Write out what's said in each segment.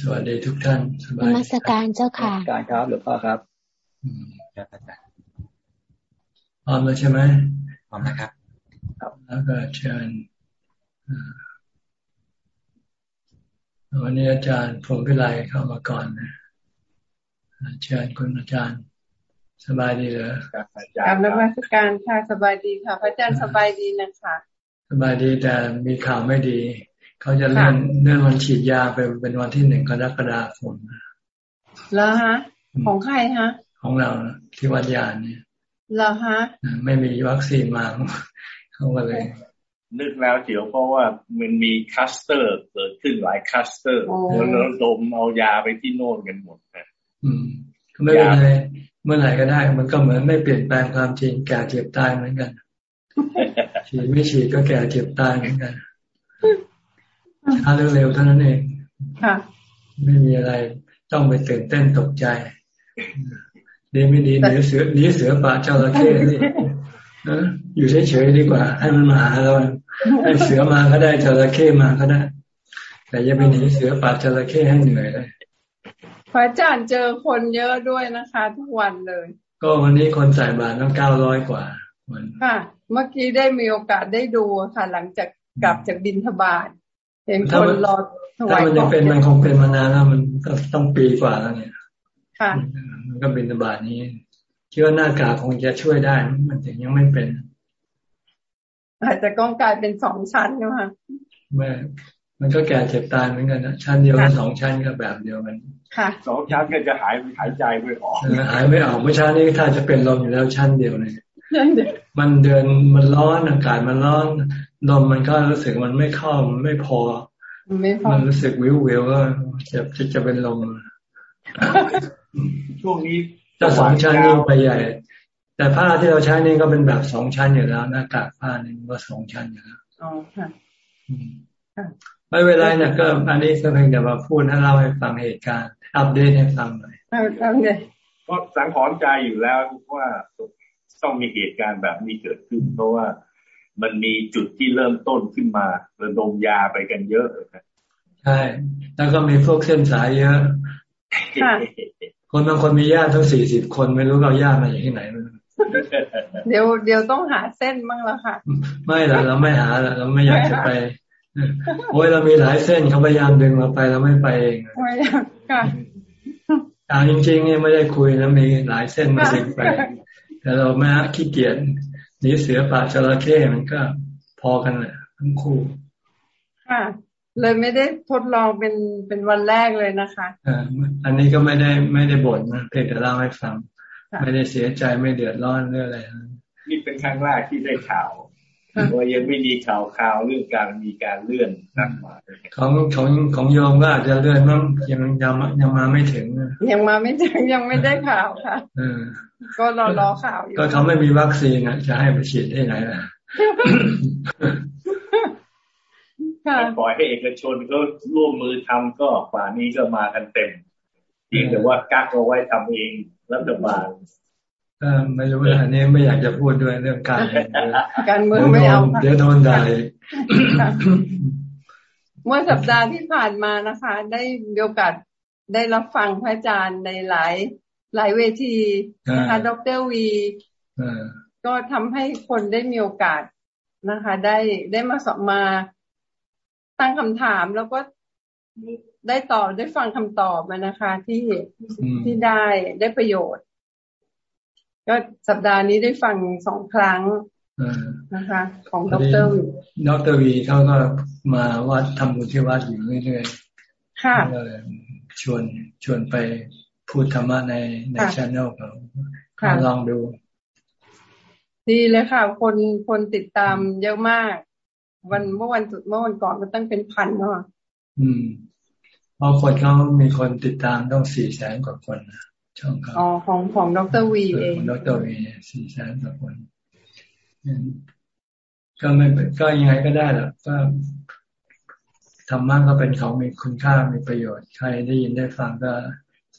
สวัสดีทุกท่านสบายนมัสการเจ้าค่ะการครับหลวงพ่อครับพร้อมแล้วใช่ไหมพร้อมนะครับ ครับ แล้วก็เชิญวันนี้อาจารย์พงพิไลเข้ามาก่อนนะเชิญคุณอาจารย์สบายดีเหรอกลับนมัสการค่ะสบายดีค่ะ พระอาจารย์สบายดีนะคะ สบายดีแต่มีข่าวไม่ดี เขาจะเลื่อนเลื่อนวันฉีดยาไปเป็นวันที่หนึ่งกรกฎาคมแล้วฮะ ของใครฮะ ของเราที่วัดญาณเนี่ยแล้วฮะ ไม่มีวัคซีนมาเขาก็เลย นึกแล้วเดี๋ยวเพราะว่ามันมี cluster เกิดขึ้นหลาย cluster แล้วระดมเอายาไปที่โน่นกันหมดนะอืมไม่เป็นไรเมื่อไหร่ก็ได้ มันก็เหมือนไม่เปลี่ยนแปลงความจริงแก่เจ็บตายเหมือนกันฉีดไม่ฉีดก็แก่เจ็บตายเหมือนกัน ช้าเร็วๆเท่านั้นเองค่ะไม่มีอะไรต้องไปตื่นเต้นตกใจดีไม่ดีหนีเสือหนีเสือป่าเจ้าระเข้นี่อยู่เฉยๆดีกว่า ให้มันมาหาเราให้เสือมาก็ได้เจ้าระเข้มาก็ได้ แต่อย่าไปหนีเสือป่าเจ้าระเข้ให้เหนื่อยเลยพระอาจารย์เจอคนเยอะด้วยนะคะ ทุกวันเลย ก็วันนี้คนใส่บาตรต้องเก้าร้อยกว่าวันค่ะ เมื่อกี้ได้มีโอกาสได้ดูค่ะ หลังจากกลับจากบินทบาท เห็นคนรอถวายถ้ามันจะเป็นมันคงเป็นมานานแล้วมันก็ต้องปีกว่าแล้วเนี่ยค่ะมันก็บินบาทนี้เชื่อหน้ากากคงจะช่วยได้ มันถึงยังไม่เป็นอาจจะก้องกลายเป็นสองชั้นใช่ไหมไม่มันก็แก่เจ็บตายเหมือนกันนะชั้นเดียวกับสองชั้นก็แบบเดียวกันค่ะสองชั้นก็จะหายหายใจไม่ออกหายไม่ออกเมื่อเช้านี้ถ้าจะเป็นลมอยู่แล้วชั้นเดียวเลยมันเดือนมันร้อนอากาศมันร้อน ลมมันก็รู้สึกมันไม่เข้ามันไม่พอ มันรู้สึกวิววิวก็จะจะจะเป็นลมช่วงนี้จะสองชั้นยิ่งไปใหญ่ แต่ผ้าที่เราใช้นี่ก็เป็นแบบสองชั้นอยู่แล้วหน้ากากผ้านี่ก็สองชั้นอยู่แล้วอ๋อค่ะไม่เวลาเนี่ยก็อันนี้ก็เพียงแต่มาพูดให้เล่าให้ฟังเหตุการณ์ อัปเดตให้ฟังหน่อยเอาเลยก็สังหรณ์ใจอยู่แล้วว่าต้องมีเหตุการณ์แบบนี้เกิดขึ้น เพราะว่า มันมีจุดที่เริ่มต้นขึ้นมาระดมยาไปกันเยอะใช่ แล้วก็มีพวกเส้นสายเยอะคนบางคนมีญาติทั้งสี่สิบคนไม่รู้เราญาติมาจากที่ไหนเดี๋ยวเดี๋ยวต้องหาเส้นบ้างแล้วค่ะ ไม่ละเราไม่หาละเราไม่อยากจะไปโอ้ยเรามีหลายเส้นเขาพยายามดึงเราไปเราไม่ไปเองไม่อยากค่ะาจริงๆเนี่ยไม่ได้คุยแล้วมีหลายเส้นมาดึงไป แต่เราไม่ขี้เกียจ นีเสือป่าจระเข้มันก็พอกันแหละทั้งคู่ค่ะเลยไม่ได้ทดลองเป็นเป็นวันแรกเลยนะคะอ่าอันนี้ก็ไม่ได้ไม่ได้บ่นนะเพียงแต่เล่าให้ฟัง ไม่ได้เสียใจไม่เดือดร้อนเรื่องอะไรนี่เป็นครั้งแรกที่ได้ข่าว ว่ายังไม่มีข่าวข่าวเรื่องการมีการเลื่อนนัดมาของของของโยมก็อาจจะเลื่อนมั้งยังยังยังมาไม่ถึงยังมาไม่ถึงยังไม่ได้ข่าวค่ะก็รอรอข่าวอยู่ก็เขาไม่มีวัคซีนอะจะให้ไปฉีดที่ไหนล่ะปล่อยให้เอกชนก็ร่วมมือทำก็ป่านี้ก็มากันเต็มเพียงแต่ว่ากักเอาไว้ทำเองรัฐบาล ไม่รู้อันนี้ไม่อยากจะพูดด้วยเรื่องการการเมืองไม่เอาเดี๋ยวโดนด่าเมื่อสัปดาห์ที่ผ่านมานะคะ ได้มีโอกาสได้รับฟังพระอาจารย์ในหลายหลายเวทีนะคะดรวีก็ทำให้คนได้มีโอกาสนะคะ ได้ได้มาสอบมาตั้งคำถามแล้วก็ได้ตอบได้ฟังคำตอบมานะคะ ที่ที่ได้ได้ประโยชน์ ก็สัปดาห์นี้ได้ฟังสองครั้งนะคะ ของดรวีดรวีเขาก็มาวัดทำบุญที่วัดอยู่เรื่อยๆค่ะชวนชวนไปพูดธรรมะในในช่องเขาลองดู ดีเลยค่ะ คนคนติดตามเยอะมาก วันเมื่อวันสุดเมื่อวันก่อนก็ตั้งเป็นพันเนาะอืมเพราะคนเขามีคนติดตามต้องสี่แสนกว่าคนนะ ช่องเขาอ๋อของของดรวีเองดรวีสี่แสนกว่าคนก็ไม่ก็ยังไงก็ได้แหละก็ธรรมะก็เป็นของมีคุณค่ามีประโยชน์ ใครได้ยินได้ฟังก็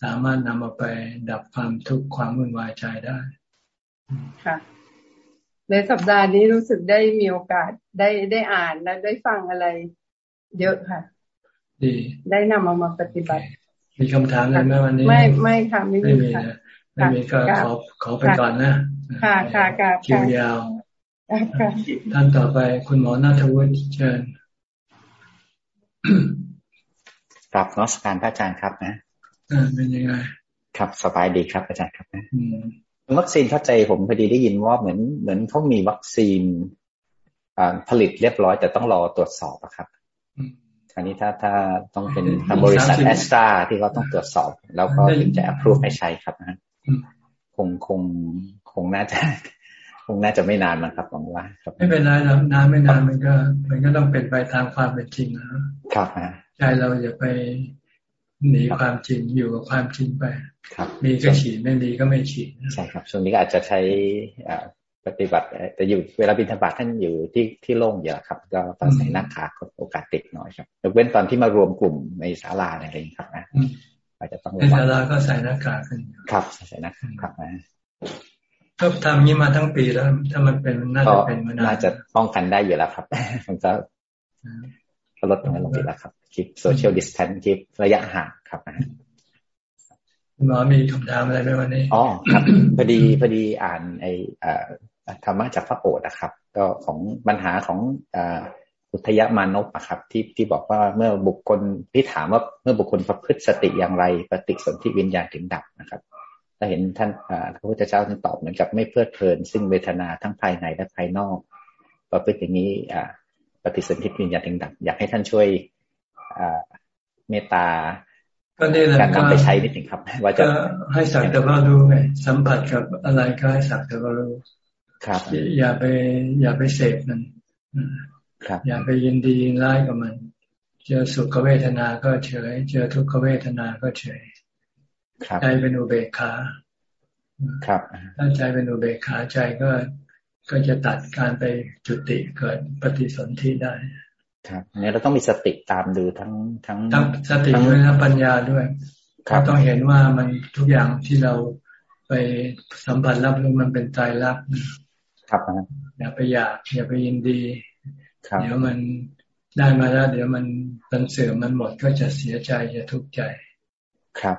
สามารถนำมาไปดับความทุกข์ความวุ่นวายใจได้ ค่ะ ในสัปดาห์นี้รู้สึกได้มีโอกาสได้ได้อ่านและได้ฟังอะไร เยอะค่ะ ดี ได้นำเอามาปฏิบัติ มีคำถามอะไรไหมวันนี้ ไม่ไม่ค่ะไม่มีค่ะไม่มีก็ขอขอไปก่อนนะค่ะค่ะค่ะคิวยาวท่านต่อไปคุณหมอนาทวุฒิเชิญกลับนอสการพระอาจารย์ครับนะอ่าเป็นยังไงครับสบายดีครับอาจารย์ครับนะวัคซีนเข้าใจผมพอดีได้ยินว่าเหมือนเหมือนเขามีวัคซีนผลิตเรียบร้อยแต่ต้องรอตรวจสอบครับครา วนี้ถ้าถ้าต้องเป็นทางบริษัทแอสตราที่เขาต้องตรวจสอบ แล้วก็ถึงจะ approve ให้ใช้ครับนะคงคงคงน่าจะ คงน่าจะไม่นานนะครับหวังว่า ครับ ไม่เป็นไรหรอกนานไม่นานมันก็ มันก็ต้องเป็นไปตามความเป็นจริงนะครับใจเราอย่าไปหนีความจริงอยู่กับความจริงไป ครับ มีก็ฉีดไม่มีก็ไม่ฉีดใช่ครับช่วงนี้ก็อาจจะใช้ ปฏิบัติแต่อยู่เวลาบินธบาตท่านอยู่ที่ที่โล่งเยอะครับ ก็ต้องใส่หน้ากากโอกาสติดน้อยครับยกเว้นตอนที่มารวมกลุ่มในศาลาอะไรอย่างนี้ครับนะอาจจะต้องในศาลาก็ใส่หน้ากากกันครับใส่หน้ากากครับนะก็ทำนี้มาทั้งปีแล้ว ถ้ามันเป็นน่าจะเป็นมานานน่าจะป้องกันได้อยู่แล้วครับมันจะลดตรงนั้นลงไปแล้วครับคิด social distance คิดระยะห่างครับคุณหมอมีคำถามอะไรไหมวันนี้ อ๋อครับ พอดีพอดีอ่านไอ ธรรมะจากพระโอษฐ์นะครับ ก็ของปัญหาของอุทยมาณพนะครับที่ที่บอกว่าเมื่อบุคคลที่ถามว่าเมื่อบุคคลประพฤติสติอย่างไรปฏิสนธิวิญญาณถึงดับนะครับถ้าเห็นท่านพระพุทธเจ้าท่านตอบเหมือนกับไม่เพลิดเพลิน ซึ่งเวทนาทั้งภายในและภายนอก ประพฤติอย่างนี้ปฏิสนธิวิญญาณถึงดับ อยากให้ท่านช่วยเมตตาก็นี่แหละการนำไปใช้นิดหนึ่งครับ ว่าจะให้สักแต่ว่ารู้ไงสัมผัสกับอะไรก็ให้สักแต่ว่ารู้ ครับอย่าไป อย่าไปเสพมันครับอย่าไปยินดียินร้ายกับมัน เจอสุขเวทนาก็เฉย เจอทุกขเวทนาก็เฉยใจเป็นอุเบกขาครับถ้าใจเป็นอุเบกขาใจก็ก็จะตัดการไปจุติเกิดปฏิสนธิได้ครับเนี่ยเราต้องมีสติตามดูทั้งทั้งทั้งสติด้วยนะปัญญาด้วยเราต้องเห็นว่ามันทุกอย่างที่เราไปสัมผัสรับรู้มันเป็นใจรัก ครับอย่าไปอยากอย่าไปยินดีเดี๋ยวมันได้มาแล้ว เดี๋ยวมันมันเสื่อมมันหมดก็จะเสียใจจะทุกข์ใจ ครับ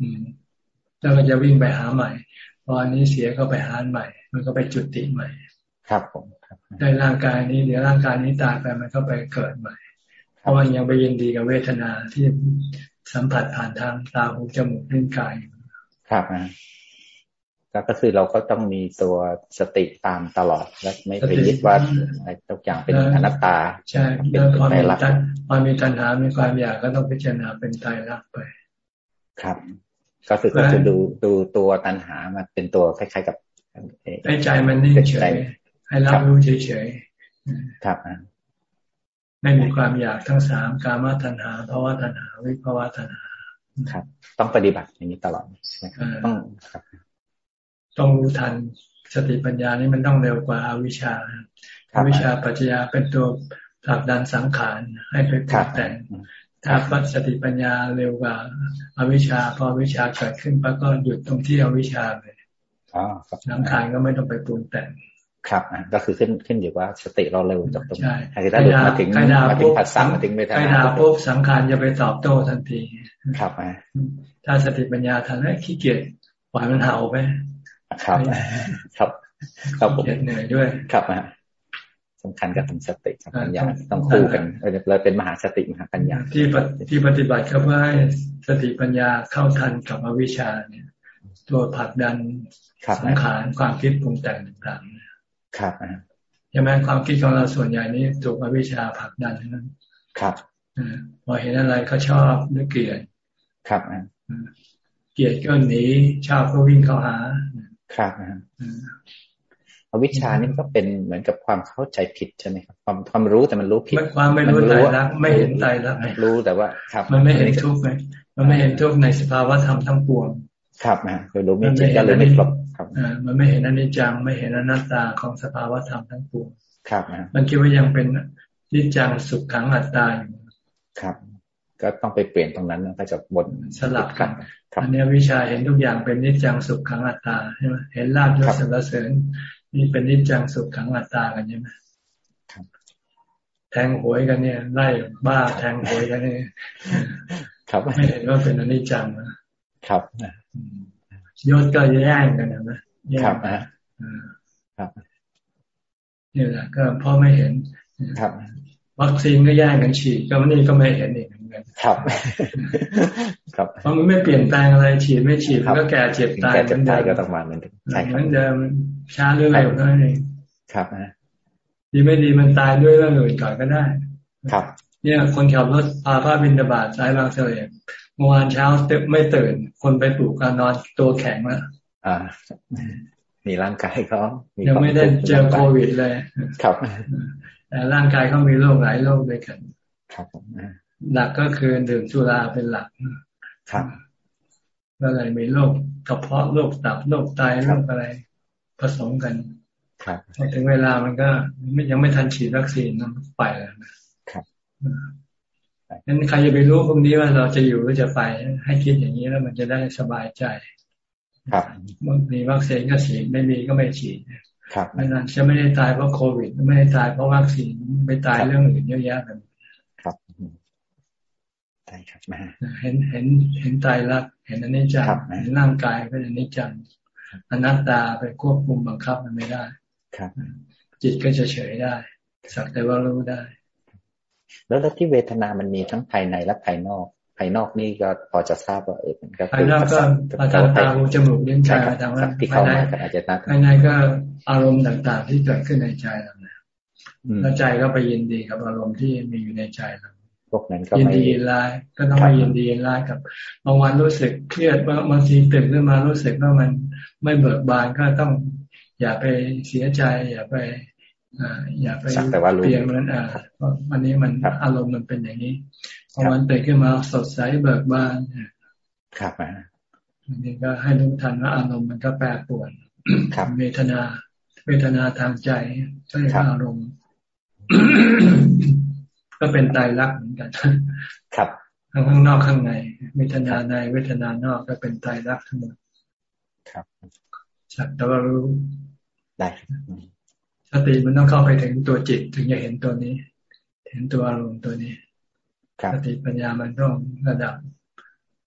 อืมแล้วก็จะวิ่งไปหาใหม่พออันนี้เสียก็ไปหาใหม่ มันก็ไปจุดติใหม่ ครับผมได้ร่างกายนี้เดี๋ยวร่างกายนี้ตายไปมันก็ไปเกิดใหม่ เพราะว่ายังไปยินดีกับเวทนาที่สัมผัสผ่านทางตาหูจมูกลิ้นกาย ครับนะ ก็คือเราก็ต้องมีตัวสติตามตลอดและไม่ไปยึดว่าทุกอย่างเป็นอนัตตาใช่แล้วพอมีตัณพอมีตัณหา มีความอยากก็ต้องพิจารณาเป็นตายรักไป ครับ ก็คือก็จะดูดูตัวตัณหามาเป็นตัวคล้ายๆกับให้ใจมันนิ่งเฉยให้รับรู้เฉยๆครับไม่มีความอยากทั้งสามกามตัณหาภาวะตัณหาวิภาวะตัณหาครับ ต้องปฏิบัติอย่างนี้ตลอดใช่ไหมต้องครับ ต้องรู้ทันสติปัญญานี่มันต้องเร็วกว่าอาวิชชาอาวิชชาปัจจยาเป็นตัวผลักดันสังขารให้ไปปรุงแต่ง ถ้าปัสติปัญญาเร็วกว่าอาวิชชาพอวิชาเกิดขึ้นปั๊บก็หยุดตรงที่อวิชชาเลยสังขารก็ไม่ต้องไปปรุงแต่งครับก็คือขึ้นขึ้นอยู่ว่าสติเราเร็วจากตรงนี้ถ้าหลุดมาถึงมาถึงผัสสะมาถึงเวทนาใครด่าปุ๊บสังขารจะไปตอบโต้ทันที ครับถ้าสติปัญญาทันให้ขี้เกียจปล่อยมันเห่าไป ครับ ครับครับผมเหนื่อยด้วยครับนะสำคัญกับทำสติสัมปัญญาต้องคู่กันเลยเป็นมหาสติมหาปัญญา ที่ที่ปฏิบัติก็เพื่อให้สติปัญญาเข้าทันกับอวิชชาเนี่ย ตัวผลักดันสังขารความคิดปรุงแต่งต่างๆครับใช่ไหมความคิดของเราส่วนใหญ่นี้ถูกอวิชชาผลักดันนั้นครับพอเห็นอะไรก็ชอบหรือเกลียดครับเกลียดก็หนีชอบก็วิ่งเข้าหา ครับอวิชานี่ก็เป็นเหมือนกับความเข้าใจผิดใช่ไหมครับความความรู้แต่มันรู้ผิดความไม่รู้ใจรักไม่เห็นใจรักรู้แต่ว่า ครับ มันไม่เห็นทุกข์ไหมมันไม่เห็นทุกข์ในสภาวะธรรมทั้งปวงครับนะคือรู้ไม่จริงก็เลยไม่ครบครับอ่ามันไม่เห็นอนิจจังไม่เห็นอนัตตาของสภาวะธรรมทั้งปวงครับนะมันคิดว่ายังเป็นนิจจังสุขขังอัตตาอยู่ครับ ก็ต้องไปเปลี่ยนตรงนั้นก็จะบนสลับกันอันนี้วิชาเห็นทุกอย่างเป็นนิจจังสุขขังอัตตาใช่ไหมเห็นลาบยศสรรเสริญนี่เป็นนิจจังสุขขังอัตตากันใช่ไหมแทงหวยกันเนี่ยไล่บ้าแทงหวยกันเนี่ยครับไม่เห็นว่าเป็นอนิจจังนะครับยศก็แย่งกันนะครับครับนี่แหละก็พ่อไม่เห็นครับ วัคซีนก็แย่งกันฉีดก็วันนี้ก็ไม่เห็นอีกเหมือน กันครับ ครับเพราะมันไม่เปลี่ยนแปลงอะไรฉีดไม่ฉีดก็แก่เจ็บตายแก่เจ็บตายก็ต้องมาเหมือนเดิมใช่เหมือนเดิมช้าหรือเร็วนั่นเองครับดีไม่ดีมันตายด้วยเรื่องอื่นก่อนก็ได้ ครับ เนี่ยคนขับรถพาพระบินดาบาดสายบางเสลเมื่อวานเช้าตึกไม่ตื่น คนไปปลุกการนอนตัวแข็งแล้วอ่ามีร่างกายเขายังไม่ได้เจอโควิดเลย ครับแต่ร่างกายเขามีโรคหลายโรคด้วยกัน ครับ หลักก็คือดื่มสุราเป็นหลักครับแล้วอะไรมีโรคกระเพาะโรคตับโรคไตโรคอะไรผสมกัน ครับพอถึงเวลามันก็ยังไม่ทันฉีดวัคซีนมันไปแล้วครับนั้นใครจะไปรู้พวกนี้ว่าเราจะอยู่หรือจะไปให้คิดอย่างนี้แล้วมันจะได้สบายใจ ครับมีวัคซีนก็ฉีดไม่มีก็ไม่ฉีดครับไม่นั้นจะไม่ได้ตายเพราะโควิด ไม่ได้ตายเพราะวัคซีนไม่ตายเรื่องอื่นเยอะแยะกันครับใช่ ครับเห็นเห็นเห็นตายรักเห็นอนิจจังเห็นร่างกายเป็นอนิจจังอนัตตาไปควบคุมบังคับมันไม่ได้ครับ จิตก็จะเฉยได้ สักแต่ว่ารู้ได้ แล้วที่เวทนามันมีทั้งภายในและภายนอก ภายนอกนี่ก็พอจะทราบว่าเออมันก็ภายนอกก็อาจารย์ตาหูจมูกลิ้นกายทางว่าที่เข้ามาอาจจะนัดภายในก็อารมณ์ต่างๆ ที่เกิดขึ้นในใจเราเนี่ยแล้วใจก็ไปยินดีกับอารมณ์ที่มีอยู่ในใจเรา พวกนั้นก็ยินดียินร้ายก็ต้องไปยินดียินร้ายกับบางวันรู้สึกเครียดบางทีตื่นขึ้นมารู้สึกว่ามันไม่เบิกบานก็ต้อง อย่าไปเสียใจ อย่าไปอย่าไปเปลี่ยนมันอ่าวันนี้มันอารมณ์มันเป็นอย่างนี้พอวันตื่นขึ้นมาสดใสเบิกบานครับอันนี้ก็ให้รู้ทันว่าอารมณ์มันก็แปรปรวนเวทนา เวทนาทางใจก็เรียกอารมณ์ ก็เป็นตายรักเหมือนกัน ครับทั้งข้างนอกข้างในเวทนาในเวทนานอกก็เป็นตายรักทั้งหมดครับสักแต่ว่ารู้ได้สติมันต้องเข้าไปถึงตัวจิตถึงจะเห็นตัวนี้ เห็นตัวอารมณ์ตัวนี้สติปัญญามันต้องระดับ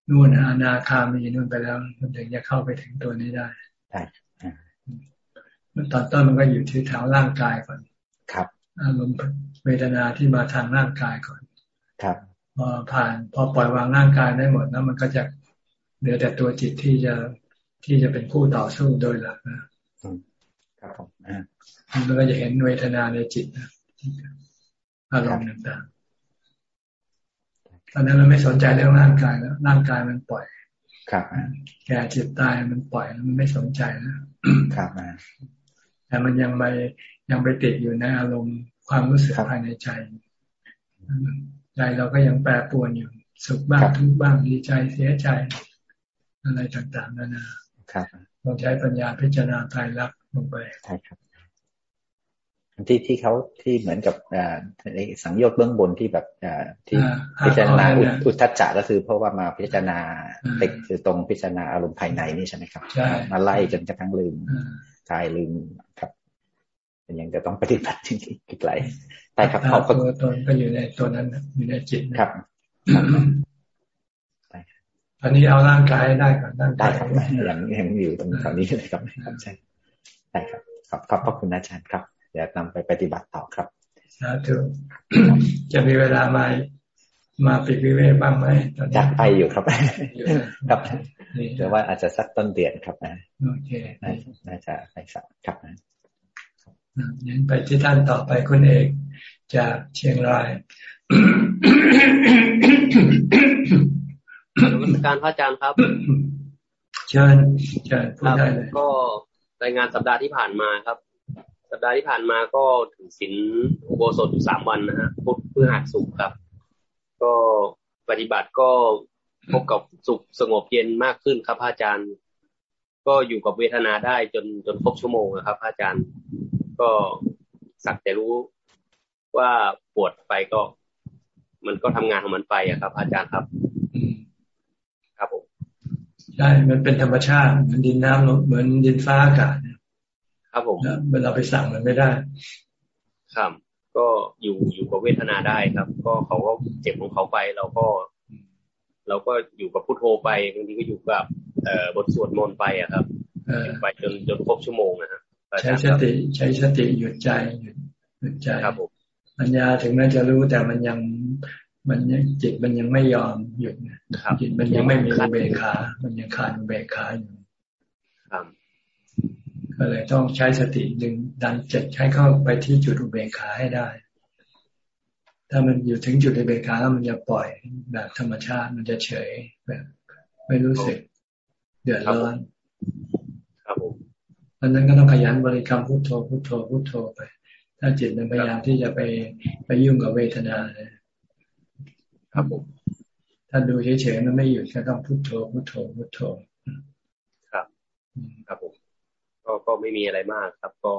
นู่นอนาคามีนู่นไปแล้วมันถึงจะเข้าไปถึงตัวนี้ได้ใช่ตอนต้นมันก็อยู่ที่แถวร่างกายก่อนครับ อารมณ์เวทนาที่มาทางร่างกายก่อน ครับพอผ่านพอปล่อยวางร่างกายได้หมดแล้วมันก็จะเหลือแต่ตัวจิตที่จะที่จะเป็นคู่ต่อสู้โดยหลักนะครับผมมันก็จะเห็นเวทนาในจิตอารมณ์ต่างๆ ตอนนั้นเราไม่สนใจเรื่องร่างกายแล้ว ร่างกายมันปล่อย ครับแก่จิตตายมันปล่อยมันไม่สนใจแล้วครับแต่มันยังไปยังไปติดอยู่ในอารมณ์ ความรู้สึกภายในใจ ใจเราก็ยังแปรปรวนอยู่สุขบ้างทุกข์บ้างดีใจเสียใจ อะไรต่างๆนั่นนะครับต้องใช้ปัญญาพิจารณาตายรักลงไปใช่ครับที่ที่เขาที่เหมือนกับอ่าสังโยชน์เบื้องบนที่แบบอ่าที่พิจารณาอุทธัจจะก็คือเพราะว่ามาพิจารณาติดคือตรงพิจารณาอารมณ์ภายในนี่ใช่ไหมครับ มาไล่จนกระทั่งลืมกายลืมครับ ยังจะต้องปฏิบัติจริงๆอีกหลายแต่ครับเขาตัวตนก็อยู่ในตัวนั้นอยู่ในจิตครับตอนนี้เอาร่างกายได้ก่อนร่างกายครับยังยังอยู่ตรงตอนนี้เลยครับใช่ใช่ครับขอบขอบคุณอาจารย์ครับเดี๋ยวนำไปปฏิบัติต่อครับสาธุจะมีเวลามามาปิดวิเวกบ้างไหมอยากไปอยู่ครับครับแต่ว่าอาจจะสักต้นเดือนครับนะโอเคน่าจะไปสักครับนะ งั้นไปที่ท่านต่อไปคุณเอกจากเชียงรายนมัสการพระอาจารย์ครับ เชิญเชิญพูดได้เลยก็รายงานสัปดาห์ที่ผ่านมาครับ สัปดาห์ที่ผ่านมาก็ถึงศีลอุโบสถอยู่สามวันนะฮะพุธพฤหัสสุขครับ ก็ปฏิบัติก็พบกับสุขสงบเย็นมากขึ้นครับอาจารย์ ก็อยู่กับเวทนาได้จนจนครบชั่วโมงนะครับอาจารย์ ก็สักแต่รู้ว่าปวดไปก็ มันก็ทำงานของมันไปอะครับ อาจารย์ครับครับผมใช่ มันเป็นธรรมชาติเหมือนดินน้ำเหมือนดินฟ้าอากาศครับผมเวลาไปสั่งมันไม่ได้ ครับก็อยู่อยู่กับเวทนาได้ครับ ก็เขาก็เจ็บของเขาไปเราก็ เราก็อยู่กับพุทโธไปบางทีก็อยู่กับเอ่อบทสวดมนต์ไปอะครับอยู่ไปจนจนครบชั่วโมงนะฮะ ใช้สติใช้สติหยุดใจหยุดหยุดใจครับผมปัญญาถึงแม้จะรู้แต่มันยังมันยังจิตมันยังไม่ยอมหยุดจิตมันยังไม่มีเบคามันยังขาดเบคาอยู่ก็เลยต้องใช้สติดึงดันจิตให้เข้าไปที่จุดอุเบกขาให้ได้ ถ้ามันอยู่ถึงจุดอุเบกขาแล้วมันจะปล่อยแบบธรรมชาติมันจะเฉยแบบไม่รู้สึกเดือดร้อนครับผม อันนั้นก็ต้องขยันบริกรรมพุทโธพุทโธพุทโธไป ถ้าจิตมันพยายามที่จะไปไปยุ่งกับเวทนาเลยครับผมถ้าดูเฉยๆมันไม่หยุดก็ต้องพุทโธพุทโธพุทโธครับ ครับผมก็ก็ไม่มีอะไรมากครับ ก็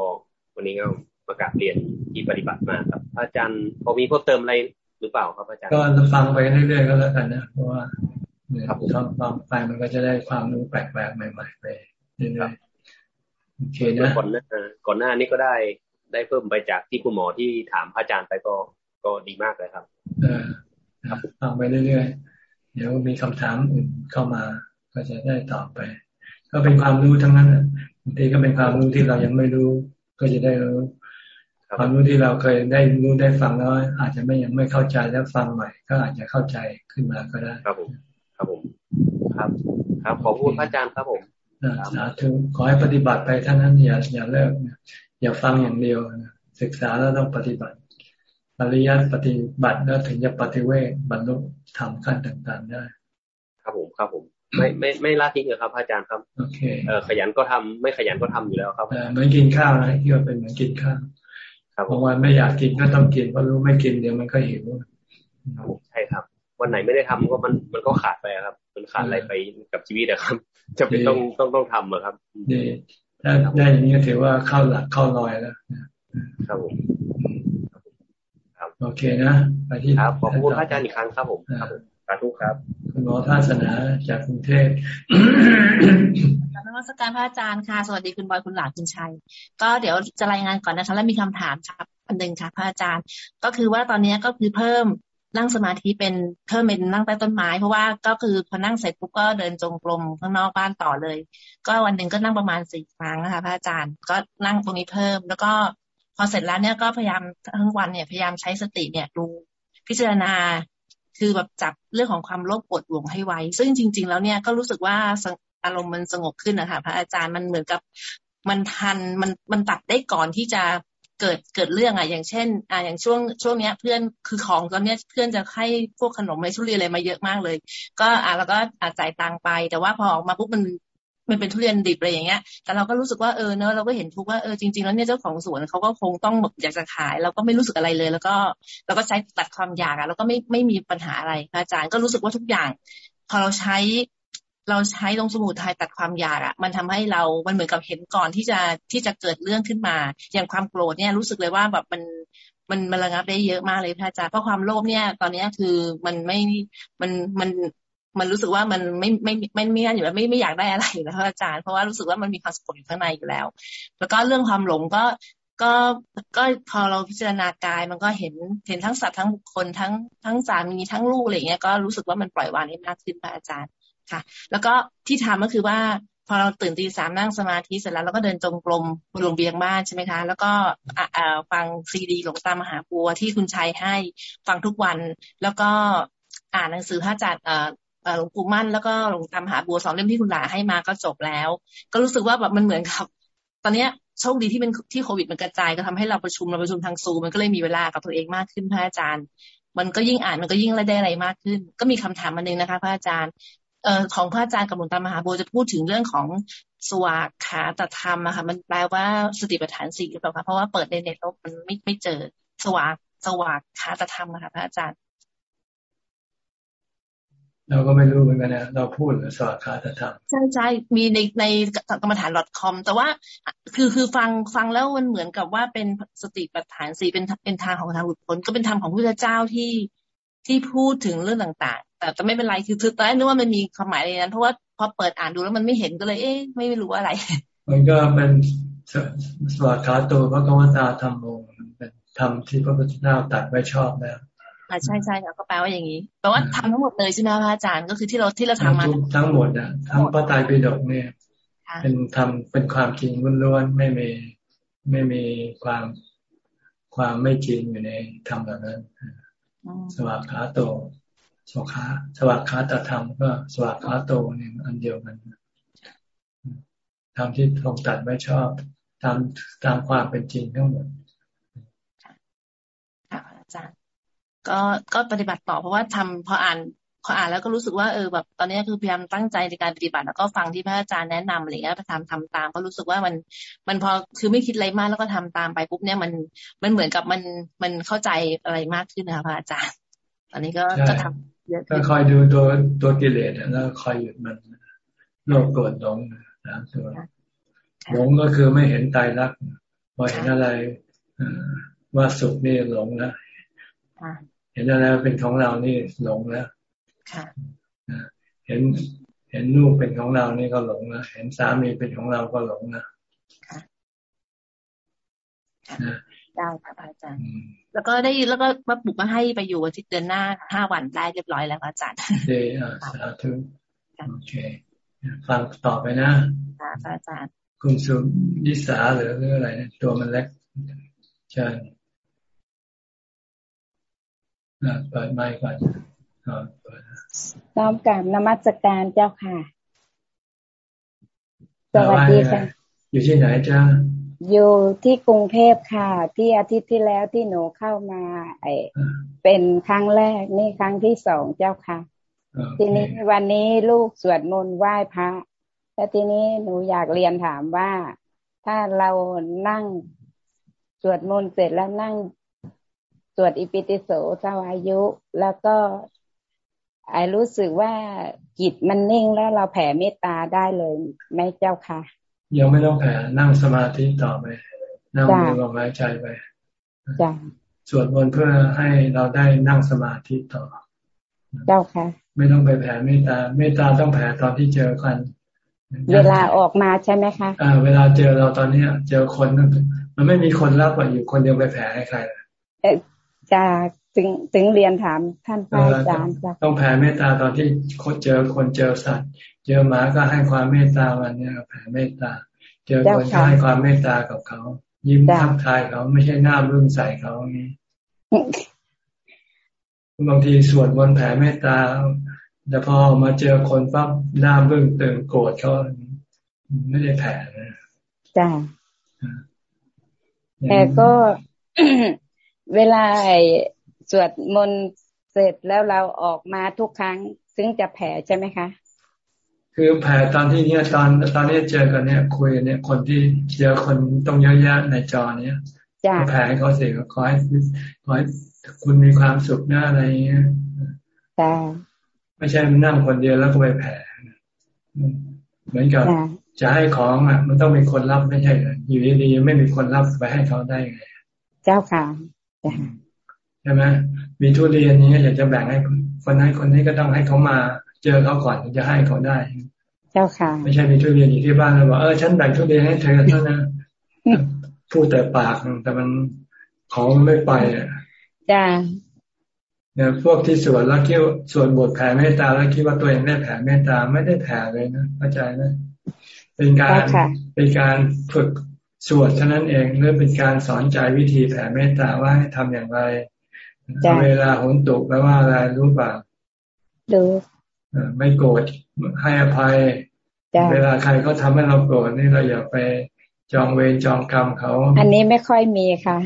วันนี้ก็ประกาศเรียนที่ปฏิบัติมาครับ อาจารย์พอมีเพิ่มเติมอะไรหรือเปล่าครับอาจารย์ ก็ฟังไปเรื่อยๆก็แล้วกันนะเพราะว่าเนี่ยฟังฟังไปมันก็จะได้ความรู้แปลกๆใหม่ ๆ ไปเรื่อยๆ โอเคนะก่อนหน้าก่อนหน้านี้ก็ได้ได้เพิ่มไปจากที่คุณหมอที่ถามพระอาจารย์ไปก็ก็ดีมากเลยครับเออฟังไปเรื่อยๆ เดี๋ยวมีคำถามอื่นเข้ามาก็จะได้ตอบไป ก็เป็นความรู้ทั้งนั้นบางทีก็เป็นความรู้ที่เรายังไม่รู้ ก็จะได้รู้ความรู้ที่เราเคยได้รู้ได้ฟังแล้วอาจจะไม่ยังไม่เข้าใจแล้วฟังใหม่ ก็อาจจะเข้าใจขึ้นมาก็ได้ ครับผม ครับผม ครับ ครับขอบคุณพระอาจารย์ครับผม สาธุขอให้ปฏิบัติไปท่านั้นอย่าอย่าเลิกอย่าฟังอย่างเดียวศึกษาแล้วต้องปฏิบัติปริยัติปฏิบัติแล้วถึงจะปฏิเวทบรรลุธรรมขั้นต่างๆได้ ครับผมครับผมไม่ไม่ไม่ละทิ้งเลยครับอาจารย์ครับโอเคเออขยันก็ทำไม่ขยันก็ทำอยู่แล้วครับเหมือนกินข้าวนะที่ว่าเป็นเหมือนกินข้าวบางวันไม่อยากกินก็ต้องกินเพราะรู้ไม่กินเดี๋ยวมันก็หิวใช่ครับ วันไหนไม่ได้ทำก็มันมันก็ขาดไปครับ มันขาดอะไรไปกับชีวิตนะครับจะเป็นต้องต้องต้องทำอะครับดีถ้าได้อย่างนี้ถือว่าเข้าหลักเข้าลอยแล้วครับผมโอเคนะไปที่ครับขอบคุณพระอาจารย์อีกครั้งครับผมครับผมสาธุครับคุณหมอท่าสนาจากกรุงเทพกรนมัสการพระอาจารย์ค่ะ สวัสดีคุณบอยคุณหลาคุณชัย ก็เดี๋ยวจะรายงานก่อนนะคะ แล้วมีคำถามครับอันหนึ่งค่ะ พระอาจารย์ ก็คือว่าตอนนี้ก็คือเพิ่ม นั่งสมาธิเป็นเพิ่มเป็นนั่งใต้ต้นไม้ เพราะว่าก็คือพอนั่งเสร็จปุ๊บก็เดินจงกรมข้างนอกบ้านต่อเลย ก็วันหนึ่งก็นั่งประมาณสี่ครั้งนะคะพระอาจารย์ก็นั่งตรงนี้เพิ่ม แล้วก็พอเสร็จแล้วเนี่ยก็พยายามทั้งวันเนี่ยพยายามใช้สติเนี่ยดูพิจารณาคือแบบจับเรื่องของความโลภปวดหวงให้ไวซึ่งจริง ๆ แล้วเนี่ยก็รู้สึกว่าอารมณ์มันสงบขึ้นนะคะพระอาจารย์มันเหมือนกับมันทันมันมันตัดได้ก่อนที่จะ เกิดเกิดเรื่องอะอย่างเช่น อ่าอย่างช่วงช่วงเนี้ย เพื่อนคือของตอนเนี้ยเพื่อนจะให้พวกขนมอะไรชุเรียนอะไรมาเยอะมากเลย ก็อ่าแล้วก็อาจ่ายตังไป แต่ว่าพอออกมาปุ๊บมันมันเป็นทุเรียนดิบอะไรอย่างเงี้ย แต่เราก็รู้สึกว่าเออเนอะเราก็เห็นทุกว่าเออจริงๆแล้วเนี่ยเจ้าของสวนเขาก็คงต้องแบบอยากจะขาย เราก็ไม่รู้สึกอะไรเลย แล้วก็เราก็ใช้ตัดความอยากอะแล้วก็ไม่ไม่มีปัญหาอะไรอาจารย์ก็รู้สึกว่าทุกอย่าง พอเราใช้ เราใช้ลงสมุทัยตัดความอยากอะมันทำให้เรา มันเหมือนกับเห็นก่อนที่จะที่จะเกิดเรื่องขึ้นมา อย่างความโกรธเนี่ยรู้สึกเลยว่าแบบมันมันมันระงับได้เยอะมากเลยพระอาจารย์เพราะความโลภเนี่ย ตอนนี้คือมันไม่มันมันมันรู้สึกว่ามันไม่ไม่ไม่ไม่ไม่อยู่แล้วไม่ไม่อยากได้อะไรอยู่แล้วอาจารย์เพราะว่ารู้สึกว่ามันมีความสงบอยู่ข้างในอยู่แล้ว แล้วก็เรื่องความหลงก็ก็ก็พอเราพิจารณากายมันก็เห็นเห็นทั้งสัตว์ทั้งบุคคลทั้งทั้งสามีทั้งลูกอะไรเงี้ยก็รู้สึกว่ามันปล่อยวางได้มากขึ้นพระอาจารย์ ค่ะ แล้วก็ที่ทำก็คือว่า พอเราตื่นตีสามนั่งสมาธิเสร็จแล้วเราก็เดินจงกรมบนหลวงเบียงบ้านใช่ไหมคะ แล้วก็ฟังซีดีหลวงตามหาบัวที่คุณชัยให้ฟังทุกวัน แล้วก็อ่านหนังสือพระอาจารย์หลวงปู่มั่นแล้วก็หลวงตามหาบัวสองเล่มที่คุณหลาให้มาก็จบแล้ว ก็รู้สึกว่าแบบมันเหมือนกับ ตอนเนี้ยโชคดีที่เป็นที่โควิดมันกระจายก็ทำให้เราประชุมเราประชุมทางซูมันก็เลยมีเวลากับตัวเองมากขึ้นพระอาจารย์ มันก็ยิ่งอ่านมันก็ยิ่งได้อะไรมากขึ้น ก็มีคำถามมาหนึ่งนะคะพระอาจารย์ เอ่อของพระอาจารย์กับหลวงตามหาบัวจะพูดถึงเรื่องของสวากขาตธรรมอะค่ะ มันแปลว่าสติปัฏฐานสี่หรือเปล่าคะเพราะว่าเปิดในเน็ตแล้วมันไม่ไม่เจอสวากสวากขาตธรรมอะค่ะพระอาจารย์ เราก็ไม่รู้เหมือนกันนะเราพูดหรือสวดคาถธรรมใช่ใช่มีในในกรรมฐาน .com แต่ว่าคือคือฟังฟังแล้วมันเหมือนกับว่าเป็นสติปัฏฐานสี่เป็นเป็นทางของทางหลุดพ้นก็เป็นธรรมของพระเจ้าที่ที่พูดถึงเรื่องต่างๆ แต่แต่ไม่เป็นไรคือคือตอนแรกนึกว่ามันมีความหมายในนั้นเพราะว่าพอเปิดอ่านดูแล้วมันไม่เห็นก็เลย เอ๊ะไม่รู้อะไร มันก็เป็นสวดคาตัวพระกวตาธรรมโมเป็นทำที่พระพุทธเจ้าตัดไว้ชอบแล้วอ่าใช่ใช่ค่ะก็แปลว่าอย่างนี้แปลว่าทำทั้งหมดเลยใช่ไหมพระอาจารย์ก็คือที่เราที่เราทำมาทั้งหมดนะทั้งพระไตรปิฎกเนี่ย เป็นทำเป็นความจริงล้วนๆไม่มีไม่มีความความไม่จริงอยู่ในธรรมแบบนั้น สวากขาโต สวากขาสวากขาตธรรมก็สวากขาโตเนี่ยอันเดียวกันทำที่ทรงตัดไม่ชอบตามตามความเป็นจริงทั้งหมดค่ะอาจารย์ก็ก็ปฏิบัติต่อเพราะว่าทำพออ่านพออ่านแล้วก็รู้สึกว่าเออแบบตอนนี้คือพยายามตั้งใจในการปฏิบัติแล้วก็ฟังที่พระอาจารย์แนะนำอะไรเงี้ยไปทำทำตามก็รู้สึกว่ามันมันพอคือไม่คิดอะไรมากแล้วก็ทำตามไปปุ๊บเนี่ยมันมันเหมือนกับมันมันเข้าใจอะไรมากขึ้นนะคะพระอาจารย์ ตอนนี้ก็ก็ทำเยอะ ก็คอยดูตัวตัวกิเลสแล้วคอยหยุดมันโลภโกรธหลงนะตัวหลงก็คือไม่เห็นตายรักพอเห็นอะไรว่าสุขนี่หลงแล้วเห็นอะไรเป็นของเรานี่หลงแล้วเห็นเห็นลูกเป็นของเรานี่ก็หลงนะเห็นสามีเป็นของเราก็หลงนะ ได้ค่ะอาจารย์ แล้วก็ได้แล้วก็มาปลุกมาให้ไปอยู่อาทิตย์เดือนหน้าห้าวันได้เรียบร้อยแล้วอาจารย์เดสาธุโอเคฟังต่อไปนะค่ะอาจารย์ คุณสุยิสาหรือเรื่องอะไรตัวมันเล็กเชิญเปิดไมค์ก่อนน้อมกับนมัสการเจ้าค่ะ สวัสดีค่ะ อยู่ที่ไหนจ้า อยู่ที่กรุงเทพค่ะ ที่อาทิตย์ที่แล้วที่หนูเข้ามา ไอเป็นครั้งแรกนี่ครั้งที่สองเจ้าค่ะ ทีนี้วันนี้ลูกสวดมนต์ไหว้พระแล้วทีนี้หนูอยากเรียนถามว่า ถ้าเรานั่งสวดมนต์เสร็จแล้วนั่งสวดอิปิติโสสวายุ แล้วก็ไอรู้สึกว่าจิตมันนิ่งแล้วเราแผ่เมตตาได้เลยไหมเจ้าค่ะ ยังไม่ต้องแผ่นั่งสมาธิต่อไป นั่งมือลมหายใจไปจ้ะสวดมนต์เพื่อให้เราได้นั่งสมาธิต่อ เจ้าค่ะ ไม่ต้องไปแผ่เมตตา เมตตาต้องแผ่ตอนที่เจอกันเวลาออกมาใช่ไหมคะอ่าเวลาเจอเราตอนนี้เจอคนมันไม่มีคนรับอยู่คนเดียวไปแผ่ให้ใครจะถึงถึงเรียนถามท่านพระอาจารย์ต้องแผ่เมตตาตอนที่คนเจอคนเจอสัตว์ เจอหมาก็ให้ความเมตตาวันนี้แผ่เมตตา เจอคนก็ให้ความเมตตากับเขา ยิ้มทักทายเขาไม่ใช่หน้าบึ้งใส่เขาอย่างนี้บางทีสวดบนแผ่เมตตาแต่พอมาเจอคนปั๊บหน้าบึ้งตึงโกรธเขาไม่ได้แผ่นะจ้าแต่ก็เวลาสวดมนต์เสร็จแล้วเราออกมาทุกครั้ง ซึ่งจะแผ่ใช่ไหมคะ คือแผ่ตอนที่เนี้ยตอนตอนนี้เจอกันเนี้ยคุยเนี่ยคนที่เจอคนต้องเยอะแยะในจอเนี้ยแผ่ให้เขาเสียขอให้ขอให้คุณมีความสุขหน้าอะไรเงี้ยไม่ใช่นั่งคนเดียวแล้วก็ไปแผ่เหมือนกับจะให้ของอะ มันต้องมีคนรับไม่ใช่อยู่ดีๆไม่มีคนรับไปให้เขาได้ไงเจ้าค่ะใช่ไหมมีทุเรียนนี้อยากจะแบ่งให้คนนั้นคนนี้ก็ต้องให้เขามา เจอเขาก่อนถึงจะให้เขาได้ เจ้าค่ะ ไม่ใช่มีทุเรียนอยู่ที่บ้านแล้วบอกเออฉันแบ่งทุเรียนให้เธอเท่านั้นพูดแต่ปากแต่มันของมันไม่ไปอะจ้าเนี่ยพวกที่สวดแล้วคิดสวดบทแผ่เมตตาแล้วคิดว่าตัวเองได้แผ่เมตตาไม่ได้แผ่เลยนะเข้าใจไหมเป็นการเป็นการฝึกสวดเท่านั้นเองหรือเป็นการสอนใจวิธีแผ่เมตตาว่าให้ทำอย่างไร เวลาหนตุกแปลว่าอะไรรู้ป่ะรู้ ไม่โกรธให้อภัย เวลาใครเขาทาให้เราโกรธนี่เราอย่าไปจองเวรจองกรรมเขา อันนี้ไม่ค่อยมีค่ะ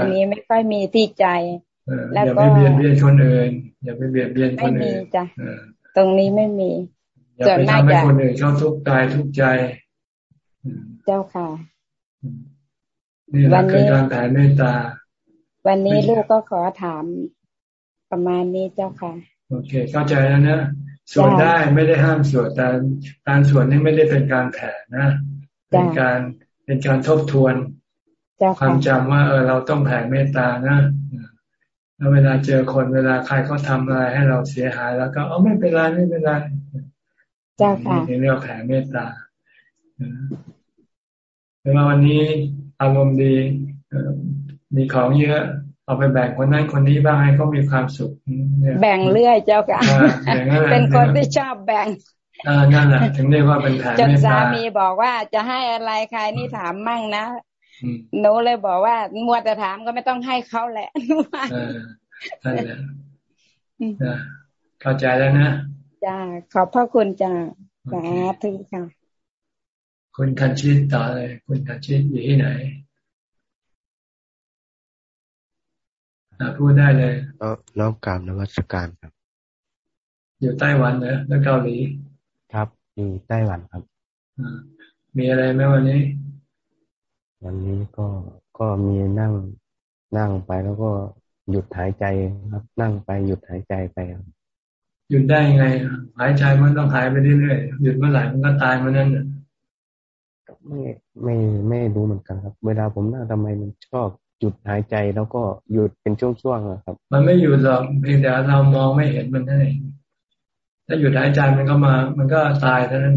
อันนี้ไม่ค่อยมีที่ใจแล้วก็อย่าไปเบียดเบียนคนอื่นอย่าไปเบียดเบียนคนอื่นไม่มีจ้ะตรงนี้ไม่มีอย่าไปทำให้คนอื่นเขาทุกข์กายทุกข์ใจ เจ้าค่ะ นี่แหละคือการแผ่เมตตา วันนี้ลูกก็ขอถามประมาณนี้เจ้าค่ะ โอเค เข้าใจแล้วนะ สวดได้ไม่ได้ห้ามสวดแต่การสวดนี่ไม่ได้เป็นการแผ่นะ เป็นการเป็นการทบทวนความจำว่าเออเราต้องแผ่เมตตานะแล้วเวลาเจอคนเวลาใครเขาทาอะไรให้เราเสียหาย แล้วก็เออไม่เป็นไรไม่เป็นไรเจ้าค่ะนี่เรียกแผ่เมตตาแต่ว่าวันนี้อารมณ์ดีมีของเยอะ เอาไปแบ่งคนนั้นคนนี้บ้างให้เขามีความสุขแบ่งเรื่อยเจ้าค่ะเป็นคนที่ชอบแบ่งอ่านั่นแหละถึงเรียกว่าเป็นแผนจนสามีบอกว่าจะให้อะไรใครนี่ถามมั่งนะหนูเลยบอกว่ามัวแต่ถามก็ไม่ต้องให้เขาแหละนั่นแหละเข้าใจแล้วนะจ้าขอบพระคุณจ้าสาธุค่ะ คุณคันชิตต่อเลย คุณคันชิตอยู่ที่ไหน พูดได้เลยน้อมกรรมนวัตการครับ อยู่ไต้หวันเนอะแล้วเกาหลี ครับ อยู่ไต้หวันครับมีอะไรไหมวันนี้ วันนี้ก็ก็มีนั่งนั่งไปแล้วก็หยุดหายใจครับ นั่งไปหยุดหายใจไปครับหยุดได้ยังไง หายใจมันต้องหายไปเรื่อยๆหยุดเมื่อไหร่มันก็ตายเมื่อนั้นไม่ไม่ไม่รู้เหมือนกันครับ เวลาผมนั่งทำไมมันชอบ หยุดหายใจแล้วก็หยุดเป็นช่วงๆครับ มันไม่หยุดหรอกเพียงแต่เรามองไม่เห็นมันเท่านั้นถ้าหยุดหายใจมันก็มา มันก็ตายเท่านั้น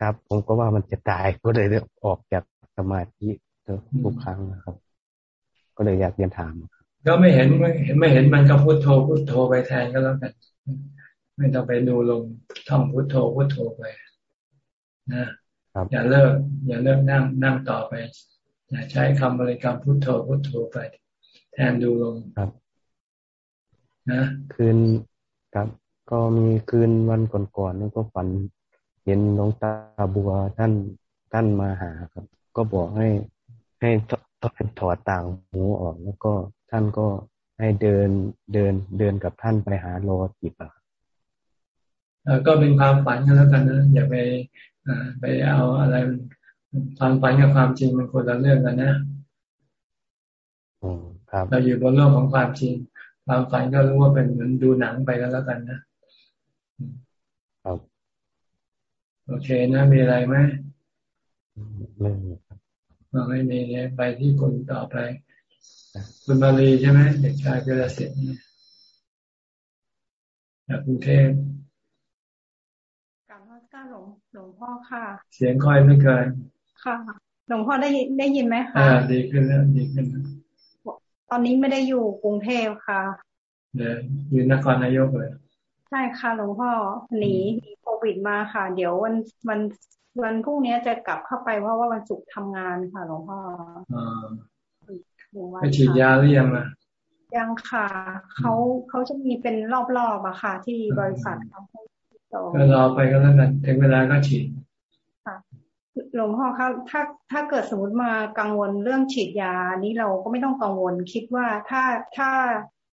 ครับ ผมก็ว่ามันจะตายก็เลยออกจากสมาธิทุกครั้งนะครับ ก็เลยอยากเรียนถามก็ไม่เห็นไม่เห็นไม่เห็นมันก็พุโทโธพุโทโธไปแทนก็แล้วกัน ไม่ต้องไปดูลงท่องพุโทโธพุโทโธไปนะอย่าเลิก อย่าเลิกนั่งนั่งต่อไป อย่าใช้คำบริกรรมพุโทโธพุโทโธไป แทนดูลงครับ นะ คืนครับ ก็มีคืนวันก่อนๆนี่ก็ฝัน เห็นน้องตาบัวท่านท่านมาหาครับ ก็บอกให้ให้ถอดต่างหูออกแล้วก็ท่านก็ให้เดินเดินเดินกับท่านไปหาโลจิตอะก็เป็นความฝันกันแล้วกันนะอย่าไปไปเอาอะไร ความฝันกับความจริงมันคนละเรื่องกันนะเราอยู่บนโลกของความจริง ความฝันก็รู้ว่าเป็นเหมือนดูหนังไปแล้วกันนะครับโอเคนะมีอะไรไหมไม่มีครับไม่มีเนี่ยไปที่คนต่อไป คุณมาลีใช่ไหมเด็กชายเกษตรเนี่ยจากกรุงเทพกลับมาก้าหลวงหลวงพ่อค่ะ เสียงค่อยไม่เกิน ค่ะหลวงพ่อได้ได้ยินไหมคะอ่าดีขึ้นแล้วดีขึ้นตอนนี้ไม่ได้อยู่กรุงเทพค่ะเดี๋ยวอยู่นครนายกเลยใช่ค่ะหลวงพ่อหนีโควิดมาค่ะ เดี๋ยววันวันวันพรุ่งนี้จะกลับเข้าไปเพราะว่าวันศุกร์ทำงานค่ะหลวงพ่ออ่าไปฉีดยาหรือยังอะยังค่ะเขาเขาจะมีเป็นรอบๆอะค่ะ ที่บริษัทเขาก็รอไปก็แล้วกันถึงเวลาก็ฉีด หลวงพ่อครับถ้าถ้าเกิดสมมติมากังวลเรื่องฉีดยานี้เราก็ไม่ต้องกังวล คิดว่าถ้าถ้า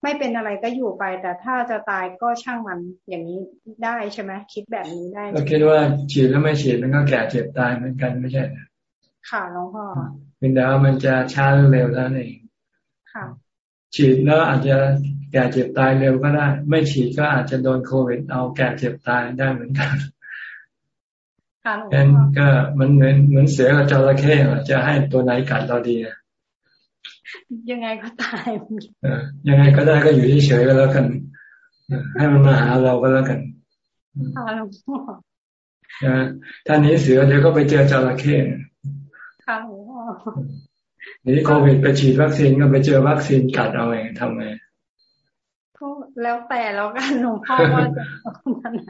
ไม่เป็นอะไรก็อยู่ไป แต่ถ้าจะตายก็ช่างมันอย่างนี้ได้ใช่ไหมคิดแบบนี้ได้ก็คิดว่าฉีดแล้วไม่ฉีดมันก็แก่เจ็บตายเหมือนกันไม่ใช่ค่ะหลวงพ่อเป็นแต่ว่ามันจะช้าหรือเร็วเท่านั้นเองค่ะฉีดแล้วอาจจะแก่เจ็บตายเร็วก็ได้ ไม่ฉีดก็อาจจะโดนโควิดเอาแก่เจ็บตายได้เหมือนกัน งั้นก็มันเหมือนเหมือนเสือกับจระเข้จะให้ตัวไหนกัดเราดียังไงก็ตายยังไงก็ได้ก็อยู่เฉยๆก็แล้วกันให้มันมาหาเราก็แล้วกันท่านนี้เสือเดี๋ยวก็ไปเจอจระเข้ค่ะนี่โควิดไปฉีดวัคซีนก็ไปเจอวัคซีนกัดเอาเองทำไงก็แล้วแต่แล้วกันหลวงพ่อว่าจะเอาไหน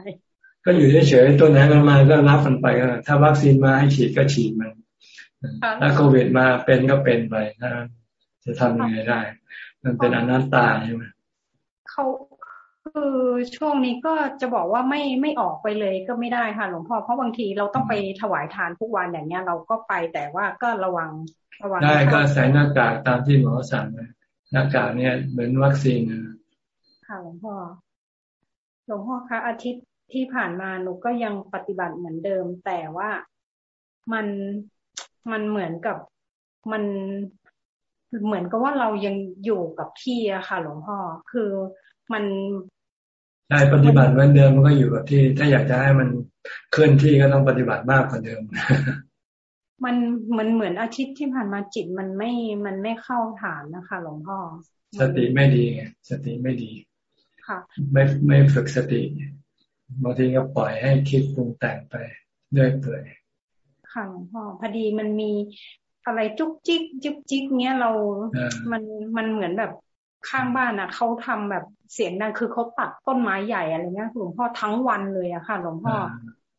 ก็อยู่เฉยๆตัวไหนมันมาก็รับมันไปก็ถ้าวัคซีนมาให้ฉีดก็ฉีดมันถ้าโควิดมาเป็นก็เป็นไปถ้าจะทำยังไงได้ มันเป็นอนัตตาใช่ไหมเขาคือช่วงนี้ก็จะบอกว่าไม่ไม่ออกไปเลยก็ไม่ได้ค่ะหลวงพ่อเพราะบางทีเราต้องไปถวายทานทุกวันอย่างเงี้ยเราก็ไปแต่ว่าก็ระวังระวังได้ก็ใส่หน้ากากตามที่หมอสั่งเลยหน้ากากเนี่ยเหมือนวัคซีนนะค่ะหลวงพ่อหลวงพ่อคะอาทิตย์ ที่ผ่านมาหนูก็ยังปฏิบัติเหมือนเดิม แต่ว่ามันมันเหมือนกับมันเหมือนกับว่าเรายังอยู่กับที่อะค่ะหลวงพ่อคือมันใช่ปฏิบัติเหมือนเดิมมันก็อยู่กับที่ ถ้าอยากจะให้มันเคลื่อนที่ก็ต้องปฏิบัติมากกว่าเดิม มันมันเหมือนอาทิตย์ที่ผ่านมาจิตมันไม่มันไม่เข้าฐานนะคะหลวงพ่อสติไม่ดีไงสติไม่ดี ค่ะ ไม่ไม่ฝึกสติ บางทีก็ปล่อยให้คิดปรุงแต่งไปเรื่อยเปื่อยค่ะหลวงพ่อพอดีมันมีอะไรจุกจิกจุกจิกเนี้ยเรา มันมันเหมือนแบบข้างบ้านอะเขาทำแบบเสียงดังคือเขาตัดต้นไม้ใหญ่อะไรเงี้ยหลวงพ่อทั้งวันเลยอะค่ะหลวงพ่อ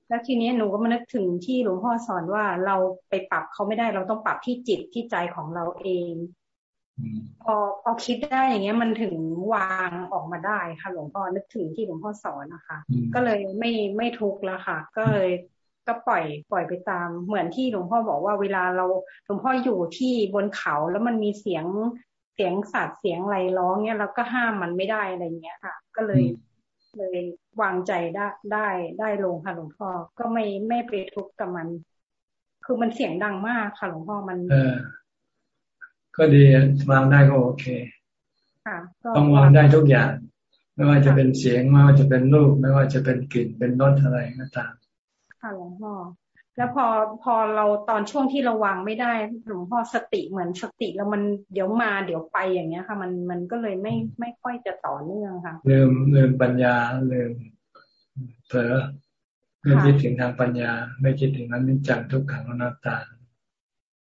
แล้วทีนี้หนูก็มานึกถึงที่หลวงพ่อสอนว่าเราไปปรับเขาไม่ได้เราต้องปรับที่จิตที่ใจของเราเอง พอพอคิดได้อย่างเงี้ยมันถึงวางออกมาได้ค่ะหลวงพ่อนึกถึงที่หลวงพ่อสอนนะคะ ก็เลยไม่ไม่ทุกข์แล้วค่ะ ก็เลยก็ปล่อยปล่อยไปตาม เหมือนที่หลวงพ่อบอกว่าเวลาเราหลวงพ่ออยู่ที่บนเขาแล้วมันมีเสียงเสียงสัตว์เสียงอะไรร้องเนี้ยเราก็ห้ามมันไม่ได้อะไรเงี้ยค่ะ ก็เลยเลยวางใจได้ได้ได้ลงค่ะหลวงพ่อก็ไม่ไม่ไปทุกข์กับมัน คือมันเสียงดังมากค่ะหลวงพ่อมันเออ ก็ดีวางได้ก็โอเคค่ะต้องวางได้ทุกอย่าง ไม่ว่าจะเป็นเสียงไม่ว่าจะเป็นรูป ไม่ว่าจะเป็นกลิ่นเป็นรสอะไรก็ตามค่ะหลวงพ่อแล้วพอพอเราตอนช่วงที่เราวางไม่ได้หลวงพ่อสติเหมือนสติแล้วมันเดี๋ยวมาเดี๋ยวไปอย่างเงี้ยค่ะ มันมันก็เลยไม่ไม่ค่อยจะต่อเนื่องค่ะลืมลืมปัญญาลืมเผลอไม่คิดถึงทางปัญญา ไม่คิดถึงนั้นนิจังทุกขังอนัตตา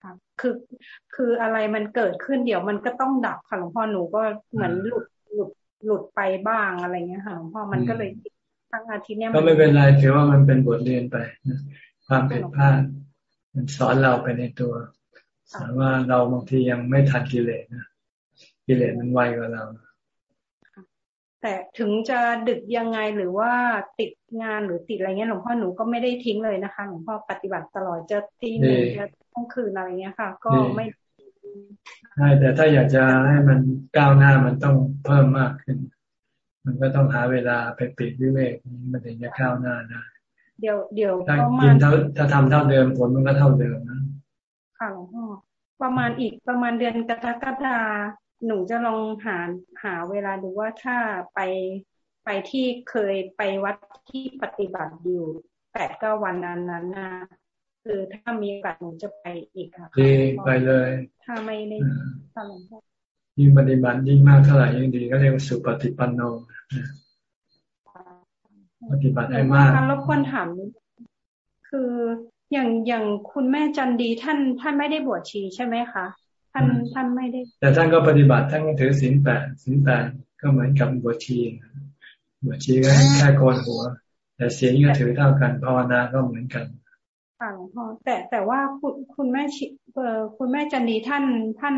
ค่ะคือ คืออะไรมันเกิดขึ้นเดี๋ยวมันก็ต้องดับค่ะหลวงพ่อหนูก็เหมือนหลุดหลุดหลุดไปบ้างอะไรเงี้ยค่ะหลวงพ่อมันก็เลยทั้งอาทิตย์เนี้ยก็ไม่เป็นไรถือว่ามันเป็นบทเรียนไปความผิดพลาดมันสอนเราไปในตัวสอนว่าเราบางทียังไม่ทันกิเลสนะกิเลสมันไวกว่าเราแต่ถึงจะดึกยังไงหรือว่าติดงานหรือติดอะไรเงี้ยหลวงพ่อหนูก็ไม่ได้ทิ้งเลยนะคะหลวงพ่อปฏิบัติตลอดจะตีหนึ่งจะต้องคืนอะไรเงี้ยค่ะ ก็ไม่ ใช่แต่ถ้าอยากจะให้มันก้าวหน้ามันต้องเพิ่มมากขึ้น มันก็ต้องหาเวลาไปปิดวิเวกมันถึงจะก้าวหน้าได้เดี๋ยวเดี๋ยวประมาณถ้าทำเท่าเดิมผลมันก็เท่าเดิมนะค่ะหลวงพ่อประมาณอีกประมาณเดือนกรกฎาหนูจะลองหาหาเวลาดูว่าถ้าไปไปที่เคยไปวัดที่ปฏิบัติอยู่แปดเก้าวันนั้นนั้นนะ คือถ้ามีโอกาสหนูจะไปอีกค่ะดีไปเลย ถ้าไม่ได้ทำหลวงพ่อยิ่งปฏิบัติยิ่งมากเท่าไหร่ยิ่งดีก็เรียกว่าสุปฏิปันโนปฏิบัติให้มากรบกวนถามคืออย่างอย่างคุณแม่จันดีท่านท่านไม่ได้บวชชีใช่ไหมคะท่านท่านไม่ได้ แต่ท่านก็ปฏิบัติท่านก็ถือศีลแปดศีลแปดก็เหมือนกับบวชชีบวชชีก็แค่โกนหัว แต่ศีลก็ถือเท่ากันภาวนาก็เหมือนกัน ค่ะหลวงพ่อแต่แต่ว่าคุณคุณแม่ชิเออคุณแม่จันดีท่านท่าน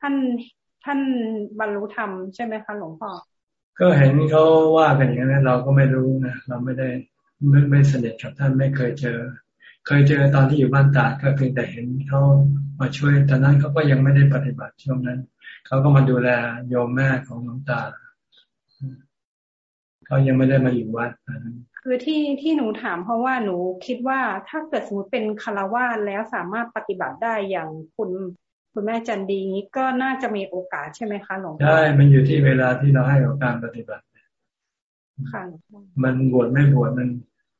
ท่านท่านบรรลุธรรมใช่ไหมคะหลวงพ่อก็เห็นเขาว่ากันอย่างนั้นเราก็ไม่รู้นะเราไม่ได้ไม่ไม่สนิทกับท่านไม่เคยเจอ เคยเจอตอนที่อยู่บ้านตาดก็เพียงแต่เห็นเขามาช่วยตอนนั้นเขาก็ยังไม่ได้ปฏิบัติช่วงนั้นเขาก็มาดูแลโยมแม่ของหลวงตาเขายังไม่ได้มาอยู่วัดตอนนั้น คือที่ที่หนูถามเพราะว่าหนูคิดว่าถ้าเกิดสมมติเป็นคารวะแล้วสามารถปฏิบัติได้อย่างคุณคุณแม่จันดีนี้ก็น่าจะมีโอกาสใช่ไหมคะหลวงพ่อใช่มันอยู่ที่เวลาที่เราให้กับการปฏิบัติค่ะมันบวชไม่บวชมัน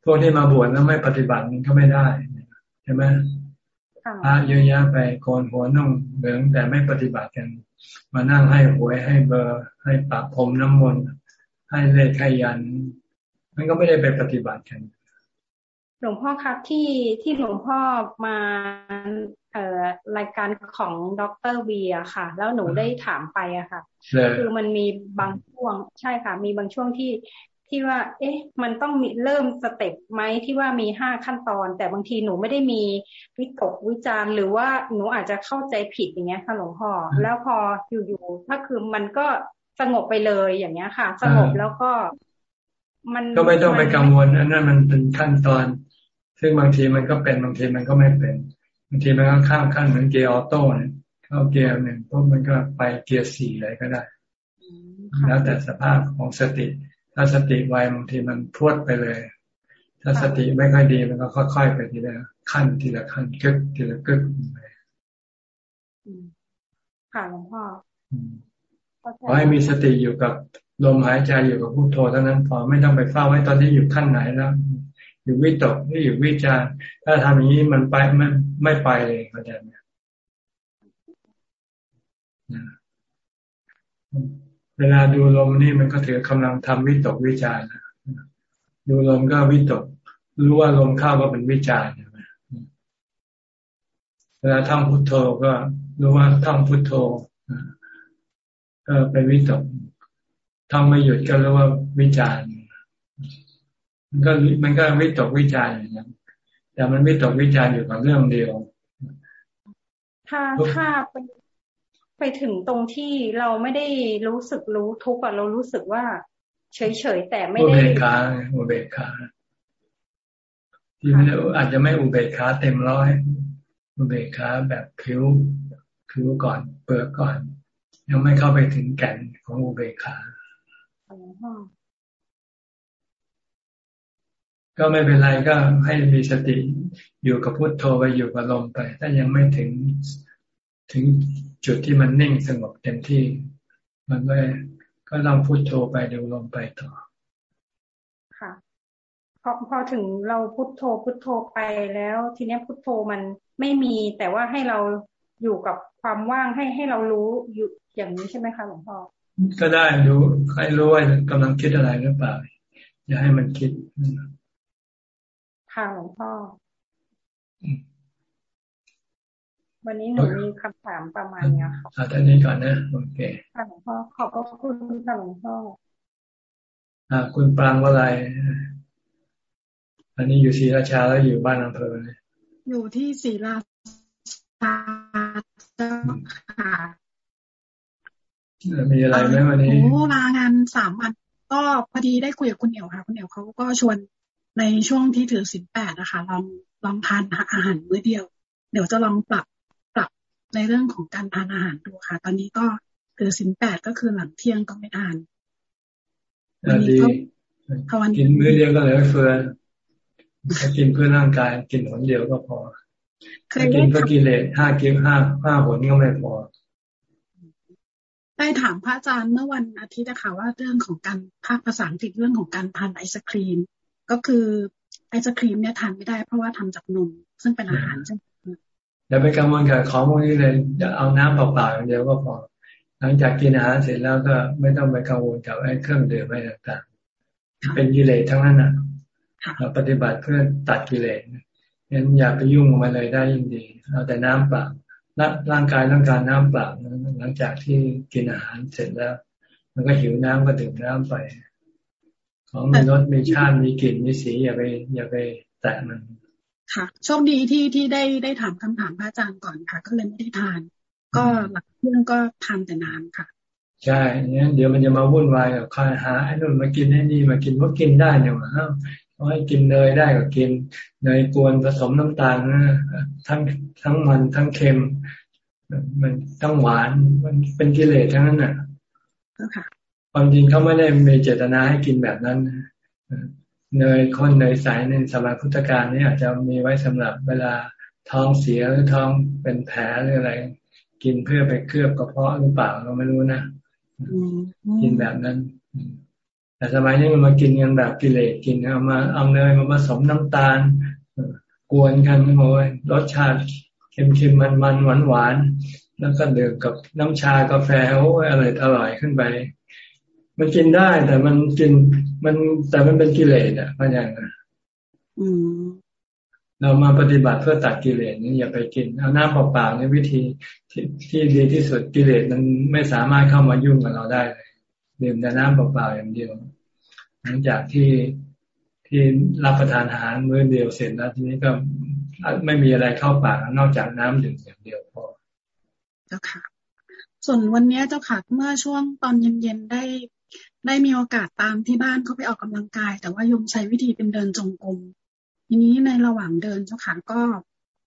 พวกที่มาบวชแล้วไม่ปฏิบัติมันก็ไม่ได้ใช่ไหมพระเยอะแยะไปโกนหัวนุ่งเหลืองแต่ไม่ปฏิบัติกัน มานั่งให้หวยให้เบอร์ ให้ปากพรมน้ำมนต์ให้เลขให้ยัน มันก็ไม่ได้ไปปฏิบัติกัน หลวงพ่อครับที่ที่หลวงพ่อมาเอ่อรายการของดรวีอะค่ะ แล้วหนูได้ถามไปอะค่ะ คือมันมีบางช่วงใช่ค่ะ มีบางช่วงที่ที่ว่า เอ๊ะ มันต้องมีเริ่มสเต็ปไหมที่ว่ามีห้าขั้นตอน แต่บางทีหนูไม่ได้มีวิตกวิจารหรือว่าหนูอาจจะเข้าใจผิดอย่างเงี้ยค่ะหลวงพ่อแล้วพออยู่ๆถ้าคือมันก็สงบไปเลยอย่างเงี้ยค่ะ สงบแล้วก็ มันก็ไม่ต้องไปกังวลอันนั้นมันเป็นขั้นตอน ซึ่งบางทีมันก็เป็นบางทีมันก็ไม่เป็นบางทีมันก็ข้ามขั้นเหมือนเกียร์ออโต้เนี่ยเข้าเกียร์หนึ่งปุ๊บมันก็ไปเกียร์สี่อะไรก็ได้แล้วแต่สภาพของสติ ถ้าสติไวบางทีมันพวดไปเลย ถ้าสติไม่ค่อยดีมันก็ค่อยๆไปทีละขั้นทีละขั้นกึกทีละกึกไปค่ะหลวงพ่อขอให้มีสติอยู่กับ ลมหายใจอยู่กับพุโทโธเท่านั้นพอไม่ต้องไปเฝ้าไว้ตอนที่อยู่ขั้นไหนแล้ว อยู่วิตกไม่อยู่วิจารถ้าทำอย่างนี้มันไปมันไม่ไปเลยเข้าใจไหมเวลาดูลมนี่มันก็ถือกำลังทำวิตกวิจารดูลมก็วิตก รู้ว่าลมเข้าก็เป็นวิจารใช่ไหมเวลาท่องพุทโธก็รู้ว่าท่องพุทโธก็เป็นวิตก ท่องไม่หยุดก็รู้ว่าวิจารณ์มันก็มันก็วิตกวิจารณ์อย่างนี้แต่มันวิตกวิจารณ์อยู่กับเรื่องเดียว ถ้าถ้าไปไปถึงตรงที่เราไม่ได้รู้สึกรู้ทุกข์อะเรารู้สึกว่าเฉยๆแต่ไม่ได้อุเบกขาอุเบกขาที่ไม่ได้อาจจะไม่อุเบกขาเต็มร้อยอุเบกขาแบบผิวผิวก่อนเปลือกก่อน ยังไม่เข้าไปถึงแก่นของอุเบกขา ก็ไม่เป็นไรก็ให้มีสติอยู่กับพุทโธไปอยู่กับลมไป ถ้ายังไม่ถึงถึงจุดที่มันนิ่งสงบเต็มที่ มันก็ก็ลองพุทโธไปดูลมไปต่อ ค่ะพอพอถึงเราพุทโธพุทโธไปแล้ว ทีนี้พุทโธมันไม่มีแต่ว่าให้เราอยู่กับความว่างให้ให้เรารู้อยู่อย่างนี้ใช่ไหมคะหลวงพ่อ ก็ได้รู้ให้รู้ว่ากำลังคิดอะไรหรือเปล่า อย่าให้มันคิดค่ะหลวงพ่อ วันนี้หนูมีคำถามประมาณนี้ค่ะเอาท่านนี้ก่อนนะ โอเคค่ะหลวงพ่อขอบพระคุณค่ะหลวงพ่ออ่าคุณปรางวะไรอันนี้อยู่ศรีราชาแล้วอยู่บ้านอำเภอเลยอยู่ที่ศรีราชาค่ะ มีอะไรไหมวันนี้โอ้ลางานสามวัน ก็พอดีได้คุยกับคุณเหนียวค่ะ คุณเหนียวเขาก็ชวนในช่วงที่ถือสินแปดนะคะ ลองลองทานอาหารมื้อเดียว เดี๋ยวจะลองปรับปรับในเรื่องของการทานอาหารดูค่ะ ตอนนี้ก็ถือสินแปดก็คือหลังเที่ยงก็ไม่ทานวันนี้ก็กินมื้อเดียวก็เลยเฟือถ้ากินเพื่อร่างกายกินหนเดียวก็พอถ้ากินก็กินเลยห้ากินห้าห้าหนก็ไม่พอ ได้ถามพระอาจารย์เมื่อวันอาทิตย์นะคะว่าเรื่องของการภาคภาษาอังกฤษเรื่องของการทานไอศครีม ก็คือไอศครีมเนี่ยทานไม่ได้เพราะว่าทำจากนมซึ่งเป็นอาหารใช่ไหมอย่าไปกังวลกับของพวกนี้เลยจะเอาน้ำเปล่าๆอย่างเดียวก็พอหลังจากกินอาหารเสร็จแล้วก็ไม่ต้องไปกังวลกับไอ้เครื่องดื่มอะไรต่างๆ เป็นกิเลสทั้งนั้นอะเราปฏิบัติเพื่อตัดกิเลสงั้นอย่าไปยุ่งกับมันเลยได้ยิ่งดี เอาแต่น้ำเปล่า ร่างกายต้องการน้ำเปล่าหลังจากที่กินอาหารเสร็จแล้ว มันก็หิวน้ำก็ดื่มน้ำไป ของมีรสมีชาติมีกลิ่นมีสีอย่าไป อย่าไปแตะมัน ค่ะโชคดีที่ที่ได้ได้ถามคำถามพระอาจารย์ก่อนค่ะ ก็เลยไม่ได้ทาน ก็หลักเรื่องก็ทานแต่น้ำค่ะ ใช่เนี่ยเดี๋ยวมันจะมาวุ่นวายกับคอยหาไอ้นู่นมากินไอ้นี่มากินว่ากินได้เนี่ยว่า ให้กินเนยได้ก็กินเนยกวนผสมน้ำตาลนะทั้งทั้งมันทั้งเค็ม มันทั้งหวานมันเป็นกิเลสทั้งนั้นน่ะความจริงเขาไม่ได้มีเจตนาให้กินแบบนั้นเนยข้นเนยใสในสมัยพุทธกาลนี่อาจจะมีไว้สำหรับเวลาท้องเสียหรือท้องเป็นแผลหรืออะไร กินเพื่อไปเคลือบกระเพาะหรือเปล่าเราไม่รู้นะกินแบบนั้น แต่สมัยนี้มันมากินกันแบบกิเลสกินเอามาเอาเนยมาผสมน้ำตาลกวนกันโอ้ยรสชาติเค็มๆมันๆหวานๆแล้วก็ดื่มกับน้ำชากาแฟโอ้ยอร่อยอร่อยขึ้นไป มันกินได้แต่มันกินมันแต่มันเป็นกิเลสอะพ่ออย่างนะเรามาปฏิบัติเพื่อตัดกิเลสนี่อย่าไปกินเอาน้ำเปล่าๆในวิธีที่ที่ดีที่สุดกิเลสมันไม่สามารถเข้ามายุ่งกับเราได้เลยดื่มแต่น้ำเปล่าๆอย่างเดียว หลังจากที่ที่รับประทานอาหารมื้อเดียวเสร็จแล้วทีนี้ก็ไม่มีอะไรเข้าปากนอกจากน้ำดื่มอย่างเดียวพอ เจ้าค่ะ ส่วนวันนี้เจ้าค่ะเมื่อช่วงตอนเย็นๆได้ได้มีโอกาสตามที่บ้านเขาไปออกกำลังกาย แต่ว่ายมใช้วิธีเป็นเดินจงกรมทีนี้ในระหว่างเดินเจ้าค่ะก็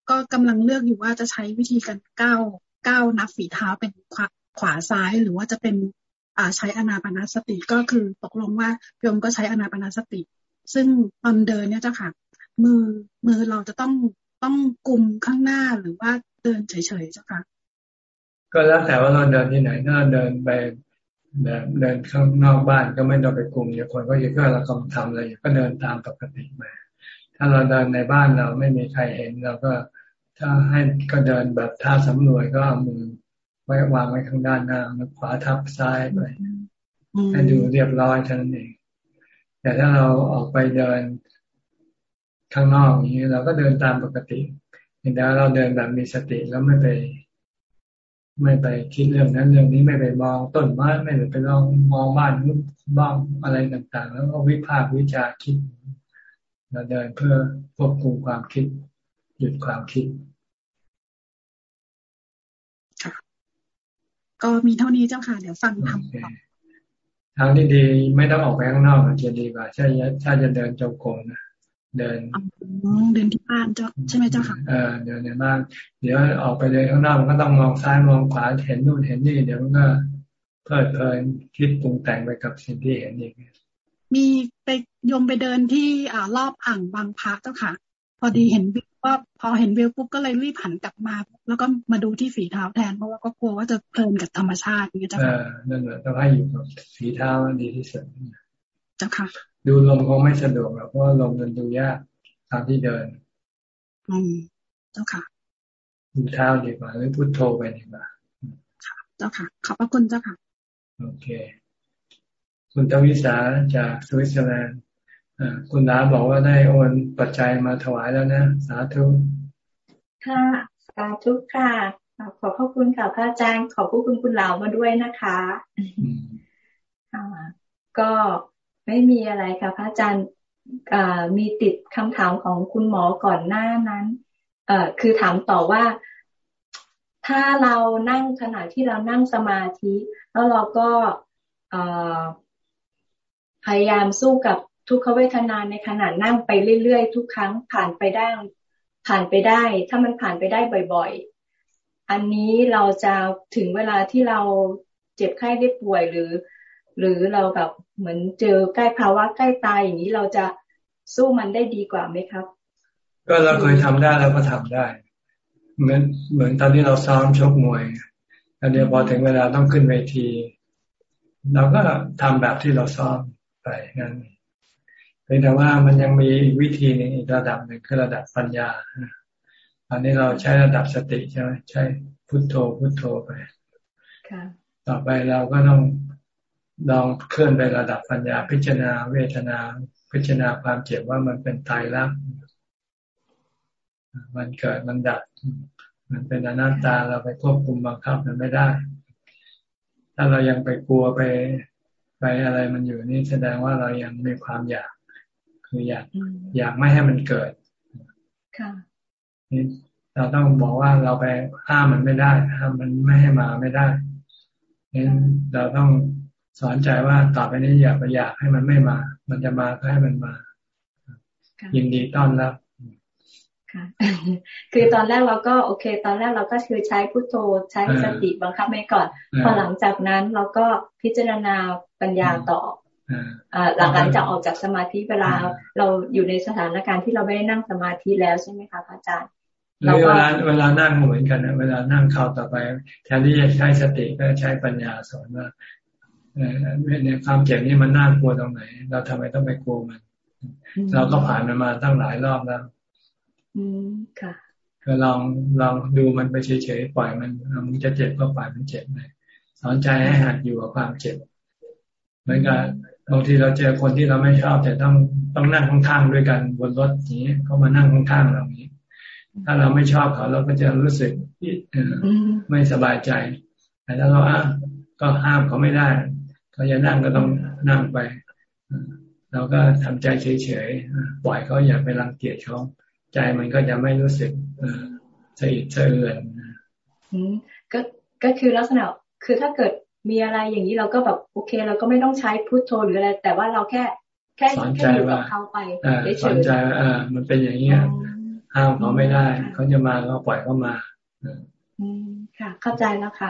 ก็กำลังเลือกอยู่ว่าจะใช้วิธีการก้าวก้าวนับฝีเท้าเป็นขวาขวาซ้ายหรือว่าจะเป็น ใช้อนาปนาสติก็คือตกลงว่าโยมก็ใช้อนาปนาสติ ซึ่งตอนเดินเนี่ยเจ้าค่ะ มือมือเราจะต้องต้องกลุมข้างหน้าหรือว่าเดินเฉยๆเจ้าค่ะ ก็แล้วแต่ว่าเราเดินที่ไหนถ้าเดินไปแบบเดินข้างนอกบ้านก็ไม่ต้องไปกลุ่มอย่าคนก็ยึดว่เรากำลังทำอะไรก็เดินตามปกติมา ถ้าเราเดินในบ้านเราไม่มีใครเห็นเราก็ถ้าให้ก็เดินแบบท่าสำรวจก็เอามือ ไว้วางไว้ข้างด้านหน้าแล้วขวาทับซ้ายไปให้ดูเรียบร้อยเท่านั้นเอง แต่ถ้าเราออกไปเดินข้างนอกอย่างนี้เราก็เดินตามปกติเดี๋ยวเราเดินแบบมีสติแล้วไม่ไป ไม่ไปคิดเรื่องนั้นเรื่องนี้ไม่ไปมองต้นไม้ไม่ไปลองมองบ้านนู้นบ้างอะไรต่างๆ แล้วก็วิพากษ์วิจารคิดเราเดินเพื่อควบคุมความคิด หยุดความคิด ก็มีเท่านี้เจ้าค่ะเดี๋ยวฟังทำทางที่ดีไม่ต้องออกไปข้างนอกจะดีกว่าใช่ถ้าจะเดินจงกรมนะเดินเดินที่บ้านเจ้าใช่ไหมเจ้าค่ะเออเดินในบ้านเดี๋ยวออกไปเดินข้างนอกมันก็ต้องมองซ้ายมองขวาเห็นนู่นเห็นนี่เดี๋ยวมันก็เพลิดเพลินคิดปรุงแต่งไปกับสิ่งที่เห็นอีกมีไปยมไปเดินที่อ่ารอบอ่างบางพระเจ้าค่ะ พอดีเห็นวิว ว่าพอเห็นวิวปุ๊บก็เลยรีบหันกลับมา แล้วก็มาดูที่ฝีเท้าแทนเพราะว่าก็กลัวว่าจะเพลินกับธรรมชาตินี่เจ้าค่ะนั่นแหละต้องให้อยู่กับฝีเท้าดีที่สุดเจ้าค่ะ ดูลมคงไม่สะดวกหรอกเพราะลมมันดูยากตามที่เดินอืมเจ้าค่ะดูเท้าดีกว่าหรือพุทโธไปดีกว่าค่ะเจ้าค่ะขอบพระคุณเจ้าค่ะ โอเค คุณตวิสาจากสวิตเซอร์แลนด์ คุณดาบอกว่าได้โอนปัจจัยมาถวายแล้วนะ สาธุ ค่ะ สาธุค่ะ ขอบพระคุณค่ะพระอาจารย์ ขอบพระคุณคุณเหลามาด้วยนะคะก็ไม่มีอะไรค่ะพระอาจารย์มีติดคำถามของคุณหมอก่อนหน้านั้นคือถามต่อว่าถ้าเรานั่งขณะที่เรานั่งสมาธิ แล้วเราก็พยายามสู้กับ ทุกขเวทนาในขณะนั่งไปเรื่อยๆ ทุกครั้งผ่านไปได้ผ่านไปได้ ถ้ามันผ่านไปได้บ่อย ๆ อันนี้เราจะถึงเวลาที่เราเจ็บไข้ได้ป่วยหรือ หรือเราแบบเหมือนเจอใกล้ภาวะใกล้ตายอย่างนี้เราจะสู้มันได้ดีกว่าไหมครับ ก็เราเคยทำได้เราก็ทำได้เหมือนเหมือนตอนที่เราซ้อมชกมวยอันเดียวพอถึงเวลาต้องขึ้นเวทีเราก็ทำแบบที่เราซ้อมไปงั้นเพียงแต่ว่ามันยังมีวิธีหนึ่งอีกระดับหนึ่งคือระดับปัญญาอันนี้เราใช้ระดับสติใช่ไหมใช้พุทโธพุทโธไปต่อไปเราก็ต้องลองเคลื่อนไประดับปัญญา พิจารณาเวทนา พิจารณาความเจ็บว่ามันเป็นตายรักมันเกิดมันดับ มันเป็นอนัตตาเราไปควบคุมบังคับมันไม่ได้ ถ้าเรายังไปกลัวไปไปอะไรมันอยู่นี่แสดงว่าเรายังมีความอยาก คืออยากอยากไม่ให้มันเกิดนี่เราต้องบอกว่าเราไปห้ามมันไม่ได้ห้ามมันไม่ให้มาไม่ได้งั้นเราต้องสอนใจว่าต่อไปนี้อย่าไปอยากให้มันไม่มา มันจะมาก็ให้มันมา ยินดีต้อนรับคือตอนแรกเราก็โอเค ตอนแรกเราก็คือใช้พุทโธใช้สติบังคับไว้ก่อน พอหลังจากนั้นเราก็พิจารณาปัญญาต่อ หลังจากออกจากสมาธิเวลาเราอยู่ในสถานการณ์ที่เราไม่ได้นั่งสมาธิแล้วใช่ไหมคะพระอาจารย์เวลาเวลานั่งเหมือนกันเวลานั่งเข้าต่อไปแทนที่จะใช้สติก็ใช้ปัญญาสอนว่าในความเจ็บนี่มันน่ากลัวตรงไหน เราทำไมต้องไปกลัวมัน เราก็ผ่านมันมาตั้งหลายรอบแล้ว อืมค่ะก็ลองลองดูมันไปเฉยๆปล่อยมันมันจะเจ็บก็ปล่อยมันเจ็บไปสอนใจให้หัดอยู่กับความเจ็บเหมือนกับ บางทีเราเจอคนที่เราไม่ชอบ แต่ต้องต้องนั่งข้างๆด้วยกันบนรถนี้เขามานั่งข้างๆเรานี้ ถ้าเราไม่ชอบเขาเราก็จะรู้สึกไม่สบายใจ แต่ถ้าเราอ้าก็ห้ามเขาไม่ได้เขาจะนั่งก็ต้องนั่งไปเราก็ทำใจเฉยๆปล่อยเขาอย่าไปรังเกียจเขาใจมันก็จะไม่รู้สึกสะอิดสะเอื้อนก็ก็คือลักษณะคือถ้าเกิด มีอะไรอย่างนี้เราก็แบบโอเค เราก็ไม่ต้องใช้พุทโธหรืออะไร แต่ว่าเราแค่แค่แค่อยู่กับเขาไปสอนใจอ่ามันเป็นอย่างนี้ห้ามเขาไม่ได้เขาจะมาก็ปล่อยเขามาอืมค่ะ เข้าใจแล้วค่ะ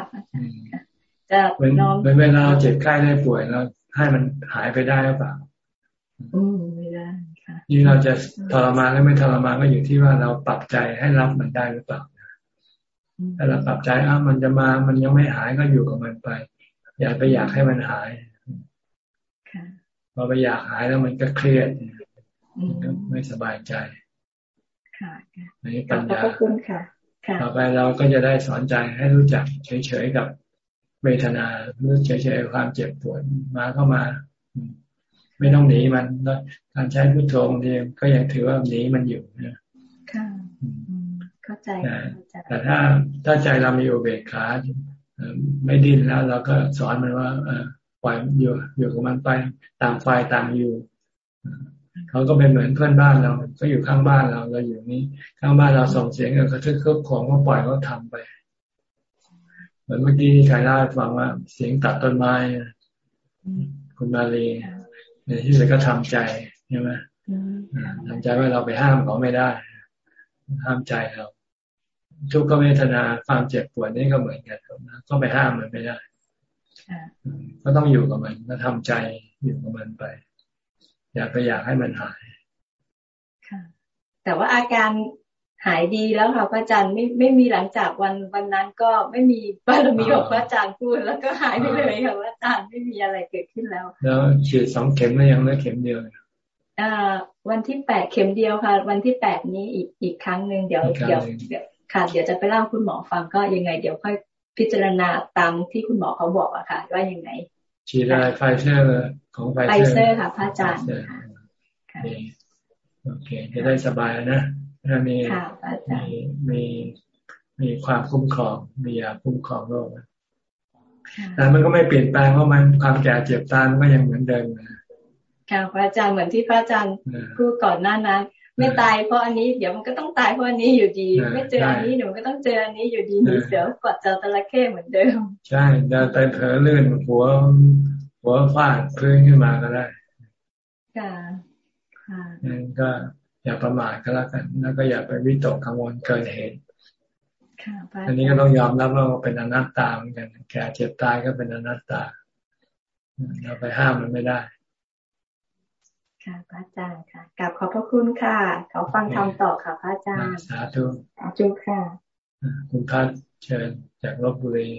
จะน้อมเวลาเจ็บไข้ได้ป่วยเราให้มันหายไปได้หรือเปล่าอืมไม่ได้ค่ะนี่เราจะทรมานหรือไม่ทรมานก็อยู่ที่ว่าเราปรับใจให้รับมันได้หรือเปล่าถ้าเราปรับใจอ้ามันจะมามันยังไม่หายก็อยู่กับมันไป อย่าไปอยากให้มันหายพอไปอยากหายแล้วมันก็เครียดก็ไม่สบายใจนี่ปัญญาต่อไปเราก็จะได้สอนใจให้รู้จักเฉยๆกับเวทนารู้เฉยๆความเจ็บปวดมาเข้ามา ไม่ต้องหนีมันการใช้พุทโธบางทีก็ยังถือว่าหนีมันอยู่นะค่ะเข้าใจแต่ถ้าถ้าใจเรามีอุเบกขา ไม่ดิ้นแล้วเราก็สอนมันว่าปล่อยอยู่อยู่กับมันไปต่างฝ่ายต่างอยู่เขาก็เป็นเหมือนเพื่อนบ้านเราก็อยู่ข้างบ้านเราเราอยู่นี้ ข้างบ้านเราส่งเสียงเออกระทึกเคอบของก็ปล่อยเขาทาไปเหมือนเมื่อกี้ใครเล่าให้ฟังว่า เสียงตัดต้นไม้คุณมาลีในที่สุดก็ทำใจใช่ไหมทำใจว่าเราไปห้ามเขาไม่ได้ ห้ามใจเรา ทุกขเวทนาความเจ็บปวดนี่ก็เหมือนกันนะก็ไปห้ามมันไม่ได้ก็ต้องอยู่กับมันก็ทำใจอยู่กับมันไป อย่าไปอยากให้มันหายค่ะ แต่ว่าอาการหายดีแล้วค่ะพระอาจารย์ไม่ไม่มีหลังจากวันวันนั้นก็ไม่มีบารมีของพระอาจารย์พูดแล้วก็หายไปเลยค่ะพระอาจารย์ไม่มีอะไรเกิดขึ้นแล้ว แล้วฉีดสองเข็มแล้วยังเหลือเข็มเดียวอ่า วันที่แปดเข็มเดียวค่ะ วันที่แปดนี้อีกอีกครั้งหนึ่งเดี๋ยวเดี๋ยวเดี๋ยว ค่ะ เดี๋ยวจะไปเล่าคุณหมอฟังก็ยังไง เดี๋ยวค่อยพิจารณาตามที่คุณหมอเขาบอกอะค่ะ ว่ายังไงฉีดอะไรไฟเซอร์ของไฟเซอร์ค่ะพระอาจารย์ค่ะโอเค จะได้สบายนะถ้ามีมีมีมีความคุ้มครองมียาคุ้มครองโรคแต่มันก็ไม่เปลี่ยนแปลงเพราะมันความแก่เจ็บตายมันก็ยังเหมือนเดิมนะค่ะพระอาจารย์เหมือนที่พระอาจารย์พูดก่อนหน้านั้น ไม่ตายเพราะอันนี้เดี๋ยวมันก็ต้องตายเพราะอันนี้อยู่ดี ไม่เจออันนี้เดี๋ยวมันก็ต้องเจออันนี้อยู่ดีหนีเสือกดเจอตะละเข้เหมือนเดิม ใช่จะไปเผลอเลื่อนหัวหัวฟาดพื้นขึ้นมาก็ได้ค่ะค่ะนั่นก็อย่าประมาทก็แล้วกัน แล้วก็อย่าไปวิตกกังวลเกินเหตุอันนี้ก็ต้องยอมรับว่าเป็นอนัตตาเหมือนกันแก่เจ็บตายก็เป็นอนัตตา เราไปห้ามมันไม่ได้ ค่ะพระอาจารย์ค่ะกลับขอบพระคุณค่ะขอฟังธรรมต่อค่ะพระอาจารย์สาธุสาธุค่ะ คุณพัฒเชิญจากลบบุรี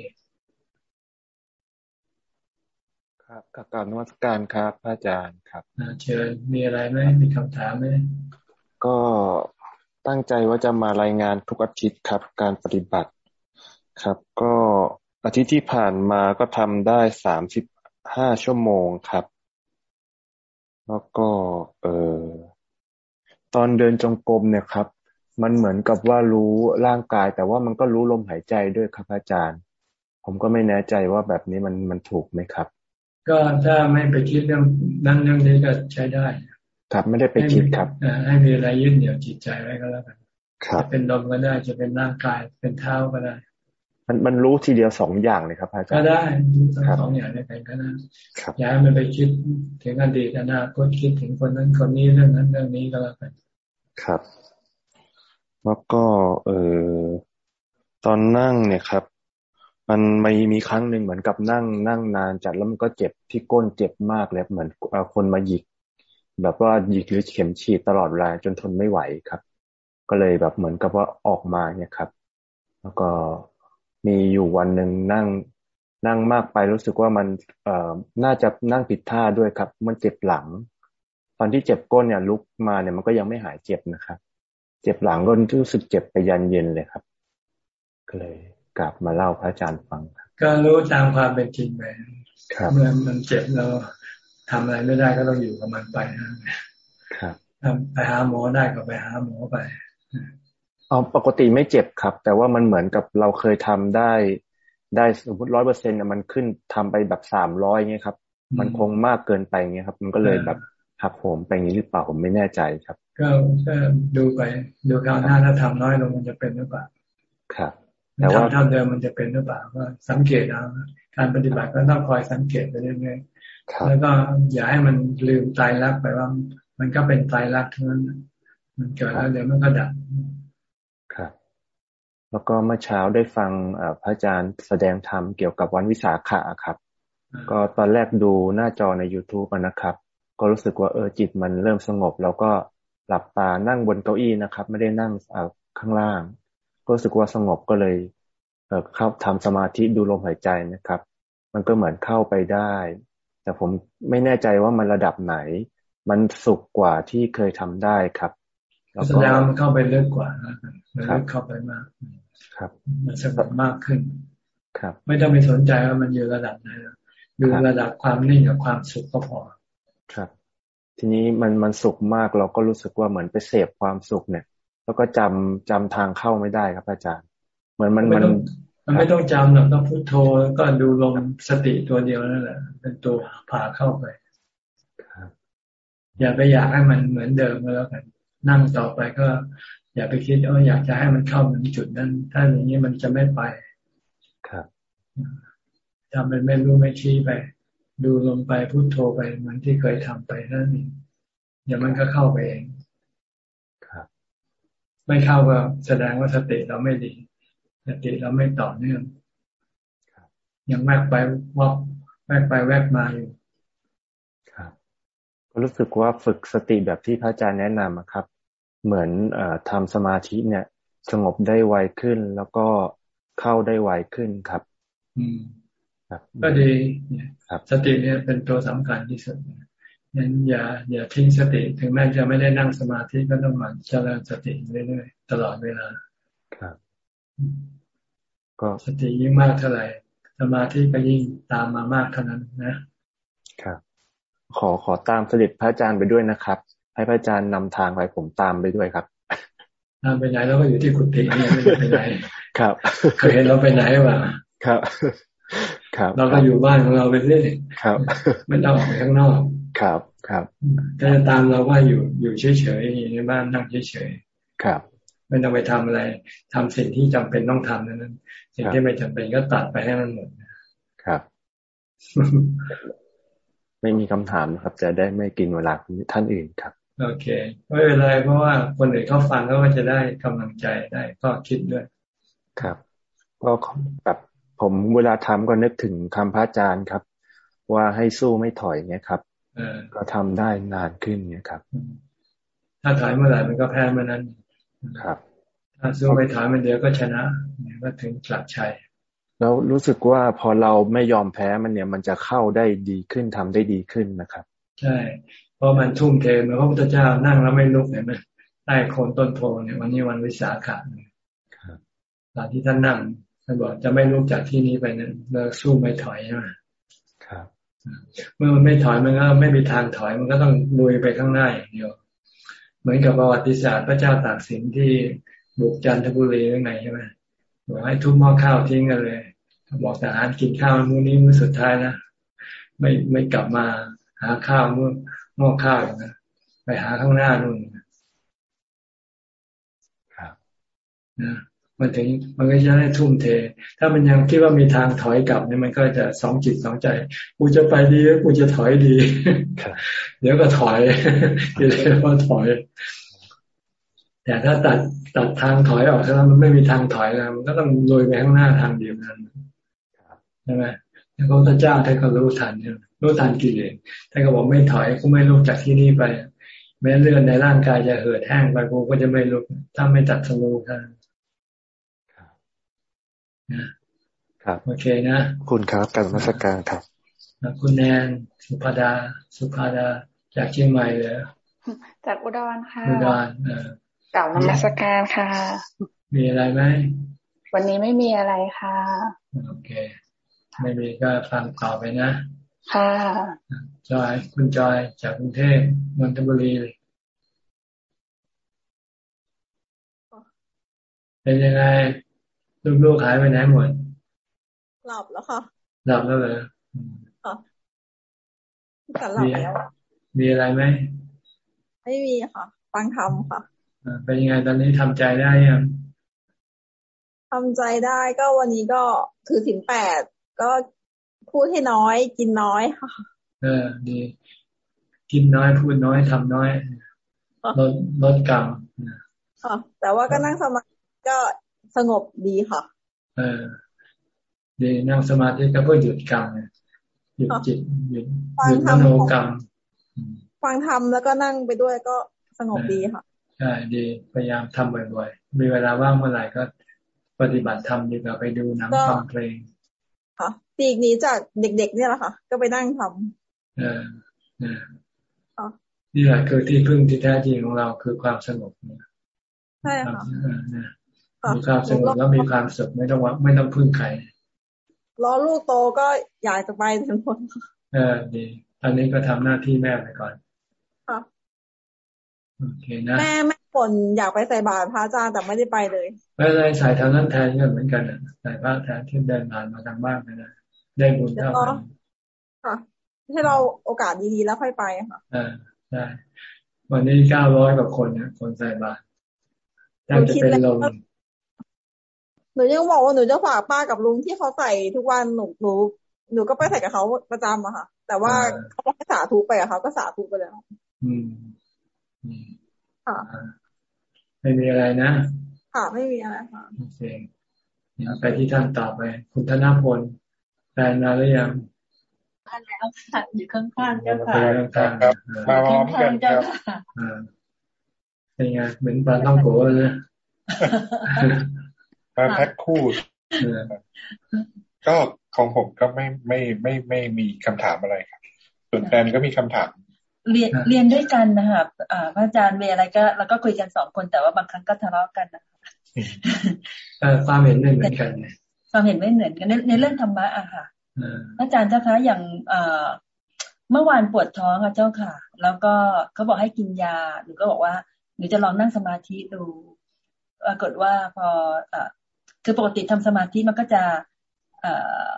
ครับกับการนวัตการครับพระอาจารย์ครับเชิญมีอะไรไหมมีคำถามไหมก็ตั้งใจว่าจะมารายงานทุกอาทิตย์ครับ การปฏิบัติครับ ก็อาทิตย์ที่ผ่านมาก็ทำได้สามสิบห้าชั่วโมงครับ แล้วก็เออตอนเดินจงกรมเนี่ยครับ มันเหมือนกับว่ารู้ร่างกาย แต่ว่ามันก็รู้ลมหายใจด้วยครับอาจารย์ ผมก็ไม่แน่ใจว่าแบบนี้มันมันถูกไหมครับ ก็ถ้าไม่ไปคิดเรื่องนั้นเรื่องนี้ก็ใช้ได้ ครับไม่ได้ไปคิดครับให้มีอะไรยึดเหนี่ยวจิตใจไว้ก็แล้วกันครับเป็นลมก็ได้จะเป็นร่างกายเป็นเท้าก็ได้ มันมันรู้ทีเดียวสองอย่างเลยครับอาจารย์ก็ได้สองอย่างได้กันก็ได้ย้ายมันไปคิดถึงอดีตอนาคตคิดถึงคนนั้นคนนี้เรื่องนั้นเรื่องนี้ก็แล้วกันครับ แล้วก็เออตอนนั่งเนี่ยครับ มันไม่มีครั้งหนึ่งเหมือนกับนั่ง นั่งนานจัดแล้วมันก็เจ็บที่ก้นเจ็บมากเลยเหมือนคนมาหยิก แบบว่าหยิกหรือเข็มฉีดตลอดเวลาจนทนไม่ไหวครับ ก็เลยแบบเหมือนกับว่าออกมาเนี่ยครับ แล้วก็ มีอยู่วันหนึ่งนั่งนั่งมากไปรู้สึกว่ามันเอ่อน่าจะนั่งผิดท่าด้วยครับ มันเจ็บหลัง ตอนที่เจ็บก้นเนี่ยลุกมาเนี่ยมันก็ยังไม่หายเจ็บนะครับ เจ็บหลังก็รู้สึกเจ็บไปยันเย็นเลยครับ ก็เลยกลับมาเล่าพระอาจารย์ฟังก็รู้ตามความเป็นจริงไปเมื่อมันเจ็บเราทำอะไรไม่ได้ก็ต้องอยู่กับมันไปนะครับไปหาหมอได้ก็ไปหาหมอไป เอาปกติไม่เจ็บครับ แต่ว่ามันเหมือนกับเราเคยทำได้ ได้สมมติร้อยเปอร์เซ็นต์มันขึ้นทำไปแบบสามร้อยเงี้ยครับ มันคงมากเกินไปเงี้ยครับ มันก็เลยแบบหักโหมไปงี้หรือเปล่าผมไม่แน่ใจครับ ก็ก็ดูไป ดูคราวหน้าถ้าทำน้อยลงมันจะเป็นหรือเปล่าครับแต่ว่าทำเดิมมันจะเป็นหรือเปล่าก็สังเกตเอาการปฏิบัติก็ต้องคอยสังเกตไปเรื่อยๆแล้วก็อย่าให้มันลืมตายรักไปว่า มันก็เป็นตายรักทั้งนั้นมันเกิดแล้วเดี๋ยวมันก็ดับครับ แล้วก็เมื่อเช้าได้ฟังพระอาจารย์แสดงธรรมเกี่ยวกับวันวิสาขะครับ ก็ตอนแรกดูหน้าจอใน youtube นะครับ ก็รู้สึกว่าเออจิตมันเริ่มสงบ แล้วก็หลับตานั่งบนเก้าอี้นะครับ ไม่ได้นั่งข้างล่าง ก็รู้สึกว่าสงบก็เลยเเข้าทำสมาธิดูลมหายใจนะครับ มันก็เหมือนเข้าไปได้ แต่ผมไม่แน่ใจว่ามันระดับไหน มันสุกกว่าที่เคยทำได้ครับ แสดงมันเข้าไปลึกกว่านะมันลึกเข้าไปมาก ครับ มันสงบมากขึ้น ครับ ไม่ต้องไปสนใจว่ามันอยู่ระดับไหนดูระดับความนิ่งกับความสุขก็พอ ครับ ทีนี้มันมันสุขมากเราก็รู้สึกว่าเหมือนไปเสพความสุขเนี่ย แล้วก็จำจำทางเข้าไม่ได้ครับอาจารย์ เหมือนมันมันมันไม่ต้องจำหรอกต้องพุทโธแล้วก็ดูลมสติตัวเดียวนั่นแหละ เป็นตัวพาเข้าไปอย่าไปอยากให้มันเหมือนเดิมแล้วกัน นั่งต่อไปก็ อย่าไปคิดว่าอยากจะให้มันเข้าเหมือนจุดนั้น ถ้าอย่างนี้มันจะไม่ไป ครับทำเป็นไม่รู้ไม่ชี้ไป ดูลงไปพุโทโธไปเหมือนที่เคยทำไปนั่นเองเดี๋ยวมันก็เข้าไปเองครับ ไม่เข้าก็แสดงว่าสติเราไม่ดีสติเราไม่ต่อเนื่องยังแวกไปวับแวกไปแวกมาอยู่รู้สึกว่าฝึกสติแบบที่พระอาจารย์แนะนำครับ เหมือนอทำสมาธิเนี่ย สงบได้ไวขึ้น แล้วก็เข้าได้ไวขึ้นครับ อืมก็ดีครับสติเนี่ยเป็นตัวสำคัญที่สุดงั้นอย่าอย่าทิ้งสติถึงแม้จะไม่ได้นั่งสมาธิก็ต้องหมั่นเจริญสติเรื่อยๆตลอดเวลา ครับ ก็สติยิ่งมากเท่าไหร่สมาธิก็ยิ่งตามมามากเท่านั้นนะครับ ขอขอตามเสด็จพระอาจารย์ไปด้วยนะครับ ให้พระอาจารย์นำทางไปผมตามไปด้วยครับตามไปไหนเราก็อยู่ที่กุฏินี่ไม่ไปไหนครับ เคยเห็นเราไปไหนวะครับ ครับ เราก็อยู่บ้านของเราไปเรื่อยครับไม่ต้องออกไปข้างนอกครับครับถ้าจะตามเราว่าอยู่อยู่เฉยๆอยู่ในบ้านนั่งเฉยๆครับไม่ต้องไปทำอะไรทำสิ่งที่จำเป็นต้องทำนั้นสิ่งที่ไม่จำเป็นก็ตัดไปให้มันหมดครับ ไม่มีคำถามครับ จะได้ไม่กินเวลาท่านอื่นครับ โอเคไม่เป็นไรเพราะว่าคนอื่นเขาฟังเขาก็จะได้กำลังใจได้ก็คิดด้วย ครับก็แบบผมเวลาทำก็นึกถึงคำพระอาจารย์ครับ ว่าให้สู้ไม่ถอยเนี่ยครับก็ทำได้นานขึ้นเนี่ยครับ ถ้าถอยเมื่อไหร่มันก็แพ้เมื่อนั้น ครับ ถ้าสู้ไม่ถอยมันเดียวก็ชนะเนี่ยก็ถึงกลับชัยแล้วรู้สึกว่าพอเราไม่ยอมแพ้มันเนี่ย มันจะเข้าได้ดีขึ้นทำได้ดีขึ้นนะครับ ใช่ เพราะมันทุ่มเทเหมือนพระพุทธเจ้านั่งแล้วไม่ลุกเห็นไหมใต้โคนต้นโพเนี่ยวันนี้วันวิสาขะตอนที่ท่านนั่งท่านบอกจะไม่ลุกจากที่นี้ไปนั้นเราสู้ไม่ถอยใช่ไหมครับเมื่อมันไม่ถอยมันก็ไม่มีทางถอยมันก็ต้องลุยไปข้างหน้าอย่างเดียว เหมือนกับประวัติศาสตร์พระเจ้าตากสินที่บุกจันทบุรียังไงใช่ไหมบอกให้ทุบหม้อข้าวทิ้งกันเลยบอกทหารกินข้าวมื้อนี้มื้อสุดท้ายนะไม่ไม่กลับมาหาข้าวมื้อ หม้อข้าวนะไปหาข้างหน้านู่นครับนะมันถึงมันก็จะได้ทุ่มเท ถ้ามันยังคิดว่ามีทางถอยกลับเนี่ยมันก็จะสองจิตสองใจกูจะไปดีกูจะถอยดีเดี๋ยวก็ถอยเดี๋ยวก็ถอยแต่ถ้าตัดตัดทางถอยออกแล้วมันไม่มีทางถอยแล้วมันก็ต้องโดยไปข้างหน้าทางเดียวกันใช่ไหม พระพุทธเจ้าท่านก็รู้ทันรู้ทันกิเลสท่านก็บอกไม่ถอยก็ไม่ลุกจากที่นี่ไป แม้เลือดในร่างกายจะเหือดแห้งไปกูก็จะไม่ลุกถ้าไม่ตัดสมุทันครับโอเคนะคุณครับการมาสการครับคุณแนนสุภาดา สุภาดาจากเชียงใหม่เลยจากอุดรค่ะอุดรเออก่านมัสการค่ะ มีอะไรไหมวันนี้ไม่มีอะไรค่ะโอเค ไม่มีก็ฟังต่อไปนะ ค่ะจอยคุณจอยจากกรุงเทพนนทบุรีเป็นยังไงลูกๆหายไปไหนหมดหลับแล้วค่ะหลับแล้วเหรอค่ะแต่หลับแล้วมีอะไรไหมไม่มีค่ะฟังธรรมค่ะเป็นยังไงตอนนี้ทำใจได้ยังทำใจได้ก็วันนี้ก็ถือสินแปด ก็พูดให้น้อย กินน้อยค่ะเออดีกินน้อยพูดน้อยทำน้อยลดลดกรรมค่ะแต่ว่าก็นั่งสมาธิก็สงบดีค่ะ เออดีนั่งสมาธิก็เพื่อหยุดกรรมหยุดจิตหยุดหยุดมโนกรรมฟังธรรมแล้วก็นั่งไปด้วยก็สงบดีค่ะใช่ดีพยายามทำบ่อยๆ มีเวลาว่างเมื่อไหร่ก็ปฏิบัติธรรมดีกว่าไปดูหนังฟังเพลงค่ะ ปีกนี้จากเด็ก ๆ เนี่ยแหละค่ะ ก็ไปนั่งทำเออเออนี่แหละคือที่พึ่งที่แท้จริงของเราคือความสงบเนี่ยใช่ค่ะมีความสงบแล้วมีความสุขไม่ต้องว่าไม่ต้องพึ่งใครรอลูกโตก็อยากจะไปทั้งหมดเออดีตอนนี้ก็ทำหน้าที่แม่ไปก่อนค่ะโอเคนะแม่แม่คนอยากไปใส่บาตรพระอาจารย์แต่ไม่ได้ไปเลยไม่ได้ใส่ทางนั้นแทนก็เหมือนกันใส่พระแทนที่เดินผ่านมาทางบ้านไปนะ ได้บุญเท่ากันค่ะให้เราโอกาสดีๆแล้วค่อยไปค่ะอ่าได้วันนี้เก้าร้อยกว่าคนเนี่ยคนใส่บาตรแทบจะเป็นลมหนูยังบอกว่าหนูจะฝากป้ากับลุงที่เขาใส่ทุกวันหนูหนูหนูก็ไปใส่กับเขาประจำอะค่ะ แต่ว่าเขาให้สาธุไปอะเขาก็สาธุไปแล้วอืมค่ะไม่มีอะไรนะค่ะไม่มีอะไรค่ะโอเคไปที่ท่านต่อไป คุณธนพล แฟนมาหรือยังท่านแล้วค่ะอยู่ข้างๆเจ้าค่ะข้างๆมาพร้อมกันครับเป็นไงเหมือนปลาต้องโกเลยมาแพ็คคู่ก็ของผมก็ไม่ไม่ไม่ไม่มีคำถามอะไรครับส่วนแฟนก็มีคำถาม เรียนเรียนด้วยกันนะคะพระอาจารย์มีอะไรก็เราก็คุยกันสองคนแต่ว่าบางครั้งก็ทะเลาะกันนะคะความเห็นไม่เหมือนกัน ความเห็นไม่เหมือนกันในเรื่องธรรมะอะค่ะอาจารย์เจ้าคะอย่างเมื่อวานปวดท้องค่ะเจ้าค่ะ แล้วก็เขาบอกให้กินยาหนูก็บอกว่าหนูจะลองนั่งสมาธิดูปรากฏว่าพอคือปกติทำสมาธิมันก็จะเอ่อ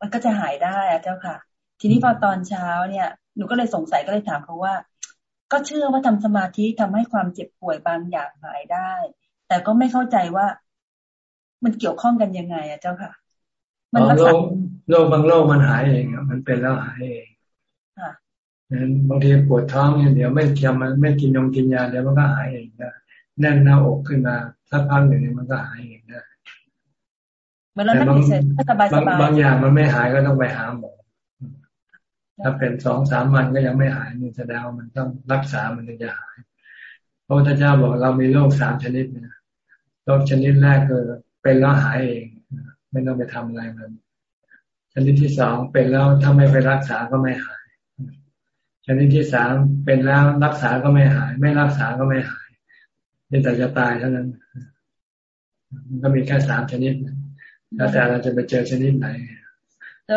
มันก็จะหายได้อะเจ้าค่ะ ทีนี้พอตอนเช้าเนี่ยหนูก็เลยสงสัยก็เลยถามเขาว่า ก็เชื่อว่าทำสมาธิทำให้ความเจ็บป่วยบางอย่างหายได้ แต่ก็ไม่เข้าใจว่า มันเกี่ยวข้องกันยังไงอะเจ้าค่ะ มันโรคโรคบางโรคมันหายเองมันเป็นแล้วหายเองนั้นบางทีปวดท้องเนี่ยเดี๋ยวไม่กินมันไม่กินยงกินยาเดี๋ยวมันก็หายเองนะแน่นหน้าอกขึ้นมาสักพักหนึ่งมันก็หายเองได้เมื่อเรานั่งเฉยสบายสบายบางอย่างมันไม่หายก็ต้องไปหาหมอถ้าเป็นสองสามวันก็ยังไม่หายนี่แสดงว่ามันต้องรักษามันถึงจะหายพระพุทธเจ้าบอกเรามีโรคสามชนิดนะโรคชนิดแรกคือ เป็นแล้วหายเอง ไม่ต้องไปทำอะไรมัน ชนิดที่สองเป็นแล้วถ้าไม่ไปรักษาก็ไม่หาย ชนิดที่สามเป็นแล้วรักษาก็ไม่หาย ไม่รักษาก็ไม่หายนี่แต่จะตายเท่านั้น มันก็มีแค่สามชนิดแล้วแต่เราจะไปเจอชนิดไหน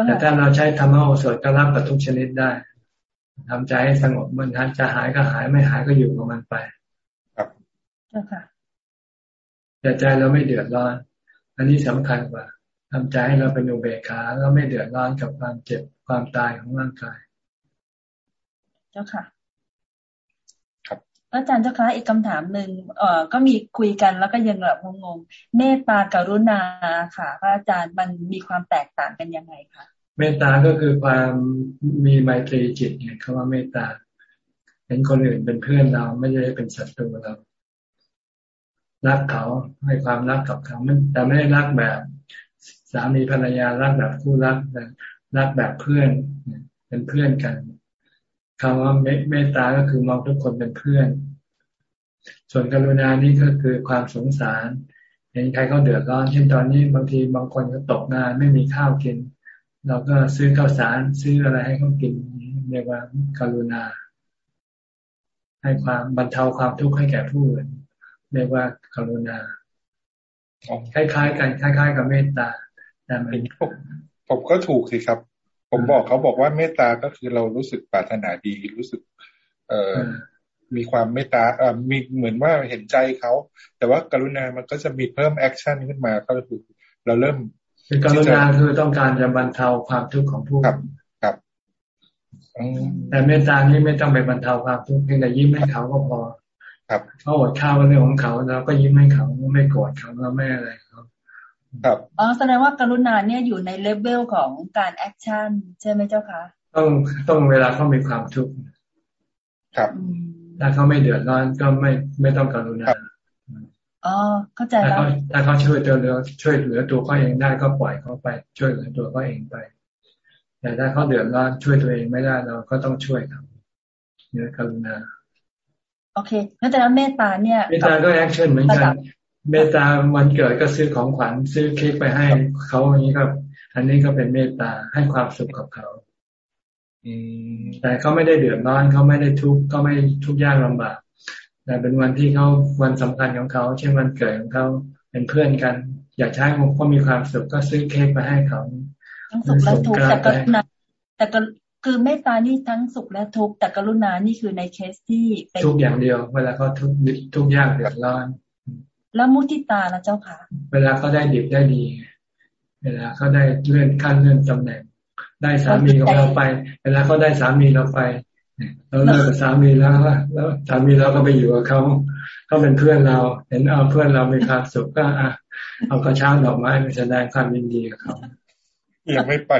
แต่ถ้าเราใช้ธรรมะโอสถก็รับกับทุกชนิดได้ทำใจให้สงบมันจะหายก็หายไม่หายก็อยู่กับมันไป ครับค่ะแต่ใจเราไม่เดือดร้อน อันนี้สำคัญกว่าทำใจให้เราเป็นอุเบกขาแล้วไม่เดือดร้อนกับความเจ็บความตายของร่างกาย เจ้าค่ะอาจารย์เจ้าคะอีกคำถามหนึ่งเอ่อก็มีคุยกันแล้วก็ยังแบบงงๆเมตตากรุณาค่ะพระอาจารย์มันมีความแตกต่างกันยังไงคะเมตตาก็คือความมีไมตรีจิตไงคำว่าเมตตาเห็นคนอื่นเป็นเพื่อนเราไม่ได้เป็นศัตรูเรา รักเขาให้ความรักกับเขาแต่ไม่ได้รักแบบ สามีภรรยารักแบบคู่รักแต่รักแบบเพื่อนเป็นเพื่อนกันคำว่าเมตตาก็คือมองทุกคนเป็นเพื่อน ส่วนกรุณานี่ก็คือความสงสาร เห็นใครเขาเดือดร้อนเช่นตอนนี้บางทีบางคนก็ตกงานไม่มีข้าวกิน เราก็ซื้อข้าวสารซื้ออะไรให้เขากินเรียกว่ากรุณา ให้ความบรรเทาความทุกข์ให้แก่ผู้อื่น เรียกว่ากรุณา คล้ายๆ กันคล้าย ๆ กับเมตตาแต่มันผมก็ถูกสิครับ ผมบอกเขาบอกว่าเมตตาก็คือเรารู้สึกปรารถนาดีรู้สึก เอ่อมีความเมตตาเอ่อมีเหมือนว่าเห็นใจเขา แต่ว่ากรุณามันก็จะมีเพิ่ม action ขึ้นมาก็คือเราเริ่มกรุณาคือต้องการจะบรรเทาความทุกข์ของผู้ครับครับแต่เมตตานี้ไม่ต้องไปบรรเทาความทุกข์เพียงแต่ยิ้มให้เขาก็พอ ครับเขาอดข้าวเรื่องของเขาเราก็ยิ้มให้เขาไม่โกรธเขาเราไม่อะไรเขาครับอ๋อแสดงว่ากรุณาเนี่ยอยู่ใน level ของการ actionใช่ไหมเจ้าคะต้องต้องเวลาเขามีความทุกข์ครับถ้าเขาไม่เดือดร้อนก็ไม่ไม่ต้องกรุณาอ๋อเข้าใจแล้วถ้าเขาช่วยตัวเรือช่วยเหลือตัวเขาเองได้ก็ปล่อยเขาไป ช่วยเหลือตัวเขาเองไป แต่ถ้าเขาเดือดร้อนช่วยตัวเองไม่ได้เราก็ต้องช่วยเขานี่คือกรุณา โอเคแล้วแต่เมตตาเนี่ยเมตตาก็ action เหมือนกัน เมตตาวันเกิดก็ซื้อของขวัญซื้อเค้กไปให้เขาอย่างนี้ก็อันนี้ก็เป็นเมตตาให้ความสุขกับเขาแต่เขาไม่ได้เดือดร้อนเขาไม่ได้ทุกข์เขาไม่ทุกข์ยากลำบากแต่เป็นวันที่เขาวันสำคัญของเขาเช่นวันเกิดของเขาเป็นเพื่อนกัน อยากใช้เขามีความสุขก็ซื้อเค้กไปให้เขาสุขและทุกข์แต่ก็แต่ก็ คือเมตตานี่ทั้งสุขและทุกข์แต่กรุณานี่คือในเคสที่เป็นทุกอย่างเดียว เวลาเขาทุกทุกยากเดือดร้อน แล้วมุทิตาละเจ้าค่ะ เวลาเขาได้ดิบได้ดี เวลาเขาได้เลื่อนขั้นเลื่อนตำแหน่ง ได้สามีของเราไป เวลาเขาได้สามีเราไปเราเลิกกับสามีแล้วแล้วสามีเราก็ไปอยู่กับเขาเขาเป็นเพื่อนเรา เห็นเอาเพื่อนเรามีความสุขก็อะเอากระช้างดอกไม้ไปแสดงความยินดีกับเขา ยังไม่ไป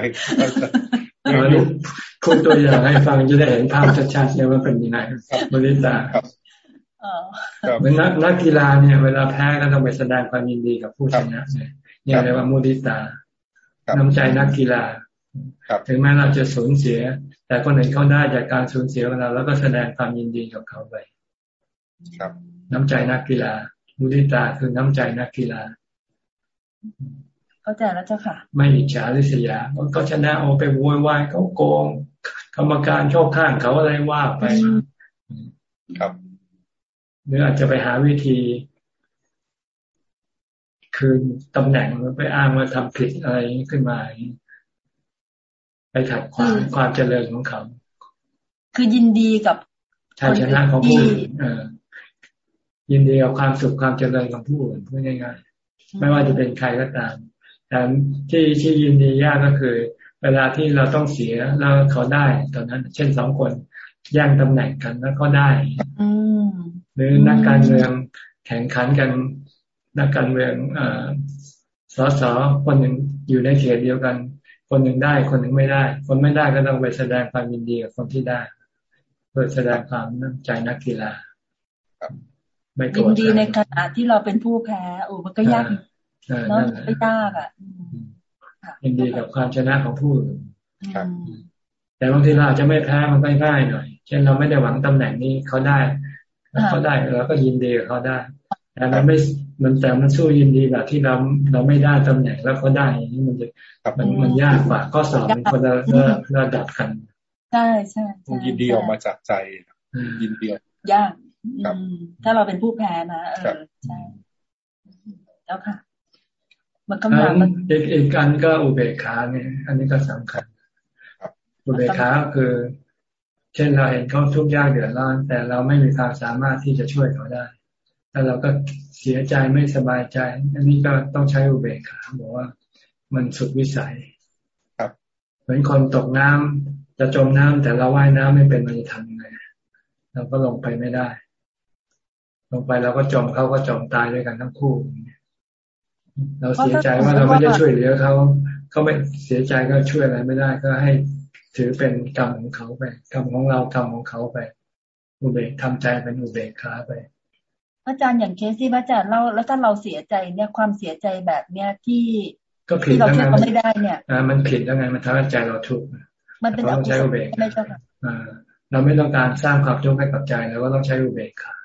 พูดตัวอย่างให้ฟังจะได้เห็นภาพชัดๆเลยว่าเป็นยังไงบริตาเหมือนนักนักกีฬาเนี่ย เวลาแพ้ก็ต้องไปแสดงความยินดีกับผู้ชนะเนี่ยเรียกว่ามุดิตา น้ำใจนักกีฬาถึงแม้เราจะสูญเสีย แต่คนอื่นเขาได้จากการสูญเสียของเราแล้วก็แสดงความยินดีกับเขาไปครับน้ำใจนักกีฬามุดิตาคือน้ำใจนักกีฬา เข้าใจแล้วเจ้าค่ะ ไม่อิจฉาริษยาก็ชนะเอาไปโวยวายเขาโกง กรรมการโชคข้างเขาอะไรว่าไปครับหรืออาจจะไปหาวิธีคืนตำแหน่งไปอ้างว่าทำผิดอะไรขึ้นมา ไปถัดความความเจริญของเขา คือยินดีกับชัยชนะของผู้อื่นยินดีกับความสุขความเจริญของผู้อื่นพูดง่ายๆไม่ว่าจะเป็นใครก็ตาม แต่ที่ที่ยินดียากก็คือ เวลาที่เราต้องเสียแล้วเขาได้ตอนนั้น เช่นสองคนแย่งตำแหน่งกันแล้วก็ได้หรือนักการเมืองแข่งขันกัน นักการเมืองอสสคนหนึ่งอยู่ในเขตเดียวกัน คนหนึ่งได้คนหนึ่งไม่ได้ คนไม่ได้ก็ต้องไปแสดงความยินดีกับคนที่ได้ เพื่อแสดงความน้ำใจนักกีฬายินดีในขณะที่เราเป็นผู้แพ้โอ้มันก็ยาก เนาะไม่ยากอะยินดีกับความชนะของผู้อื่นแต่บางทีเราอาจจะไม่แพ้มันก็ง่ายหน่อย เช่นเราไม่ได้หวังตำแหน่งนี้เขาได้เขาได้เราก็ยินดีกับเขาได้ แต่มันไม่มันแต่มันสู้ยินดีแบบที่เราเราไม่ได้ตำแหน่งแล้วเขาได้อย่างนี้มันจะมันมันยากกว่าก็สอบมันคนละระดับกันใช่ใช่ยินดีออกมาจากใจยินดียากถ้าเราเป็นผู้แพ้นะเออใช่แล้วค่ะ มันคำถามมันอีกอีกอันก็อุเบกขาเนี่ยอันนี้ก็สำคัญอุเบกขาคือ เช่นเราเห็นเขาทุกข์ยากเดือดร้อน แต่เราไม่มีความสามารถที่จะช่วยเขาได้แล้วเราก็เสียใจไม่สบายใจ อันนี้ก็ต้องใช้อุเบกขาบอกว่า มันสุดวิสัยครับ เหมือนคนตกน้ำจะจมน้ำแต่เราว่ายน้ำไม่เป็นมันจะทำยังไงเราก็ลงไปไม่ได้ ลงไปเราก็จมเขาก็จมตายด้วยกันทั้งคู่ เราเสียใจว่าเราไม่ได้ช่วยเหลือเขาเขาไม่เสียใจก็ช่วยอะไรไม่ได้ก็ให้ถือเป็นกรรมของเขาไปกรรมของเรากรรมของเขาไปอุเบกทำใจเป็นอุเบกขาไป อาจารย์อย่างเคสที่พระอาจารย์เล่าแล้วถ้าเราเสียใจเนี่ยความเสียใจแบบเนี้ยที่ก็ผิดแล้วไงไม่ได้เนี่ยอ่ามันผิดแล้วไงมันทำให้ใจเราทุกข์มันเป็นต้องใช้อุเบกขาอ่าเราไม่ต้องการสร้างความทุกข์ให้กับใจเราก็ต้องใช้อุเบกขา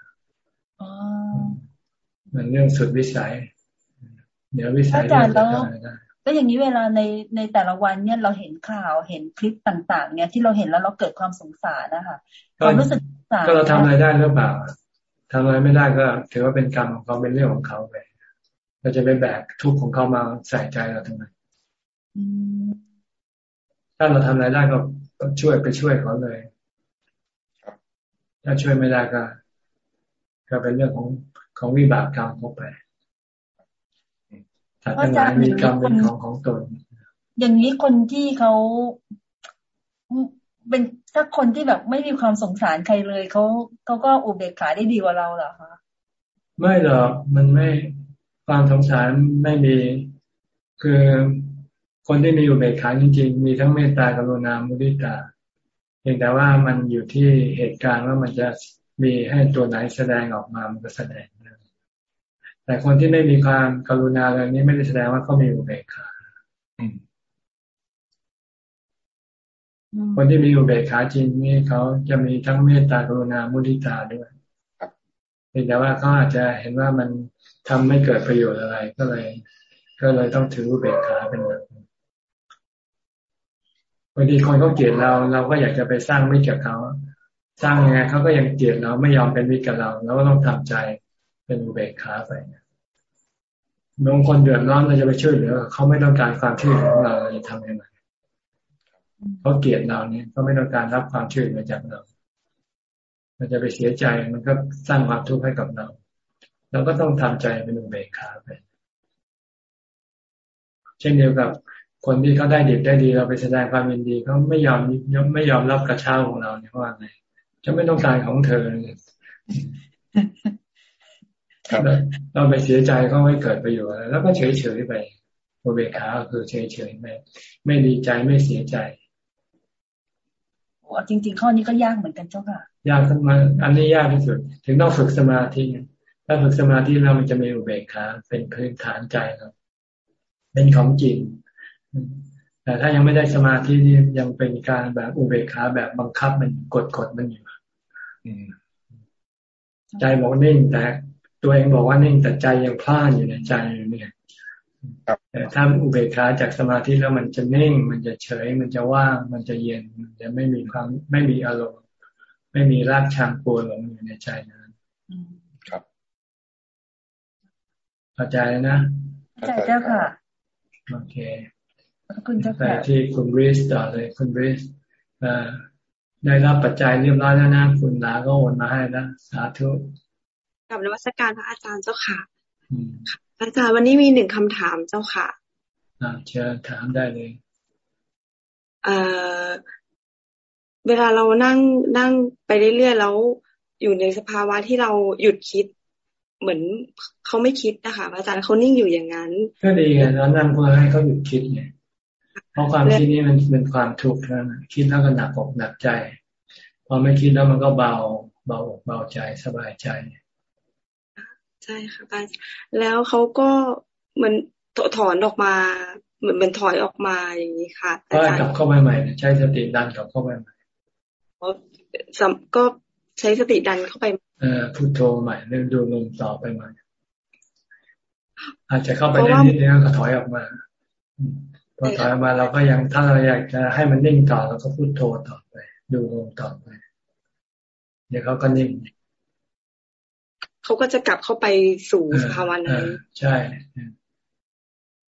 อ๋อมันเรื่องสุดวิสัย เดี๋ยววิสัยอาจารย์แล้วก็อย่างนี้เวลาในในแต่ละวันเนี่ยเราเห็นข่าวเห็นคลิปต่างๆ เนี่ยที่เราเห็นแล้วเราเกิดความสงสารนะคะความรู้สึกสารก็เราทำอะไรได้หรือเปล่าทำอะไรไม่ได้ก็ถือว่าเป็นกรรมของเขาเป็นเรื่องของเขาไปเราจะไปแบกทุกข์ของเขามาใส่ใจเราทำไมถ้าเราทำอะไรได้ก็ช่วยไปช่วยเขาเลยถ้าช่วยไม่ได้ก็ก็เป็นเรื่องของของวิบากกรรมเข้าไป สัตว์ทั้งหลายมีกรรมเป็นของของตน อย่างนี้คนที่เขาเป็นถ้าคนที่แบบไม่มีความสงสารใครเลยเขาเขาก็อุเบกขาได้ดีกว่าเราเหรอคะไม่หรอกมันไม่ความสงสารไม่มี คือคนที่มีอุเบกขาจริง ๆ มีทั้งเมตตากรุณามุทิตาเพียงแต่ว่ามันอยู่ที่เหตุการณ์ว่ามันจะมีให้ตัวไหนแสดงออกมามันก็แสดง แต่คนที่ไม่มีความกรุณาเลยนี้ไม่ได้แสดงว่าเขามีอุเบกขาคนที่มีอุเบกขาจริงนี่เขาจะมีทั้งเมตตากรุณามุทิตาด้วยเพียงแต่ว่าเขาอาจจะเห็นว่ามันทำไม่เกิดประโยชน์อะไรก็เลย ก็เลยต้องถืออุเบกขาเป็นหลักบางทีคนเขาเกลียดเราเราก็อยากจะไปสร้างมิตรกับเขา สร้างยังไงเขาก็ยังเกลียดเราไม่ยอมเป็นมิตรกับเราเราก็ต้องทำใจ เป็นอุเบกขาไปบางคนเดือดร้อนเราจะไปช่วยเหลือเขาไม่ต้องการความช่วยเหลือของเราเราจะทำยังไงเขาเกลียดเราเนี่ยเขาไม่ต้องการรับความช่วยเหลือจากเรา มันจะไปเสียใจมันก็สร้างความทุกข์ให้กับเราเราก็ต้องทำใจเป็นอุเบกขาไป เช่นเดียวกับคนที่เขาได้ดีได้ดีเราไปแสดงความยินดีเขาไม่ยอมไม่ยอมรับกระเช้าของเราเนี่ยว่าไงจะไม่ต้องการของเธอ เราไปเสียใจก็ไม่เกิดประโยชน์แล้วก็เฉยเฉยไปโอเบคาคือเฉยเฉยไม่ไม่ดีใจไม่เสียใจโอ้จริง ๆ ข้อนี้ก็ยากเหมือนกันเจ้าค่ะ ยากขึ้นมาอันนี้ยากที่สุด ถึงต้องฝึกสมาธิถ้าฝึกสมาธิแล้วมันจะมีอุเบกขาเป็นพื้นฐานใจครับเป็นของจริงแต่ถ้ายังไม่ได้สมาธินี่ยังเป็นการแบบอุเบกขาแบบบังคับมันกดกดมันอยู่ใจบอกนิ่งแต่ ตัวเองบอกว่านิ่งแต่ใจยังพลาดอยู่ในใจอยู่เนี่ยแต่ถ้าอุเบกขาจากสมาธิแล้วมันจะนิ่ง มันจะเฉย มันจะว่าง มันจะเย็น มันจะไม่มีความไม่มีอารมณ์ ไม่มีรากชังกลัวหลงอยู่ในใจนั้นครับเข้าใจนะเข้าใจเจ้าค่ะ โอเคคุณเจ้าค่ะที่คุณบริสต่อเลย คุณบริสได้รับปัจจัยเรียบร้อยแล้วนะ คุณลาก็โอนมาให้นะสาธุ กับนวัตการพระอาจารย์เจ้าค่ะอาจารย์วันนี้มีหนึ่งคำถามเจ้าค่ะอ่าเชิญถามได้เลยเอ่อเวลาเรานั่งนั่งไปเรื่อยๆแล้วอยู่ในสภาวะที่เราหยุดคิด เหมือนเขาไม่คิดนะคะอาจารย์เขานิ่งอยู่อย่างนั้น ก็ดีไงแล้วนั่งเพื่อให้เขาหยุดคิดไงเพราะความคิดนี้มันเป็นความทุกข์นะคิดแล้วก็หนักอกหนักใจ พอไม่คิดแล้วมันก็เบาเบาอกเบาใจสบายใจ ใช่ค่ะอาจารย์แล้วเขาก็มันถอนออกมา เหมือนมันถอยออกมาอย่างนี้ค่ะก็กลับเข้าไปใหม่ใช้สติดันกลับเข้าไปใหม่ก็ใช้สติดันเข้าไปเออพุทโธใหม่เริ่มดูลมต่อไปใหม่อาจจะเข้าไปได้นิดนึงก็ถอยออกมาพอถอยออกมาเราก็ยังถ้าเราอยากจะให้มันนิ่งต่อเราก็พุทโธต่อไป ดูลมต่อไปเดี๋ยวเขาก็นิ่ง เขาก็จะกลับเข้าไปสู่ภาวะนั้นใช่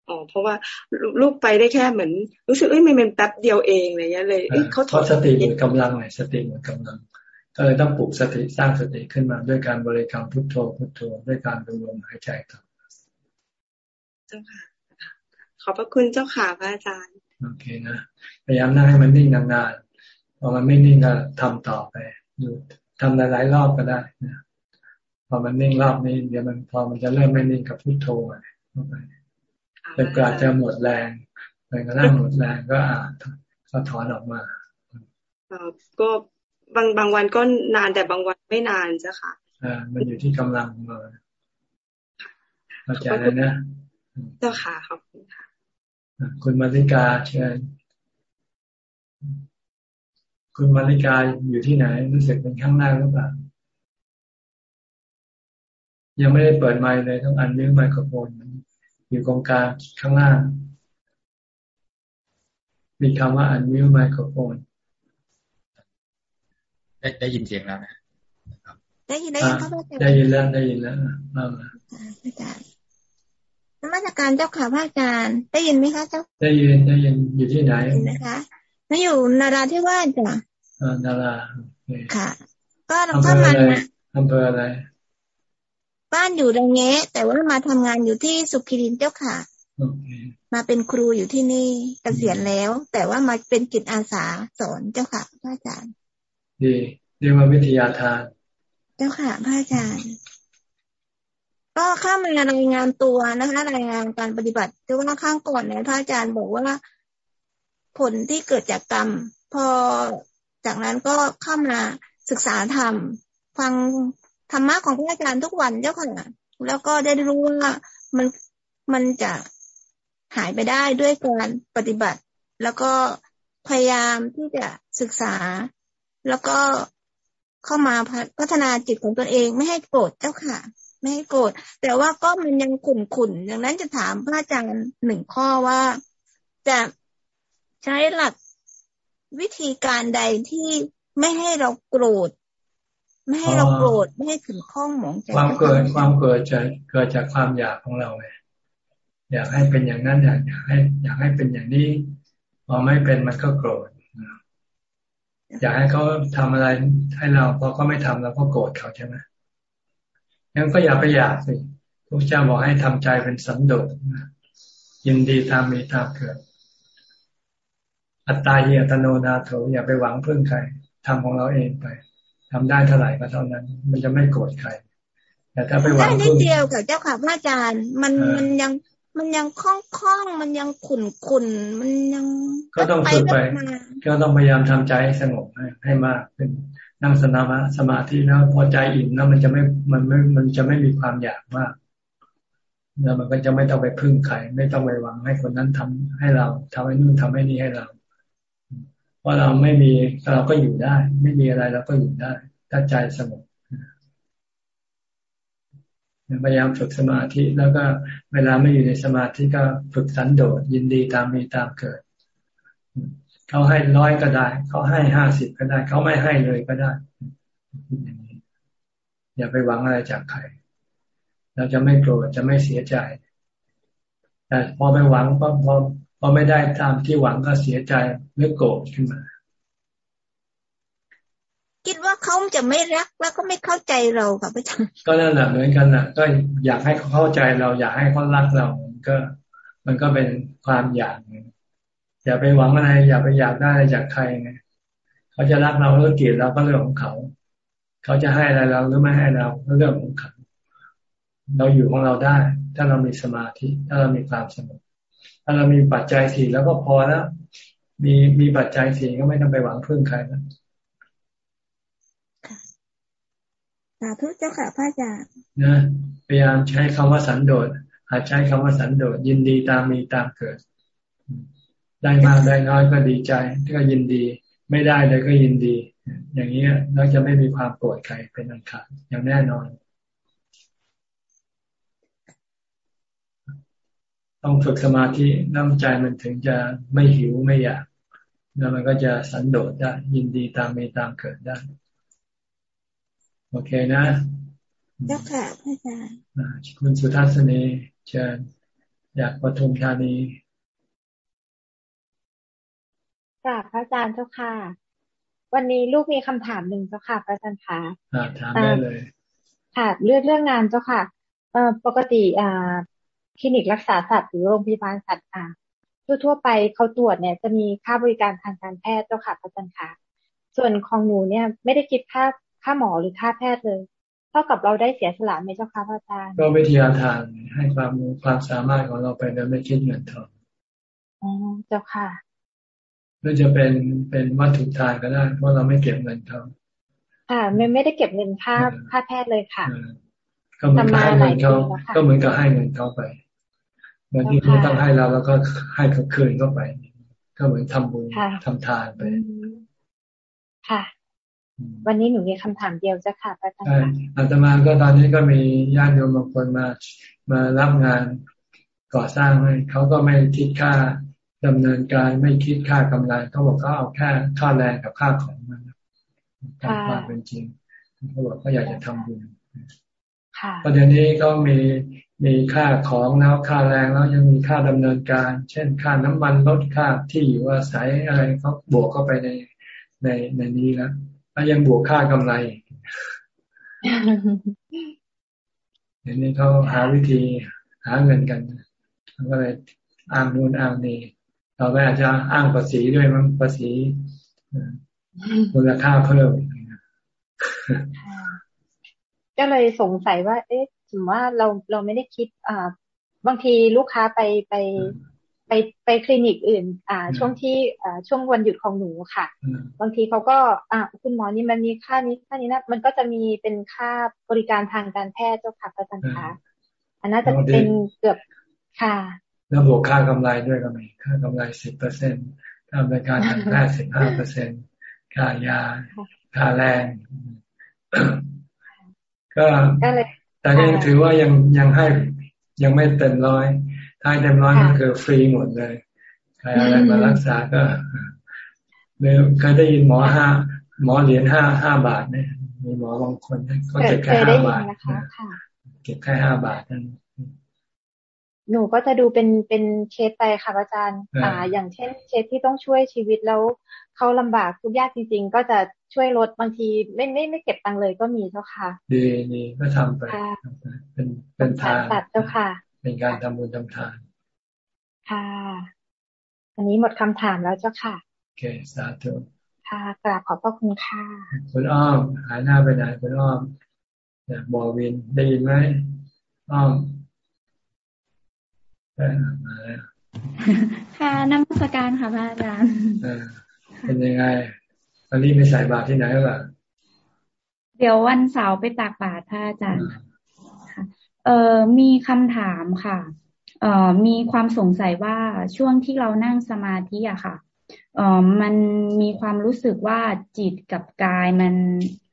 อ๋อเพราะว่าลูกไปได้แค่เหมือน รู้สึกเอ้ยมันเป็นแป๊บเดียวเองอะไรเงี้ยเลยเขาถอดสติเหมือนกำลังไงสติเหมือนกำลัง ก็เลยต้องปลุกสติสร้างสติขึ้นมาด้วยการบริกรรมพุทโธพุทโธด้วยการดูลมหายใจต่อเจ้าค่ะ ขอบพระคุณเจ้าค่ะพระอาจารย์โอเคนะพยายามนั่งให้มันนิ่งนานๆพอมันไม่นิ่งก็ทำต่อไปดูทำหลายๆรอบก็ได้นะ พอมันนิ่งรอบนี้เดี๋ยวมันพอมันจะเริ่มไม่นิ่งกับพุทโธเข้าไปจนกว่าจะหมดแรงไปก็นั่งหมดแรงก็อ่าก็ถอนออกมาก็บางบางวันก็นานแต่บางวันไม่นานจ้ะค่ะอ่ามันอยู่ที่กำลังของเราเข้าใจเลยนะเจ้าค่ะขอบคุณค่ะคุณมาริกาเชิญคุณมาริกาอยู่ที่ไหนรู้สึกเป็นข้างหน้าหรือเปล่า ยังไม่ได้เปิดไมค์เลยต้องอันนิ้วไมโครโฟนอยู่ตรงกลางข้างล่าง มีคำว่าอันนิ้วไมโครโฟนได้ได้ยินเสียงแล้วนะได้ยินได้ยินเข้าไปได้ยินแล้วได้ยินแล้วมามาอาจารย์นมัสการเจ้าค่ะพระอาจารย์ได้ยินไหมคะเจ้า ได้ยินได้ยินอยู่ที่ไหนนะคะไม่อยู่นาราที่ว่าจ้ะนาราค่ะ ก็เราก็มาอำเภออะไร บ้านอยู่ดังเงี้แต่ว่ามาทำงานอยู่ที่สุขิรินเจ้าค่ะมาเป็นครูอยู่ที่นี่เกษียณแล้ว แต่ว่ามาเป็นจิตอาสาสอนเจ้าค่ะพระอาจารย์ดีเรียกว่าวิทยาทาน เจ้าค่ะพระอาจารย์ ก็เข้ามารายงานตัวนะคะรายงานการปฏิบัติแต่ว่าข้างก่อนเนี่ยพระอาจารย์บอกว่าผลที่เกิดจากกรรม พอจากนั้นก็เข้ามาศึกษาธรรมฟัง ธรรมะของพระอาจารย์ทุกวันเจ้าค่ะแล้วก็ได้รู้ว่ามันมันจะหายไปได้ด้วยการปฏิบัติ แล้วก็พยายามที่จะศึกษา แล้วก็เข้ามาพัฒนาจิตของตนเองไม่ให้โกรธเจ้าค่ะ ไม่ให้โกรธแต่ว่าก็มันยังขุ่นขุ่นดังนั้นจะถามพระอาจารย์หนึ่งข้อว่าจะใช้หลักวิธีการใดที่ไม่ให้เราโกรธ ไม่ให้เราโกรธไม่ให้ถึงข้องหมองใจความเกิดความเกิดจะเกิดจากความอยากของเราไงอยากให้เป็นอย่างนั้นอยากอยากให้ อยากให้เป็นอย่างนี้พอไม่เป็นมันก็โกรธอยากให้เขาทำอะไรให้เราพอเขาไม่ทำเราก็โกรธเขาใช่ไหมงั้นก็อย่าไปอยากสิพระเจ้าบอกให้ทำใจเป็นสันโดษยินดีตามมีตามเกิด อัตตาเยตโนนาโถอย่าไปหวังพึ่งใครทำของเราเองไป ทำได้เท่าไหร่ก็เท่านั้น มันจะไม่โกรธใคร แต่ถ้าไปหวังพึ่งได้นิดเดียวกับเจ้าค่ะพระอาจารย์ มันมันยังมันยังคล่องคล่องมันยังขุ่นขุ่นมันยังก็ต้องฝึกไป ก็ต้องพยายามทำใจให้สงบให้ให้มากเป็นนั่งสมาสมาธิแล้วพอใจอิ่มแล้วมันจะไม่มันไม่มันจะไม่มีความอยากมากแล้วมันก็จะไม่ต้องไปพึ่งใครไม่ต้องไปหวังให้คนนั้นทำให้เราทำให้นู่นทำให้นี่ให้เรา เพราเราไม่มีเราก็อยู่ได้ ไม่มีอะไรเราก็อยู่ได้ ถ้าใจสงบพยายามฝึกสมาธิแล้วก็เวลาไม่อยู่ในสมาธิก็ฝึกสันโดษยินดีตามมีตามเกิด เขาให้ร้อยก็ได้ เขาให้ห้าสิบก็ได้ เขาไม่ให้เลยก็ได้อย่าไปหวังอะไรจากใคร เราจะไม่โกรธจะไม่เสียใจ แต่พอไปหวังพอ พอพอไม่ได้ตามที่หวังก็เสียใจหรือโกรธขึ้นมา คิดว่าเขาจะไม่รักแล้วก็ไม่เข้าใจเราค่ะพระอาจารย์ก็นั่นแหละเหมือนกันนะก็อยากให้เขาเข้าใจเรา อยากให้เขารักเราก็ มันก็เป็นความอยากอย่าไปหวังอะไร อย่าไปอยากได้อะไรจากใครไงเขาจะรักเราหรือเกลียดเราก็เรื่องของเขา เขาจะให้อะไรเราหรือไม่ให้เราก็เรื่องของเขาเราอยู่ของเราได้ ถ้าเรามีสมาธิถ้าเรามีความสงบ ถ้าเรามีปัจจัยสี่แล้วก็พอแล้ว มีมีปัจจัยสี่ก็ไม่ต้องไปหวังพึ่งใครนะสาธุเจ้าค่ะพระอาจารย์นะพยายามใช้คำว่าสันโดษหาใช้คำว่าสันโดษยินดีตามมีตามเกิด ได้มากได้น้อยก็ดีใจก็ยินดี ไม่ได้เลยก็ยินดี อย่างนี้เราจะไม่มีความโกรธใครเป็นอันขาดอย่างแน่นอน ต้องฝึกสมาธิน้ำใจมันถึงจะไม่หิวไม่อยาก แล้วมันก็จะสันโดษได้ ยินดีตามมีตามเกิดได้ โอเคนะเจ้าค่ะพระอาจารย์คุณสุทัศนีเชิญอยากปทุมธานีกราบพระอาจารย์เจ้าค่ะ วันนี้ลูกมีคำถามหนึ่งเจ้าค่ะพระอาจารย์ค่ะถามได้เลย ค่ะเรื่องเรื่องงานเจ้าค่ะเอ่อปกติอ่า คลินิกรักษาสัตว์หรือโรงพยาบาลสัตว์อ่าทั่วๆไปเขาตรวจเนี่ยจะมีค่าบริการทางการแพทย์เจ้าค่ะพระอาจารย์ค่ะ ส่วนของหนูเนี่ยไม่ได้คิดค่าค่าหมอหรือค่าแพทย์เลย เท่ากับเราได้เสียสละไหมเจ้าค่ะพระอาจารย์ ก็วิทยาทานให้ความรู้ความสามารถของเราไปโดยไม่คิดเงินทองอ๋อเจ้าค่ะหรือจะเป็นเป็นวัตถุทานก็ได้เพราะเราไม่เก็บเงินทองค่ะไม่ไม่ได้เก็บเงินค่าค่าแพทย์เลยค่ะ ก็เหมือนกับให้เงินเขาก็เหมือนกับให้เงินเขาไปเงินที่เขาต้องให้เราแล้วก็ให้เขาคืนเข้าไป ก็เหมือนทำบุญทำทานไปค่ะ วันนี้หนูมีคำถามเดียวจะค่ะพระอาจารย์อาตมาก็ตอนนี้ก็มีญาติโยมบางคนมามารับงานก่อสร้างให้เขาก็ไม่คิดค่าดำเนินการไม่คิดค่ากำไรเขาบอกเขาเอาแค่ค่าแรงกับค่าของมันตามความเป็นจริงเขาบอกเขาอยากจะทำบุญ ประเดี๋ยวนี้ก็มีมีค่าของแล้วค่าแรงแล้วยังมีค่าดำเนินการ เช่นค่าน้ำมันรถค่าที่อยู่อาศัยอะไรเขาบวกเข้าไปในในในนี้แล้วแล้วยังบวกค่ากำไรเดี๋ยวนี้เขาหาวิธีหาเงินกันก็เลยอ้างนู่นอ้างนี่เราไม่อาจจะอ้างภาษีด้วยมั้งภาษีมูลค่าเพิ่ม ก็เลยสงสัยว่า เอ๊ะถือว่าเราเราไม่ได้คิด อ่า บางทีลูกค้าไปไปไปไปคลินิกอื่น อ่า ช่วงที่อ่าช่วงวันหยุดของหนูค่ะ บางทีเขาก็ อ่าคุณหมอนี่มันมีค่านี้ค่านี้นะมันก็จะมีเป็นค่าบริการทางการแพทย์เจ้าค่ะอาจารย์คะอันนั้นจะเป็นเกือบค่ะ แล้วบวกค่ากำไรด้วยก็มีค่ากำไรสิบเปอร์เซ็นต์ค่าบริการทางแพทย์สิบห้าเปอร์เซ็นต์ค่ายาค่าแรง ก็แต่ยังถือว่ายังยังให้ยังไม่เต็มร้อยถ้าเต็มร้อยก็คือฟรีหมดเลยใครอะไรมารักษาก็เมื่อเคยได้ยินหมอห้าหมอเหรียญห้าห้าบาทเนี่ยมีหมอ บางคนเขาเก็บแค่ห้าบาทเก็บแค่ห้าบาทนั่น หนูก็จะดูเป็นเป็นเคสไปค่ะอาจารย์ อ่า อย่างเช่นเคสที่ต้องช่วยชีวิตแล้วเขาลำบากทุกยากจริง ๆ ก็จะช่วยลดบางทีไม่ไม่ไม่เก็บตังเลยก็มีเจ้าค่ะ ดีดีก็ทำไป เป็นเป็นทานตัดเจ้าค่ะ เป็นการทำบุญทำทาน ค่ะ อันนี้หมดคำถามแล้วเจ้าค่ะโอเคสาธุค่ะกราบขอบพระคุณค่ะคุณอ้อมหายหน้าไปไหนคุณอ้อมบอวินได้ยินไหมอ้อมมาแล้ว ค่ะนักสการค่ะพระอาจารย์เป็นยังไงวันนี้ไม่ใส่บาตรที่ไหนหรือเปล่าเดี๋ยววันเสาร์ไปตักบาตรพระอาจารย์ค่ะเอ่อมีคำถามค่ะ เอ่อมีความสงสัยว่าช่วงที่เรานั่งสมาธิอะค่ะ เอ่อมันมีความรู้สึกว่าจิตกับกายมัน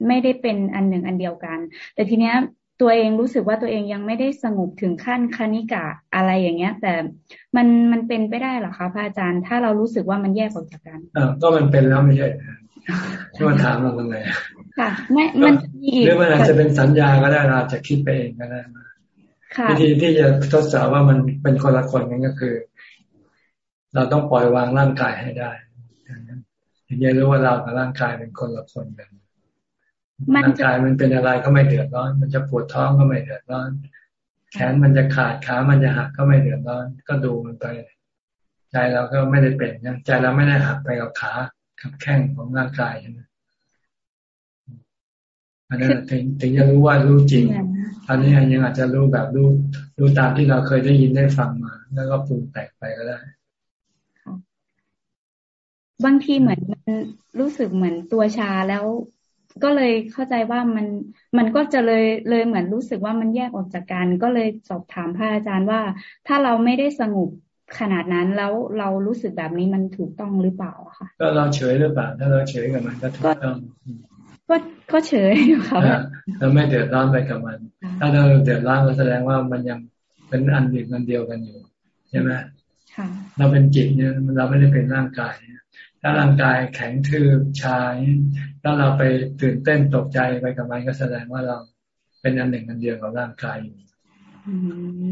ไม่ได้เป็นอันหนึ่งอันเดียวกัน แต่ทีเนี้ย ตัวเองรู้สึกว่าตัวเองยังไม่ได้สงบถึงขั้นคณิกะอะไรอย่างเงี้ย แต่มันมันเป็นไปได้หรอคะพระอาจารย์ ถ้าเรารู้สึกว่ามันแยกออกจากกันอ่าก็มันเป็นแล้วไม่ใช่ที่มาถามเราตรงไหนค่ะไม่มันมีหรือมันอาจจะเป็นสัญญาก็ได้เราจะคิดไปเองก็ได้มาวิธีที่จะทดสอบว่ามันเป็นคนละคนนั่นก็คือ เราต้องปล่อยวางร่างกายให้ได้ถึงจะรู้ว่าเรากับร่างกายเป็นคนละคนกัน ร่างกายมันเป็นอะไรก็ไม่เดือดร้อน มันจะปวดท้องก็ไม่เดือดร้อน แขนมันจะขาดขามันจะหักก็ไม่เดือดร้อน ก็ดูมันไปใจเราก็ไม่ได้เป็นใจเราไม่ได้หักไปกับขากับแข้งของร่างกายใช่ไหมอันนั้นถึงถึงจะรู้ว่ารู้จริง อันนี้ยังอาจจะรู้แบบรู้รู้ตามที่เราเคยได้ยินได้ฟังมา แล้วก็ปรุงแต่งไปก็ได้บางทีเหมือนมันรู้สึกเหมือนตัวชาแล้ว ก็เลยเข้าใจว่ามันมันก็จะเลยเลยเหมือนรู้สึกว่ามันแยกออกจากกัน ก็เลยสอบถามพระอาจารย์ว่า ถ้าเราไม่ได้สงบขนาดนั้นแล้วเรารู้สึกแบบนี้มันถูกต้องหรือเปล่าคะก็เราเฉยหรือเปล่าถ้าเราเฉยกับมันก็ถูกต้องก็ก็เฉยอยู่ค่ะเราไม่เดือดร้อนไปกับมัน ถ้าเราเดือดร้อนก็แสดงว่ามันยังเป็นอันเดียวกันเดียวกันอยู่ใช่ไหมเราเป็นจิตเนี่ยเราไม่ได้เป็นร่างกายเนี่ย ถ้าร่างกายแข็งทื่อชาแล้วเราไปตื่นเต้นตกใจไปกับมันก็แสดงว่าเราเป็นอันหนึ่งอันเดียวกับร่างกายอยู่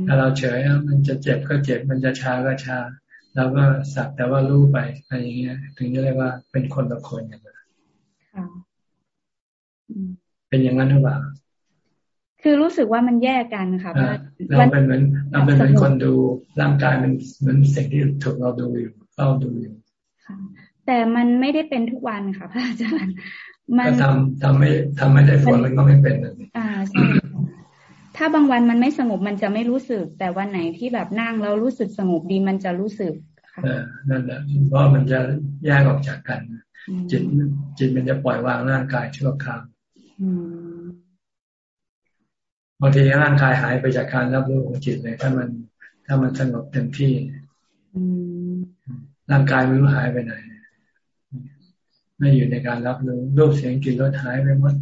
ถ้าเราเฉยมันจะเจ็บก็เจ็บมันจะชาก็ชาเราก็สักแต่ว่ารู้ไปอะไรอย่างเงี้ย ถึงจะเรียกว่าเป็นคนละคนอย่างนั้นเป็นอย่างนั้นหรือเปล่าคือรู้สึกว่ามันแยกกันค่ะเราเป็นเหมือนเราเป็นเหมือนคนดูร่างกายมันเหมือนสิ่งที่ถูกเราดูอยู่เฝ้าดูอยู่ แต่มันไม่ได้เป็นทุกวันค่ะพระอาจารย์ มันทำทำไม่ทำไม่ได้ผลมันก็ไม่เป็นเลยอ่าใช่ถ้าบางวันมันไม่สงบมันจะไม่รู้สึก แต่วันไหนที่แบบนั่งแล้วรู้สึกสงบดีมันจะรู้สึกค่ะนั่นแหละเพราะมันจะแยกออกจากกัน จิตจิตมันจะปล่อยวางร่างกายชั่วคราวบางทีร่างกายหายไปจากการรับรู้ของจิตเลย ถ้ามันถ้ามันสงบเต็มที่ร่างกายไม่รู้หายไปไหน ไม่อยู่ในการรับรู้รูปเสียงกลิ่นรสหายไปหมด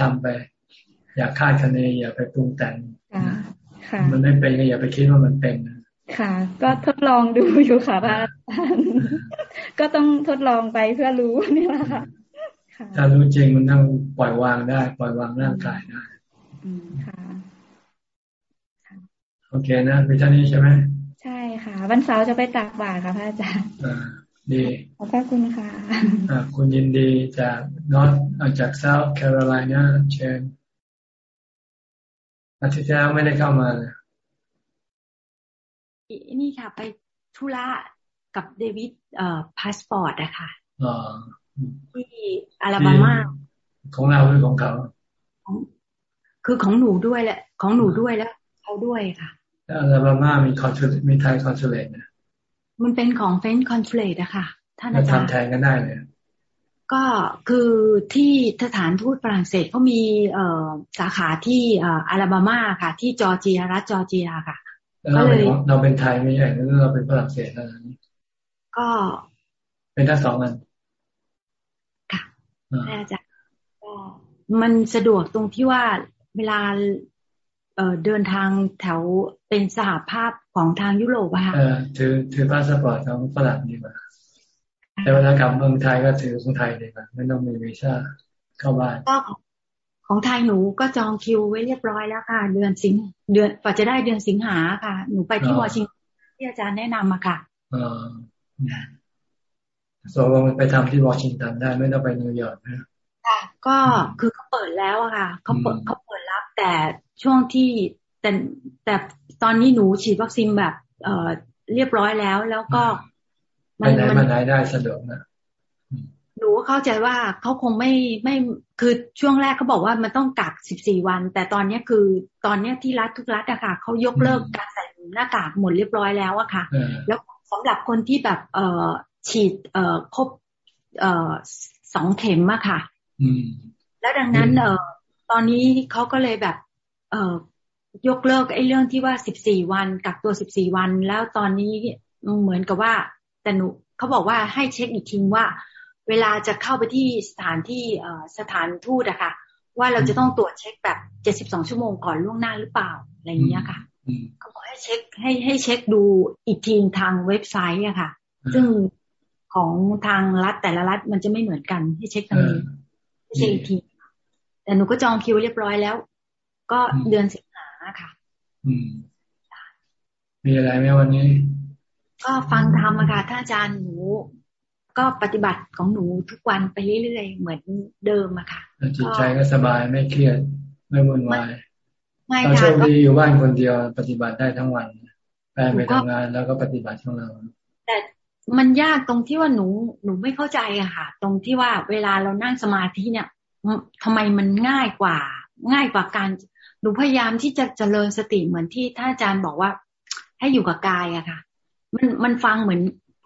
ทำไป อย่าคาดคะเนอย่าไปปรุงแต่งมันไม่เป็นก็อย่าไปคิดว่ามันเป็นค่ะ ก็ทดลองดูอยู่ค่ะพระอาจารย์ก็ต้องทดลองไปเพื่อรู้นี่แหละค่ะถ้ารู้จริงมันต้องปล่อยวางได้ ปล่อยวางร่างกายได้ค่ะ โอเคนะมีเท่านี้ใช่ไหม ใช่ค่ะวันเสาร์จะไปตักบาตรค่ะพระอาจารย์ดีขอบพระคุณค่ะอ่าคุณยินดีจากนอร์ทจากเซาท์แคโรไลนาเชิญอาทิตย์ที่แล้วไม่ได้เข้ามาเลยนี่ค่ะ ไปธุระกับเดวิดเอ่อพาสปอร์ตอะค่ะที่อลาบามาของเราหรือของเขา คือของหนูด้วยแหละ ของหนูด้วยแล้ว เขาด้วยค่ะ อลาบามามี consu มีไทย consulate นะมันเป็นของ French consulate อะค่ะท่านอาจารย์ทำแทนกันได้เลยก็คือที่สถานทูตฝรั่งเศสเขามีเอ่อสาขาที่เอ่ออลาบามาค่ะ ที่จอร์เจียรัฐจอร์เจียค่ะเราเป็นเราเป็นไทยไม่ใช่แล้วเราเป็นฝรั่งเศสแล้วนี้ก็เป็นทั้งสองอันค่ะอาจารย์ก็มันสะดวกตรงที่ว่าเวลา เอ่อเดินทางแถวเป็นสหภาพของทางยุโรปอะค่ะถือถือพาสปอร์ตของฝรั่งดีกว่าแต่เวลากลับเมืองไทยก็ถือของไทยดีกว่าไม่ต้องมีวีซ่าเข้าบ้านของไทยหนูก็จองคิวไว้เรียบร้อยแล้วค่ะ เดือนสิงเดือนกว่าจะได้เดือนสิงหาค่ะ หนูไปที่วอชิงตันที่อาจารย์แนะนำมาค่ะสวไปทำที่วอชิงตันได้ไม่ต้องไปนิวยอร์กนะค่ะก็คือเขาเปิดแล้วอะค่ะเขาเปิดเขาเปิดรับ แต่ช่วงที่แต่แต่ตอนนี้หนูฉีดวัคซีนแบบเอ่อเรียบร้อยแล้ว แล้วก็มันไหนมาไหนได้สะดวกนะหนูเข้าใจว่าเขาคงไม่ไม่คือช่วงแรกเขาบอกว่ามันต้องกักสิบสี่วัน แต่ตอนนี้คือตอนนี้ที่รัฐทุกรัฐอะค่ะเขายกเลิกการใส่หน้ากากหมดเรียบร้อยแล้วอะค่ะ แล้วสำหรับคนที่แบบเอ่อฉีดเอ่อครบเอ่อสองเข็มอะค่ะแล้วดังนั้นเอ่อต อนนี้เขาก็เลยแบบ เอ่อยกเลิกไอ้เรื่องที่ว่าสิบสี่วันกักตัวสิบสี่วัน แล้วตอนนี้เหมือนกับว่า แต่หนูเขาบอกว่าให้เช็คอีกทีว่า เวลาจะเข้าไปที่สถานที่สถานทูตอะค่ะ ว่าเราจะต้องตรวจเช็คแบบเจ็ดสิบสองชั่วโมงก่อนล่วงหน้าหรือเปล่าอะไรอย่างเงี้ยค่ะเขาบอกให้เช็คให้ให้เช็คดูอีกทีทางเว็บไซต์อะค่ะ ซึ่งของทางรัฐแต่ละรัฐมันจะไม่เหมือนกันให้เช็คตรงนี้ไม่ใช่อีกที แต่หนูก็จองคิวเรียบร้อยแล้ว ก็เดือนสิงหาค่ะ อืมมีอะไรไหมวันนี้ ก็ฟังธรรมค่ะท่านอาจารย์หนู ก็ปฏิบัติของหนูทุกวันไปเรื่อยๆเหมือนเดิมอะค่ะจิตใจก็สบายไม่เครียด ไม่วุ่นวายเราโชคดีอยู่บ้านคนเดียวปฏิบัติได้ทั้งวันแฟนไปทำงานแล้วก็ปฏิบัติของเรา แต่มันยากตรงที่ว่าหนูหนูไม่เข้าใจอะค่ะ ตรงที่ว่าเวลาเรานั่งสมาธิเนี่ย ทำไมมันง่ายกว่า ง่ายกว่าการหนูพยายามที่จะเจริญสติเหมือนที่ท่านอาจารย์บอกว่า ให้อยู่กับกายอะค่ะ มันมันฟังเหมือน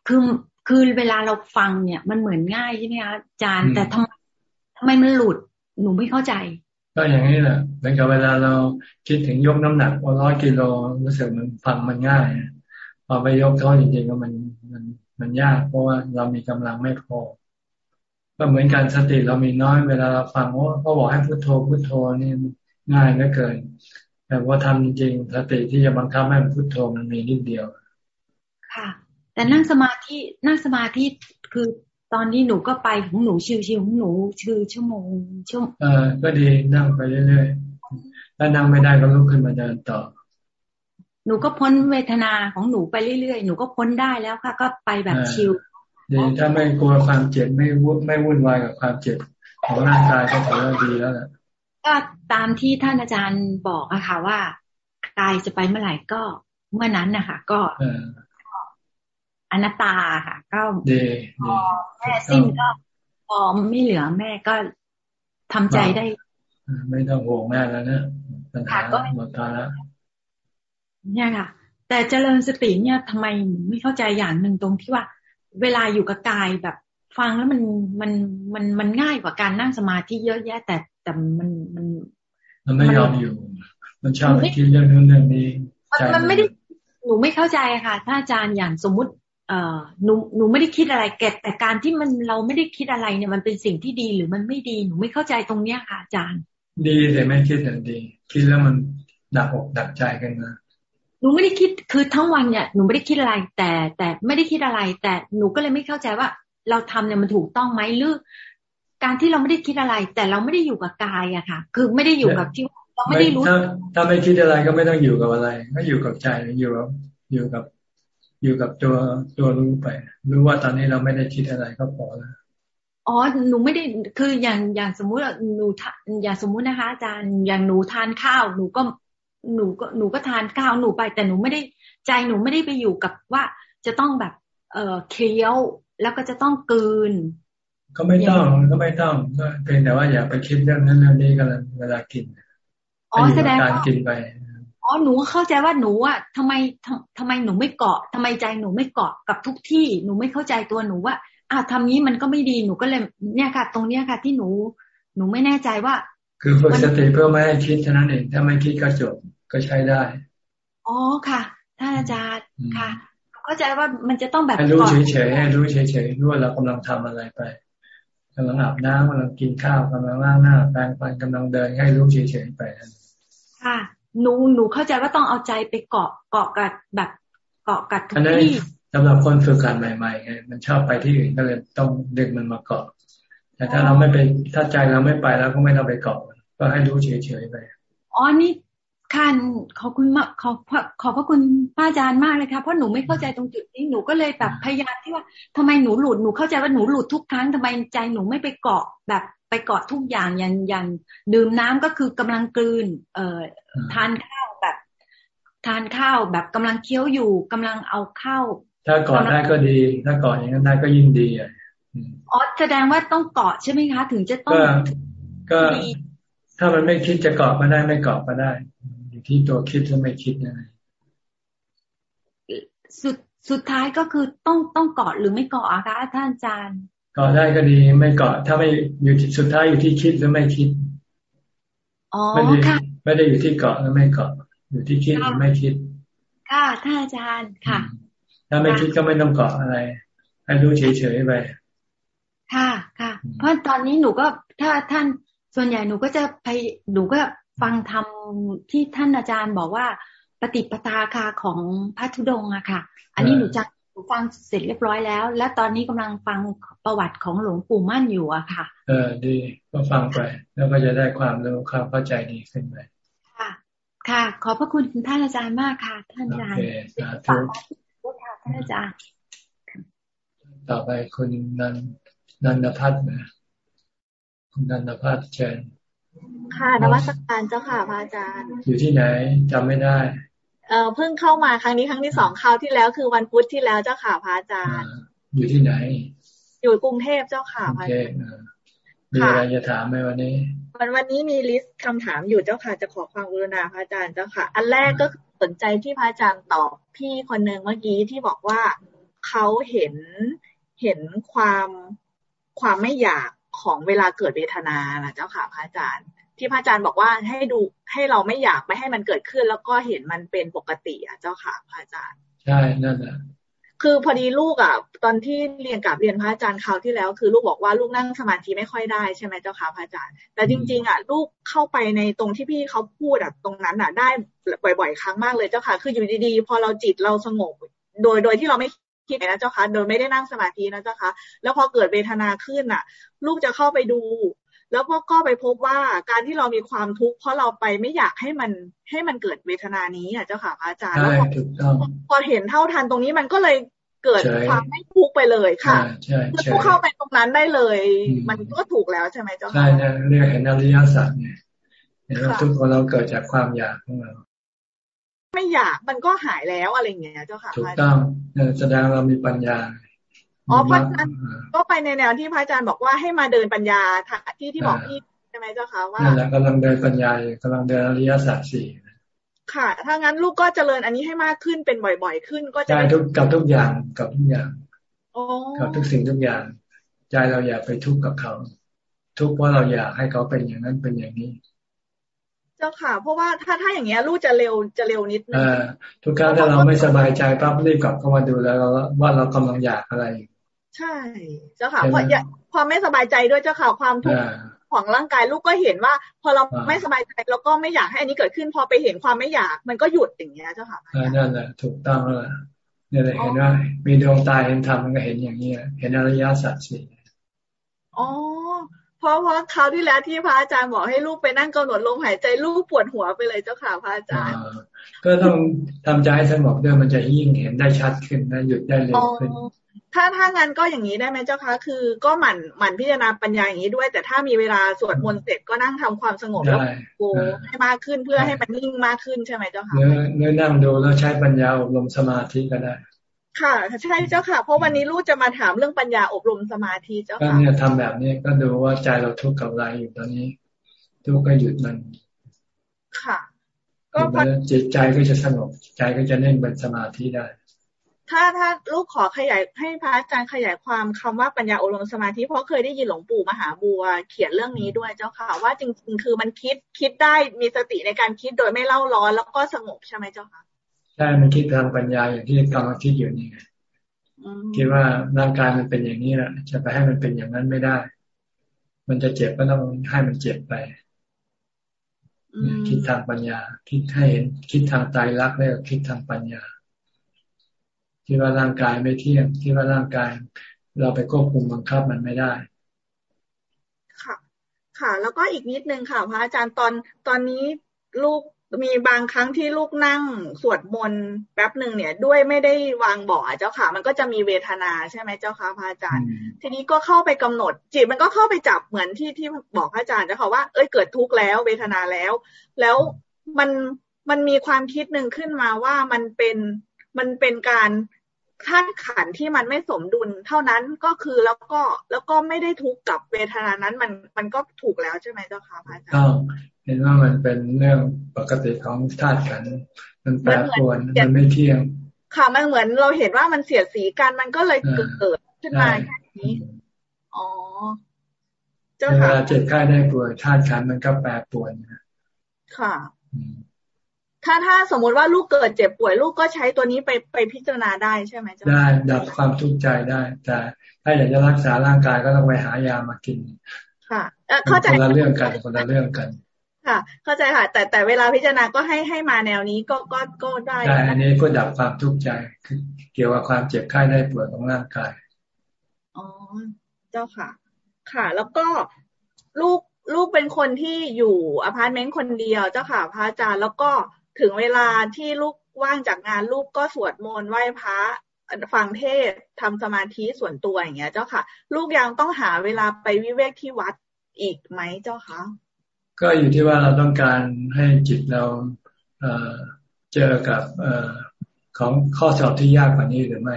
คือคือเวลาเราฟังเนี่ย มันเหมือนง่ายใช่ไหมคะอาจารย์แต่ทำทำไมมันหลุดหนูไม่เข้าใจ ก็อย่างนี้แหละเหมือนกับเวลาเราคิดถึงยกน้ำหนักว่าร้อยกิโลรู้สึกมันฟังมันง่ายพอไปยกเท่าจริงๆก็มันมันมันยาก เพราะว่าเรามีกำลังไม่พอ ก็เหมือนการสติเรามีน้อยเวลาเราฟังว่าเขาบอกให้พุโทโธพุโทโธนี่ง่ายเหลือเกิน แต่ว่าทำจริงๆสติที่จะบังคับให้มันพุโทโธมันมีนิดเดียว ค่ะ แต่นั่งสมาธินั่งสมาธิคือตอนนี้หนูก็ไปของหนูชิวๆของหนูชื่อชั่วโมงชั่วเออก็ดีนั่งไปเรื่อยๆถ้านั่งไม่ได้ก็ลุกขึ้นมาเดินต่อ หนูก็พ้นเวทนาของหนูไปเรื่อยๆ หนูก็พ้นได้แล้วค่ะ ก็ไปแบบชิล ดีถ้าไม่กลัวความเจ็บไม่วุ่นไม่วุ่นวายกับความเจ็บของร่างกายก็ถือว่าดีแล้วแหละก็ตามที่ท่านอาจารย์บอกอะค่ะว่ากายจะไปเมื่อไหร่ก็เมื่อนั้นนะคะก็อนัตตาค่ะ ก็พอแม่สิ้นก็พอไม่เหลือแม่ก็ทำใจได้ ไม่ต้องห่วงแม่แล้วนะปัญหาหมดตาแล้วเนี่ยค่ะ แต่เจริญสติเนี่ยทำไมไม่เข้าใจอย่างหนึ่งตรงที่ว่า เวลาอยู่กับกายแบบฟังแล้วมันมันมันมันง่ายกว่าการนั่งสมาธิเยอะแยะ แต่แต่มันมัน มันไม่ยอมอยู่ มันชอบคิดเรื่องนู้นเรื่องนี้มันไม่ได้หนูไม่เข้าใจค่ะถ้าอาจารย์อย่างสมมุติ เอ่อหนูหนูไม่ได้คิดอะไรแกแต่การที่มันเราไม่ได้คิดอะไรเนี่ยมันเป็นสิ่งที่ดีหรือมันไม่ดีหนูไม่เข้าใจตรงเนี้ยค่ะอาจารย์ ดีแต่ไม่คิดแต่ดี คิดแล้วมันดักอกดักใจกันนะ หนูไม่ได้คิดคือทั้งวันเนี่ยหนูไม่ได้คิดอะไร แต่แต่ไม่ได้คิดอะไร แต่หนูก็เลยไม่เข้าใจว่า เราทำเนี่ยมันถูกต้องไหมหรือ การที่เราไม่ได้คิดอะไร แต่เราไม่ได้อยู่กับกายอะค่ะ คือไม่ได้อยู่กับที่เราไม่ได้รู้ถ้าถ้าไม่คิดอะไรก็ไม่ต้องอยู่กับอะไร ก็อยู่กับใจอยู่กับอยู่กับอยู่กับตัวตัวรู้ไปรู้ว่าตอนนี้เราไม่ได้คิดอะไรก็พอแล้วอ๋อ หนูไม่ได้ คืออย่างอย่างสมมุติหนูอย่างสมมุตินะคะอาจารย์อย่างหนูทานข้าว หนูก็ หนูก็หนูก็ทานข้าวหนูไป แต่หนูไม่ได้ใจหนูไม่ได้ไปอยู่กับว่าจะต้องแบบ เอ่อเคี้ยวแล้วก็จะต้องกืน ก็ไม่ต้องก็ไม่ต้องก็เพียงแต่ว่าอย่าไปคิดเรื่องนั้นเรื่องนี้กันเวลากินอ๋อแสดงการกินไปอ๋อหนูเข้าใจว่าหนูอะทำไมทำไมหนูไม่เกาะทำไมใจหนูไม่เกาะกับทุกที่หนูไม่เข้าใจตัวหนูว่าอ้าวทำนี้มันก็ไม่ดีหนูก็เลยเนี่ยค่ะ ตรงเนี้ยค่ะ ที่หนู หนูไม่แน่ใจว่า คือฝึกสติเพื่อไม่ให้คิดเท่านั้นเองถ้าไม่คิดก็จบก็ใช้ได้ อ๋อค่ะท่านอาจารย์ค่ะเข้าใจว่ามันจะต้องแบบให้รู้เฉยๆให้รู้เฉยๆรู้ว่าเรากำลังทำอะไรไปกำลังอาบน้ำกำลังกินข้าวกำลังล้างหน้าแปรงฟันกำลังเดินให้รู้เฉยๆไปค่ะ หนูหนูเข้าใจว่าต้องเอาใจไปเกาะเกาะกับแบบเกาะกับทุกที่สำหรับคนฝึกการใหม่ๆไงมันชอบไปที่อื่นก็เลยต้องดึงมันมาเกาะ แต่ถ้าเราไม่ไปถ้าใจเราไม่ไปแล้วก็ไม่ต้องไปเกาะก็ให้รู้เฉยๆไปอ๋อนี่คันขอบคุณมากขอขอบพระคุณป้าอาจารย์มากเลยค่ะเพราะหนูไม่เข้าใจตรงจุดนี้หนูก็เลยแบบพยายามที่ว่าทำไมหนูหลุดหนูเข้าใจว่าหนูหลุดทุกครั้งทำไมใจหนูไม่ไปเกาะแบบไปเกาะทุกอย่างยันยันดื่มน้ำก็คือกำลังกลืน เอ่อทานข้าวแบบ ทานข้าวแบบกำลังเคี้ยวอยู่กำลังเอาข้าวถ้าเกาะได้ก็ดี ถ้าเกาะอย่างนั้นได้ก็ยิ่งดีอะ อ๋อแสดงว่าต้องเกาะใช่ไหมคะ ถึงจะต้องก็ถ้ามันไม่คิดจะเกาะก็ได้ไม่เกาะก็ได้ อยู่ที่ตัวคิดหรือไม่คิดนะสุดสุดท้ายก็คือต้องต้องเกาะหรือไม่เกาะอะคะท่านอาจารย์เกาะได้ก็ดี ไม่เกาะ ถ้าไม่อยู่สุดท้ายอยู่ที่คิดหรือไม่คิดอ๋อค่ะไม่ได้อยู่ที่เกาะหรือไม่เกาะ อยู่ที่คิดหรือไม่คิด ค่ะท่านอาจารย์ค่ะ ถ้าไม่คิดก็ไม่ต้องเกาะอะไรให้รู้เฉยๆไป ค่ะค่ะ เพราะตอนนี้หนูก็ถ้าท่านส่วนใหญ่หนูก็จะไปหนูก็ฟังธรรมที่ท่านอาจารย์บอกว่าปฏิปทาคาของพระธุดงค์อะค่ะ อันนี้หนูจะหนูฟังเสร็จเรียบร้อยแล้ว และตอนนี้กำลังฟังประวัติของหลวงปู่มั่นอยู่อะค่ะ เออดีก็ฟังไป แล้วก็จะได้ความรู้ความเข้าใจดีขึ้นไปค่ะ ค่ะ ขอบพระคุณท่านอาจารย์มากค่ะ ท่านอาจารย์โอเคสาธุค่ะท่านอาจารย์ ต่อไปคุณนัน นันพัฒน์นะคุณนันพัฒน์เชิญค่ะนวัตการเจ้าค่ะพระอาจารย์ อยู่ที่ไหนจำไม่ได้ เออเพิ่งเข้ามาครั้งนี้ครั้งที่สองคราวที่แล้วคือวันพุธที่แล้วเจ้าค่ะพระอาจารย์ อยู่ที่ไหน อยู่กรุงเทพเจ้าค่ะพระอาจารย์มีอะไรจะถามไหมวันนี้ วันวันนี้มีลิสต์คำถามอยู่เจ้าค่ะจะขอความกรุณาพระอาจารย์เจ้าค่ะ อันแรกก็สนใจที่พระอาจารย์ตอบพี่คนหนึ่งเมื่อกี้ที่บอกว่าเขาเห็นเห็นความ ความไม่อยากของเวลาเกิดเวทนานะเจ้าค่ะพระอาจารย์ ที่พระอาจารย์บอกว่าให้ดูให้เราไม่อยากไม่ให้มันเกิดขึ้น แล้วก็เห็นมันเป็นปกติอะเจ้าค่ะพระอาจารย์ ใช่นั่นแหละคือพอดีลูกอะตอนที่เรียนกับเรียนพระอาจารย์คราวที่แล้ว คือลูกบอกว่าลูกนั่งสมาธิไม่ค่อยได้ใช่ไหมเจ้าค่ะพระอาจารย์ แต่จริง ๆ อะ ลูกเข้าไปในตรงที่พี่เขาพูดอะตรงนั้นอะ ได้บ่อย ๆ ครั้งมากเลยเจ้าค่ะ คืออยู่ดีๆ พอเราจิตเราสงบโดยโดยที่เราไม่ คิดนะเจ้าค่ะโดยไม่ได้นั่งสมาธินะเจ้าค่ะแล้วพอเกิดเวทนาขึ้นอะ ลูกจะเข้าไปดู แล้วก็ก็ไปพบว่าการที่เรามีความทุกข์เพราะเราไปไม่อยากให้มันให้มันเกิดเวทนานี้อะเจ้าค่ะพระอาจารย์แล้วพอเห็นเท่าทันตรงนี้มันก็เลยเกิดความไม่ทุกข์ไปเลยค่ะถ้าเข้าไปตรงนั้นได้เลย มันก็ถูกแล้วใช่ไหมเจ้าค่ะใช่เนี่ยเรียกเห็นอริยสัจเนี่ยเห็นว่าทุกคนเราเกิดจากความอยากของเรา ไม่อยากมันก็หายแล้วอะไรเงี้ยเจ้าค่ะถูกต้องแสดงเรามีปัญญาอ๋อเพราะนั้นก็ไปในแนวที่พระอาจารย์บอกว่าให้มาเดินปัญญาที่ที่บอกพี่ใช่ไหมเจ้าค่ะว่านั่นแหละกำลังเดินปัญญากำลังเดินอริยสัจสี่ค่ะ ถ้างั้นลูกก็เจริญอันนี้ให้มากขึ้นเป็นบ่อย ๆ ขึ้นก็จะได้ทุกกับทุกอย่างกับทุกอย่างกับทุกสิ่งทุกอย่างใจเราอยากไปทุกข์กับเขา ทุกข์เพราะเราอยากให้เขาเป็นอย่างนั้นเป็นอย่างนี้ เจ้าค่ะ เพราะว่าถ้าถ้าอย่างเงี้ยลูกจะเร็วจะเร็วนิดนึงทุกครั้งถ้าเราไม่สบายใจปั๊บรีบกลับเข้ามาดูแล้วว่าเรากำลังอยากอะไร ใช่ เจ้าค่ะเพราะความไม่สบายใจด้วยเจ้าค่ะความทุกข์ของร่างกายลูกก็เห็นว่า พอเราไม่สบายใจแล้วก็ไม่อยากให้อันนี้เกิดขึ้น พอไปเห็นความไม่อยากมันก็หยุดอย่างเงี้ยเจ้าค่ะนั่นแหละถูกต้องแล้วเนี่ยเห็นว่ามีดวงตาเห็นธรรมมันก็เห็นอย่างนี้เห็นอริยสัจสี่อ๋อ เพราะว่าคราวที่แล้วที่พระอาจารย์บอกให้ลูกไปนั่งกำหนดลมหายใจลูกปวดหัวไปเลยเจ้าค่ะพระอาจารย์ก็ต้องทำใจให้สงบด้วยมันจะยิ่งเห็นได้ชัดขึ้นนะหยุดได้เร็วขึ้นถ้าถ้างั้นก็อย่างนี้ได้ไหมเจ้าคะคือ ก็หมั่นหมั่นพิจารณาปัญญาอย่างนี้ด้วย แต่ถ้ามีเวลาสวดมนต์เสร็จก็นั่งทำความสงบแล้วโอ้ให้มากขึ้นเพื่อให้มันนิ่งมากขึ้นใช่ไหมเจ้าคะเนื้อนั่งดูแล้วใช้ปัญญาอบรมสมาธิก็ได้ ค่ะใช่เจ้าค่ะ เพราะวันนี้ลูกจะมาถามเรื่องปัญญาอบรมสมาธิเจ้าค่ะก็เนี่ยทำแบบนี้ก็ดูว่าใจเราทุกข์กับอะไรอยู่ตอนนี้ ทุกข์ก็หยุดมัน ค่ะ ก็จิตใจก็จะสงบใจก็จะเน่งเป็นสมาธิได้ ถ้าถ้าลูกขอขยายให้พระอาจารย์ขยายความคำว่าปัญญาอบรมสมาธิเพราะเคยได้ยินหลวงปู่มหาบัว เขียนเรื่องนี้ด้วยเจ้าค่ะ ว่าจริงๆคือมันคิดคิดได้มีสติในการคิดโดยไม่เล่าร้อนแล้วก็สงบใช่ไหมเจ้าค่ะ ใช่มันคิดทางปัญญาอย่างที่กำลังคิดอยู่นี่ไงคิดว่าร่างกายมันเป็นอย่างนี้แหละจะไปให้มันเป็นอย่างนั้นไม่ได้ มันจะเจ็บก็ต้องให้มันเจ็บไปคิดทางปัญญา คิดให้เห็นคิดทางตายรักแล้วคิดทางปัญญาคิดว่าร่างกายไม่เที่ยงคิดว่าร่างกาย เราไปควบคุมบังคับมันไม่ได้ ค่ะ ค่ะ แล้วก็อีกนิดนึงค่ะ พระอาจารย์ตอนตอนนี้ลูก มีบางครั้งที่ลูกนั่งสวดมนต์แป๊บหนึ่งเนี่ย ด้วยไม่ได้วางเบาะเจ้าค่ะ มันก็จะมีเวทนาใช่ไหมเจ้าค่ะพระอาจารย์ ทีนี้ก็เข้าไปกำหนด จิตมันก็เข้าไปจับเหมือนที่ที่บอกพระอาจารย์เจ้าค่ะว่าเอ้ยเกิดทุกข์แล้ว เวทนาแล้ว แล้วมันมันมีความคิดหนึ่งขึ้นมาว่ามันเป็นมันเป็นการธาตุขันที่มันไม่สมดุลเท่านั้นก็คือแล้วก็แล้วก็ไม่ได้ทุกข์กับเวทนานั้นมันมันก็ถูกแล้วใช่ไหมเจ้าค่ะพระอาจารย์ก็ เห็นว่ามันเป็นเรื่องปกติของธาตุขันมันแปรปรวนมันไม่เที่ยง ค่ะ มันเหมือนเราเห็นว่ามันเสียดสีกันมันก็เลยเกิดขึ้นมาแค่นี้อ๋อเจ้าค่ะเวลาเจ็บไข้ได้ป่วยธาตุขันมันก็แปรปรวนค่ะถ้าถ้าสมมุติว่าลูกเกิดเจ็บป่วยลูกก็ใช้ตัวนี้ไปไปพิจารณาได้ใช่ไหมเจ้าได้ดับความทุกข์ใจได้ แต่ ถ้าอยากจะรักษาร่างกายก็ต้องไปหายามากิน ค่ะเข้าใจคนละเรื่องกันคนละเรื่องกัน ค่ะ เข้าใจค่ะ แต่แต่เวลาพิจารณาก็ให้ให้มาแนวนี้ก็ก็ก็ได้ได้อันนี้ก็ดับความทุกข์ใจคือเกี่ยวกับความเจ็บไข้ได้ป่วยของร่างกายอ๋อเจ้าค่ะ ค่ะ แล้วก็ลูกลูกเป็นคนที่อยู่อพาร์ตเมนต์คนเดียวเจ้าค่ะพระอาจารย์แล้วก็ถึงเวลาที่ลูกว่างจากงานลูกก็สวดมนต์ไหว้พระฟังเทศน์ทำสมาธิส่วนตัวอย่างเงี้ย เจ้าค่ะ ลูกยังต้องหาเวลาไปวิเวกที่วัดอีกไหมเจ้าคะ ก็อยู่ที่ว่าเราต้องการให้จิตเราเเจอกับอของข้อสอบที่ยากกว่านี้หรือไม่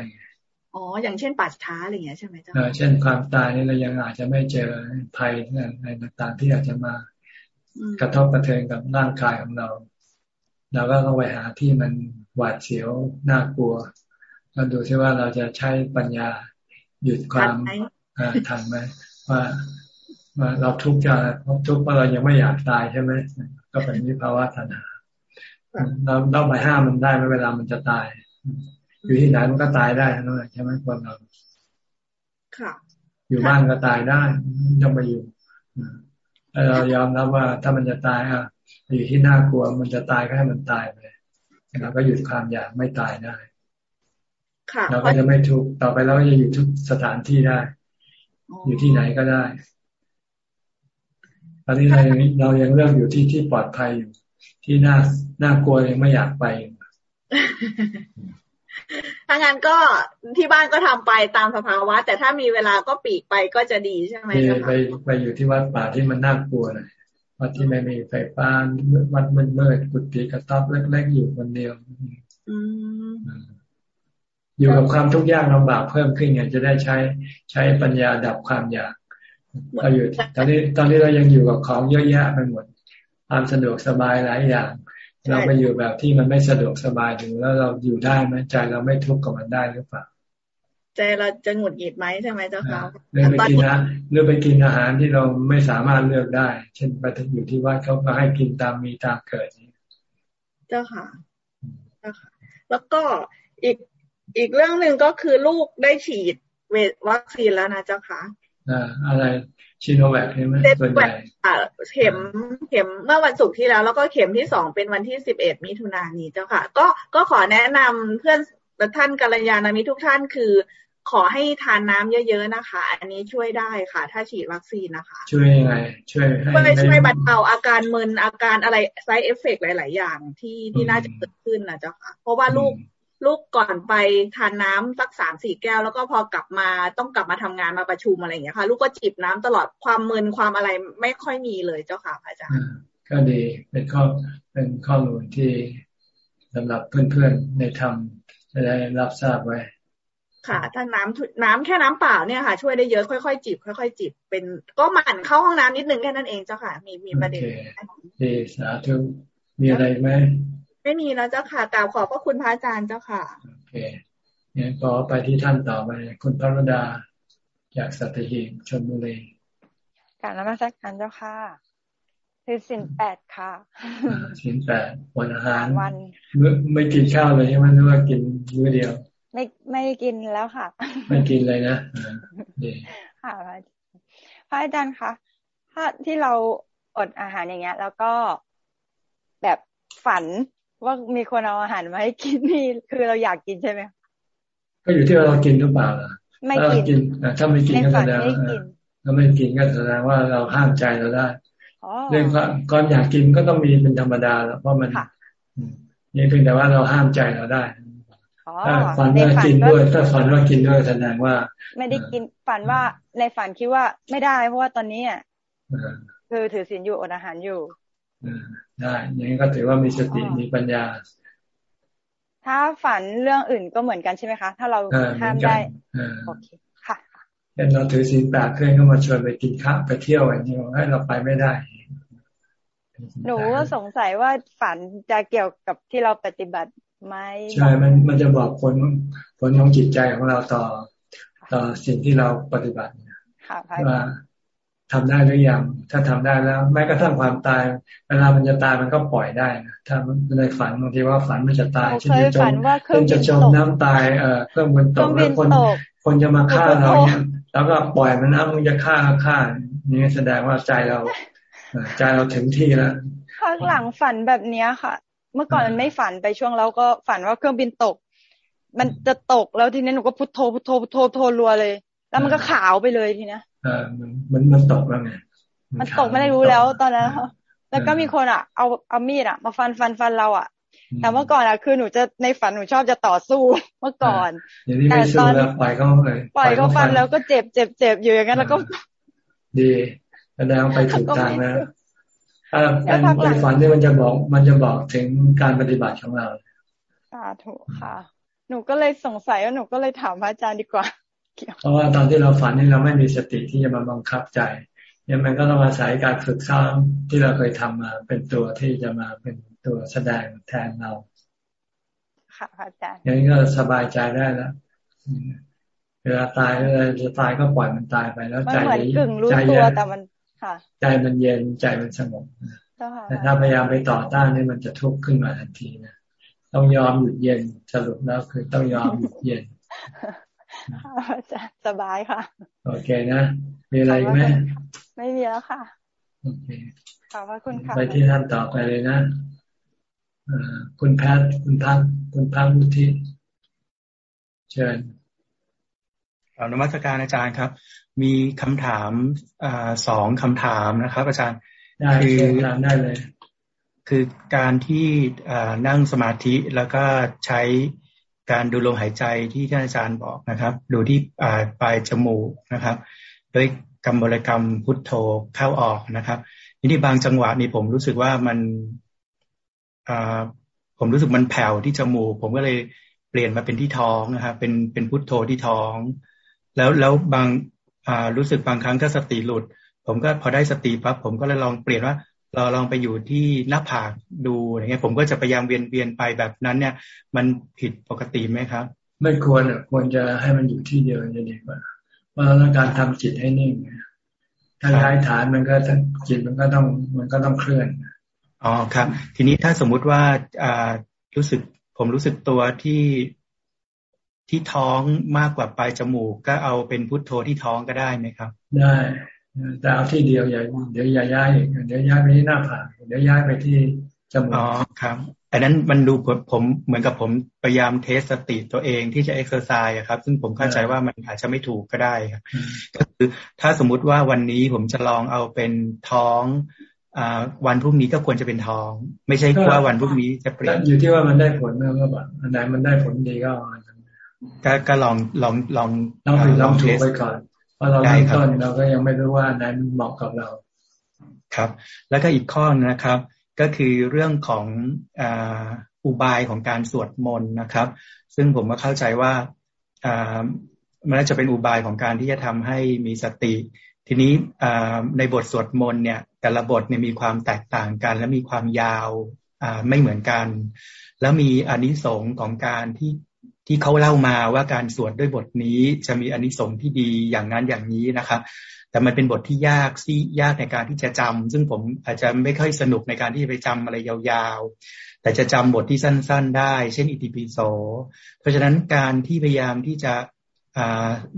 อ๋อ อย่างเช่นปัจช้าอะไรอย่างเงี้ยใช่ไหมเจ้าเช่นความตายนี่เรายังอาจจะไม่เจอภัยในต่างๆที่อาจจะมากระทบกระเทือนกับร่างกายของเรา เราก็ต้องไปหาที่มันหวาดเสียวน่ากลัวเราดูซิว่าเราจะใช้ปัญญาหยุดความทันไหมว่าว่า เราทุกข์จะทุกข์เพราะเรายังไม่อยากตายใช่ไหมก็เป็นวิภาวะทันหาเราต้องไปห้ามมันได้เวลามันจะตาย อยู่ที่ไหนมันก็ตายได้ทั้งนั้นใช่ไหมคนเราค่ะอยู่บ้านก็ตายได้ต้องไปอยู่เรายอมรับว่าถ้ามันจะตายอะอยู่ที่น่ากลัวมันจะตายก็ให้มันตายไปเราก็หยุดความอยากไม่ตายได้เราก็จะไม่ทุกต่อไปเราก็จะอยู่ทุกสถานที่ได้ อยู่ที่ไหนก็ได้ต อนนี้เรายังเรายังเลือกอยู่ที่ที่ปลอดภัยอยู่ ที่น่าน่ากลัวยังไม่อยากไปถ้างั้นก็ที่บ้านก็ทำไปตามสภาวะ แต่ถ้ามีเวลาก็ปีกไปก็จะดีใช่ไหมไปไปอยู่ที่วัดป่าที่มันน่ากลัวหน่อยวัดที่ไม่มีไฟฟ้าวัดมืดมืดกุฏิกระต๊อบเล็กๆอยู่คนเดียวอยู่กับความทุกข์ยากลำบากเพิ่มขึ้นไงจะได้ใช้ใช้ปัญญาดับความอยาก เราอยู่ตอนนี้ตอนนี้เรายังอยู่กับของเยอะแยะไปหมดความสะดวกสบายหลายอย่าง เราไปอยู่แบบที่มันไม่สะดวกสบายถึงแล้วเราอยู่ได้ไหมใจเราไม่ทุกข์กับมันได้หรือเปล่าใจเราจะหงุดหงิดไหมใช่ไหมเจ้าค่ะเรื่องไปกินนะเรื่องไปกินอาหารที่เราไม่สามารถเลือกได้ เช่นไปอยู่ที่วัดเขาก็ให้กินตามมีตามเกิดนี้เจ้าค่ะเจ้าค่ะ แล้วก็อีกอีกเรื่องหนึ่งก็คือลูกได้ฉีดเววัคซีนแล้วนะเจ้าค่ะ อ่าอะไรชิโนแวคใช่ไหมส่วนใหญ่เข็มเข็มเมื่อวันศุกร์ที่แล้ว แล้วก็เข็มที่สองเป็นวันที่สิบเอ็ดมิถุนายนนี้เจ้าค่ะ ก็ก็ขอแนะนำเพื่อนท่านกัลยาณมิตรทุกท่านคือขอให้ทานน้ำเยอะๆนะคะ อันนี้ช่วยได้ค่ะ ถ้าฉีดวัคซีนนะคะ ช่วยยังไง ช่วยให้ช่วยบรรเทาอาการมึนอาการอะไรไซเอฟเฟกหลาย ๆ อย่างที่ที่น่าจะเกิดขึ้นนะเจ้าค่ะ เพราะว่าลูก ลูกก่อนไปทานน้ำสักสามสี่แก้ว แล้วก็พอกลับมาต้องกลับมาทำงานมาประชุมอะไรอย่างเงี้ยค่ะ ลูกก็จิบน้ำตลอดความมึนความอะไรไม่ค่อยมีเลยเจ้าค่ะอาจารย์ก็ดีเป็นข้อเป็นข้อมูลที่สำหรับเพื่อนๆในธรรมจะได้รับทราบไว้ ค่ะ ถ้าน้ำน้ำแค่น้ำเปล่าเนี่ยค่ะ ช่วยได้เยอะค่อยๆจิบค่อยๆจิบเป็นก็หมั่นเข้าห้องน้ำนิดนึงแค่นั้นเองเจ้าค่ะ มีมีประเด็นเอสาธุมีอะไรไหม ไม่มีแล้วเจ้าค่ะกล่าวขอบพระคุณพระอาจารย์เจ้าค่ะโอเคเนี่ยก็ไปที่ท่านต่อไปคุณพระดาจากสัตหีบชนบุรีการนมัสการเจ้าค่ะคือสินแปดค่ะสินแปดวันอาหารวันไม่ไม่กินข้าวเลยใช่ไหมนึกว่ากินมื้อเดียว ไม่ไม่กินแล้วค่ะ ไม่กินเลยนะดีค่ะพระอาจารย์คะถ้าที่เราอดอาหารอย่างเงี้ย แล้วก็แบบฝัน ว่ามีคนเอาอาหารมาให้กินนี่คือเราอยากกินใช่ไหมก็อยู่ที่ว่าเรากินหรือเปล่าไม่กินถ้าไม่กินก็แสดงเราไม่กินก็แสดงว่าเราห้ามใจเราได้เรื่องความอยากกินก็ต้องมีเป็นธรรมดาแล้วเพราะมันนี่เพียงแต่ว่าเราห้ามใจเราได้ถ้าฝันว่ากินด้วยถ้าฝันว่ากินด้วยแสดงว่า ไม่ได้กินฝันว่าในฝันคิดว่าไม่ได้ เพราะว่าตอนนี้อะคือถือศีลอยู่อดอาหารอยู่ ได้อย่างนี้ก็ถือว่ามีสติมีปัญญา ถ้าฝันเรื่องอื่นก็เหมือนกันใช่ไหมคะ ถ้าเราห้ามได้โอเคค่ะเห็นเราถือศีลแปดเพื่อนก็มาชวนไปกินข้าวไปเที่ยวอย่างนี้ให้เราไปไม่ได้หนูสงสัยว่าฝันจะเกี่ยวกับที่เราปฏิบัติไหมใช่ มันมันจะบอกผลผลของจิตใจของเราต่อ ต่อสิ่งที่เราปฏิบัติว่า ทำได้หรือยัง ถ้าทำได้แล้ว แม้กระทั่งความตาย เวลามันจะตายมันก็ปล่อยได้นะถ้าในฝันบางทีว่าฝันมันจะตายเช่นจะจมเช่นจะจมน้ำตายเออเครื่องบินตกแล้วคนคนจะมาฆ่าเราเนี่ยแล้วก็ปล่อยมันนะมึงจะฆ่าก็ฆ่านี่แสดงว่าใจเราใจเราถึงที่แล้วข้างหลังฝันแบบเนี้ยค่ะ เมื่อก่อนมันไม่ฝันไปช่วงแล้วก็ฝันว่าเครื่องบินตก มันจะตกแล้วทีนี้หนูก็พุทโธพุทโธพุทโธโทรัวเลย แล้วมันก็ขาวไปเลยทีนี้ อ่ามันมันตกแล้วไงมันตกไม่ได้รู้แล้วตอนนั้นแล้วก็มีคนอะ เอาเอามีดอะ มาฟันฟันฟันเราอะ แต่เมื่อก่อนอะคือหนูจะในฝันหนูชอบจะต่อสู้เมื่อก่อนแต่ตอนปล่อยเขาเลยปล่อยเขาฟันแล้วก็เจ็บเจ็บเจ็บอยู่อย่างนั้นแล้วก็ ดีแสดงไปถูกทางนะถ้าการในฝันนี่มันจะบอกมันจะบอกถึงการปฏิบัติของเราสาธุค่ะ หนูก็เลยสงสัยว่าหนูก็เลยถามพระอาจารย์ดีกว่า เพราะว่าตอนที่เราฝันนี่เราไม่มีสติที่จะมาบังคับใจเนี่ยมันก็ต้องอาศัยการฝึกซ้อมที่เราเคยทำมา เป็นตัวที่จะมาเป็นตัวแสดงแทนเรา ค่ะอาจารย์อย่างนี้ก็สบายใจได้แล้วเวลาตายเวลาจะตายก็ปล่อยมันตายไปแล้วใจใจเย็นแต่มันค่ะ ใจมันเย็นใจมันสงบแต่ถ้าพยายามไปต่อต้านนี่มันจะทุกข์ขึ้นมาทันทีนะต้องยอมหยุดเย็นสรุปแล้วคือต้องยอมหยุดเย็นจะ สบายค่ะ โอเคนะ มีอะไรไหมไม่มีแล้วค่ะ โอเคขอบพระคุณค่ะ ไปที่ท่านต่อไปเลยนะคุณแพทย์คุณพักคุณพักวุฒิเชิญเอานมัสการอาจารย์ครับ มีคำถามอสองคำถามนะครับ อาจารย์คือได้เลย คือการที่นั่งสมาธิแล้วก็ใช้ การดูลมหายใจที่ท่านอาจารย์บอกนะครับ ดูที่ปลายจมูกนะครับ ด้วยกรรมบริกรรมพุทโธเข้าออกนะครับทีนี้บางจังหวะนี่ผมรู้สึกว่ามันผมรู้สึกมันแผ่วที่จมูก ผมก็เลยเปลี่ยนมาเป็นที่ท้องนะครับ เป็นเป็นพุทโธที่ท้อง แล้วแล้วบางรู้สึกบางครั้งก็สติหลุด ผมก็พอได้สติปั๊บผมก็เลยลองเปลี่ยนว่า เราลองไปอยู่ที่หน้าผากดูอย่างเงี้ย ผมก็จะพยายามเวียนเวียนไปแบบนั้น เนี่ย มันผิดปกติไหมครับ ไม่ควรอะควรจะให้มันอยู่ที่เดียวจะดีกว่าเพราะเราการทำจิตให้นิ่งถ้าย้ายฐานมันก็จิตมันก็ต้องมันก็ต้องเคลื่อนอ๋อครับ ทีนี้ถ้าสมมุติว่าอ่ารู้สึก ผมรู้สึกตัวที่ที่ท้องมากกว่าปลายจมูก ก็เอาเป็นพุทโธที่ท้องก็ได้ไหมครับ ได้ แต่เอาที่เดียวอย่าเดี๋ยวอย่าย้ายเดี๋ยวย้ายไปที่หน้าผากเดี๋ยวย้ายไปที่จมูกอ๋อครับอันนั้นมันดูผมเหมือนกับผมพยายาม test สติตัวเองที่จะ exercise ครับ ซึ่งผมเข้าใจว่ามันอาจจะไม่ถูกก็ได้ครับก็คือถ้าสมมุติว่าวันนี้ผมจะลองเอาเป็นท้องอ่าวันพรุ่งนี้ก็ควรจะเป็นท้อง ไม่ใช่ว่าวันพรุ่งนี้จะเปลี่ยนอยู่ที่ว่ามันได้ผลไหมว่าแบบอันไหนมันได้ผลดีก็ก็ก็ลองลองลองลองลองถูกไปก่อนพ ราะเราเริ่มต้นเราก็ยังไม่รู้ว่านั้นเหมาะกับเรา ครับ แล้วก็อีกข้อนะครับ ก็คือเรื่องของอุบายของการสวดมนต์นะครับ ซึ่งผมก็เข้าใจว่ามันน่าจะเป็นอุบายของการที่จะทำให้มีสติ ทีนี้ในบทสวดมนต์เนี่ย แต่ละบทเนี่ยมีความแตกต่างกัน และมีความยาวไม่เหมือนกัน แล้วมีอนิสงส์ของการที่ ที่เขาเล่ามาว่าการสวดด้วยบทนี้จะมีอนิสงส์ที่ดีอย่างนั้นอย่างนี้นะครับแต่มันเป็นบทที่ยากซี่ยากในการที่จะจำซึ่งผมอาจจะไม่ค่อยสนุกในการที่จะไปจำอะไรยาวๆ แต่จะจำบทที่สั้นๆ ได้ เช่นอิติปิโส เพราะฉะนั้นการที่พยายามที่จะ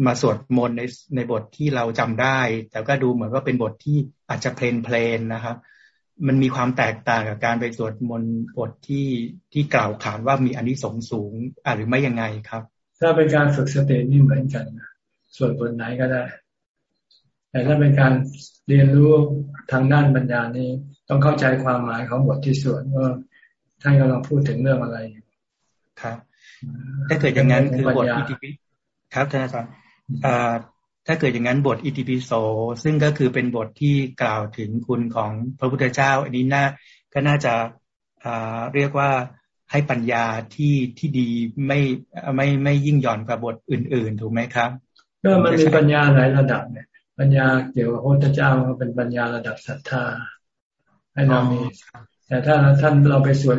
มาสวดมนต์ในในบทที่เราจำได้ แต่ก็ดูเหมือนว่าเป็นบทที่อาจจะเพลนเพลนนะครับ มันมีความแตกต่างกับการไปสวดมนต์บทที่ที่กล่าวขานว่ามีอันนี้สงสูงอ่หรือไม่ยังไงครับ ถ้าเป็นการฝึกสตินี่เหมือนกันสวดบทไหนก็ได้ แต่ถ้าเป็นการเรียนรู้ทางด้านปัญญานี้ต้องเข้าใจความหมายของบทที่สวดว่าท่านกำลังพูดถึงเรื่องอะไรครับ ถ้าเกิดอย่างนั้นคือบทอิติปิครับท่านอาจารย์ ถ้าเกิดอย่างนั้นบทอิติปิโสซึ่งก็คือเป็นบทที่กล่าวถึงคุณของพระพุทธเจ้า อันนี้น่าก็น่าจะเรียกว่าให้ปัญญาที่ที่ดีไม่ไม่ไม่ยิ่งหย่อนกว่าบทอื่น ๆ ถูกไหมครับก็มันมีปัญญาหลายระดับเนี่ย ปัญญาเกี่ยวกับพระพุทธเจ้าก็เป็นปัญญาระดับศรัทธาให้เรามี แต่ถ้าท่านเราไปสวด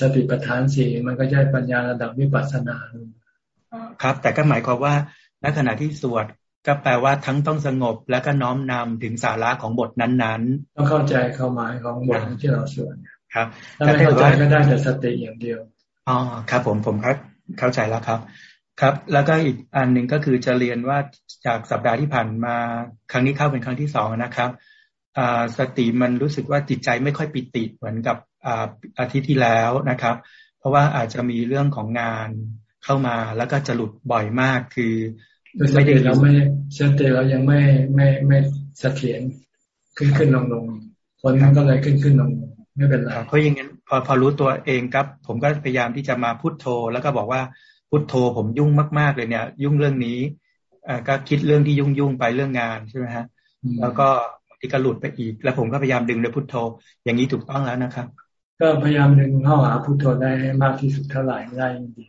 สติปัฏฐานสี่มันก็จะปัญญาระดับวิปัสสนาครับ แต่ก็หมายความว่าณขณะที่สวด ก็แปลว่าทั้งต้องสงบแล้วก็น้อมนำถึงสาระของบทนั้นๆ ต้องเข้าใจความหมายของบทที่เราสวดครับถ้าไม่เข้าใจก็ได้แต่สติอย่างเดียวอ๋อครับ ผมผมครับเข้าใจแล้วครับ ครับ แล้วก็อีกอันหนึ่งก็คือจะเรียนว่าจากสัปดาห์ที่ผ่านมาครั้งนี้เข้าเป็นครั้งที่สองนะครับสติมันรู้สึกว่าจิตใจไม่ค่อยปิติเหมือนกับอาทิตย์ที่แล้วนะครับ เพราะว่าอาจจะมีเรื่องของงานเข้ามาแล้วก็จะหลุดบ่อยมากคือ ไม่ได้เราไม่เซนเตเรายังไม่ไม่ไม่เสถียรขึ้นขึ้นลงลงคนนั้นก็เลยขึ้นขึ้นลงลงไม่เป็นไรเพราะอย่างนั้นพอพอรู้ตัวเองครับ ผมก็พยายามที่จะมาพุโทโธ แล้วก็บอกว่าพุโทโธ ผมยุ่งมากๆเลยเนี่ย ยุ่งเรื่องนี้อ่าก็คิดเรื่องที่ยุ่งยุ่งไปเรื่องงานใช่ไหมฮะแล้วก็ที่ก็หลุดไปอีก แล้วผมก็พยายามดึงโดยพุโทโธ อย่างนี้ถูกต้องแล้วนะครับ ก็พยายามดึงเข้าหาพุโทโธได้มากที่สุดเท่าไหร่ได้จริง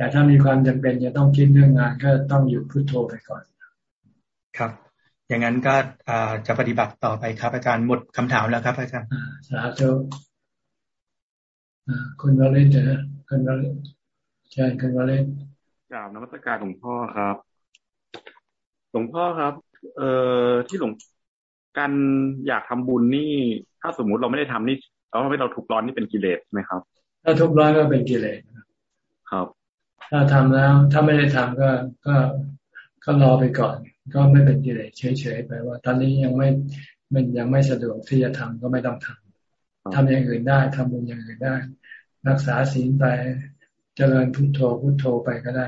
แต่ถ้ามีความจำเป็นจะต้องคิดเรื่องงานก็ต้องอยู่พุโทโธไปก่อน ครับ อย่างนั้นก็จะปฏิบัติต่อไปครับ อาจารย์หมดคำถามแล้วครับ อาจารย์สาธุคุณวาเลนนะคุณวาเลนเชิญคุณวาเลนกล่าวนมัสการหลวงพ่อครับ หลวงพ่อครับ เอ่อที่หลวงการอยากทำบุญนี่ ถ้าสมมุติเราไม่ได้ทำนี่เราไม่เราถูกร้อนนี่เป็นกิเลสไหมครับ ถ้าทุกร้อนก็เป็นกิเลสครับ ถ้าทำแล้ว ถ้าไม่ได้ทำก็ก็ก็รอไปก่อน ก็ไม่เป็นกิเลสเฉยๆไปว่า ตอนนี้ยังไม่มันยังไม่สะดวกที่จะทำก็ไม่ต้องทำทำอย่างอื่นได้ทำบุญอย่างอื่นได้ รักษาศีลไปเจริญพุทโธพุทโธไปก็ได้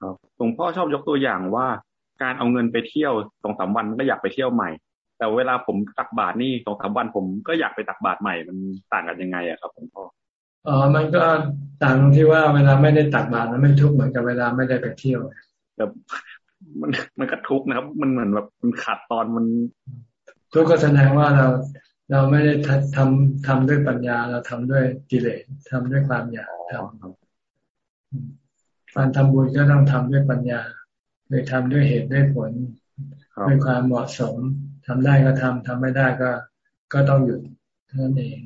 ครับหลวงพ่อชอบยกตัวอย่างว่า การเอาเงินไปเที่ยวสองสามวันก็อยากไปเที่ยวใหม่ แต่เวลาผมตักบาตรนี่สองสามวันผมก็อยากไปตักบาตรใหม่มันต่างกันยังไงอะครับหลวงพ่อ อ๋อ มันก็ต่างตรงที่ว่าเวลาไม่ได้ตักบาตรมันไม่ทุกข์เหมือนกับเวลาไม่ได้ไปเที่ยวแต่มันมันก็ทุกข์นะครับ มันเหมือนแบบมันขาดตอนมัน ทุกข์ก็แสดงว่าเราเราไม่ได้ทำทำด้วยปัญญาเราทำด้วยกิเลสทำด้วยความอยากทำการทำบุญก็ต้องทำด้วยปัญญาโดยทำด้วยเหตุด้วยผลด้วยความเหมาะสมทำได้ก็ทำทำไม่ได้ก็ ก็ต้องหยุดเท่านั้นเอง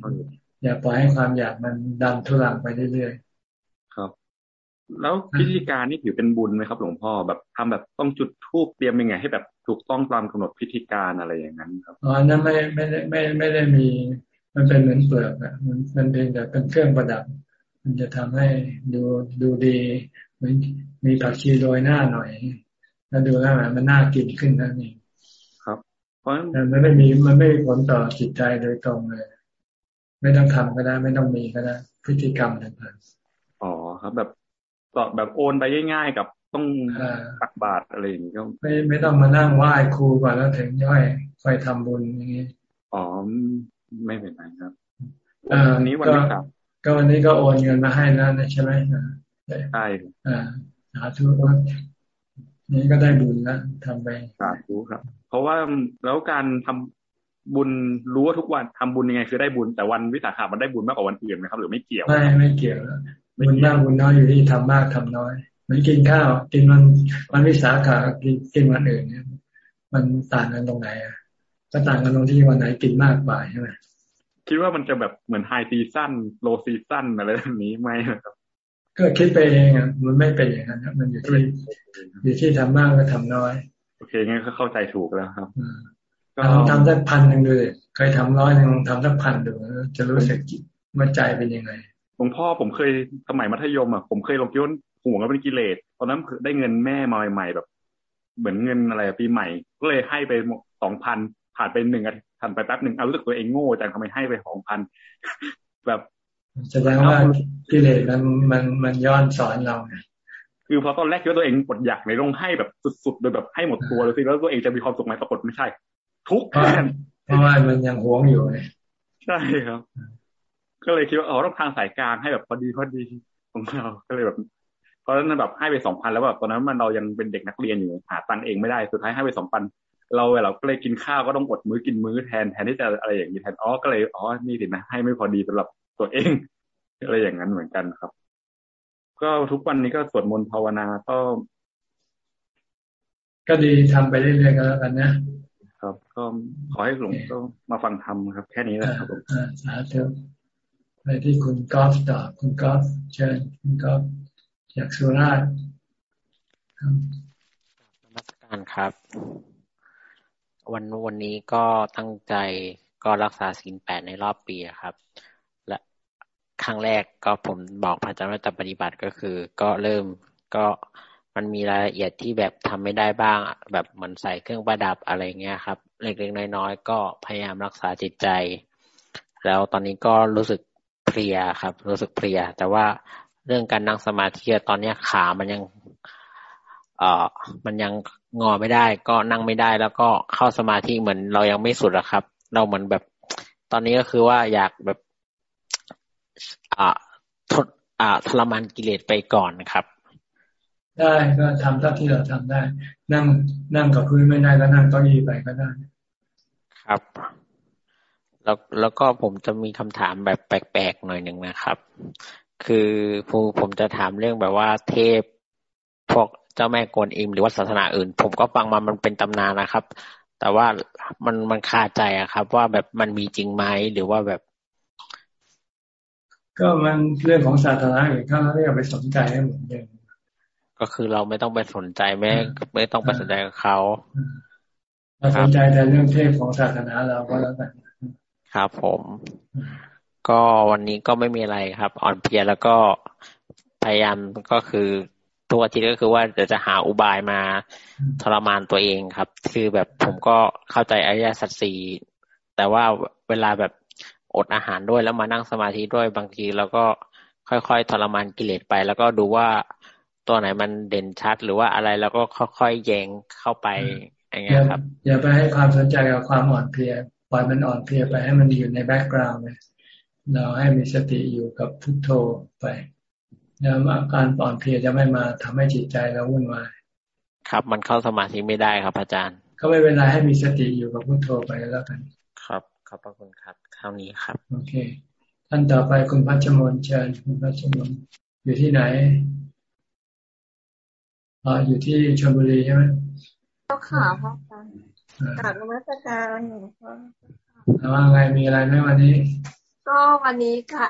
อย่าปล่อยให้ความอยากมันดันทุลังไปเรื่อยๆครับ แล้วพิธีการนี่ถือเป็นบุญไหมครับ หลวงพ่อแบบทำแบบต้องจุดธูปเตรียมยังไง ให้แบบถูกต้องตามกำหนดพิธีการอะไรอย่างนั้นครับอ๋อนั้นไม่ไม่ได้ไม่ไม่ได้มี มันเป็นเหมือนเปลือกอะมันมันเป็นแต่เป็นเครื่องประดับ มันจะทำให้ดูดูดีเหมือนมีผักชีโรยหน้าหน่อยแล้วดูแล้วมันน่ากินขึ้นนั่นเองครับ เพราะแต่มันไม่มีมันไม่มีผลต่อจิตใจโดยตรงเลย ไม่ต้องทำก็ได้ ไม่ต้องมีก็ได้พฤติกรรมต่างๆอ๋อครับ แบบต่อแบบโอนไปง่าย ๆ กับต้องตักบาตรอะไรอย่างนี้ก็ไม่ไม่ต้องมานั่งไหว้ครูก่อนแล้วถึงย่อยค่อยทำบุญอย่างนี้อ๋อไม่เป็นไรครับอันนี้วันนี้ครับ ก็วันนี้ก็โอนเงินมาให้แล้วนะใช่ไหมใช่อ่าสาธุนี้ก็ได้บุญแล้วทำไปสาธุครับ เพราะว่าแล้วการทำ บุญรู้ว่าทุกวันทำบุญยังไงคือได้บุญแต่วันวิสาขามันได้บุญมากกว่าวันอื่นไหมครับ หรือไม่เกี่ยวไม่ไม่เกี่ยวบุญมากบุญน้อยอยู่ที่ทำมากทำน้อยเหมือนกินข้าว กินวันวันวิสาขากินกินวันอื่นเนี่ยมันต่างกันตรงไหนอะก็ต่างกันตรงที่วันไหนกินมากกว่าใช่ไหมคิดว่ามันจะแบบเหมือนไฮซีซั่นโลซีซั่นอะไรแบบนี้ไหมครับก็คิดไปเองอะมันไม่เป็นอย่างนั้นมันอยู่ที่อยู่ที่ทำมากก็ทำน้อย โอเคงั้นก็เข้าใจถูกแล้วครับ ลองทำสักพันหนึ่งดูเคยทำร้อยหนึ่งลองทำสักพันดูจะรู้สึกจิตว่าใจเป็นยังไงหลวงพ่อผมเคยสมัยมัธยมอะผมเคยลงคิดว่าห่วงก็เป็นกิเลสตอนนั้นได้เงินแม่มาใหม่แบบ เหมือนเงินอะไรปีใหม่ ก็เลยให้ไปสองพันผ่านไปหนึ่งทันไปแป๊บหนึ่งเอารู้สึกตัวเองโง่จังทำไมให้ไปสองพันแบบแสดงว่ากิเลสมันมันมันย้อนสอนเราไงคือพอตอนแรกคิดว่าตัวเองอดอยากในต้องให้แบบสุดๆโดยแบบให้หมดตัวเลยสิแล้วตัวเองจะมีความสุขไหมปรากฏไม่ใช่ ทุกข์แทนเพราะว่ามันยังหวงอยู่ไงใช่ครับ ก็เลยคิดว่าอ๋อต้องทางสายกลางให้แบบพอดีพอดีของเราก็เลยแบบเพราะฉะนั้นแบบให้ไปสองพันแล้วแบบตอนนั้นมันเรายังเป็นเด็กนักเรียนอยู่หาตังเองไม่ได้สุดท้ายให้ไปสองพันเราเราก็เลยกินข้าวก็ต้องอดมื้อกินมื้อแทนแทนที่จะอะไรอย่างนี้แทนอ๋อก็เลยอ๋อนี่สินะให้ไม่พอดีสำหรับตัวเองอะไรอย่างนั้นเหมือนกันครับ ก็ทุกวันนี้ก็สวดมนต์ภาวนาก็ ก็ดีทำไปเรื่อยๆกันแล้วกันนะ ครับ ก็ขอให้หลวงก็มาฟังธรรมครับ แค่นี้แหละครับผมสาธุไปที่คุณกอล์ฟต่อคุณกอล์ฟเชิญคุณกอล์ฟจากสุราษฎร์นมัสการครับ วันวันนี้ก็ตั้งใจก็รักษาศีลแปดในรอบปีครับ และครั้งแรกก็ผมบอกพระอาจารย์ว่าจะปฏิบัติก็คือ ก็เริ่มก็ มันมีรายละเอียดที่แบบทำไม่ได้บ้าง แบบมันใส่เครื่องประดับอะไรเงี้ยครับ เล็กๆน้อยๆก็พยายามรักษาจิตใจ แล้วตอนนี้ก็รู้สึกเพลียครับ รู้สึกเพลีย แต่ว่าเรื่องการนั่งสมาธิตอนเนี้ยขามันยัง เอ่อ มันยังงอไม่ได้ ก็นั่งไม่ได้ แล้วก็เข้าสมาธิเหมือนเรายังไม่สุดอะครับ เราเหมือนแบบ ตอนนี้ก็คือว่าอยากแบบ อ่าทดอ่าทรมานกิเลสไปก่อนครับ ได้ก็ทำเท่าที่เราทำได้ นั่งนั่งกับพื้นไม่ได้ก็นั่งเก้าอี้ไปก็ได้ ครับ แล้วแล้วก็ผมจะมีคำถามแบบแปลกๆหน่อยหนึ่งนะครับ คือผมผมจะถามเรื่องแบบว่าเทพพวกเจ้าแม่กวนอิมหรือว่าศาสนาอื่น ผมก็ฟังมามันเป็นตำนานนะครับ แต่ว่ามันมันคาใจอะครับ ว่าแบบมันมีจริงไหมหรือว่าแบบ ก็มันเรื่องของศาสนาอื่นก็ไม่ต้องไปสนใจให้เหมือนเดิม ก็คือเราไม่ต้องไปสนใจแม่ไม่ต้องไปสนใจกับเขาเราสนใจแต่เรื่องเทพของศาสนาเราก็แล้วกันครับผม ก็วันนี้ก็ไม่มีอะไรครับ อ่อนเพลียแล้วก็พยายามก็คือทุกอาทิตย์ก็คือว่าจะจะหาอุบายมาทรมานตัวเองครับ คือแบบผมก็เข้าใจอริยสัจสี่แต่ว่าเวลาแบบอดอาหารด้วยแล้วมานั่งสมาธิด้วยบางทีเราก็ค่อยๆทรมานกิเลสไป แล้วก็ดูว่า ตัวไหนมันเด่นชัดหรือว่าอะไรแล้วก็ค่อยๆแยงเข้าไปอย่างเงี้ยครับ อย่าไปให้ความสนใจกับความอ่อนเพลียปล่อยมันอ่อนเพลียไปให้มันอยู่ในแบ็กกราวน์เลยเราให้มีสติอยู่กับพุทโธไปแล้วอาการปอนเพลียจะไม่มาทำให้จิตใจเราวุ่นวายครับ มันเข้าสมาธิไม่ได้ครับ อาจารย์ ก็ไม่เป็นไรให้มีสติอยู่กับพุทโธไปแล้วกัน ครับขอบพระคุณครับเท่านี้ครับ โอเคท่านต่อไปคุณพัชมนเชิญคุณพัชมนอยู่ที่ไหน อ๋ออยู่ที่ชลบุรีใช่ไหมเจ้าขาพ่ออาจารย์กราบนมัสการหนูพ่อแล้วว่าไงมีอะไรไหมวันนี้ ก็วันนี้ค่ะ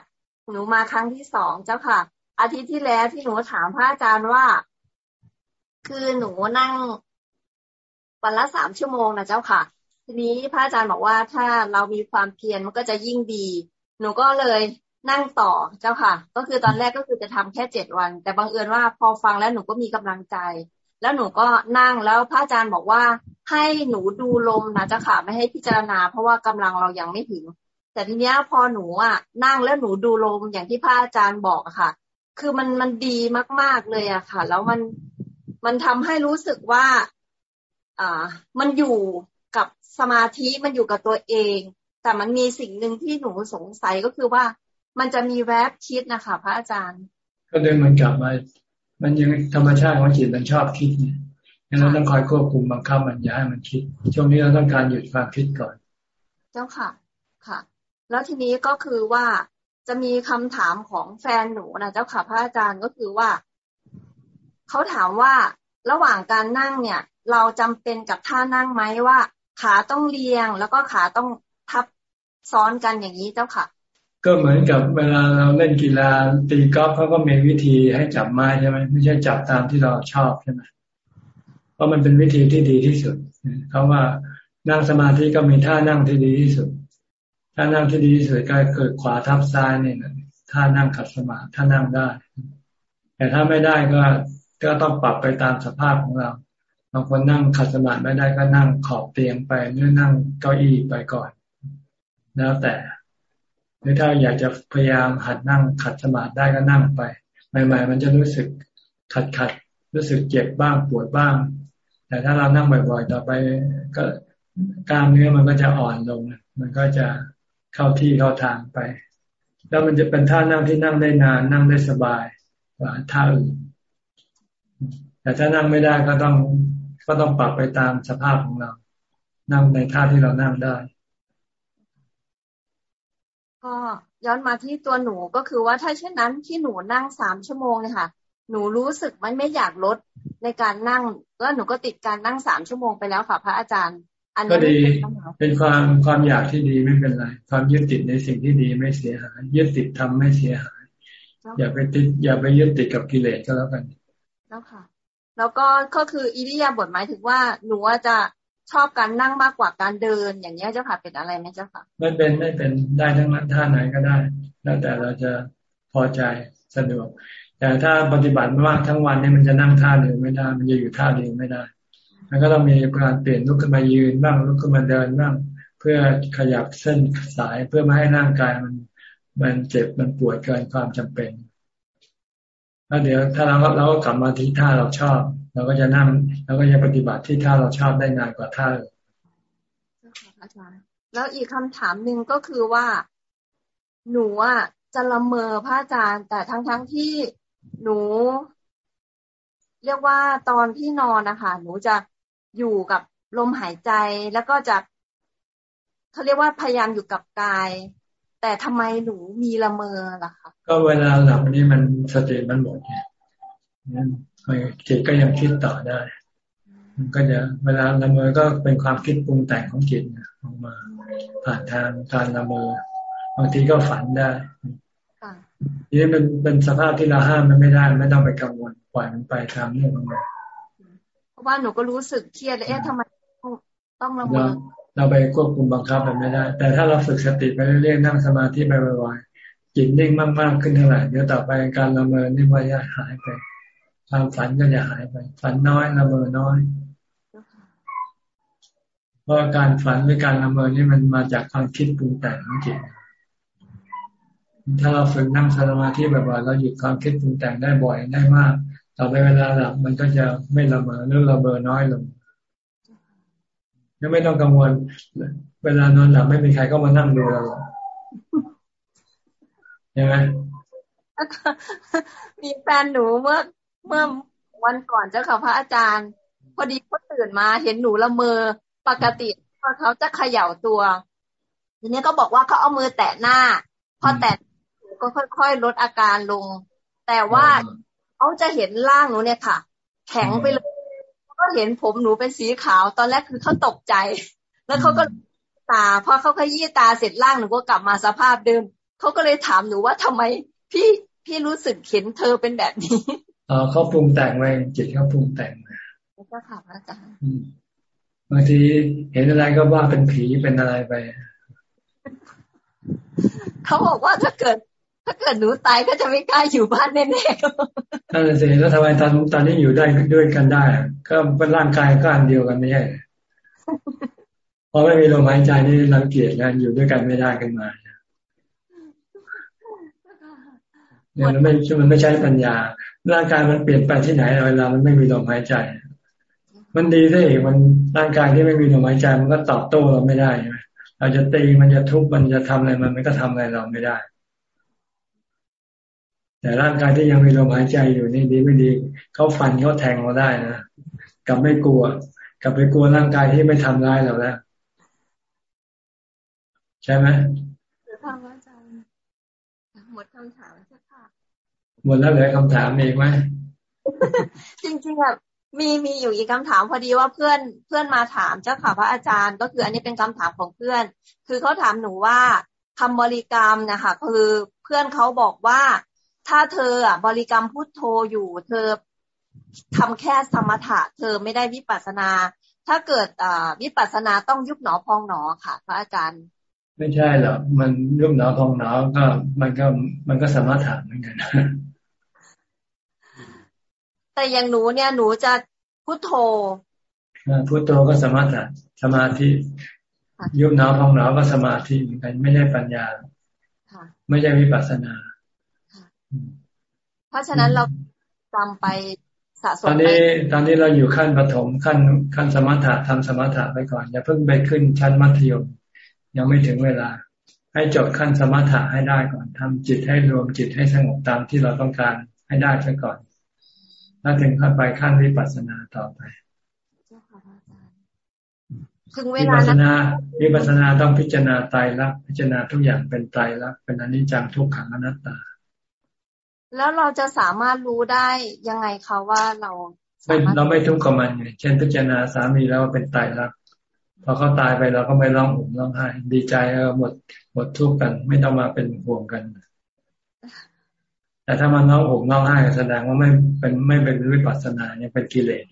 หนูมาครั้งที่สองเจ้าค่ะ อาทิตย์ที่แล้วที่หนูถามพระอาจารย์ว่า คือหนูนั่งวันละสามชั่วโมงนะเจ้าค่ะ ทีนี้พระอาจารย์บอกว่าถ้าเรามีความเพียรมันก็จะยิ่งดี หนูก็เลย นั่งต่อเจ้าค่ะ ก็คือตอนแรกก็คือจะทำแค่เจ็ดวัน แต่บังเอิญว่าพอฟังแล้วหนูก็มีกำลังใจ แล้วหนูก็นั่งแล้วพระอาจารย์บอกว่า ให้หนูดูลมนะเจ้าค่ะ ไม่ให้พิจารณา เพราะว่ากำลังเรายังไม่ถึง แต่ทีเนี้ยพอหนูอะนั่งแล้วหนูดูลมอย่างที่พระอาจารย์บอกอะค่ะ คือมันมันดีมากๆเลยอะค่ะ แล้วมันมันทำให้รู้สึกว่า อ่า มันอยู่กับสมาธิมันอยู่กับตัวเอง แต่มันมีสิ่งหนึ่งที่หนูสงสัยก็คือว่า มันจะมีแวบคิดนะคะพระอาจารย์ ก็เดินมันกลับมา มันยังธรรมชาติของจิตมันชอบคิดเนี่ยเราต้องคอยควบคุมบังคับมันอย่าให้มันคิด ช่วงนี้เราต้องการหยุดความคิดก่อน เจ้าค่ะ ค่ะ แล้วทีนี้ก็คือว่าจะมีคำถามของแฟนหนูนะเจ้าค่ะพระอาจารย์ก็คือว่าเขาถามว่าระหว่างการนั่งเนี่ย เราจำเป็นกับท่านั่งไหมว่า ขาต้องเรียงแล้วก็ขาต้องทับซ้อนกันอย่างนี้เจ้าค่ะ ก็เหมือนกับเวลาเราเล่นกีฬาตีกอล์ฟเขาก็มีวิธีให้จับไม้ใช่ไหมไม่ใช่จับตามที่เราชอบใช่ไหมเพราะมันเป็นวิธีที่ดีที่สุดเขาว่านั่งสมาธิก็มีท่านั่งที่ดีที่สุดถ้านั่งที่ดีที่สุดก็เกิดขวาทับซ้ายนี่นะถ้านั่งขัดสมาธิถ้านั่งได้ แต่ถ้าไม่ได้ก็ก็ต้องปรับไปตามสภาพของเราบางคนนั่งขัดสมาธิไม่ได้ก็นั่งขอบเตียงไปหรือนั่งเก้าอี้ไปก่อน แล้วแต่ หรือถ้าอยากจะพยายามหัดนั่งขัดสมาธิได้ก็นั่งไป ใหม่ ๆ มันจะรู้สึกขัดขัดรู้สึกเจ็บบ้างปวดบ้าง แต่ถ้าเรานั่งบ่อยๆ ต่อไปก็กล้ามเนื้อมันก็จะอ่อนลง มันก็จะเข้าที่เข้าทางไป แล้วมันจะเป็นท่านั่งที่นั่งได้นานนั่งได้สบายกว่าท่าอื่นแต่ถ้านั่งไม่ได้ก็ต้องก็ต้องปรับไปตามสภาพของเรา นั่งในท่าที่เรานั่งได้ ก็ย้อนมาที่ตัวหนูก็คือว่าถ้าเช่นนั้นที่หนูนั่งสามชั่วโมงเนี่ยค่ะ หนูรู้สึกไม่ไม่อยากลดในการนั่งก็หนูก็ติดการนั่งสามชั่วโมงไปแล้วค่ะพระอาจารย์ อันนี้ก็ดีเป็นความความอยากที่ดีไม่เป็นไรความยึดติดในสิ่งที่ดีไม่เสียหายยึดติดทำไม่เสียหาย อย่าไปติดอย่าไปยึดติดกับกิเลสก็แล้วกันแล้วค่ะ แล้วก็ก็คืออิริยาบถหมายถึงว่าหนูจะ ชอบการนั่งมากกว่าการเดิน อย่างนี้เจ้าค่ะเป็นอะไรไหมเจ้าค่ะไม่เป็นไม่เป็นได้ทั้งนั้นท่าไหนก็ได้ แล้วแต่เราจะพอใจสะดวก แต่ถ้าปฏิบัติมากทั้งวันนี่มันจะนั่งท่าเดียวไม่ได้ มันจะอยู่ท่าเดียวไม่ได้มันก็ต้องมีการเปลี่ยนลุกขึ้นมายืนบ้างลุกขึ้นมาเดินบ้างเพื่อขยับเส้นสายเพื่อไม่ให้ร่างกายมัน มันเจ็บมันปวดเกินความจำเป็นแล้วเดี๋ยวถ้าเราเราก็กลับมาที่ท่าเราชอบ เราก็จะนั่งเราก็จะปฏิบัติที่ท่าเราชอบได้นานกว่าท่าแล้วอีกคำถามหนึ่งก็คือว่า หนูอะจะละเมอพระอาจารย์ แต่ทั้งทั้งที่หนู เรียกว่าตอนที่นอนนะคะหนูจะอยู่กับลมหายใจแล้วก็จะเขาเรียกว่าพยายามอยู่กับกาย แต่ทำไมหนูมีละเมอล่ะคะก็เวลาหลับนี่มันสติมันหมดไง จิตก็ยังคิดต่อได้ มันก็จะเวลาละเมอก็เป็นความคิดปรุงแต่งของจิตออกมา ผ่านทางการละเมอบางทีก็ฝันได้นี่เป็นเป็นสภาพที่เราห้ามมันไม่ได้ ไม่ต้องไปกังวลปล่อยมันไปตามเรื่องของมันเพราะว่าหนูก็รู้สึกเครียดเอ๊ะทำไมต้องละเมอเราไปควบคุมบังคับมันไม่ได้ แต่ถ้าเราฝึกสติไปเรื่อยๆนั่งสมาธิไปบ่อยๆจิตนิ่งมากๆขึ้นเท่าไหร่เดี๋ยวต่อไปการละเมอนี่มันจะหายไป ความฝันก็จะหายไป ฝันน้อยละเมอน้อยเพราะการฝันหรือการละเมอนี่มันมาจากความคิดปรุงแต่งของจิตถ้าเราฝึกนั่งสมาธิแบบว่าเราหยุดความคิดปรุงแต่งได้บ่อยได้มาก ต่อไปเวลาหลับมันก็จะไม่ละเมอหรือละเมอน้อยลงไม่ต้องกังวล เวลานอนหลับไม่มีใครก็มานั่งดูเราใช่ไหมมีแฟนหนูเมื่อ เมื่อวันก่อนเจ้าค่ะพระอาจารย์ พอดีเขาตื่นมาเห็นหนูละเมอปกติเขาจะเขย่าตัวทีนี้ก็บอกว่าเขาเอามือแตะหน้า พอแตะก็ค่อยๆลดอาการลง แต่ว่าเขาจะเห็นร่างหนูเนี่ยค่ะ แข็งไปเลยก็เห็นผมหนูเป็นสีขาว ตอนแรกคือเขาตกใจ แล้วเขาก็ตาพอเขาขยี้ตาเสร็จร่างหนูก็กลับมาสภาพเดิมเขาก็เลยถามหนูว่าทำไม พี่พี่รู้สึกเห็นเธอเป็นแบบนี้ ออเขาปรุงแต่งไว้จิตเขาปรุงแต่งแล้วก็ค่ะอาจารย์บางทีเห็นอะไรก็ว่าเป็นผีเป็นอะไรไป เขาบอกว่าถ้าเกิด ถ้าเกิดหนูตายก็จะไม่กล้าอยู่บ้านแน่ๆนั่นสิแล้วทำไมตอนตอนนี้อยู่ได้ด้วยกันได้ ก็เป็นร่างกายก็อันเดียวกันไม่ใช่เพราะไม่มีลมหายใจนี่รังเกียจกันอยู่ด้วยกันไม่ได้กันมาเนี่ยมันไม่มันไม่ใช่ปัญญา ร่างกายมันเปลี่ยนไปที่ไหนเวลามันไม่มีลมหายใจ มันดีซะอีกมันร่างกายที่ไม่มีลมหายใจ มันก็ตอบโต้เราไม่ได้ใช่ไหมเราจะตีมันจะทุบมันจะทำอะไรมันมันก็ทำอะไรเราไม่ได้ แต่ร่างกายที่ยังมีลมหายใจอยู่นี่ดีไม่ดีเขาฟันเขาแทงเราได้นะกลับไม่กลัว กลับไปกลัวร่างกายที่ไม่ทำร้ายเราแล้วใช่ไหมหมดคำถาม หมดแล้วเหลือคำถามอีกไหมจริงๆแบบมีมีอยู่อีกคำถามพอดีว่าเพื่อนเพื่อนมาถามเจ้าค่ะพระอาจารย์ ก็คืออันนี้เป็นคำถามของเพื่อน คือเขาถามหนูว่าคำบริกรรมนะคะคือเพื่อนเขาบอกว่า ถ้าเธออะบริกรรมพุทโธอยู่ เธอทำแค่สมถะ เธอไม่ได้วิปัสนา ถ้าเกิดอ่าวิปัสนาต้องยุบหนอพองหนอค่ะ พระอาจารย์ ไม่ใช่หรอกมันยุบหนอพองหนอก็มันก็มันก็สมถะเหมือนกัน แต่อย่างหนูเนี่ยหนูจะพุทโธพุทโธก็สมาธิสมาธิยุบหนาวพองหนาวก็สมาธิเหมือนกันไม่ใช่ปัญญาไม่ใช่วิปัสสนาเพราะฉะนั้นเราจำไปสสะสมตอนนี้ตอนนี้เราอยู่ขั้นปฐมขั้นขั้นสมถะทำสมถะไปก่อน อย่าเพิ่งไปขึ้นชั้นมัธยมยังไม่ถึงเวลา ให้จบขั้นสมถะให้ได้ก่อนทำจิตให้รวมจิตให้สงบตามที่เราต้องการให้ได้ซะก่อน แล้วถึงขั้นไปขั้นวิปัสสนาต่อไปถึงเววิลาปัสสนั้นนาวิปัสสนาต้องพิจารณาตายรักษณ์พิจารณาทุกอย่างเป็นตายรักษณ์เป็นอนิจจังทุกขังอนัตตา แล้วเราจะสามารถรู้ได้ยังไงคะว่าเราไม่เราไม่ทุกข์กับมันไงเช่นพิจารณาสามีแล้วว่าเป็นตายรักษณ์พอเขาตายไปเราก็ไม่ร้องห่มร้องไห้ดีใจเออหมดหมดทุกข์กัน ไม่ต้องมาเป็นห่วงกัน แต่ถ้ามันร้องห่มร้องไห้แสดงว่าไม่เป็นไม่เป็นวิปัสสนาเนี่ยเป็นกิเลส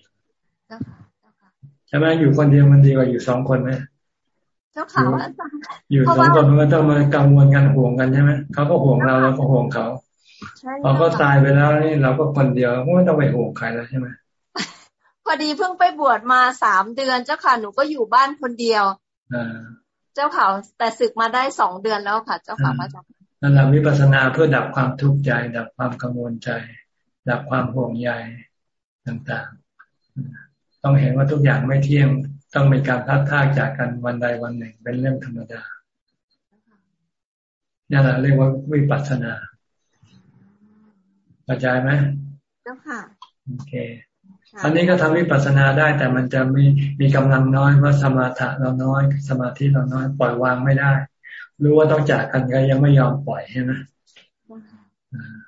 ใช่ไหมอยู่คนเดียวมันดีกว่าอยู่สองคนไหมเจ้าค่ะว่าอาจารย์อยู่สองคนมันก็ต้องมากังวลกันห่วงกันใช่ไหมเขาก็ห่วงเราเราก็ห่วงเขาใช่พอเขาตายไปแล้วนี่เราก็คนเดียวก็ไม่ต้องไปห่วงใครแล้วใช่ไหมพอดีเพิ่งไปบวชมาสามเดือนเจ้าค่ะหนูก็อยู่บ้านคนเดียวอ่าเจ้าค่ะแต่ศึกมาได้สองเดือนแล้วค่ะ เจ้าค่ะพระอาจารย์ นั่นแหละวิปัสสนาเพื่อดับความทุกข์ใจ ดับความกังวลใจ ดับความห่วงใยต่างๆ ต้องเห็นว่าทุกอย่างไม่เที่ยงต้องมีการพัดพรากจากกันวันใดวันหนึ่ง เป็นเรื่องธรรมดานี่แหละเรียกว่าวิปัสสนาเข้าใจไหมเจ้าค่ะโอเคอันนี้ก็ทำวิปัสสนาได้ แต่มันจะมีมีกำลังน้อยเพราะสมาธิเราน้อย สมาธิเราน้อย ปล่อยวางไม่ได้ รู้ว่าต้องจากกันก็ยังไม่ยอมปล่อยใช่ไหมอ่า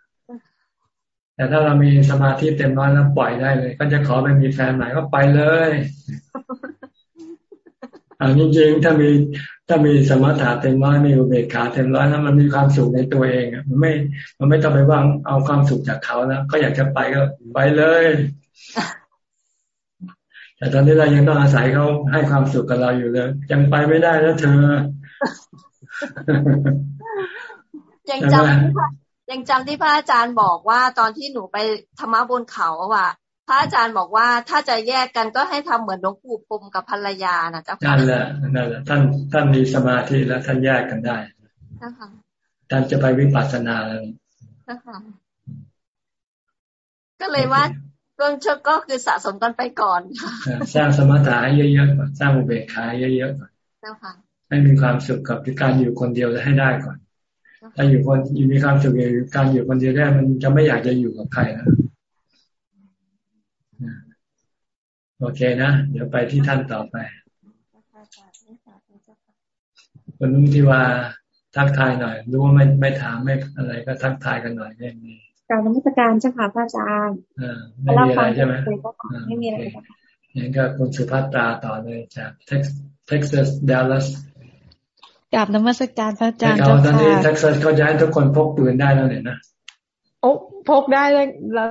แต่ถ้าเรามีสมาธิเต็มร้อยแล้วปล่อยได้เลย ก็จะขอไปมีแฟนใหม่ก็ไปเลยอ่าจริงๆถ้ามีถ้ามีสมาธิเต็มร้อยมีอุเบกขาเต็มร้อยแล้วมันมีความสุขในตัวเองอะมันไม่ มันไม่ต้องไปว่างเอาความสุขจากเขาแล้วก็อยากจะไปก็ไปเลยแต่ตอนนี้เรายังต้องอาศัยเขาให้ความสุขกับเราอยู่เลยยังไปไม่ได้แล้วเธอ ยังจำที่พระยังจำที่พระอาจารย์บอกว่าตอนที่หนูไปธรรมะบนเขาอะว่า พระอาจารย์บอกว่าถ้าจะแยกกันก็ให้ทำเหมือนหลวงปู่ปมกับภรรยานะเจ้าค่ะนั่นแหละนั่นแหละท่านท่านมีสมาธิแล้วท่านแยกกันได้เจ้าค่ะท่านจะไปวิปัสสนาแล้วเจ้าค่ะก็เลยว่าเรื่องเชื่อก็คือสะสมกันไปก่อนค่ะสร้างสมถะให้เยอะๆก่อนสร้างอุเบกขาให้เยอะๆก่อนเจ้าค่ะ ให้มีความสุขกับการอยู่คนเดียวให้ได้ก่อน ถ้าอยู่คนอยู่มีความสุขอยู่การอยู่คนเดียวได้มันจะไม่อยากจะอยู่กับใครแล้วโอเคนะ เดี๋ยวไปที่ท่านต่อไปคุณนุ่งที่ว่าทักทายหน่อย รู้ว่าไม่ไม่ถามไม่อะไรก็ทักทายกันหน่อยเนี่ยมีการนมัสการเจ้าค่ะพระอาจารย์อ่าไม่มีอะไรใช่ไหมไม่มีอะไรค่ะอย่างก็คุณสุภัตตาต่อเลยจากเท็กซัสดัลลัส กราบนมัสการพระอาจารย์เขาเจ้าตอนนี้ค่ะเท็กซัสเขาจะให้ทุกคนพกปืนได้แล้วเนี่ยนะโอ้พกได้แล้ว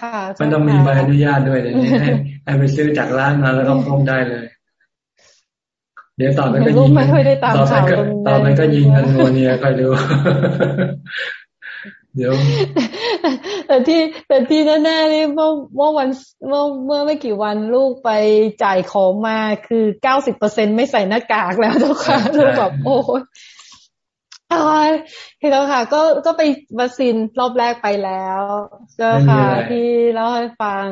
ค่ะมันต้องมีใบอนุญาตด้วยเดี๋ยวนี้ให้ให้ไปซื้อจากร้านมาแล้วก็พกได้เลย เดี๋ยวต่อไปก็ยิงไม่ค่อยได้ตามต่อไปข่าวก็ตรงนั้นต่อไปก็ยิงกันนัวเนียก็ดู เดี๋ยวแต่ที่แต่ที่แน่ๆนี่เมื่อเมื่อวันเมื่อเมื่อไม่กี่วันลูกไปจ่ายของมาคือเก้าสิบเปอร์เซ็นไม่ใส่หน้ากากแล้วเจ้าค่ะลูกแบบโอ้ยอายเห็นแล้วค่ะ ก็ก็ไปวัคซีนรอบแรกไปแล้วเจ้าค่ะไม่มีอะไรที่เล่าให้ฟัง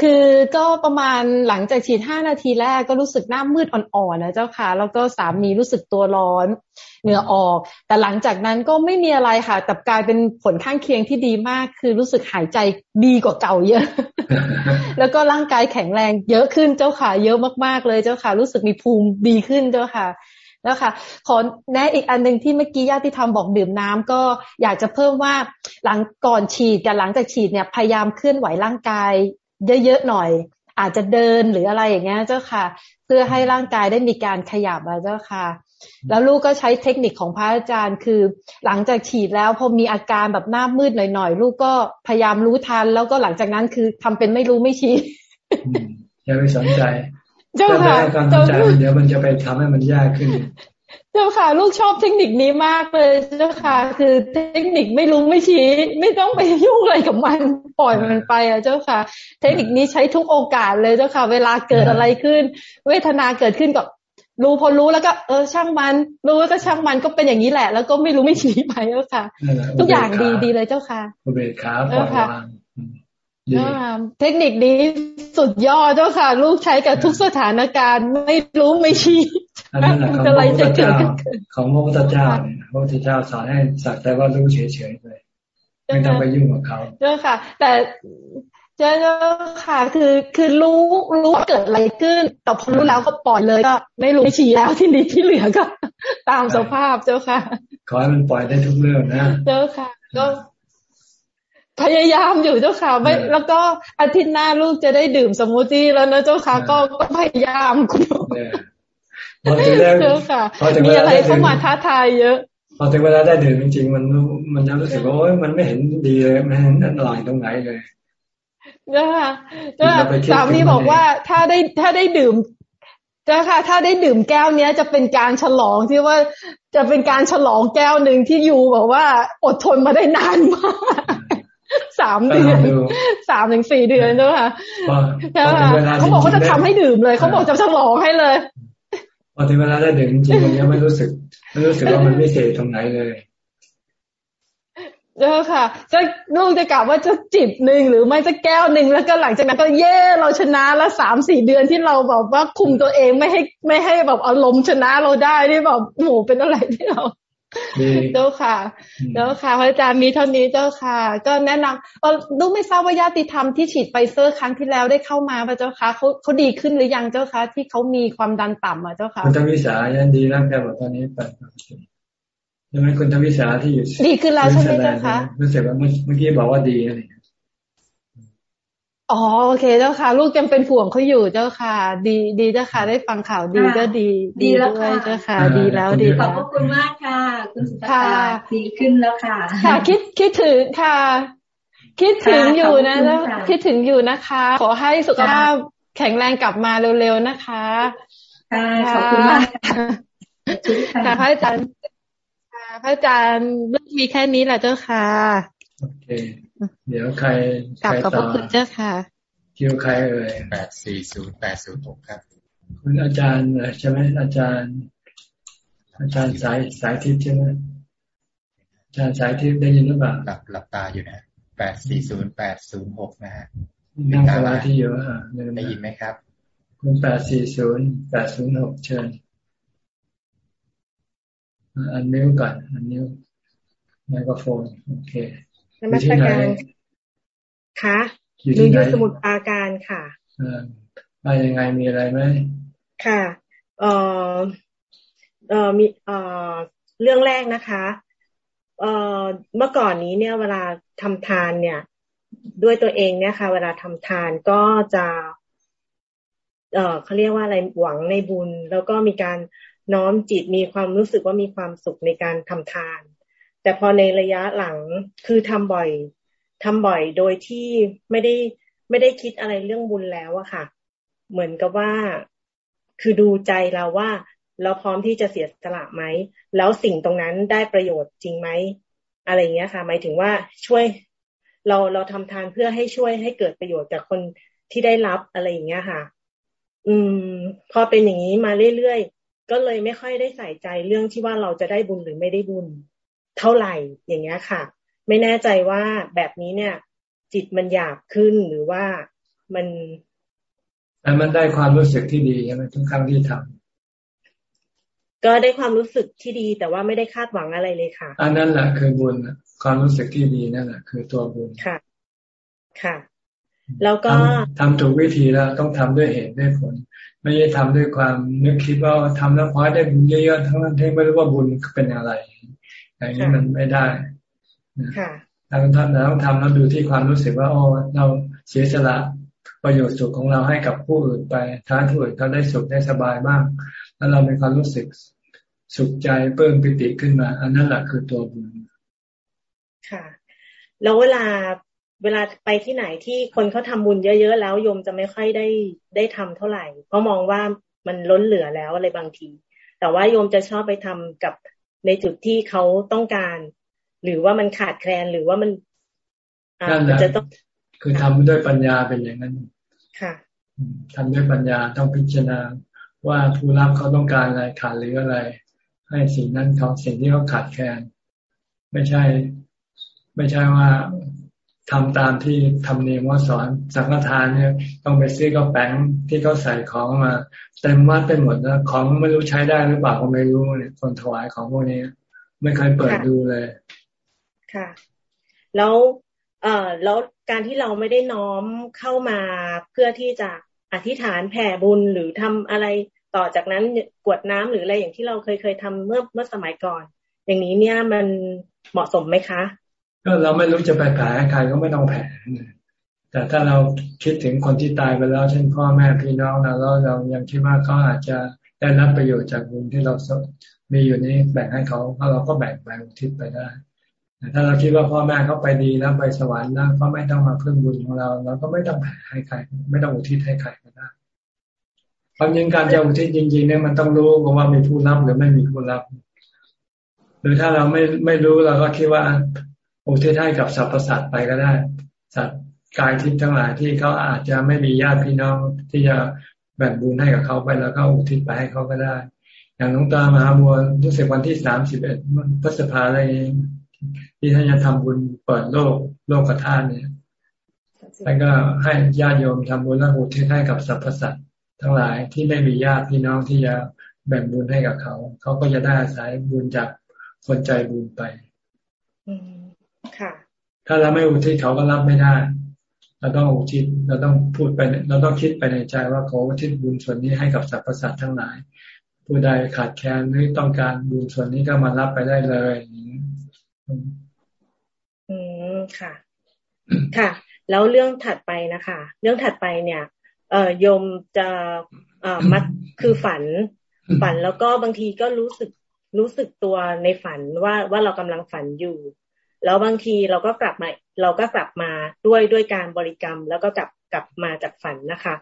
คือก็ประมาณหลังจากฉีดห้านาทีแรกก็รู้สึกหน้ามืดอ่อนๆนะเจ้าค่ะ แล้วก็สามีรู้สึกตัวร้อน เหงื่อออก แต่หลังจากนั้นก็ไม่มีอะไรค่ะ แต่กลายเป็นผลข้างเคียงที่ดีมาก คือรู้สึกหายใจดีกว่าเก่าเยอะ แล้วก็ร่างกายแข็งแรงเยอะขึ้นเจ้าค่ะ เยอะมากๆเลยเจ้าค่ะ รู้สึกมีภูมิดีขึ้นเจ้าค่ะแล้วค่ะขอแนะอีกอันหนึ่งที่เมื่อกี้ญาติธรรมบอกดื่มน้ำก็อยากจะเพิ่มว่าหลังก่อนฉีดกับหลังจากฉีดเนี่ยพยายามเคลื่อนไหวร่างกาย เยอะๆหน่อย อาจจะเดินหรืออะไรอย่างเงี้ยเจ้าค่ะ เพื่อให้ร่างกายได้มีการขยับอะเจ้าค่ะ แล้วลูกก็ใช้เทคนิคของพระอาจารย์ คือ หลังจากฉีดแล้วพอมีอาการแบบหน้ามืดหน่อยๆ ลูกก็พยายามรู้ทัน แล้วก็หลังจากนั้นคือทำเป็นไม่รู้ไม่ชี้อย่าไปสนใจเจ้าค่ะถ้าไปให้ความสนใจมันเดี๋ยวมันจะไปทำให้มันยากขึ้น เจ้าค่ะ ลูกชอบเทคนิคนี้มากเลยเจ้าค่ะ คือเทคนิคไม่รู้ไม่ชี้ ไม่ต้องไปยุ่งอะไรกับมันปล่อยมันไปอะเจ้าค่ะ เทคนิคนี้ใช้ทุกโอกาสเลยเจ้าค่ะ เวลาเกิดอะไรขึ้น เวทนาเกิดขึ้นก็ รู้พอรู้แล้วก็ เออ ช่างมัน รู้แล้วก็ช่างมันก็เป็นอย่างนี้แหละ แล้วก็ไม่รู้ไม่ชี้ไปเจ้าค่ะนั่นแหละทุกอย่างอุเบกขาดีดีเลยเจ้าค่ะอุเบกขาปล่อยวางเทคนิคนี้สุดยอดเจ้าค่ะ ลูกใช้กับทุกสถานการณ์ไม่รู้ไม่ชี้อันนั้นแหละของพระพุทธเจ้าของพระพุทธเจ้าเนี่ยพระพุทธเจ้าสอนให้สักแต่ว่ารู้เฉยๆเลยไม่ต้องไปยุ่งกับเขาเจ้าค่ะ แต่ เจ้าค่ะ คือคือรู้รู้เกิดอะไรขึ้น แต่พอรู้แล้วก็ปล่อยเลยก็ไม่รู้ไม่ชี้แล้วที่นี้ที่เหลือก็ ตามสภาพเจ้าค่ะ ขอให้มันปล่อยได้ทุกเรื่องนะ เจ้าค่ะ ก็ พยายามอยู่เจ้าค่ะไม่แล้วก็อาทิตย์หน้าลูกจะได้ดื่มสมูทตี้แล้วนะเจ้าค่ะก็ก็พยายามคุณพอถึงแล้วมีอะไรเข้ามาท้าทายเยอะพอถึงเวลาได้ดื่มจริงๆ มันมันจะรู้สึกว่าโอ้ยมันไม่เห็นดีเลยไม่เห็นอร่อยตรงไหนเลย นะคะสามีบอกว่าถ้าได้ถ้าได้ดื่มจ้าค่ะถ้าได้ดื่มแก้วเนี้ยจะเป็นการฉลองที่ว่าจะเป็นการฉลองแก้วหนึ่งที่ยูบอกว่า อดทนมาได้นานมากสามเดือนสามถึงสี่เดือนใช่ไหมคะเขาบอกเขาจะทำให้ดื่มเลยเขาบอกจะฉลองให้เลยพอถึงเวลาได้ดื่มจริงๆมันยังไม่รู้สึกไม่รู้สึกว่ามันไม่เสียตรงไหนเลย เออค่ะจะลูกจะกล่าวว่าจะจิบหนึ่งหรือไม่จะแก้วหนึ่งแล้วก็หลังจากนั้นก็เย่เราชนะแล้วสามสี่เดือนที่เราแบบว่าคุมตัวเองไม่ให้ไม่ให้แบบอารมณ์ชนะเราได้ที่แบบโหเป็นอะไรที่เราเจ้าค่ะเจ้าค่ะพระอาจารย์มีเท่านี้เจ้าค่ะ ก็แนะนำเออลูกไม่ทราบว่าญาติธรรมที่ฉีดไฟเซอร์ครั้งที่แล้วได้เข้ามาพระเจ้าค่ะเขาเขาดีขึ้นหรือยังเจ้าค่ะที่เขามีความดันต่ำอะเจ้าค่ะคุณทวิสายังดีแล้วแกบอกตอนนี้ไปใช่ไหมคุณทวิสาที่อยู่ดีขึ้นแล้วใช่ไหมเจ้าค่ะรู้สึกว่าเมื่อกี้บอกว่าดีอะไรอ๋อโอเคเจ้าค่ะ ลูกยังเป็นห่วงเขาอยู่เจ้าค่ะ ดีดีเจ้าค่ะ ได้ฟังข่าวดีก็ดี ดีแล้วค่ะเจ้าค่ะ ดีแล้วดีขอบพระคุณมากค่ะ คุณสุภาดีขึ้นแล้วค่ะ ค่ะ คิดคิดถึงค่ะ คิดถึงอยู่นะแล้วคิดถึงอยู่นะคะ ขอให้สุขภาพแข็งแรงกลับมาเร็วๆนะคะค่ะขอบคุณมากค่ะพระอาจารย์ พระอาจารย์เรื่องมีแค่นี้แหละเจ้าค่ะโอเคเดี๋ยวใครกลับขอบพระคุณเจ้าค่ะคิวใครเอ่ยแปดสี่ศูนย์แปดศูนย์หกครับ คุณอาจารย์ใช่ไหมอาจารย์ อาจารย์สายสายทิพย์ใช่ไหมอาจารย์สายทิพย์ได้ยินหรือเปล่าหลับหลับตาอยู่นะแปดสี่ศูนย์แปดศูนย์หกนะฮะนั่งสมาธิอยู่อะได้ยินไหมครับ คุณแปดสี่ศูนย์แปดศูนย์หกเชิญ อันนิ้วก่อน อันนิ้วไมโครโฟนโอเคนมัสการค่ะหนูอยู่สมุดปาการค่ะมายังไงมีอะไรไหมค่ะ เอ่อเอ่อมีเอ่อเรื่องแรกนะคะ เอ่อเมื่อก่อนนี้เนี่ย เวลาทำทานเนี่ย ด้วยตัวเองเนี่ยค่ะ เวลาทำทานก็จะ เอ่อเขาเรียกว่าอะไรหวังในบุญ แล้วก็มีการ น้อมจิตมีความรู้สึกว่ามีความสุขในการทำทาน แต่พอในระยะหลังคือทำบ่อยทำบ่อยโดยที่ไม่ได้ไม่ได้คิดอะไรเรื่องบุญแล้วอะค่ะ เหมือนกับว่าคือดูใจเราว่า เราพร้อมที่จะเสียสละไหม แล้วสิ่งตรงนั้นได้ประโยชน์จริงไหมอะไรเงี้ยค่ะ หมายถึงว่าช่วยเราเราทำทานเพื่อให้ช่วยให้เกิดประโยชน์จากคนที่ได้รับอะไรอย่างเงี้ยค่ะ อืม พอเป็นอย่างนี้มาเรื่อยๆ ก็เลยไม่ค่อยได้ใส่ใจเรื่องที่ว่าเราจะได้บุญหรือไม่ได้บุญ เท่าไหร่อย่างเงี้ยค่ะ ไม่แน่ใจว่าแบบนี้เนี่ย จิตมันหยาบขึ้นหรือว่ามันแต่มันได้ความรู้สึกที่ดีใช่ไหมทุกครั้งที่ทำก็ได้ความรู้สึกที่ดีแต่ว่าไม่ได้คาดหวังอะไรเลยค่ะ อันนั้นแหละคือบุญความรู้สึกที่ดีนั่นแหละคือตัวบุญค่ะ ค่ะ แล้วก็ทำถูกวิธีแล้วต้องทำด้วยเหตุด้วยผล ไม่ใช่ทำด้วยความนึกคิดว่าทำแล้วพอได้บุญเยอะๆทั้งนั้นที่ไม่รู้ว่าบุญเป็นอะไร อย่างนี้มันไม่ได้เราทำเราต้องทำแล้วดูที่ความรู้สึกว่าโอ้เราเสียสละประโยชน์สุขของเราให้กับผู้อื่นไปท้าผู้อื่นเขาได้สุขได้สบายมาก แล้วเรามีความรู้สึกสุขใจเปิ้งปิติขึ้นมา อันนั้นแหละคือตัวบุญค่ะ แล้วเวลา เวลาไปที่ไหนที่คนเขาทาบุญเยอะๆแล้วโยมจะไม่ค่อยได้ได้ทำเท่าไหร่ เพราะมองว่ามันล้นเหลือแล้วอะไรบางที แต่ว่าโยมจะชอบไปทำกับในจุดที่เขาต้องการ หรือว่ามันขาดแคลนหรือว่ามันนั่นแหละจะต้องคือทำด้วยปัญญาเป็นอย่างนั้น ค่ะทำด้วยปัญญาต้องพิจารณาว่าผู้รับเขาต้องการอะไรขาดหรืออะไร ให้สิ่งนั้นเขาสิ่งที่เขาขาดแคลนไม่ใช่ ไม่ใช่ว่า ทำตามที่ทำเนียมว่าสอนสังฆทานเนี่ยต้องไปซื้อกระแป้งที่เขาใส่ของมาเต็มวัดไปหมดแล้วของไม่รู้ใช้ได้หรือเปล่าก็ไม่รู้เนี่ยคนถวายของพวกนี้ไม่เคยเปิดดูเลยค่ะ แล้วเอ่อแล้วการที่เราไม่ได้น้อมเข้ามาเพื่อที่จะอธิษฐานแผ่บุญหรือทำอะไรต่อจากนั้นกวดน้ำหรืออะไรอย่างที่เราเคยเคยทำเมื่อเมื่อสมัยก่อน อย่างนี้เนี่ยมันเหมาะสมไหมคะ ก็เราไม่รู้จะไปแผ่ให้ใครก็ไม่ต้องแผ่แต่ถ้าเราคิดถึงคนที่ตายไปแล้ว เช่นพ่อแม่พี่น้องเราแล้วเรายังคิดว่าเขาอาจจะได้รับประโยชน์จากบุญที่เรามีอยู่นี้แบ่งให้เขาเราก็แบ่งไปอุทิศไปได้แต่ถ้าเราคิดว่าพ่อแม่เขาไปดีแล้วไปสวรรค์แล้วเขาไม่ต้องมาเพิ่มบุญของเรา เราก็ไม่ต้องแผ่ให้ใคร ไม่ต้องอุทิศให้ใครก็ได้ความจริงการจะอุทิศจริงๆเนี่ยมันต้องรู้ว่ามีผู้รับหรือไม่มีผู้รับ หรือถ้าเราไม่ไม่รู้เราก็คิดว่า อุทิศให้กับสรรพสัตว์ไปก็ได้ สัตว์กายทิพย์ทั้งหลายที่เขาอาจจะไม่มีญาติพี่น้องที่จะแบ่งบุญให้กับเขาไปแล้วก็อุทิศไปให้เขาก็ได้ อย่างน้องตามหาบัวรู้สึกวันที่สามสิบเอ็ดพฤษภาอะไรเองที่ท่านจะทำบุญเปิดโลกโลกกระทานเนี่ยแล้วก็ให้ญาติโยมทำบุญแล้วอุทิศให้กับสรรพสัตว์ทั้งหลายที่ไม่มีญาติพี่น้องที่จะแบ่งบุญให้กับเขา เขาก็จะได้อาศัยบุญจากคนใจบุญไป อืม ถ้าเราไม่อุทิศเขาก็รับไม่ได้ เราต้องอุทิศเราต้องพูดไป เราต้องคิดไปในใจว่าขออุทิศบุญส่วนนี้ให้กับสรรพสัตว์ทั้งหลาย ผู้ใดขาดแคลนหรือต้องการบุญส่วนนี้ก็มารับไปได้เลยอืมค่ะ ค่ะ แล้วเรื่องถัดไปนะคะ เรื่องถัดไปเนี่ย เอ่อโยมจะเอ่อมัดคือฝัน ฝันแล้วก็บางทีก็รู้สึกรู้สึกตัวในฝันว่าว่าเรากำลังฝันอยู่ แล้วบางทีเราก็กลับมาเราก็กลับมาด้วยด้วยการบริกรรม แล้วก็กลับกลับมาจากฝันนะคะ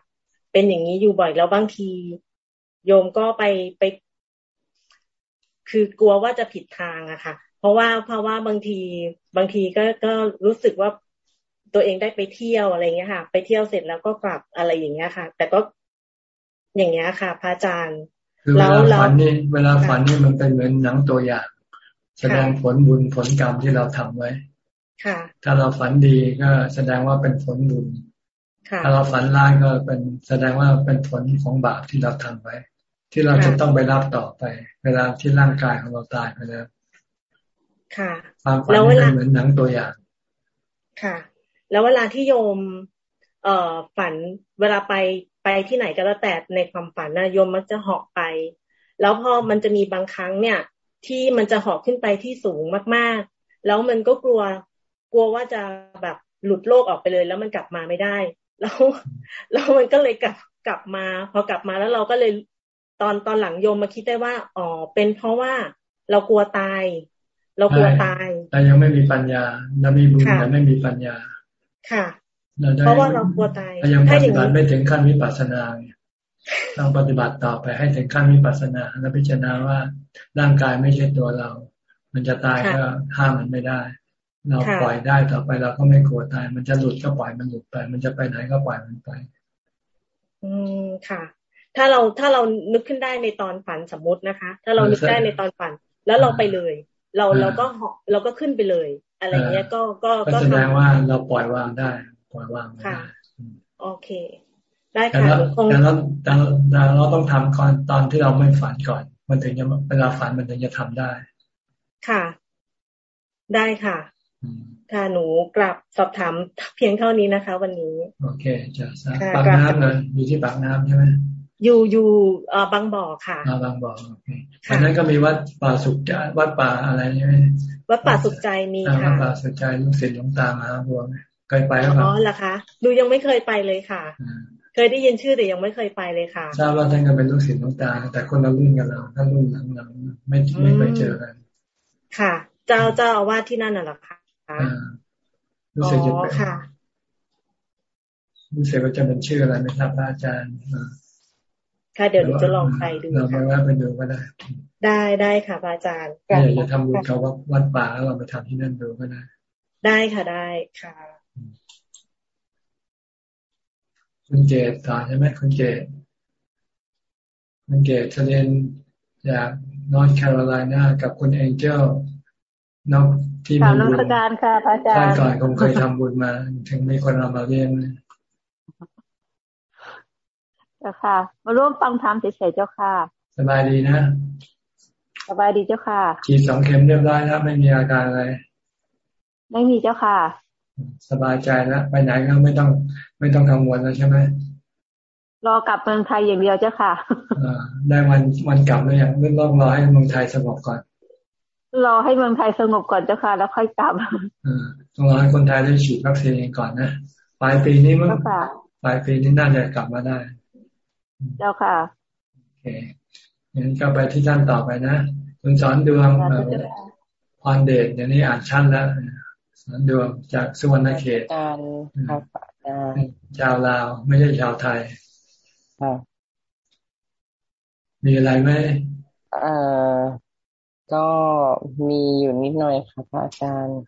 เป็นอย่างนี้อยู่บ่อยแล้วบางที โยมก็ไปไป คือกลัวว่าจะผิดทางอะค่ะ เพราะว่าเพราะว่าบางทีบางทีก็ก็รู้สึกว่าตัวเองได้ไปเที่ยวอะไรเงี้ยค่ะ ไปเที่ยวเสร็จแล้วก็กลับอะไรอย่างเงี้ยค่ะ แต่ก็อย่างเงี้ยค่ะ พระอาจารย์คือเวลาฝันนี่เวลาฝันนี่มันเป็นเหมือนหนังตัวอย่าง แสดงผลบุญผลกรรมที่เราทำไว้ ค่ะ ถ้าเราฝันดีก็แสดงว่าเป็นผลบุญถ้าเราฝันร้ายก็เป็นแสดงว่าเป็นผลของบาปที่เราทำไว้ ที่เราจะต้องไปรับต่อไป เวลาที่ร่างกายของเราตายไปแล้วค่ะความฝันเป็นเหมือนหนังตัวอย่าง ค่ะ แล้วเวลาที่โยม เอ่อฝันเวลาไปไปที่ไหนก็แล้วแต่ในความฝันนะโยมมักจะเหาะไป แล้วพอมันจะมีบางครั้งเนี่ย ที่มันจะเหาะขึ้นไปที่สูงมากๆ แล้วมันก็กลัวกลัวว่าจะแบบหลุดโลกออกไปเลย แล้วมันกลับมาไม่ได้ แล้วแล้วมันก็เลยกลับกลับมา พอกลับมาแล้วเราก็เลยตอนตอนหลังโยมมาคิดได้ว่าอ๋อเป็นเพราะว่าเรากลัวตาย เรากลัวตาย แต่ยังไม่มีปัญญาเรามีบุญแต่ไม่มีปัญญาค่ะเพราะว่าเรากลัวตายยังปฏิบัติไม่ถึงขั้นวิปัสสนา ต้องปฏิบัติต่อไปให้ถึงขั้นวิปัสสนาแล้วพิจารณาว่าร่างกายไม่ใช่ตัวเรา มันจะตายก็ห้ามมันไม่ได้ เราปล่อยได้ต่อไปเราก็ไม่กลัวตาย มันจะหลุดก็ปล่อยมันหลุดไป มันจะไปไหนก็ปล่อยมันไป อืมค่ะ ถ้าเราถ้าเรานึกขึ้นได้ในตอนฝันสมมตินะคะ ถ้าเรานึกได้ในตอนฝัน แล้วเราไปเลย เราเราก็เราก็ขึ้นไปเลย อะไรเงี้ยก็ก็ก็แสดงว่าเราปล่อยวางได้ ปล่อยวางค่ะโอเค ได้ค่ะแต่เราแต่เราเราต้องทำก่อนตอนที่เราไม่ฝันก่อน มันถึงจะเวลาฝันมันถึงจะทำได้ ค่ะ ได้ค่ะค่ะหนูกลับสอบถามเพียงเท่านี้นะคะ วันนี้ โอเคจะปากน้ำเลยอยู่ที่ปากน้ำใช่ไหมอยู่อยู่เอ่อบางบ่อค่ะบางบ่อโอเคอันนั้นก็มีวัดป่าสุขใจวัดป่าอะไรใช่ไหมวัดป่าสุขใจมีค่ะวัดป่าสุขใจลูกศิษย์หลวงตามาบัวเคยไปหรือเปล่าอ๋อเหรอคะ ดูยังไม่เคยไปเลยค่ะ เคยได้ยินชื่อแต่ยังไม่เคยไปเลยค่ะ ทราบว่าท่านก็เป็นลูกศิษย์หลวงตา แต่คนละรุ่นกันเราท่านรุ่นหลังๆไม่ไม่เคยเจอกัน ค่ะ เจ้าเจ้าอาวาสที่นั่นน่ะเหรอคะรู้สึกจะเป็นรู้สึกว่าจะเป็นชื่ออะไรไม่ทราบอาจารย์ค่ะเดี๋ยวหนูจะลองไปดูเราไปว่าไปดูก็ได้ ได้ได้ค่ะอาจารย์อยากจะทำบุญกับวัดป่าเราไปทำที่นั่นดูก็ได้ ได้ค่ะได้ค่ะ คุณเจตต่อใช่ไหมคุณเจตคุณเจตเรียนจากนอร์ทแคโรไลนากับคุณเอ็นเจลนอกที่มีบุญการค่ะพระอาจารย์ชาติก่อนคงเคยทำบุญมา ถึงมีคนเอามาเรียนเจ้าค่ะ มาร่วมฟังธรรมเฉยๆเจ้าค่ะ สบายดีนะ สบายดีเจ้าค่ะฉีดสองเข็มเรียบร้อยแล้วไม่มีอาการอะไร ไม่มีเจ้าค่ะ สบายใจแล้วไปไหนก็ไม่ต้อง ไม่ต้องกังวลแล้วใช่ไหมรอกลับเมืองไทยอย่างเดียวเจ้าค่ะได้วันวันกลับหรือยังไม่ต้องรอให้เมืองไทยสงบก่อน รอให้เมืองไทยสงบก่อนเจ้าค่ะ แล้วค่อยกลับต้องรอให้คนไทยได้ฉีดวัคซีนก่อนนะปลายปีนี้มั้งปลายปีนี้น่าจะกลับมาได้ เจ้าค่ะโอเคงั้นก็ไปที่ท่านต่อไปนะคุณสอนดวงพรเดชเดี๋ยวนี้อ่านชั้นแล้ว สอนดวงจากสุวรรณเขตการครับชาวลาวไม่ใช่ชาวไทยครับมีอะไรไหมเอ่อก็มีอยู่นิดหน่อยครับอาจารย์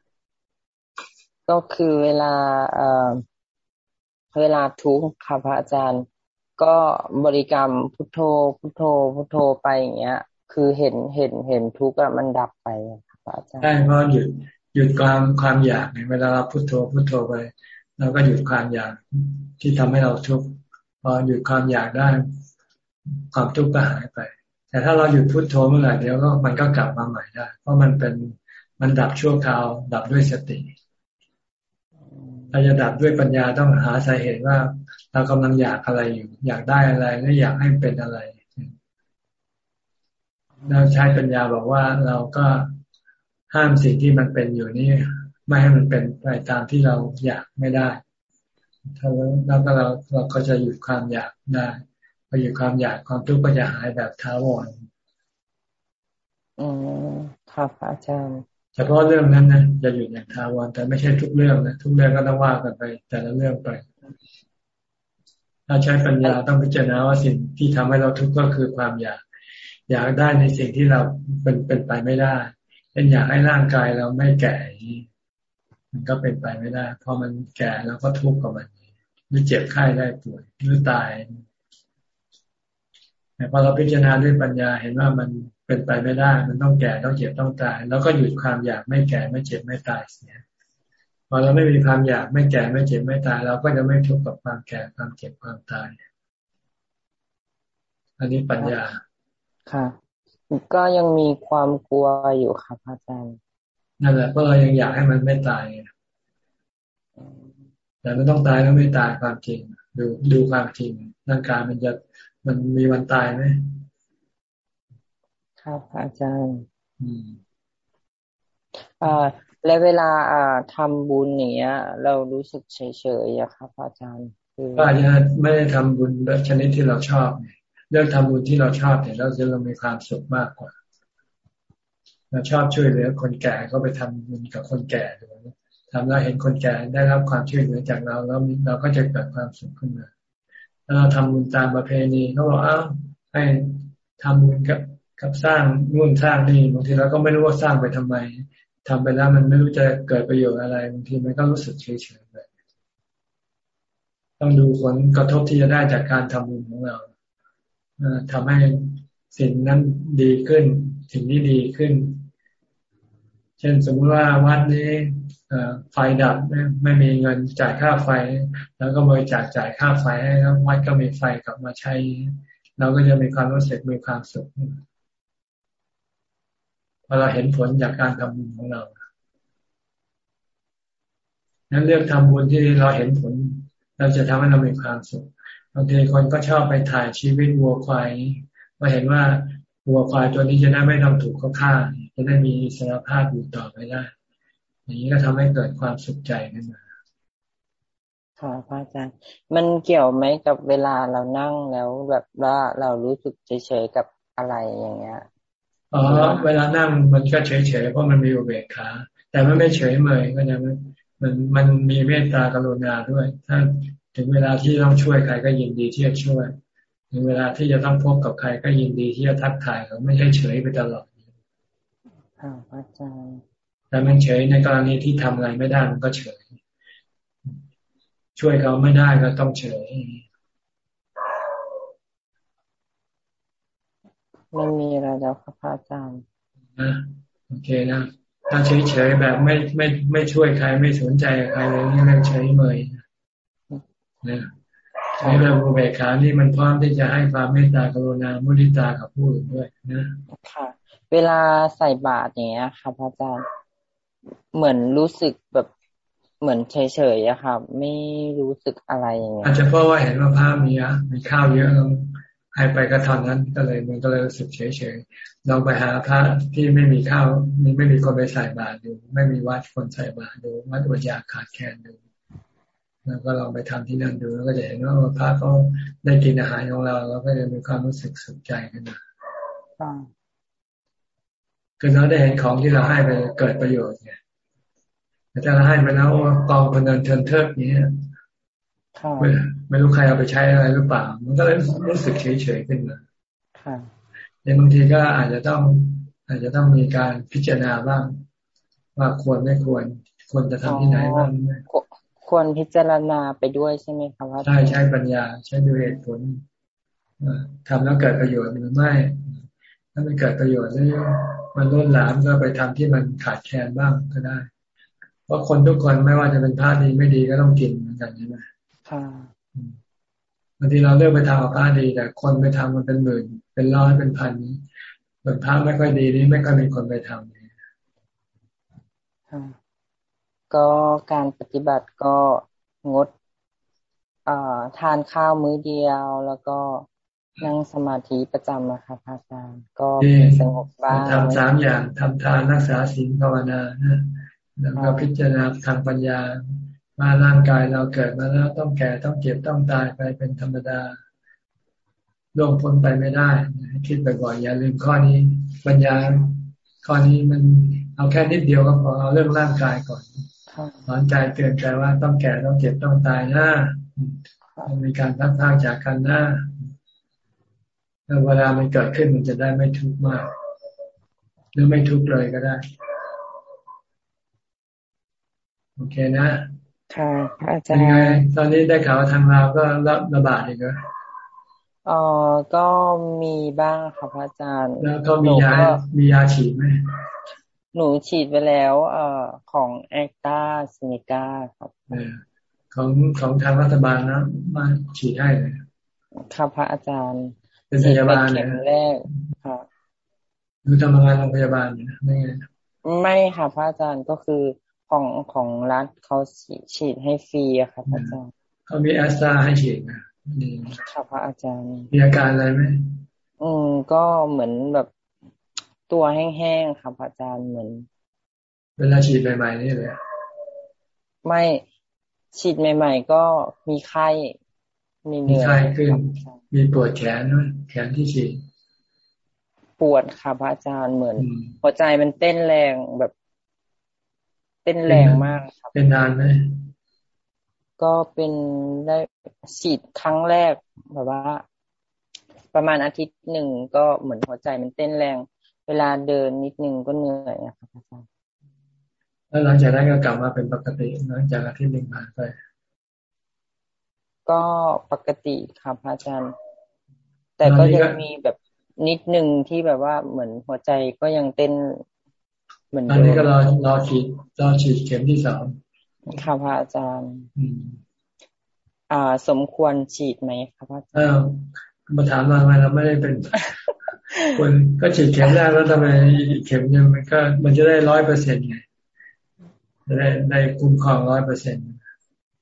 ก็คือเวลาเอ่อเวลาทุกข์ค่ะพระอาจารย์ ก็บริกรรมพุทโธพุทโธพุทโธไปอย่างเงี้ย คือเห็นเห็นเห็นทุกข์อะมันดับไปครับอาจารย์ใช่เพราะหยุด หยุดความความอยากเวลาเราพุทโธพุทโธไปเราก็หยุดความอยากที่ทำให้เราทุกข์พอหยุดความอยากได้ ความทุกข์ก็หายไป แต่ถ้าเราหยุดพุดโทโธเมื่อไหร่เดี๋ยวก็มันก็กลับมาใหม่ได้ เพราะมันเป็นมันดับชั่วคราว ดับด้วยสติเราจะดับด้วยปัญญาต้องหาสาเหตุว่า เรากำลังอยากอะไรอยู่ อยากได้อะไรและอยากให้เป็นอะไรเราใช้ปัญญาบอกว่าเราก็ ห้ามสิ่งที่มันเป็นอยู่นี่ไม่ให้มันเป็นไปตามที่เราอยากไม่ได้ ถ้าแล้วก็เราเราก็จะหยุดความอยากได้พอหยุดความอยากความทุกข์ก็จะหายแบบท้าวรอืมครับอาจารย์เฉพาะเรื่องนั้นนะจะหยุดอย่างท้าวรแต่ไม่ใช่ทุกเรื่องนะทุกเรื่องก็ต้องว่ากันไป แต่ละเรื่องไปถ้าใช้ปัญญาต้องพิจารณาว่าสิ่งที่ทำให้เราทุกข์ก็คือความอยาก อยากได้ในสิ่งที่เราเป็นเป็นไปไม่ได้ เป็นอยากให้ร่างกายเราไม่แก่มันก็เป็นไปไม่ได้พอมันแก่แล้วก็ทุกข์กับมันหรือเจ็บไข้ได้ป่วยหรือตายแต่พอเราพิจารณาด้วยปัญญาเห็นว่ามันเป็นไปไม่ได้ มันต้องแก่ต้องเจ็บต้องตาย แล้วก็หยุดความอยากไม่แก่ไม่เจ็บไม่ตายเสียพอเราไม่มีความอยากไม่แก่ไม่เจ็บไม่ตายเราก็จะไม่ทุกข์กับความแก่ความเจ็บความตาย อันนี้ปัญญาค่ะ ก็ยังมีความกลัวอยู่ครับอาจารย์นั่นแหละเพราะเรายังอยากให้มันไม่ตายแต่ไม่ต้องตายก็ไม่ตายความจริง ดูดูความจริงร่างกายมันจะมันมีวันตายไหมครับอาจารย์อ่าและเวลาอ่าทำบุญอย่างเงี้ย เรารู้สึกเฉยๆอะครับอาจารย์ก็อาจจะไม่ได้ทำบุญแบบชนิดที่เราชอบเเรื่องทำบุญที่เราชอบเนี่ยเราจะเรามีความสุขมากกว่า เราชอบช่วยเหลือคนแก่ก็ไปทำบุญกับคนแก่ดูทำแล้วเห็นคนแก่ได้รับความช่วยเหลือจากเราแล้วเราก็จะเกิดความสุขขึ้นมาถ้าเราทำบุญตามประเพณีเขาบอกอ้าวให้ทำบุญกับกับสร้างนู่นสร้างนี่บางทีเราก็ไม่รู้ว่าสร้างไปทำไมทำไปแล้วมันไม่รู้จะเกิดประโยชน์อะไรบางทีมันก็รู้สึกเฉยๆไปต้องดูผลกระทบที่จะได้จากการทำบุญของเรา ทำให้สิ่งนั้นดีขึ้น สิ่งนี้ดีขึ้น เช่นสมมติว่าวัดนี้ไฟดับไม่มีเงินจ่ายค่าไฟ แล้วก็บริจาคจ่ายค่าไฟให้แล้ววัดก็มีไฟกลับมาใช้ เราก็จะมีความรู้สึกมีความสุขพอเราเห็นผลจากการทำบุญของเรานั้นเลือกทำบุญที่เราเห็นผล เราจะทำให้เรามีความสุข บางทีคนก็ชอบไปถ่ายชีวิตวัวควายมาเห็นว่าวัวควายตัวนี้จะได้ไม่ต้องถูกเขาฆ่า จะได้มีสารภาพอยู่ต่อไปได้ อย่างนี้ก็ทำให้เกิดความสุขใจขึ้นมาค่ะพระอาจารย์มันเกี่ยวไหมกับเวลาเรานั่งแล้วแบบว่าเรารู้สึกเฉยๆกับอะไรอย่างเงี้ยอ๋อเวลานั่งมันก็เฉยๆเพราะมันมีอุเบกขาแต่มันไม่เฉยเมยก็ยังมันมันมีเมตตากรุณาด้วย ถ้า ถึงเวลาที่ต้องช่วยใครก็ยินดีที่จะช่วย ถึงเวลาที่จะต้องพบกับใครก็ยินดีที่จะทักทายเขาไม่ใช่เฉยไปตลอดค่ะพระอาจารย์แต่มันเฉยในกรณีที่ทำอะไรไม่ได้มันก็เฉย ช่วยเขาไม่ได้ก็ต้องเฉยไม่มีอะไรแล้วครับอาจารย์นะโอเคนะถ้าเฉยเฉยแบบไม่ไม่ไม่ช่วยใครไม่สนใจใครเลยนี่เรียกเฉยเมยนะ ใช้แบบอุเบกขานี่มันพร้อมที่จะให้ความเมตตากรุณามุทิตากับผู้อื่นด้วยนะค่ะ เวลาใส่บาตรอย่างเงี้ยค่ะพระอาจารย์เหมือนรู้สึกแบบเหมือนเฉยๆอะค่ะไม่รู้สึกอะไรอย่างเงี้ยอาจจะเพราะว่าเห็นว่าพระมีอะมีข้าวเยอะแล้วให้ไปกระทำนั้นก็เลยมันก็เลยรู้สึกเฉยๆเราไปหาพระที่ไม่มีข้าวมีไม่มีคนไปใส่บาตรดู ไม่มีวัดคนใส่บาตรดูวัดอดอยากขาดแคลนดู แล้วก็ลองไปทำที่นั่นดูแล้วก็จะเห็นว่าพระเขาได้กินอาหารของเราเราก็จะมีความรู้สึกสุขใจขึ้นมาคือเราได้เห็นของที่เราให้ไปเกิดประโยชน์ไงแต่ถ้าเราให้ไปแล้วกองพนันเทินเทิดนี้ไม่รู้ใครเอาไปใช้อะไรหรือเปล่า มันก็เลยรู้สึกเฉยเฉยขึ้นมาในบางทีก็อาจจะต้อง อาจจะต้องมีการพิจารณาบ้าง ว่าควรไม่ควรควรจะทำที่ไหนบ้าง ควรพิจารณาไปด้วยใช่ไหมคะว่าใช่ใช้ปัญญา ใช้ดูเหตุผลทำแล้วเกิดประโยชน์หรือไม่ ถ้ามันเกิดประโยชน์แล้วมันล้นหลามก็ไปทำที่มันขาดแคลนบ้างก็ได้ เพราะคนทุกคนไม่ว่าจะเป็นพระดีไม่ดีก็ต้องกินเหมือนกันใช่ไหมค่ะบางทีเราเลือกไปทำกับพระดี แต่คนไปทำมันเป็นหมื่นเป็นร้อยเป็นพันนี้ส่วนพระไม่ค่อยดีนี้ไม่ค่อยมีคนไปทำ ก็การปฏิบัติก็งดทานข้าวมื้อเดียว แล้วก็นั่งสมาธิประจำนะคะพระอาจารย์ก็สงบบ้างทำสามอย่างทำทานรักษาศีลภาวนาแล้วก็พิจารณาทางปัญญามาร่างกายเราเกิดมาแล้วต้องแก่ต้องเจ็บต้องตายไปเป็นธรรมดาล่วงพ้นไปไม่ได้ คิดไปบ่อยอย่าลืมข้อนี้ปัญญาข้อนี้มันเอาแค่นิดเดียวก็พอเอาเรื่องร่างกายก่อน สอนใจเตือนใจว่าต้องแก่ต้องเจ็บต้องตายนะมีการพัดพากจากกันนะแล้วเวลามันเกิดขึ้นมันจะได้ไม่ทุกข์มาก หรือไม่ทุกข์เลยก็ได้ โอเคนะค่ะอาจารย์ตอนนี้ได้ข่าวทางเราก็รับระบาดอีกเหรออ๋อก็มีบ้างค่ะพระอาจารย์ แล้วก็มียามียาฉีดไหม หนูฉีดไปแล้ว เอ่อของแอคตาซินิก้าครับของของทางรัฐบาลนะมาฉีดให้เลยครับพระอาจารย์เป็นพยาบาลเนี่ยแรกครับหรือทำงานโรงพยาบาลเนี่ยไม่ไงไม่ค่ะพระอาจารย์ก็คือของของรัฐเขาฉีดให้ฟรีอะค่ะพระอาจารย์เขามีแอสตราให้ฉีดนะค่ะพระอาจารย์มีอาการอะไรไหมอืมก็เหมือนแบบ ตัวแห้งๆครับอาจารย์เหมือนเวลาฉีดใหม่ๆนี่เลยไม่ฉีดใหม่ ๆ ก็มีไข้มีเหนื่อยมีไข้ขึ้น มีปวดแขนด้วยแขนที่ฉีดปวดครับอาจารย์เหมือนหัวใจมันเต้นแรงแบบ เต้นแรงมากครับเป็นนานไหมก็เป็นได้ฉีดครั้งแรกแบบว่า ประมาณอาทิตย์หนึ่งก็เหมือนหัวใจมันเต้นแรง เวลาเดินนิดนึงก็เหนื่อยอะครับอาจารย์แล้วหลังจากนั้นก็กลับมาเป็นปกติหลังจากอาทิตย์หนึ่งผ่านไป ก็ปกติครับอาจารย์ แต่ก็ยังมีแบบนิดนึงที่แบบว่าเหมือนหัวใจก็ยังเต้น เหมือนอันนี้ก็รอรอฉีดรอฉีดเข็มที่สามครับอาจารย์ อ่า สมควรฉีดไหมครับอาจารย์มาถามมาทำไมเราไม่ได้เป็น คนก็ฉีดเข็มแรกแล้วทำไมเข็มยังมันก็มันจะได้ร้อยเปอร์เซ็นต์ไงจะได้ได้คุ้มครองร้อยเปอร์เซ็นต์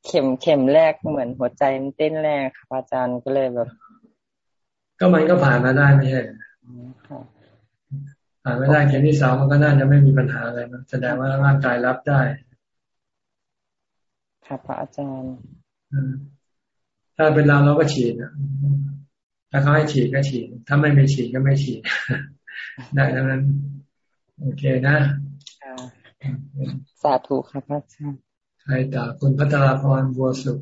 เข็มเข็มแรกเหมือนหัวใจมันเต้นแรงครับอาจารย์ก็เลยแบบ ก็มันก็ผ่านมาได้ไม่ใช่ผ่านไม่ได้เข็มที่สองมันก็น่าจะไม่มีปัญหาอะไรมันแสดงว่าร่างกายรับได้ครับพระอาจารย์ถ้าเป็นเราเราก็ฉีด ถ้าเขาให้ฉีดก็ฉีด ถ้าไม่มีฉีดก็ไม่ฉีด ได้ดังนั้น โอเคนะสาธุครับพระอาจารย์ใครต่อคุณพัทรพรบัวสุข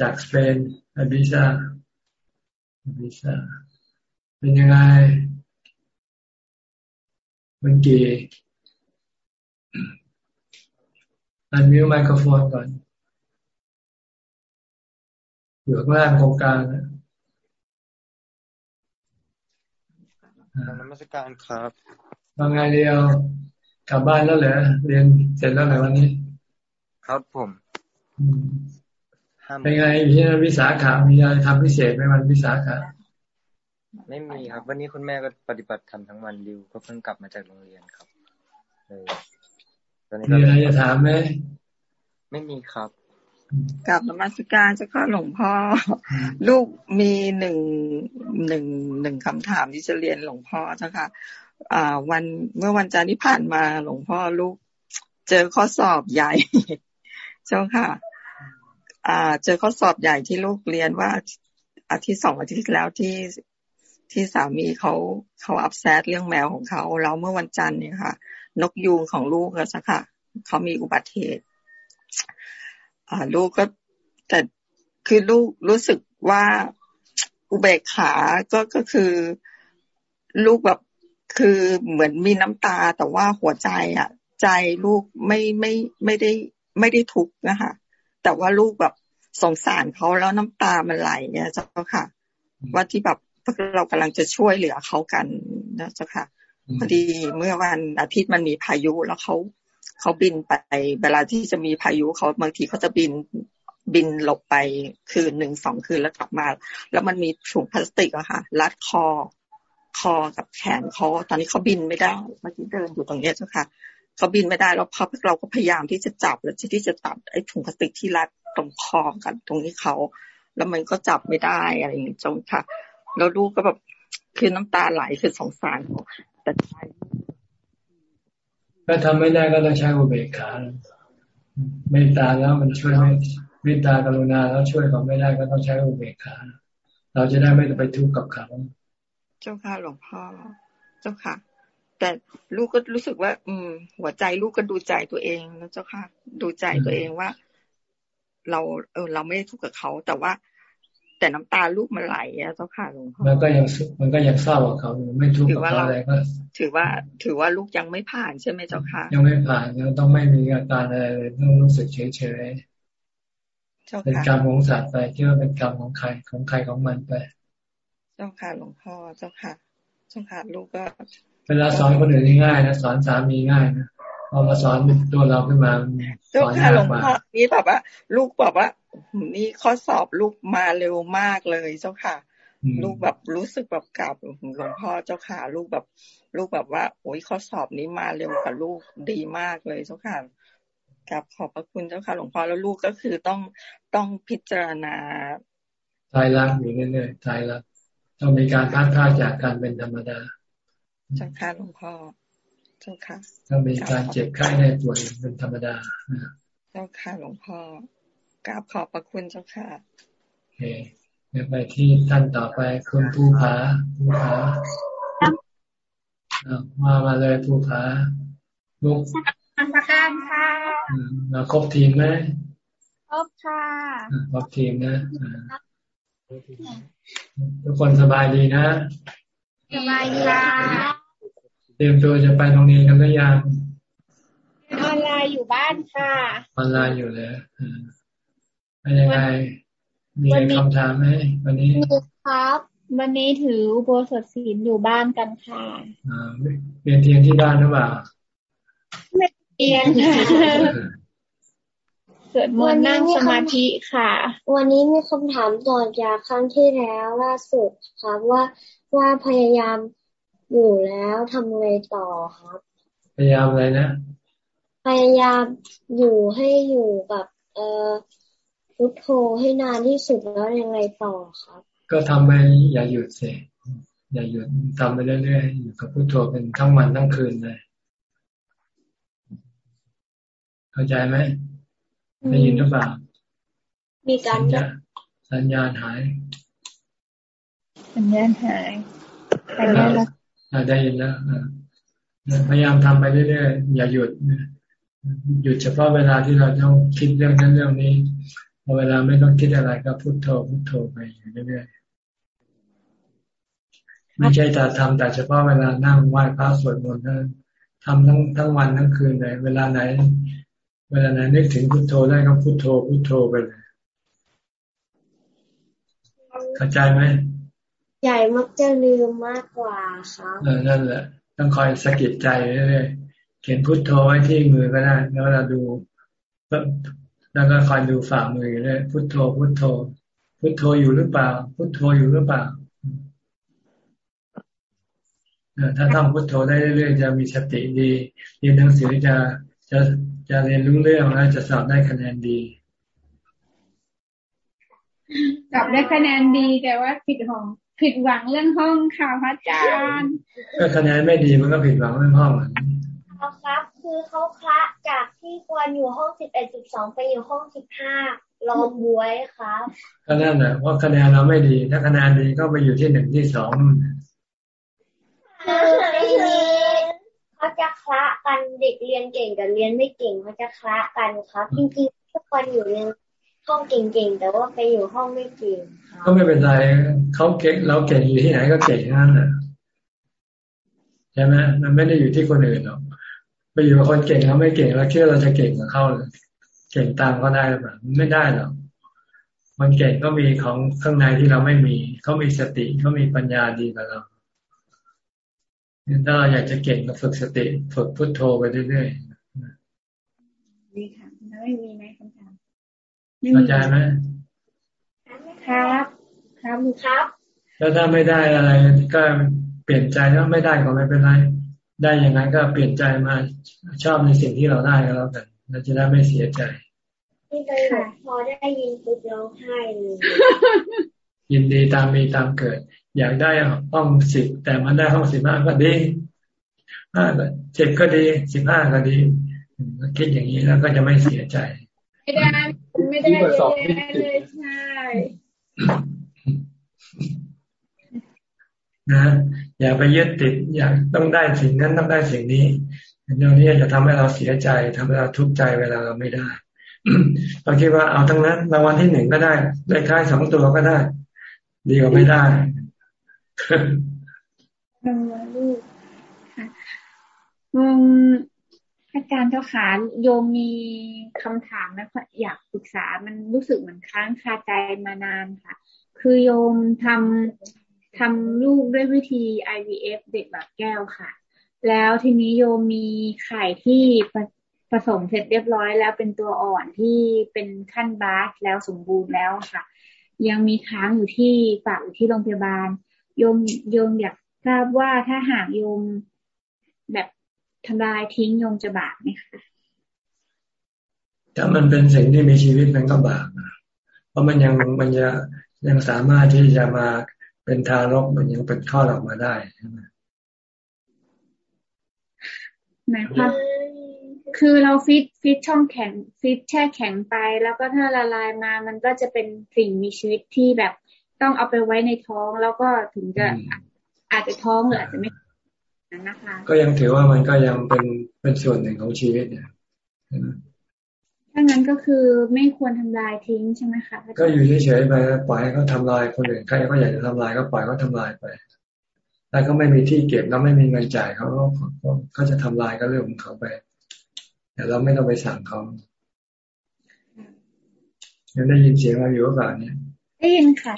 จากสเปนอบิซาอบิซาเป็นยังไงมันกี่อันมิวไมโครโฟนก่อนอยู่ข้างล่างโครงการนะ นมัสการครับบางไงเดียวกลับบ้านแล้วเหรอเรียนเสร็จแล้วไหนวันนี้ ครับผมเป็นไงที่วิสาขามีอะไรทำพิเศษไหมวันวิสาขาไม่มีครับ วันนี้คุณแม่ก็ปฏิบัติธรรมทั้งวันดิวก็เพิ่งกลับมาจากโรงเรียนครับเลยตอนนี้มีอะไรจะถามไหมไม่มีครับ กับนมัสการเจ้าค่ะหลวงพ่อ ลูกมีหนึ่งหนึ่งหนึ่งคำถามที่จะเรียนหลวงพ่อเจ้าค่ะอ่าวันเมื่อวันจันทร์ที่ผ่านมาหลวงพ่อลูก เจอข้อสอบใหญ่ เจ้าค่ะอ่าเจอข้อสอบใหญ่ที่ลูกเรียนว่าอาทิตย์สองอาทิตย์แล้วที่ที่สามีเขาเขาอัพแซดเรื่องแมวของเขาแล้วเมื่อวันจันทร์เนี่ยค่ะ นกยูงของลูกอะค่ะเขามีอุบัติเหตุ อ่าลูกก็แต่คือลูกรู้สึกว่าอุเบกขาก็ก็คือลูกแบบคือเหมือนมีน้ำตาแต่ว่าหัวใจอะ ใจลูกไม่ไม่ไม่ได้ไม่ได้ทุกข์นะคะแต่ว่าลูกแบบสงสารเขาแล้วน้ำตามันไหลเนี่ยเจ้าค่ะ ว่าที่แบบเรากำลังจะช่วยเหลือเขากันนะเจ้าค่ะพอดีเมื่อวันอาทิตย์มันมีพายุแล้วเขา เขาบินไป เวลาที่จะมีพายุเขาบางทีเขาจะบินบินหลบไปคืนหนึ่งสองคืนแล้วกลับมา แล้วมันมีถุงพลาสติกอะค่ะ รัดคอ คอกับแขนเขาตอนนี้เขาบินไม่ได้เมื่อกี้เดินอยู่ตรงนี้เจ้าค่ะเขาบินไม่ได้แล้วพอเราก็พยายามที่จะจับแล้วที่จะตัดไอ้ถุงพลาสติกที่รัดตรงคอกันตรงนี้เขาแล้วมันก็จับไม่ได้อะไรอย่างนี้จงค่ะแล้วลูกก็แบบคือน้ำตาไหลคือสงสารเขาแต่ใจ ก็ทำไม่ได้ก็ต้องใช้อุเบกขาเมตตาแล้วมันช่วยไม่เมตตากรุณาแล้วช่วยเขาไม่ได้ก็ต้องใช้อุเบกขาเราจะได้ไม่ไปทุกข์กับเขา เจ้าค่ะหลวงพ่อ เจ้าค่ะ แต่ลูกก็รู้สึกว่า อืม หัวใจลูกก็ดูใจตัวเองนะเจ้าค่ะ ดูใจตัวเองว่า เราเออเราไม่ได้ทุกข์กับเขา แต่ว่า แต่น้ำตาลูกมันไหลอะเจ้าค่ะหลวงพ่อมันก็ยังมันก็ยังเศร้ากับเขาไม่ทุกข์กับเขาอะไรก็ถือว่าถือว่าลูกยังไม่ผ่านใช่ไหมเจ้าค่ะ ยังไม่ผ่านยังต้องไม่มีอาการอะไรเลยต้องรู้สึกเฉยเฉยเป็นกรรมของสัตว์ไปที่ว่าเป็นกรรมของใครของใครของมันไป เจ้าค่ะหลวงพ่อเจ้าค่ะเจ้าค่ะลูกก็ เวลาสอนคนอื่นง่ายนะสอนสามีง่ายนะ พอมาสอนตัวเราขึ้นมาสอนยากกว่านี่แบบว่า ลูกบอกว่านี่ข้อสอบลูกมาเร็วมากเลยเจ้าค่ะ ลูกแบบรู้สึกแบบกลับหลวงพ่อเจ้าค่ะ ลูกแบบ ลูกแบบว่า โอ้ยข้อสอบนี้มาเร็วกับลูกดีมากเลยเจ้าค่ะกับขอบพระคุณเจ้าค่ะหลวงพ่อแล้วลูกก็คือต้องต้องพิจารณาตายรักอยู่เรื่อยๆตายรักต้องมีการพัดพาจากการเป็นธรรมดาเจ้าค่ะหลวงพ่อเจ้าค่ะต้องมีการเจ็บไข้ในป่วยเป็นธรรมดาเจ้าค่ะหลวงพ่อกราบขอบพระคุณเจ้าค่ะโอเคเดี๋ยวไปที่ท่านต่อไปคุณผู้ผาผู้ผามามาเลยผู้ผาลูกทำประกันค่ะมาครบทีมไหมครบค่ะครบทีมนะทุกคนสบายดีนะสบายดีค่ะ เตรียมตัวจะไปโรงเรียนกันหรือยังออนไลน์อยู่บ้านค่ะ ออนไลน์อยู่เลยเป็นยังไง มีคำถามไหมวันนี้ครับ วันนี้ถืออุโบสถศีลอยู่บ้านกันค่ะอ่าเรียนเทียนที่บ้านหรือเปล่า ไม่เรียนค่ะเกิดมนนั่งสมาธิค่ะ วันนี้มีคำถามต่อจากครั้งที่แล้วล่าสุดครับว่าว่าพยายาม อยู่แล้วทำอะไรต่อครับ พยายามอะไรนะ พยายามอยู่ให้อยู่กับ เอ่อพุทโธให้นานที่สุดแล้วยังไงต่อครับ ก็ทำไปอย่าหยุดเสียอย่าหยุดทำไปเรื่อยๆอยู่กับพุทโธเป็นทั้งวันทั้งคืนเลยเข้าใจไหมได้ยินหรือเปล่ามีการสัญญาณหาย สัญญาณหายสัญญาณ ได้ยินแล้วพยายามทำไปเรื่อยๆอย่าหยุดหยุดเฉพาะเวลาที่เราต้องคิดเรื่องนั้นเรื่องนี้พอเวลาไม่ต้องคิดอะไรก็พุโทโธพุโทโธไปอยู่เรื่อยๆไม่ใช่แต่ทำแต่เฉพาะเวลานั่งไหว้พระสวดมนต์นั้นทำทั้งทั้งวันทั้งคืนเลยเวลาไหน เวลาไหนนึกถึงพุโทโธได้ก็พุโทโธพุโทโธไปเลยเข้าใจไหม ใหญ่มักจะลืมมากกว่าครับนั่นแหละ ต้องคอยสะกิดใจเรื่อยๆขียนพุทโธไว้ที่มือก็ได้ แล้วเราดูแล้วก็คอยดูฝ่ามือเลยพุทโธพุทโธ พุทโธอยู่หรือเปล่า พุทโธอยู่หรือเปล่าถ้าท่องพุทโธได้เรื่อยๆจะมีสติดีเรียนหนังสือจะจะจะเรียนรู้เรื่องแล้วจะสอบได้คะแนนดีสอบได้คะแนนดีแต่ว่าผิดห้อง ผิดหวังเรื่องห้องค่ะพระอาจารย์ก็คะแนนไม่ดีมันก็ผิดหวังเรื่องห้องครับ คือเขาคละจากที่ควรอยู่ห้องสิบเอ็ดสิบสองไปอยู่ห้องสิบห้าลองบวยครับก็นั่นแหละว่าคะแนนเราไม่ดี ถ้าคะแนนดีก็ไปอยู่ที่หนึ่งที่สองคือปีนี้เขาจะคละกันเด็กเรียนเก่งกับเรียนไม่เก่งเขาจะคละกันครับ จริงๆทุกคนอยู่ใน ห้องเก่งๆ แต่ว่าไปอยู่ห้องไม่เก่งก็ไม่เป็นไรเขาเก่งเราเก่งอยู่ที่ไหนก็เก่งนั่นแหละใช่ไหมมันไม่ได้อยู่ที่คนอื่นหรอกไปอยู่กับคนเก่งแล้วไม่เก่งแล้วคิดว่าเราจะเก่งกับเขาเลยเก่งตามก็ได้หรือเปล่าไม่ได้หรอกมันเก่งก็มีของข้างในที่เราไม่มีเขามีสติเขามีปัญญาดีกว่าเราถ้าเราอยากจะเก่งก็ฝึกสติ ฝึกพุทโธไปเรื่อยๆนี่ค่ะไม่มีไหมคำถาม เข้าใจไหมครับ ครับครับ แล้วถ้าไม่ได้อะไรก็เปลี่ยนใจแล้วไม่ได้ก็ไม่เป็นไร ได้ยังไงก็เปลี่ยนใจมาชอบในสิ่งที่เราได้ก็แล้วกันเราจะได้ไม่เสียใจที่ไปพอได้ยินปุ๊บร้องไห้เลยยินดีตามมีตามเกิด อยากได้ห้องสิบแต่มันได้ห้องสิบห้าก็ดีห้าเจ็ดก็ดีสิบห้าก็ดีคิดอย่างนี้แล้วก็จะไม่เสียใจไม่ได้ ไม่ได้เลยใช่นะอย่าไปยึดติด อยากต้องได้สิ่งนั้นต้องได้สิ่งนี้เรื่องนี้จะทำให้เราเสียใจทำให้เราทุกข์ใจเวลาเราไม่ได้เราคิดว่าเอาทั้งนั้นรางวัลที่หนึ่งก็ได้ ได้ค่ายสองตัวก็ได้ ดีกว่าไม่ได้อืม อาจารย์เจ้าขาโยมมีคำถามนะอยากปรึกษามันรู้สึกเหมือนค้างคาใจมานานค่ะ คือโยมทำทำลูกด้วยวิธี IVF เด็กแบบแก้วค่ะ แล้วทีนี้โยมมีไข่ที่ผสมเสร็จเรียบร้อยแล้วเป็นตัวอ่อนที่เป็นขั้นบาสแล้วสมบูรณ์แล้วค่ะ ยังมีค้างอยู่ที่ฝากอยู่ที่โรงพยาบาล โยมโยมอยากทราบว่าถ้าหากโยม ทำลายทิ้งโยมจะบาปไหมคะถ้ามันเป็นสิ่งที่มีชีวิตมันก็บาปเพราะมันยังมันจะยังสามารถที่จะมาเป็นทารกมันยังเป็นข้อออกมาได้ใช่ไหมหมายความคือเราฟิตฟิตช่องแข็งฟิตแช่แข็งไป แล้วก็ถ้าละลายมามันก็จะเป็นสิ่งมีชีวิตที่แบบต้องเอาไปไว้ในท้อง แล้วก็ถึงจะอาจจะท้องหรืออาจจะไม่นะคะ ก็ยังถือว่ามันก็ยังเป็นเป็นส่วนหนึ่งของชีวิตเนี่ยถ้างั้นก็คือไม่ควรทำลายทิ้งใช่ไหมคะก็อยู่เฉยๆไปปล่อยให้เขาทาลายคนอื่นใครก็อยากจะทำลายก็ปล่อยเขาทาลายไปถ้าเขาไม่มีที่เก็บแล้วไม่มีเงินจ่ายเขาก็จะทำลายก็เรื่องของเขาไปแต่เราไม่ต้องไปสั่งเขายังได้ยินเสียงเราอยู่หรือเปล่าเนี่ยได้ยินค่ะ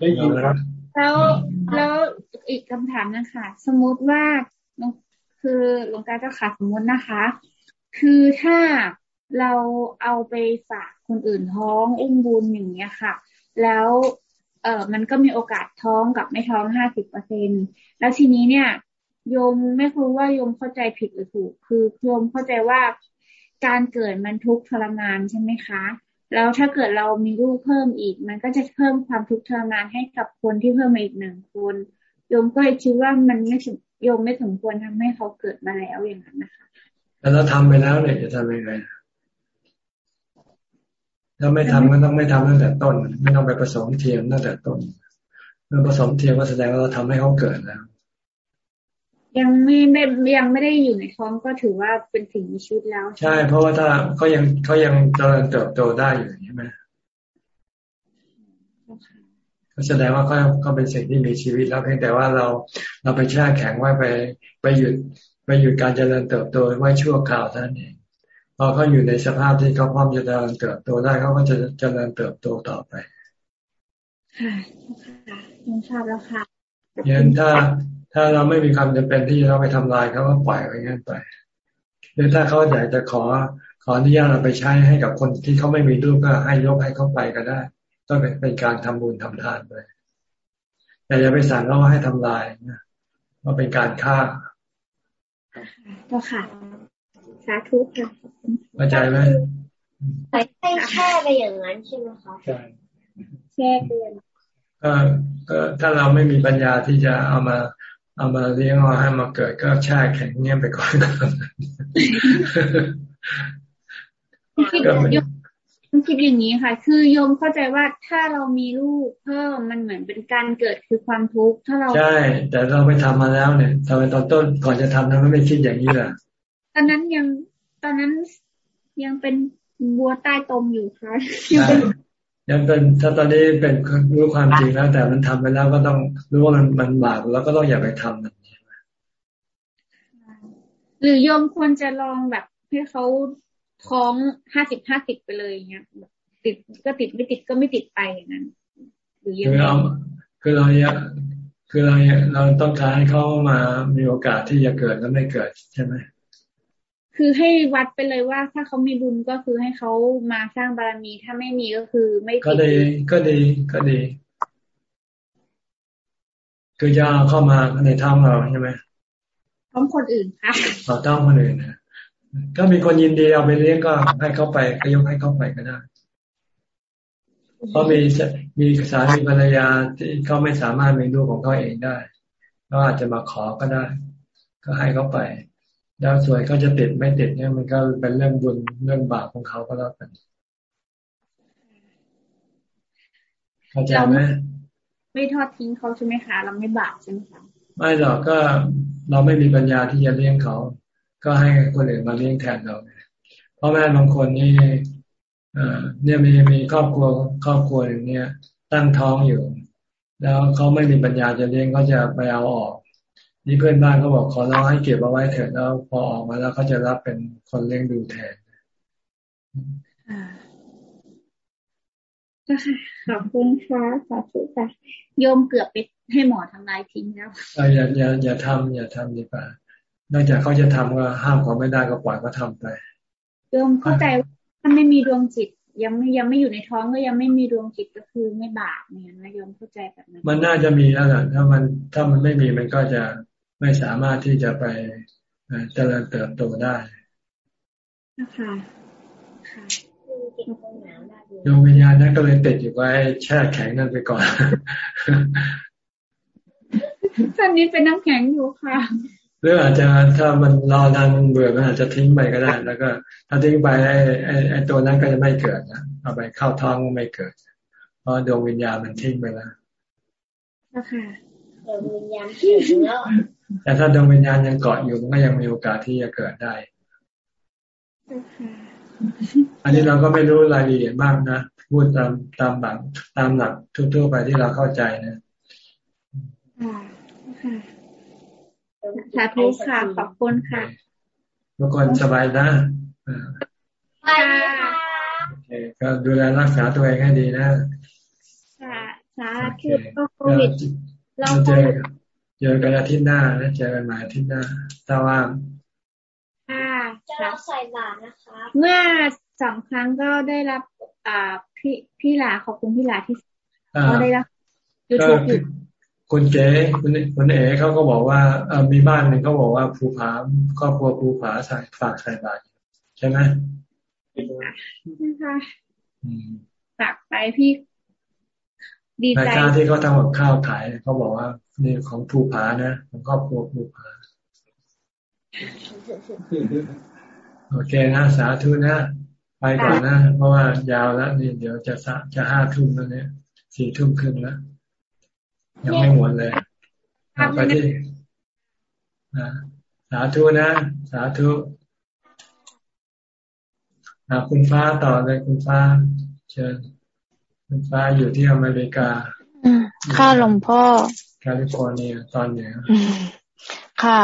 ได้ยินครับ แล้วแล้วอีกคำถามนะคะ สมมุติว่าคือหลวงตาเจ้าค่ะสมมตินะคะ คือถ้าเราเอาไปฝากคนอื่นท้องอุ้มบุญอย่างเงี้ยค่ะ แล้วเออมันก็มีโอกาสท้องกับไม่ท้องห้าสิบเปอร์เซ็นแล้วทีนี้เนี่ย โยมไม่รู้ว่าโยมเข้าใจผิดหรือถูก คือโยมเข้าใจว่าการเกิดมันทุกข์ทรมานใช่ไหมคะ แล้วถ้าเกิดเรามีลูกเพิ่มอีก มันก็จะเพิ่มความทุกข์ทรมานให้กับคนที่เพิ่มมาอีกหนึ่งคนโยมก็เลยคิดว่ามันไม่ถึงโยมไม่สมควรทำให้เขาเกิดมาแล้วอย่างนั้นนะคะแต่เราทำไปแล้วเนี่ยจะทำยังไงถ้าไม่ทำก็ต้องไม่ทำตั้งแต่ต้น ไม่ต้องไปผสมเทียมตั้งแต่ต้นเมื่อผสมเทียมก็แสดงว่าเราทำให้เขาเกิดแล้ว ยังไม่ไม่ยังไม่ได้อยู่ในท้องก็ถือว่าเป็นสิ่งมีชีวิตแล้ว ใช่ เพราะว่าถ้าเขายังเขายังเจริญเติบโตได้อยู่ใช่ไหมก็แสดงว่าเขาเขาเป็นสิ่งที่มีชีวิตแล้วเพียงแต่ว่าเราเราไปแช่แข็งไว้ไปไปหยุดไปหยุดการเจริญเติบโตไว้ชั่วคราวเท่านั้นเองพอเขาอยู่ในสภาพที่เขาพร้อมจะเจริญเติบโตได้เขาก็จะเจริญเติบโตต่อไปค่ะค่ะยังทราบแล้วค่ะยันถ้า ถ้าเราไม่มีความจำเป็นที่จะต้องไปทำลายเขาก็ปล่อยไว้งั้นไป หรือถ้าเขาอยากจะขอขออนุญาตเราไปใช้ให้กับคนที่เขาไม่มีลูกก็ให้ยกให้เขาไปก็ได้ ก็เป็นเป็นการทำบุญทำทานไปแต่อย่าไปสั่งเขาว่าให้ทำลายนะว่าเป็นการฆ่าเจ้าค่ะ สาธุค่ะเข้าใจไหมให้แค่ไปอย่างนั้นใช่ไหมคะใช่แค่เดือนก็ก็ถ้าเราไม่มีปัญญาที่จะเอามา เอามาเลี้ยงเอาให้มาเกิดก็แช่แข็งเงี้ยไปก่อนคิดยมคิดอย่างนี้ค่ะ คือโยมเข้าใจว่าถ้าเรามีลูกเพิ่มมันเหมือนเป็นการเกิดคือความทุกข์ถ้าเราใช่ แต่เราไปทำมาแล้วเนี่ยทำไมตอนต้นก่อนจะทำนั้นไม่คิดอย่างนี้ล่ะตอนนั้นยังตอนนั้นยังเป็นบัวใต้ตมอยู่ค่ะ ยังเป็นถ้าตอนนี้เป็นรู้ความจริงแล้ว แต่มันทำไปแล้วก็ต้องรู้ว่ามันมันบาปแล้วก็ต้องอย่าไปทำมันหรือโยมควรจะลองแบบให้เขาท้องห้าสิบห้าสิบไปเลยเงี้ยติดก็ติดไม่ติดก็ไม่ติดไปอย่างนั้นหรือยังไงคือเราอยากคือเราเราต้องการให้เขามามีโอกาสที่จะเกิดแล้วไม่เกิดใช่ไหม คือให้วัดไปเลยว่า ถ้าเขามีบุญก็คือให้เขามาสร้างบารมี ถ้าไม่มีก็คือไม่ก็ดีก็ดีก็ดี คือจะเข้ามาในท้องเราใช่ไหมท้องคนอื่นค่ะต่อท้องคนอื่นนะก็มีคนยินดีเอาไปเลี้ยงก็ให้เขาไปก็ยกให้เขาไปก็ได้เพราะมีมีสามีภรรยาที่เขาไม่สามารถมีลูกของเขาเองได้เขาอาจจะมาขอก็ได้ ก็ให้เขาไป ดาวสวยเขาจะติดไม่ติดเนี่ยมันก็เป็นเรื่องบุญเรื่องบาปของเขาก็แล้วกันเข้าใจไหมไม่ทอดทิ้งเขาใช่ไหมคะเราไม่บาปใช่ไหมคะไม่หรอกก็เราไม่มีปัญญาที่จะเลี้ยงเขา ก็ให้คนอื่นมาเลี้ยงแทนเราเพราะแม่บางคนนี่เนี่ยมีมีครอบครัวครอบครัวอย่างเนี้ยตั้งท้องอยู่ แล้วเขาไม่มีปัญญาจะเลี้ยงเขาจะไปเอาออก นี่เพื่อนบ้านเขาบอกขอร้องให้เก็บเอาไว้เถอะแล้วพอออกมาแล้วเขาจะรับเป็นคนเลี้ยงดูแทนขอบคุณค่ะสาธุค่ะโยมเกือบไปให้หมอทำลายทิ้งแล้วอย่าอย่าอย่าทำอย่าทำดีกว่านอกจากเขาจะทำก็ห้ามเขาไม่ได้ก็ปล่อยเขาทาไปโยมเข้าใจว่าถ้าไม่มีดวงจิต ยังไม่ยังไม่อยู่ในท้องก็ยังไม่มีดวงจิตก็คือไม่บาปเนี่ยนะโยมเข้าใจแบบนั้นมันน่าจะมีแล้วแหละถ้ามันถ้ามันไม่มีมันก็จะ ไม่สามารถที่จะไปเจริญเติบโตได้นะคะค่ะดวงวิญญาณนั้นก็เลยติดอยู่ไว้แช่แข็งนั่นไปก่อนตอนนี้เป็นน้ำแข็งอยู่ค่ะ หรืออาจจะถ้ามันรอนานมันเบื่อมันอาจจะทิ้งไปก็ได้ แล้วก็ ถ้าทิ้งไปไอ้ไอ้ไอ้ตัวนั้นก็จะไม่เกิดนะเอาไปเข้าท้องก็ไม่เกิด เพราะดวงวิญญาณมันทิ้งไปแล้วนะคะดวงวิญญาณทิ้งแล้ว แต่ถ้าดวงวิญญาณยังเกาะอยู่มันก็ยังมีโอกาสที่จะเกิดได้ อันนี้เราก็ไม่รู้รายละเอียดมากนะพูดตามตามแบบตามหลักทั่วๆไปที่เราเข้าใจนะสาธุค่ะ ขอบคุณค่ะทุกคนสบายนะค่ะโอเคก็ดูแลรักษาตัวเองให้ดีนะค่ะสาธุโควิดเราเจอ เจอกันอาทิตย์หน้าแล้วเจอกันใหม่อาทิตย์หน้าถ้าว่างค่ะจะใส่บาตรนะคะ เมื่อสองครั้งก็ได้รับ อ่าพี่พี่หลาขอบคุณพี่หลาที่ก็ได้รับยูทูบคุณเก๋คุณคุณเอ๋เขาก็บอกว่าเออมีบ้านหนึ่งเขาบอกว่าภูผาครอบครัวภูผาใส่ฝากใส่บาตรใช่ไหมค่ะฝากไปพี่ ดีใจรายการที่เขาทำกับข้าวขายเขาบอกว่า นี่ของภูผานะของครอบครัวภูผาโอเคนะสาธุนะ ไปก่อนนะ เพราะว่ายาวแล้วนี่เดี๋ยวจะสะจะห้าทุ่มแล้วเนี่ยสี่ทุ่มครึ่งแล้วยังไม่หมดเลยไปที่สาธุนะ สาธุคุณฟ้าต่อเลยคุณฟ้า เชิญคุณฟ้าอยู่ที่อเมริกาค่ะหลวงพ่อ แคลิฟอร์เนียตอนเหนือค่ะ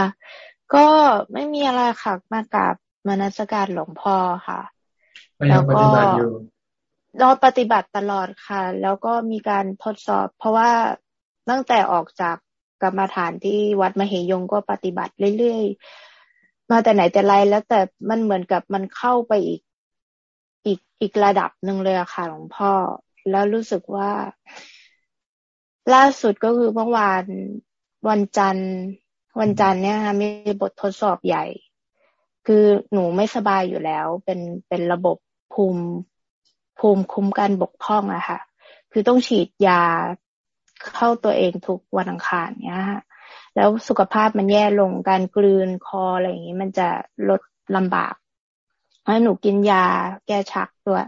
ก็ไม่มีอะไรค่ะ มากราบมนัสการหลวงพ่อค่ะ แล้วก็เราปฏิบัติตลอดค่ะ แล้วก็มีการทดสอบ เพราะว่าตั้งแต่ออกจากกรรมฐานที่วัดมเหยงก็ปฏิบัติเรื่อยๆ มาแต่ไหนแต่ไรแล้วแต่มันเหมือนกับมันเข้าไปอีกอีกอีกระดับหนึ่งเลยอะค่ะหลวงพ่อ แล้วรู้สึกว่า ล่าสุดก็คือเมื่อวานวันจันทร์วันจันทร์เนี่ยค่ะมีบททดสอบใหญ่ คือหนูไม่สบายอยู่แล้ว เป็นเป็นระบบภูมิภูมิคุ้มกันบกพร่องอะค่ะ คือต้องฉีดยาเข้าตัวเองทุกวันอังคารเนี้ยฮะแล้วสุขภาพมันแย่ลงการกลืนคออะไรอย่างนี้มันจะลดลำบากแล้วหนูกินยาแก้ชักด้วย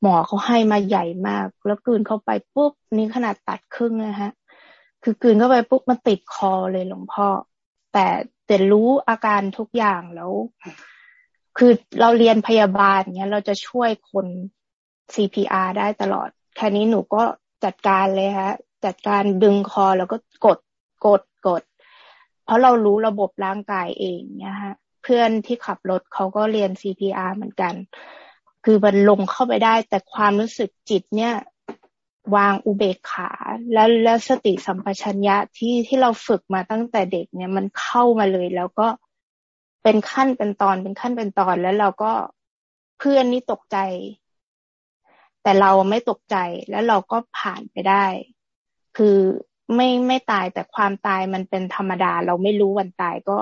หมอเขาให้มาใหญ่มาก แล้วกลืนเข้าไปปุ๊บนี่ขนาดตัดครึ่งนะฮะ คือกลืนเข้าไปปุ๊บมันติดคอเลยหลวงพ่อ แต่แต่รู้อาการทุกอย่างแล้ว คือเราเรียนพยาบาลเนี้ยเราจะช่วยคน CPR ได้ตลอด แค่นี้หนูก็จัดการเลยฮะ จัดการดึงคอแล้วก็กดกดกด เพราะเรารู้ระบบร่างกายเองเนี่ยฮะ เพื่อนที่ขับรถเขาก็เรียน CPR เหมือนกัน คือมันลงเข้าไปได้ แต่ความรู้สึกจิตเนี่ย วางอุเบกขา แล้วแล้วสติสัมปชัญญะที่ที่เราฝึกมาตั้งแต่เด็กเนี่ยมันเข้ามาเลย แล้วก็เป็นขั้นเป็นตอนเป็นขั้นเป็นตอนแล้วเราก็เพื่อนนี่ตกใจ แต่เราไม่ตกใจแล้วเราก็ผ่านไปได้ คือไม่ไม่ตายแต่ความตายมันเป็นธรรมดา เราไม่รู้วันตายก็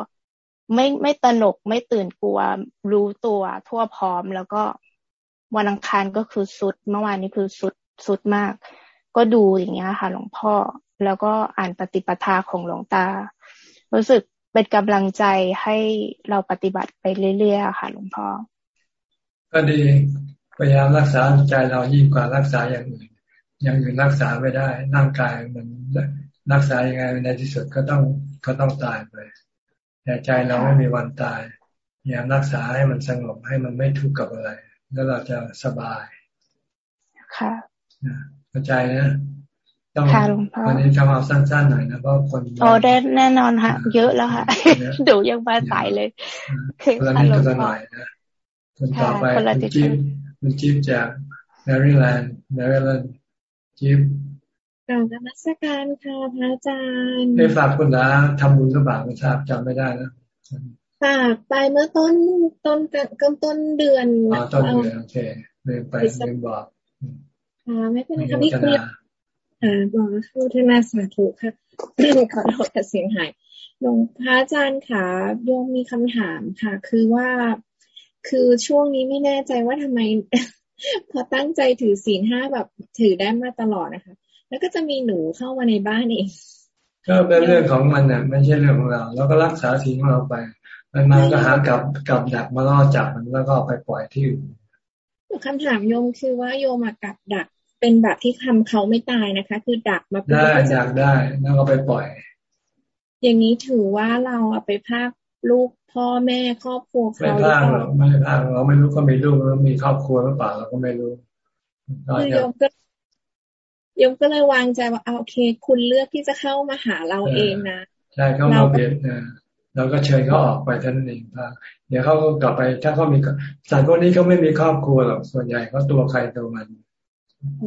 ไม่ไม่ตนกไม่ตื่นกลัว รู้ตัวทั่วพร้อมแล้วก็ วันอังคารก็คือสุด เมื่อวานนี้คือสุดสุดมาก ก็ดูอย่างเงี้ยค่ะ หลวงพ่อ แล้วก็อ่านปฏิปทาของหลวงตา รู้สึกเป็นกำลังใจให้เราปฏิบัติไปเรื่อยๆค่ะหลวงพ่อ ก็ดีพยายามรักษาใจเรายิ่งกว่ารักษาอย่างอื่นอย่างอื่นรักษาไม่ได้ร่างกายมันรักษายังไงในที่สุดก็ต้องก็ต้องตายไปแต่ใจเราไม่มีวันตายพยายามรักษาให้มันสงบให้มันไม่ทุกข์กับอะไร แล้วเราจะสบาย ค่ะเข้าใจนะต้องวันนี้ทำเอาสั้นๆหน่อยนะเพราะคนโอ้ได้แน่นอนค่ะ เยอะแล้วค่ะดูยังมาสายเลยคนละนิดคนละหน่อยนะคนต่อไปคุณจิ๊บคุณจิ๊บจากแมริแลนด์แมริแลนด์จิ๊บกราบนมัสการค่ะพระอาจารย์ได้ฝากคุณนะทำบุญกระบาไม่ทราบจำไม่ได้นะ ฝากไปเมื่อต้นต้นกันต้นเดือนอ๋อต้นเดือนโอเคเดินไปเดินบอกค่ะไม่เป็นไรค่ะพี่คุณอ่าบอกพูดนาสาธุค่ะขอโทษกับเสียงหายหลวงพระอาจารย์ค่ะโยมมีคำถามค่ะ คือว่า คือช่วงนี้ไม่แน่ใจว่าทำไม พอตั้งใจถือศีลห้าแบบถือได้มาตลอดนะคะ แล้วก็จะมีหนูเข้ามาในบ้านเองก็เป็นเรื่องของมันน่ะไม่ใช่เรื่องของเรา แล้วก็รักษาศีลของเราไป มันมาก็หากับกับดักมาล่อจับมันแล้วก็ไปปล่อยที่อื่นคำถามโยมคือว่าโยมกับดักเป็นแบบที่ทำเขาไม่ตายนะคะ คือดักมาได้ดักได้แล้วก็ไปปล่อย อย่างนี้ถือว่าเราเอาไปภาคลูกพ่อแม่ครอบครัวเขาไม่พลาดหรอกไม่พลาดเราไม่รู้ก็มีลูกแล้วมีครอบครัวหรือเปล่าเราก็ไม่รู้โยมก็โยมก็เลยวางใจว่าโอเค คุณเลือกที่จะเข้ามาหาเราเองนะใช่เขามาเบียด เราก็เชิญเขาออกไปท่านเองครับเดี๋ยวเขาก็กลับไป ถ้าเขามีสัตว์พวกนี้เขาไม่มีครอบครัวหรอกส่วนใหญ่เขาตัวใครตัวมัน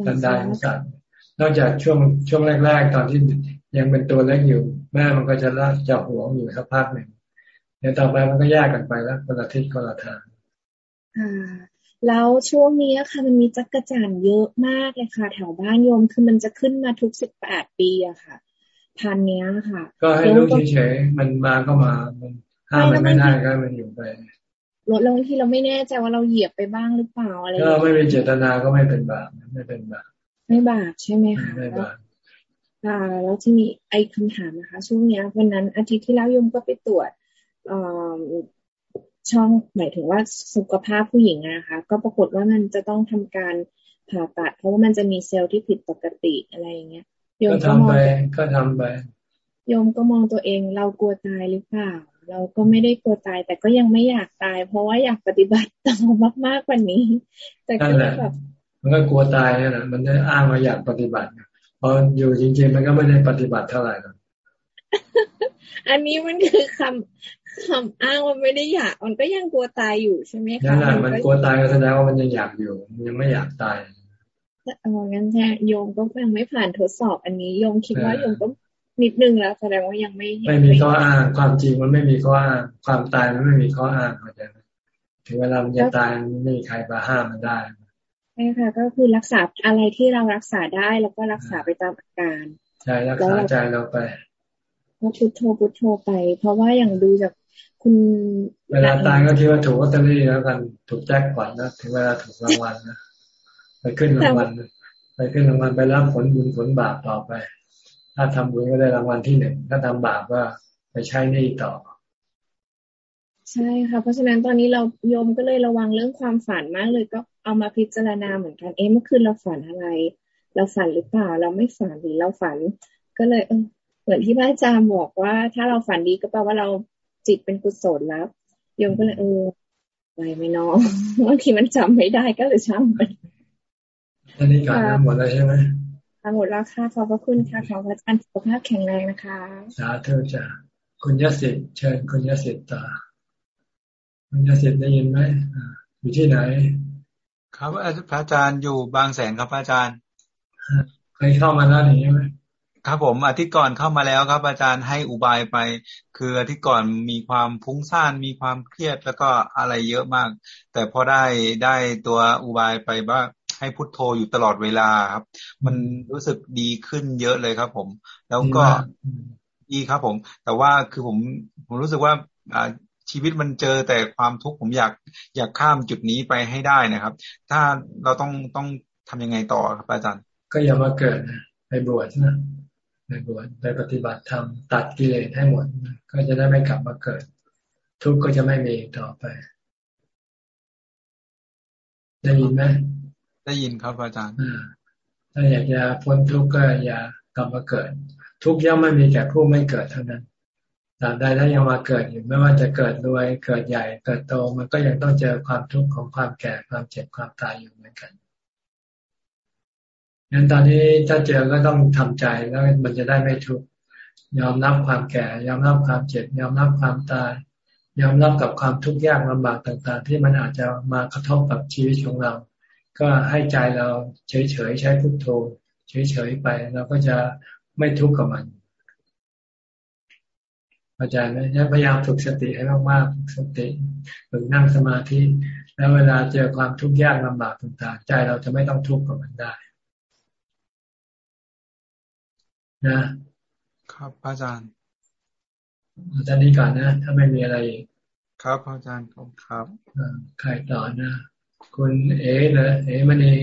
ดันดาของสัตว์นอกจากช่วงช่วงแรก ๆ ตอนที่ยังเป็นตัวเล็กอยู่ แม่มันก็จะละจะหัวอยู่สักพักหนึ่งเดี๋ยวต่อไปมันก็แยกกันไปแล้วคนละทิศคนละทางอ่าแล้วช่วงนี้ค่ะมันมีจักระจันเยอะมากเลยค่ะ แถวบ้านโยมคือมันจะขึ้นมาทุกสิบแปดปีอะค่ะ พันเนี้ยค่ะ ก็ให้รู้เฉยๆมันมาก็มามันห้ามมันไม่ได้ก็มันอยู่ไปรถแล้วบางทีเราไม่แน่ใจว่าเราเหยียบไปบ้างหรือเปล่าอะไรก็ไม่เป็นเจตนาก็ไม่เป็นบาปไม่เป็นบาปไม่บาปใช่ไหมคะไม่บาปอ่าแล้วที่มีไอ้คำถามนะคะ ช่วงนี้วันนั้นอาทิตย์ที่แล้วโยมก็ไปตรวจช่องหมายถึงว่าสุขภาพผู้หญิงนะคะ ก็ปรากฏว่ามันจะต้องทำการผ่าตัด เพราะว่ามันจะมีเซลล์ที่ผิดปกติอะไรอย่างเงี้ย โยมก็มองก็ทำไปโยมก็มองตัวเอง เรากลัวตายหรือเปล่า เราก็ไม่ได้กลัวตาย แต่ก็ยังไม่อยากตาย เพราะว่าอยากปฏิบัติต่อมากๆกว่านี้ แต่ก็แบบมันก็กลัวตายนี่แหละมันได้อ้างมาอยากปฏิบัติพออยู่จริง ๆ มันก็ไม่ได้ปฏิบัติเท่าไหร่หรอกอันนี้มันคือคำคำอ้างว่าไม่ได้อยาก มันก็ยังกลัวตายอยู่ใช่ไหมคะนั่นแหละมันกลัวตายก็แสดงว่ามันยังอยากอยู่ มันยังไม่อยากตาย อ๋องั้นแท้โยมก็ยังไม่ผ่านทดสอบอันนี้โยมคิดว่าโยมก็นิดนึงแล้วแสดงว่ายังไม่ไม่มีข้ออ้างความจริงมันไม่มีข้ออ้างความตายมันไม่มีข้ออ้างเข้าใจไหมถึงเวลามันจะตายไม่มีใครมาห้ามมันได้ใช่ค่ะ ก็คือรักษาอะไรที่เรารักษาได้แล้วก็รักษาไปตามอาการใช่รักษาใจเราไปก็พุทโธพุทโธไป เพราะว่าอย่างดูจากคุณ เวลาตายก็คิดว่าถูกวัตถุรี่แล้วกันถูกแจ็คพอตนะถึงเวลาถูกรางวัลนะ ไปขึ้นรางวัลไปขึ้นรางวัลไปรับผลบุญผลบาปต่อไป ถ้าทำบุญก็ได้รางวัลที่หนึ่งถ้าทำบาปก็ไปใช้นี่ต่อ ใช่ค่ะเพราะฉะนั้นตอนนี้เราโยมก็เลยระวังเรื่องความฝันมากเลยก็เอามาพิจารณาเหมือนกันเอ๊ะเมื่อคืนเราฝันอะไร เราฝันหรือเปล่า เราไม่ฝันหรือเราฝัน ก็เลยเออเหมือนที่พระอาจารย์บอกว่า ถ้าเราฝันดีก็แปลว่าเราจิตเป็นกุศลแล้วโยมก็เลยเออไปไม่น้องบางทีมันจำไม่ได้ก็เลยช่างไป อันนี้ก่อนหมดแล้วใช่ไหมหมดแล้วค่ะขอบพระคุณค่ะขอพระอาจารย์สุขภาพแข็งแรงนะคะ สาธุจ้ะคุณยศิษฐ์เชิญคุณยศิษฐ์ต่อคุณยศิษฐ์ได้ยินไหมอยู่ที่ไหน ครับพระอาจารย์อยู่บางแสนครับพระอาจารย์เคยเข้ามาแล้วนี่ใช่ไหมครับผมอาทิตย์ก่อนเข้ามาแล้วครับ อาจารย์ให้อุบายไป คืออาทิตย์ก่อนมีความพุ่งซ่านมีความเครียดแล้วก็อะไรเยอะมาก แต่พอได้ได้ตัวอุบายไปว่า ให้พุทโธอยู่ตลอดเวลาครับ มันรู้สึกดีขึ้นเยอะเลยครับผม แล้วก็ดีครับผม แต่ว่าคือผมผมรู้สึกว่าชีวิตมันเจอแต่ความทุกข์ผมอยากอยากข้ามจุดนี้ไปให้ได้นะครับ ถ้าเราต้องต้องทำยังไงต่อครับอาจารย์ ก็อย่ามาเกิดไปบวชนะไปบวชไปปฏิบัติธรรมตัดกิเลสให้หมด ก็จะได้ไม่กลับมาเกิด ทุกข์ก็จะไม่มีต่อไป ได้ยินไหม ได้ยินครับอาจารย์ถ้าอยากจะพ้นทุกข์ก็อย่ากลับมาเกิด ทุกข์ย่อมไม่มีแก่ผู้ไม่เกิดเท่านั้นตราบใดถ้ายังมาเกิดอยู่ไม่ว่าจะเกิดรวยเกิดใหญ่เกิดโตมันก็ยังต้องเจอความทุกข์ของความแก่ความเจ็บความตายอยู่เหมือนกันงั้นตอนนี้ถ้าเจอก็ต้องทำใจแล้วมันจะได้ไม่ทุกข์ยอมรับความแก่ ยอมรับความเจ็บ ยอมรับความตาย ยอมรับกับความทุกข์ยากลำบากต่าง ๆ ที่มันอาจจะมากระทบกับชีวิตของเรา ก็ให้ใจเราเฉยๆใช้พุทโธเฉยๆไปเราก็จะไม่ทุกข์กับมันอาจารย์นะพยายามฝึกสติให้มากๆฝึกสติฝึกนั่งสมาธิแล้วเวลาเจอความทุกข์ยากลำบากต่างๆ ใจเราจะไม่ต้องทุกข์กับมันได้นะครับอาจารย์อาจารย์นี้ก่อนนะ ถ้าไม่มีอะไร ครับอาจารย์ครับใครต่อนะ คุณเอ๋เนะเอ๋มณี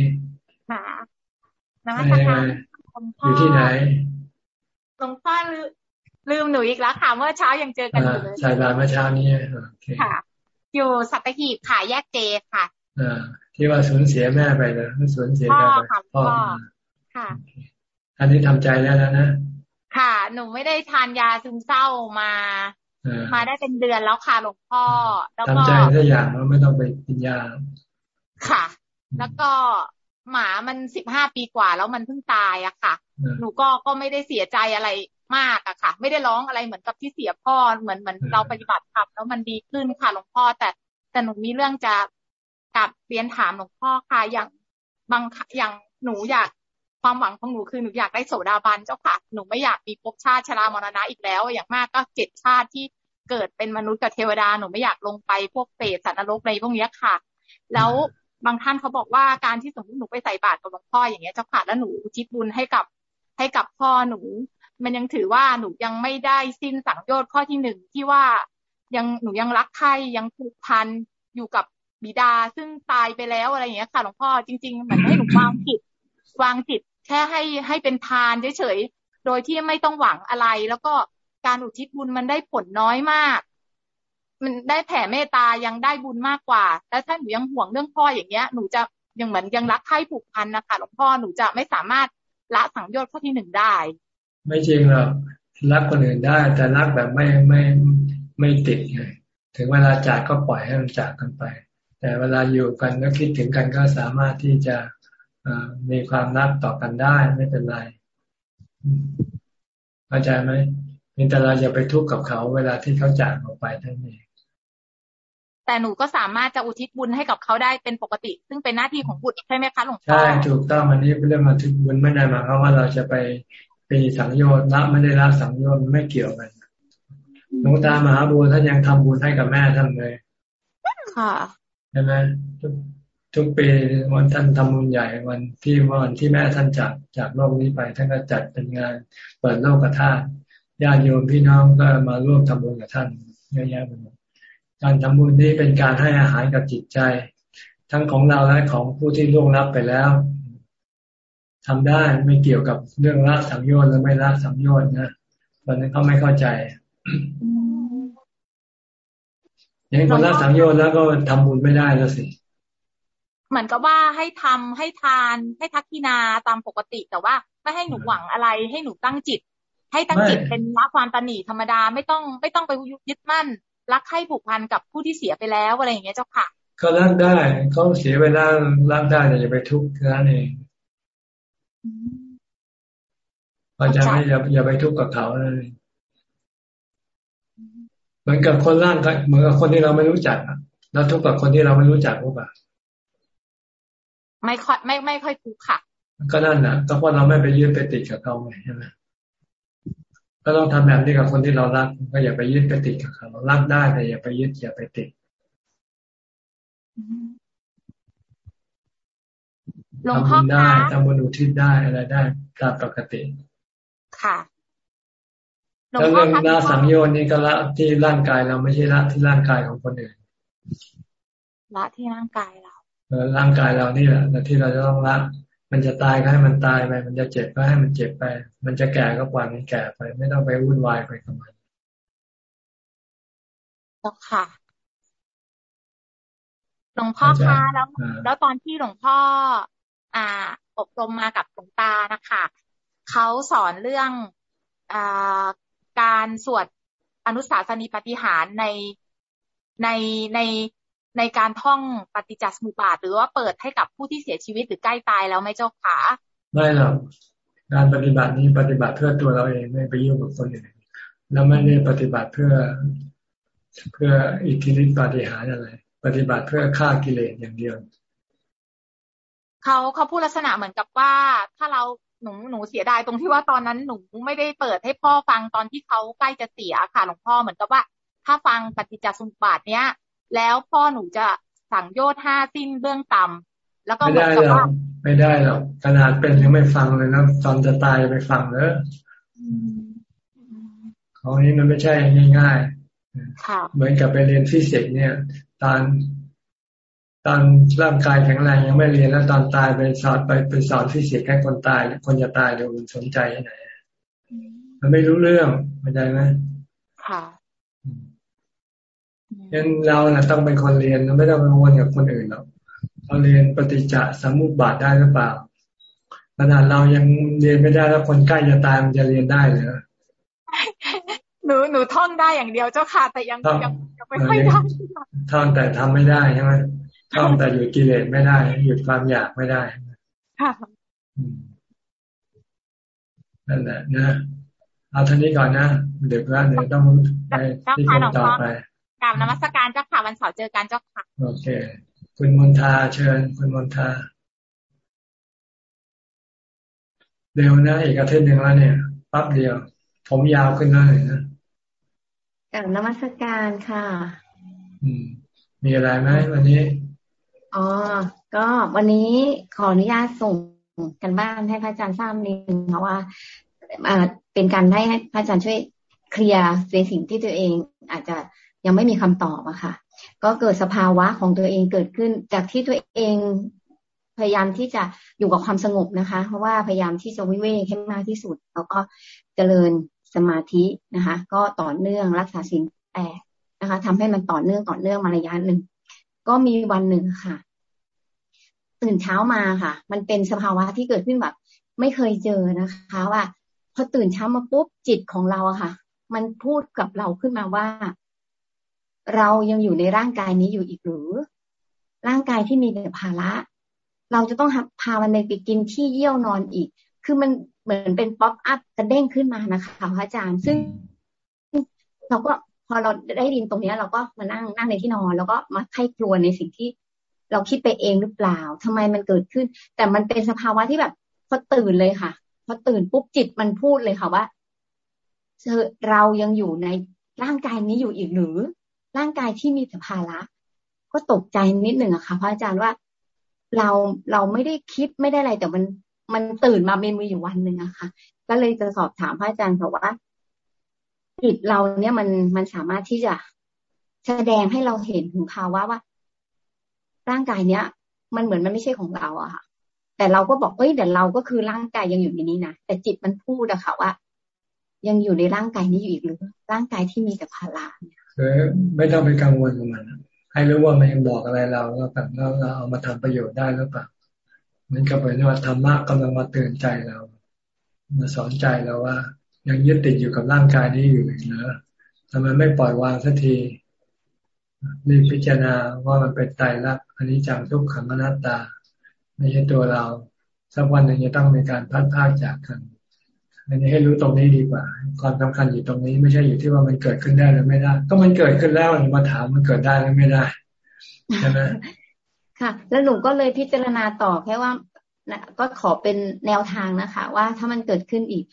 ค่ะนวัตกรรมอยู่ที่ไหนหลวงพ่อลืมลืมหนูอีกแล้วค่ะ เมื่อเช้ายังเจอกันอยู่เลยใช่บานเมื่อเช้านี้ค่ะ อยู่สัตหีบค่ะแยกเจค่ะอ่าที่ว่าสูญเสียแม่ไปเลยสูญเสียแม่ไปพ่อค่ะ อันนี้ทำใจแล้วนะ ค่ะ หนูไม่ได้ทานยาซึมเศร้ามา มาได้เป็นเดือนแล้วค่ะหลวงพ่อ แล้วก็ทำใจถ้าอย่างแล้วไม่ต้องไปกินยา ค่ะ แล้วก็หมามันสิบห้าปีกว่าแล้วมันเพิ่งตายอะค่ะ หนูก็ก็ไม่ได้เสียใจอะไรมากอะค่ะ ไม่ได้ร้องอะไรเหมือนกับที่เสียพ่อเหมือนเหมือนเราปฏิบัติธรรมแล้วมันดีขึ้นค่ะหลวงพ่อ แต่แต่หนูมีเรื่องจะกับเรียนถามหลวงพ่อค่ะอย่างบางอย่างหนูอยากความหวังของหนูคือหนูอยากได้โสดาบันเจ้าค่ะ หนูไม่อยากมีภพชาติชรามรณะอีกแล้ว อย่างมากก็เจ็ดชาติที่เกิดเป็นมนุษย์กับเทวดาหนูไม่อยากลงไปพวกเปรตสัตว์นรกในพวกนี้ค่ะ แล้ว บางท่านเขาบอกว่าการที่สมมติหนูไปใส่บาตรกับหลวงพ่ออย่างเงี้ยเจ้าค่ะแล้วหนูอุทิศบุญให้กับให้กับพ่อหนู มันยังถือว่าหนูยังไม่ได้สิ้นสังโยชน์ข้อที่หนึ่งที่ว่ายังหนูยังรักใครยังผูกพันอยู่กับบิดาซึ่งตายไปแล้วอะไรอย่างเงี้ยค่ะหลวงพ่อจริงๆเหมือนให้หนูวางจิตวางจิตแค่ให้ให้เป็นทานเฉยๆโดยที่ไม่ต้องหวังอะไร แล้วก็การอุทิศบุญมันได้ผลน้อยมาก มันได้แผ่เมตตายังได้บุญมากกว่า แล้วถ้าหนูยังห่วงเรื่องพ่ออย่างเงี้ย หนูจะยังเหมือนยังรักใคร่ผูกพันนะคะหลวงพ่อหนูจะไม่สามารถละสังโยชน์ข้อที่หนึ่งได้ ไม่จริงหรอกรักคนอื่นได้ แต่รักแบบไม่ไม่ไม่ติดไงถึงเวลาจากก็ปล่อยให้มันจากกันไป แต่เวลาอยู่กันก็คิดถึงกันก็สามารถที่จะมีความรักต่อกันได้ไม่เป็นไรเข้าใจไหมเพียงแต่เราอย่าไปทุกข์กับเขา เวลาที่เขาจากออกไปทั้งนี้ แต่หนูก็สามารถจะอุทิศบุญให้กับเขาได้เป็นปกติ ซึ่งเป็นหน้าที่ของบุตรใช่ไหมคะหลวงพ่อใช่ถูกต้องอันนี้เป็นเรื่องมาทิศบุญไม่ได้หมายความว่าเราจะไปปีสังโยชน์ละไม่ได้ละสังโยชน์ไม่เกี่ยวกันหลวงตามหาบุญท่านยังทำบุญให้กับแม่ท่านเลยค่ะใช่ไหมทุกทุกปีวันท่านทำบุญใหญ่วันที่วันที่แม่ท่านจากจากโลกนี้ไป ท่านก็จัดเป็นงานเปิดโลกกระทาญาติโยมพี่น้องก็มาร่วมทำบุญกับท่านเยอะแยะไปหมด การทำบุญนี้เป็นการให้อาหารกับจิตใจ ทั้งของเราและของผู้ที่ล่วงลับไปแล้วทำได้ไม่เกี่ยวกับเรื่องละสังโยชน์หรือไม่ละสังโยชน์นะตอนนั้นเขาไม่เข้าใจอย่างคนละสังโยชน์แล้วก็ทำบุญไม่ได้แล้วสิเหมือนกับว่าให้ทำให้ทานให้ทักกินาตามปกติ แต่ว่าไม่ให้หนูหวังอะไร ให้หนูตั้งจิต ให้ตั้งจิตเป็นละความตนีธรรมดาไม่ต้องไม่ต้องไปยึดมั่น รักให้ผูกพันกับผู้ที่เสียไปแล้วอะไรอย่างเงี้ยเจ้าค่ะก็รักได้เขาเสียไปแล้วรักได้แต่อย่าไปทุกข์นั่นเองเราจะไม่อย่าอย่าไปทุกข์กับเขาเลยเหมือนกับคนร่างเหมือนกับคนที่เราไม่รู้จักแล้วทุกข์กับคนที่เราไม่รู้จักหรือเปล่าไม่ค่อยไม่ไม่ค่อยทุกข์ค่ะ ก็นั่นแหละก็เพราะเราไม่ไปยึดไปติดกับเขาไงใช่ไหม ก็ต้องทำแบบนี้กับคนที่เรารัก ก็อย่าไปยึดไปติดกับเขารักได้แต่อย่าไปยึดอย่าไปติดหลวงพ่อได้ทำบุญอุทิศได้อะไรได้ตามปกติ ค่ะแล้วเรื่องละสังโยชน์นี้ก็ละที่ร่างกายเราไม่ใช่ละที่ร่างกายของคนอื่นละที่ร่างกายเราเออร่างกายเรานี่แหละที่เราจะต้องละ มันจะตายก็ให้มันตายไป มันจะเจ็บก็ให้มันเจ็บไป มันจะแก่ก็ปล่อยมันแก่ไป ไม่ต้องไปวุ่นวายไปกับมันแล้วค่ะ หลวงพ่อคะแล้ว แล้วตอนที่หลวงพ่อ อ่า อบรมมากับหลวงตานะคะเขาสอนเรื่องอ่าการสวดอนุสาสนีปฏิหารในในใน ในการท่องปฏิจจสมุปบาท หรือว่าเปิดให้กับผู้ที่เสียชีวิตหรือใกล้ตายแล้วไม่เจ้าขาไม่หรอกการปฏิบัตินี้ปฏิบัติเพื่อตัวเราเองไม่ไปยุ่งกับคนอื่นแล้วไม่ได้ปฏิบัติเพื่อเพื่ออิทธิฤทธิปฏิหารอะไร ปฏิบัติเพื่อฆ่ากิเลสอย่างเดียวเขาเขาพูดลักษณะเหมือนกับว่า ถ้าเราหนูหนูเสียดายตรงที่ว่าตอนนั้นหนูไม่ได้เปิดให้พ่อฟังตอนที่เขาใกล้จะเสียค่ะหลวงพ่อเหมือนกับว่า ถ้าฟังปฏิจจสมุปบาทเนี้ย แล้วพ่อหนูจะสังโยชน์ห้าสิ้นเบื้องต่ำแล้วก็ไม่ได้หรอกไม่ได้หรอกขนาดเป็นยังไม่ฟังเลยนะตอนจะตายไปฟังเลยของนี้มันไม่ใช่ง่ายๆเหมือนกับไปเรียนฟิสิกส์เนี่ย ตอนตอนร่างกายแข็งแรงยังไม่เรียนแล้วตอนตายไปสอนไปไปสอนฟิสิกส์ให้คนตายคนจะตายเดี๋ยวสนใจที่ไหนมันไม่รู้เรื่องเข้าใจไหมค่ะ งั้นเรานะต้องเป็นคนเรียนเราไม่ต้องกังวลกับคนอื่นหรอกเราเรียนปฏิจจสมุปบาทได้หรือเปล่าขนาดเรายังเรียนไม่ได้แล้วคนใกล้จะตายมันจะเรียนได้เหรอหนูหนูท่องได้อย่างเดียวเจ้าค่ะแต่ยังยังยังไม่ค่อยได้ท่องแต่ทำไม่ได้ใช่ไหมท่องแต่หยุดกิเลสไม่ได้หยุดความอยากไม่ได้ค่ะนั่นแหละนะเอาท่านี้ก่อนนะเดี๋ยวแล้วเดี๋ยวต้องไปที่คนต่อไป กราบนมัสการเจ้าค่ะวันเสาร์เจอกันเจ้าค่ะ โอเค คุณมนทาเชิญ คุณมนทาเร็วนะอีกอาทิตย์หนึ่งแล้วเนี่ยปั๊บเดียว ผมยาวขึ้นแล้วเลยนะกราบนมัสการค่ะ อืม มีอะไรไหมวันนี้อ๋อก็วันนี้ขออนุญาตส่งกันบ้านให้พระอาจารย์ทราบนิดนึงค่ะว่าเป็นการให้พระอาจารย์ช่วยเคลียร์ในสิ่งที่ตัวเอง อาจจะ ยังไม่มีคำตอบอะค่ะ ก็เกิดสภาวะของตัวเองเกิดขึ้น จากที่ตัวเองพยายามที่จะอยู่กับความสงบนะคะ เพราะว่าพยายามที่จะวิเวกให้มากที่สุด แล้วก็เจริญสมาธินะคะ ก็ต่อเนื่องรักษาสิ่งแปดนะคะทำให้มันต่อเนื่องต่อเนื่องมาระยะหนึ่งก็มีวันหนึ่งค่ะ ตื่นเช้ามาค่ะ มันเป็นสภาวะที่เกิดขึ้นแบบ ไม่เคยเจอนะคะว่าพอตื่นเช้ามาปุ๊บจิตของเราอะค่ะ มันพูดกับเราขึ้นมาว่า เรายังอยู่ในร่างกายนี้อยู่อีกหรือ ร่างกายที่มีแต่ภาระ เราจะต้องพามันไปกินที่เยี่ยวนอนอีก คือมันเหมือนเป็นป๊อปอัพกระเด้งขึ้นมานะคะพระอาจารย์ซึ่งเราก็พอเราได้ดินตรงนี้เราก็มานั่งนั่งในที่นอน แล้วก็มาไข้ครวในสิ่งที่เราคิดไปเองหรือเปล่าทำไมมันเกิดขึ้น แต่มันเป็นสภาวะที่แบบพอตื่นเลยค่ะ พอตื่นปุ๊บจิตมันพูดเลยค่ะว่าเรายังอยู่ในร่างกายนี้อยู่อีกหรือ ร่างกายที่มีแต่ภาระก็ตกใจนิดหนึ่งอะค่ะพระอาจารย์ว่าเราเราไม่ได้คิดไม่ได้อะไร แต่มันมันตื่นมาเป็นมีอยู่วันหนึ่งอะค่ะก็เลยจะสอบถามพระอาจารย์ค่ะว่าจิตเราเนี่ยมันมันสามารถที่จะแสดงให้เราเห็นถึงภาวะว่า ร่างกายเนี้ย มันเหมือนมันไม่ใช่ของเราอะค่ะ แต่เราก็บอกเอ้ยเดี๋ยวเราก็คือร่างกายยังอยู่ในนี้นะแต่จิตมันพูดอะค่ะว่า ยังอยู่ในร่างกายนี้อยู่อีกหรือ ร่างกายที่มีแต่ภาระเนี่ย คือไม่ต้องไปกังวลกับมัน ให้รู้ว่ามันยังบอกอะไรเราแล้วแบบเราเราเอามาทำประโยชน์ได้หรือเปล่ามันก็เป็นว่าธรรมะกำลังมาเตือนใจเรา มาสอนใจเราว่า ยังยึดติดอยู่กับร่างกายนี้อยู่อีกเหรอทำไมไม่ปล่อยวางสักทีรีบพิจารณาว่ามันเป็นไตรลักษณ์อันนี้จังทุกขังอนัตตา ไม่ใช่ตัวเรา สักวันหนึ่งจะต้องมีการพัดพากจากกัน อันนี้ให้รู้ตรงนี้ดีกว่า ความสำคัญอยู่ตรงนี้ไม่ใช่อยู่ที่ว่ามันเกิดขึ้นได้หรือไม่ได้ ก็มันเกิดขึ้นแล้วมาถามมันเกิดได้หรือไม่ได้ใช่ไหมค่ะ แล้วหนูก็เลยพิจารณาต่อแค่ว่านะก็ขอเป็นแนวทางนะคะ ว่าถ้ามันเกิดขึ้นอีก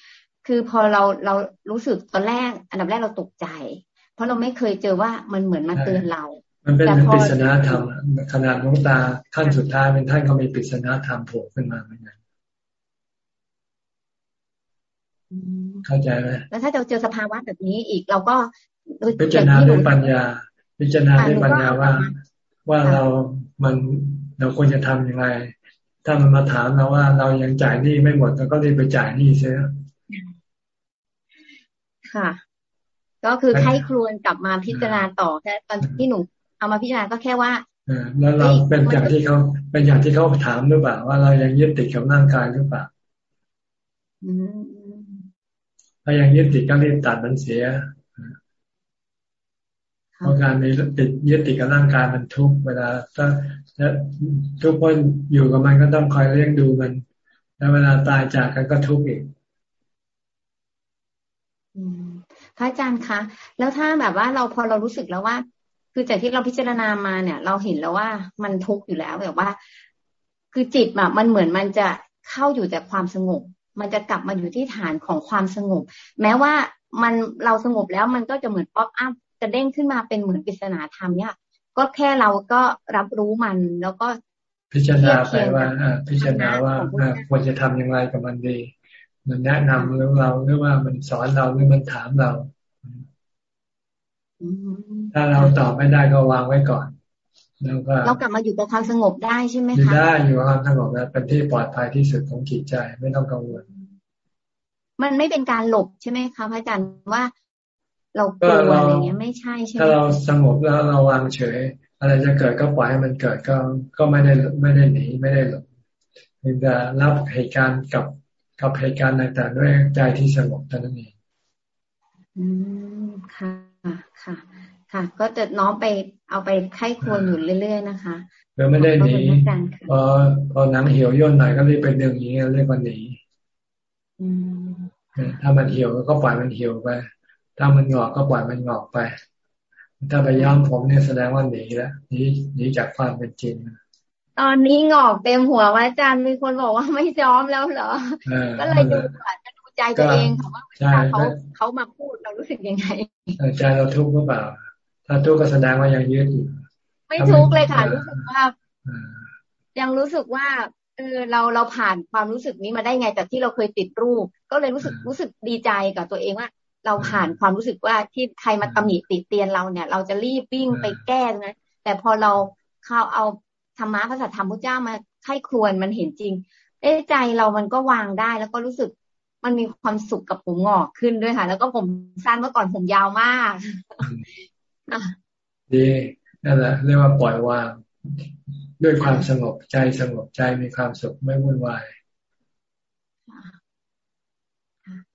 คือพอเราเรารู้สึกตอนแรก อันดับแรกเราตกใจ เพราะเราไม่เคยเจอว่ามันเหมือนมาเตือนเรา มันเป็นปริศนาธรรมขนาดน้องตาขั้นสุดท้ายเป็นท่านก็มีปริศนาธรรมโผล่ขึ้นมาเหมือนกัน เข้าใจไหมแล้วถ้าเราเจอสภาวะแบบนี้อีกเราก็พิจารณาด้วยปัญญา พิจารณาด้วยปัญญาว่า ว่าเรามันเราควรจะทํำยังไง ถ้ามันมาถามเราว่าเรายังจ่ายหนี้ไม่หมดเราก็รีบไปจ่ายหนี้เสียค่ะ ก็คือไข้ครวนกลับมาพิจารณาต่อแค่ตอนที่หนูเอามาพิจารณาก็แค่ว่าแล้วเราเป็นอย่างที่เขาเป็นอย่างที่เขาถามหรือเปล่าว่าเรายังยึดติดกับร่างกายหรือเปล่า ถ้ายังยึดติดก็รีบตัดมันเสียเพราะการมีติดยึดติดกับร่างกายมันทุกเวลาถ้าทุกคนอยู่กับมันก็ต้องคอยเลี้ยงดูมัน แล้วเวลาตายจากกันก็ทุกข์อีกพระอาจารย์คะ แล้วถ้าแบบว่าเราพอเรารู้สึกแล้วว่า คือจากที่เราพิจารณามาเนี่ย เราเห็นแล้วว่ามันทุกข์อยู่แล้วแบบว่า คือจิตแบบมันเหมือนมันจะเข้าอยู่แต่ความสงบ มันจะกลับมาอยู่ที่ฐานของความสงบ แม้ว่ามันเราสงบแล้วมันก็จะเหมือน pop up จะเด้งขึ้นมาเป็นเหมือนปริศนาธรรมเนี่ยก็แค่เราก็รับรู้มันแล้วก็พิจารณาไปว่าพิจารณาว่าควรจะทำอย่างไรกับมันดี มันแนะนำหรือเราหรือว่ามันสอนเราหรือมันถามเรา ถ้าเราตอบไม่ได้ก็วางไว้ก่อน แล้วก็เรากลับมาอยู่กับความสงบได้ใช่ไหมคะได้อยู่กับความสงบแล้วเป็นที่ปลอดภัยที่สุดของจิตใจไม่ต้องกังวล มันไม่เป็นการหลบใช่ไหมคะพระอาจารย์ว่า เรากลัวอะไรเงี้ยไม่ใช่ใช่ไหมถ้าเราสงบแล้วเราวางเฉย อะไรจะเกิดก็ปล่อยให้มันเกิดก็ก็ไม่ได้ไม่ได้หนีไม่ได้หลบเพียงแต่รับเหตุการณ์กับกับเหตุการณ์ต่างๆด้วยใจที่สงบเท่านั้นเองอืมค่ะค่ะ ค่ะ ก็จะน้อมไปเอาไปไข้ควรอยู่เรื่อย ๆ นะคะเราไม่ได้หนีพอพอหนังเหี่ยวย่นหน่อยก็รีบไปดึงอย่างนี้เรียกว่าหนีถ้ามันเหี่ยวก็ปล่อยมันเหี่ยวไป ถ้ามันงอกก็ปล่อยมันงอกไป ถ้าไปย้อมผมเนี่ยแสดงว่าหนีแล้วหนีหนีจากความเป็นจริงตอนนี้งอกเต็มหัวว่าอาจารย์มีคนบอกว่าไม่ย้อมแล้วเหรอ ก็เลยดูก่อนจะดูใจตัวเองค่ะว่าเขาเขามาพูดเรารู้สึกยังไงใจเราทุกข์หรือเปล่า ถ้าทุกข์ก็แสดงว่ายังยึดอยู่ไม่ทุกข์เลยค่ะ รู้สึกว่ายังรู้สึกว่าเออเราเราผ่านความรู้สึกนี้มาได้ไงแต่ที่เราเคยติดรูป ก็เลยรู้สึกรู้สึกดีใจกับตัวเองว่า เราผ่านความรู้สึกว่าที่ใครมาตำหนิติเตียนเราเนี่ย เราจะรีบวิ่งไปแก้นะแต่พอเราเข้าเอาธรรมะพระสัทธรรมพระเจ้ามาไข้ควรมันเห็นจริง เอ้ใจเรามันก็วางได้แล้วก็รู้สึกมันมีความสุขกับผมงอกขึ้นด้วยค่ะ แล้วก็ผมสั้นเมื่อก่อนผมยาวมาก ดีนั่นแหละเรียกว่าปล่อยวาง ด้วยความสงบใจสงบใจมีความสุขไม่วุ่นวาย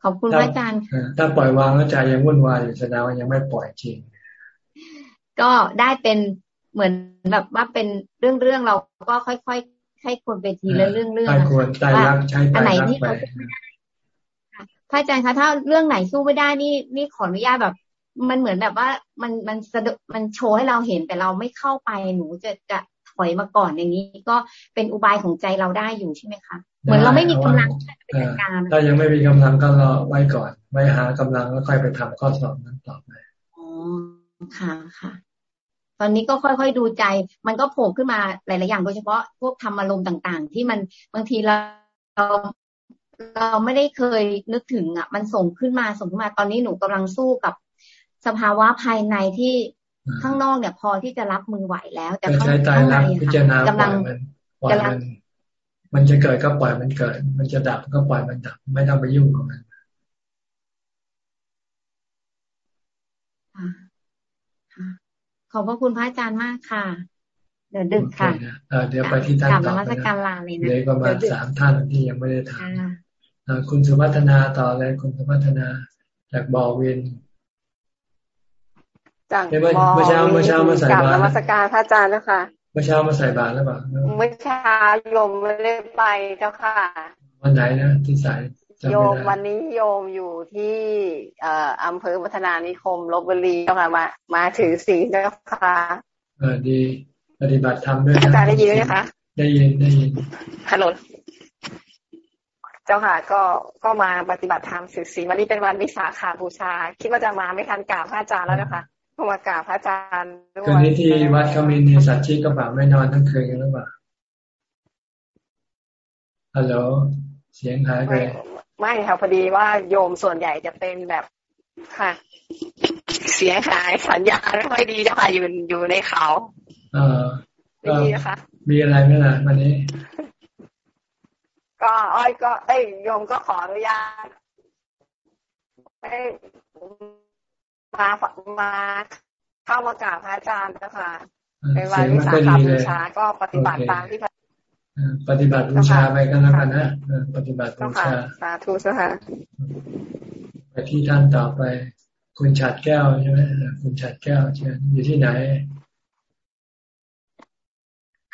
ขอบคุณพระอาจารย์ถ้าปล่อยวางแล้วใจยังวุ่นวายอยู่แสดงว่ายังไม่ปล่อยจริง ก็ได้เป็นเหมือนแบบว่าเป็นเรื่องเรื่องเราก็ค่อยๆให้ควรไปทีละเรื่องเรื่องควรใจรักใช้อันไหนที่เขาพระอาจารย์คะถ้าเรื่องไหนสู้ไม่ได้นี่นี่ขออนุญาตแบบ มันเหมือนแบบว่ามันมันสะดมันโชว์ให้เราเห็นแต่เราไม่เข้าไปหนูจะจะถอยมาก่อนอย่างนี้ ก็เป็นอุบายของใจเราได้อยู่ใช่ไหมคะเหมือนเราไม่มีกำลังในการถ้ายังไม่มีกำลังก็รอไว้ก่อนไว้หากำลังแล้วค่อยไปทำข้อสอบนั้นต่อไปอ๋อค่ะค่ะ ตอนนี้ก็ค่อยๆดูใจ มันก็โผล่ขึ้นมาหลายๆอย่างโดยเฉพาะพวกธรรมอารมณ์ต่างๆ ที่มันบางทีเราเราไม่ได้เคยนึกถึงอะ มันส่งขึ้นมาส่งขึ้นมาตอนนี้หนูกำลังสู้กับ สภาวะภายในที่ข้างนอกเนี่ยพอที่จะรับมือไหวแล้ว แต่ข้างในค่ะกำลังกำลังมันจะเกิดก็ปล่อยมันเกิด มันจะดับก็ปล่อยมันดับ ไม่ต้องไปยุ่งกับมันขอบพระคุณพระอาจารย์มากค่ะ เดี๋ยวดึกค่ะ เดี๋ยวไปที่ท่านต่อไปนะเดี๋ยวประมาณสามท่านที่ยังไม่ได้ถามคุณสุวัฒนาต่อเลยคุณสุวัฒนาจากบอวิน จากเมื่อเช้าเมื่อเช้ามาใส่บาตรนมัสการพระอาจารย์นะคะเมื่อเช้ามาใส่บาตรแล้วเปล่าเมื่อเช้าโยมไม่ได้ไปเจ้าค่ะ วันไหนนะที่ใส่โยมวันนี้โยมอยู่ที่เอ่ออำเภอวัฒนานิคมลบบุรีเจ้าค่ะมา มาถือศีลเจ้าค่ะเออดี ปฏิบัติธรรมด้วยอาจารย์ได้ยินไหมคะได้ยินได้ยินฮัลโหลเจ้าค่ะก็ก็มาปฏิบัติธรรมถือศีลวันนี้เป็นวันวิสาขาบูชา คิดว่าจะมาไม่ทันกราบพระอาจารย์แล้วนะคะ มากราบพระอาจารย์ด้วยคืนนี้ที่วัดเขามีเนสัตชิกระบะไม่นอนทั้งคืนกันหรือเปล่าฮัลโหลเสียงหายไปไม่ค่ะพอดีว่าโยมส่วนใหญ่จะเป็นแบบค่ะ เสียงหายสัญญาณไม่ค่อยดีจ้ะค่ะอยู่อยู่ในเขา เออดีนะคะมีอะไรไหมล่ะวันนี้ ก็อ้อยก็ เอ้ยโยมก็ขออนุญาตให้ มามาเข้ามากราบพระอาจารย์นะคะในวันวิสาขบูชาก็ปฏิบัติตามที่ปฏิบัติบูชาไปกันแล้วกันนะปฏิบัติบูชาสาธุสค่ะไปที่ท่านต่อไป คุณฉัดแก้วใช่ไหมคุณฉัดแก้วเชิญอยู่ที่ไหน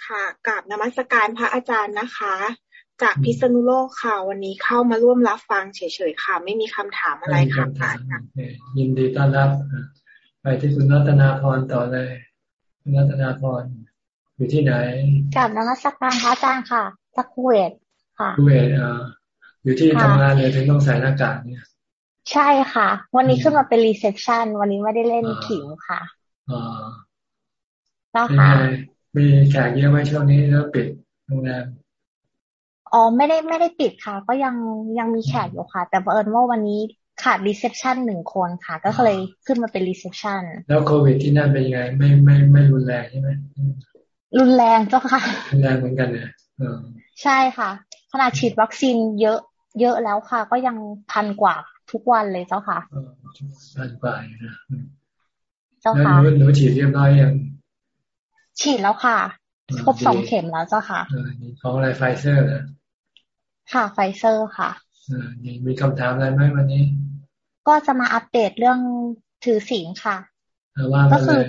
ค่ะกราบนมัสการพระอาจารย์นะคะ จากพิษณุโลกค่ะ วันนี้เข้ามาร่วมรับฟังเฉยๆค่ะ ไม่มีคำถามอะไรค่ะยินดีต้อนรับ ไปที่คุณรัตนาพรต่อเลย คุณรัตนาพรอยู่ที่ไหนกับนมัสการพระอาจารย์ค่ะจากคูเวตค่ะคูเวตอ่าอยู่ที่ทำงานเลยถึงต้องใส่หน้ากากเนี่ย ใช่ค่ะ วันนี้ขึ้นมาเป็นรีเซพชันวันนี้ไม่ได้เล่นขิงค่ะอ่าแล้วค่ะมีแขกเยอะไหมช่วงนี้แล้วปิดโรงแรม อ๋อไม่ได้ไม่ได้ปิดค่ะ ก็ยังยังมีแขกอยู่ค่ะ แต่เผอิญว่าวันนี้ขาด reception หนึ่งคนค่ะ ก็เลยขึ้นมาเป็น receptionแล้วโควิดที่นั่นเป็นยังไง ไม่ไม่ไม่รุนแรงใช่ไหมรุนแรงเจ้าค่ะรุนแรงเหมือนกันเนี่ยใช่ค่ะขนาดฉีดวัคซีนเยอะเยอะแล้วค่ะ ก็ยังพันกว่าทุกวันเลยเจ้าค่ะพันกว่านะเจ้าค่ะหนูฉีดเรียบร้อยยังฉีดแล้วค่ะ ครบสองเข็มแล้วเจ้าค่ะของอะไรไฟเซอร์เหรอ ค่ะไฟเซอร์ค่ะมีคำถามอะไรไหมวันนี้ ก็จะมาอัปเดตเรื่องถือศีลค่ะก็คือ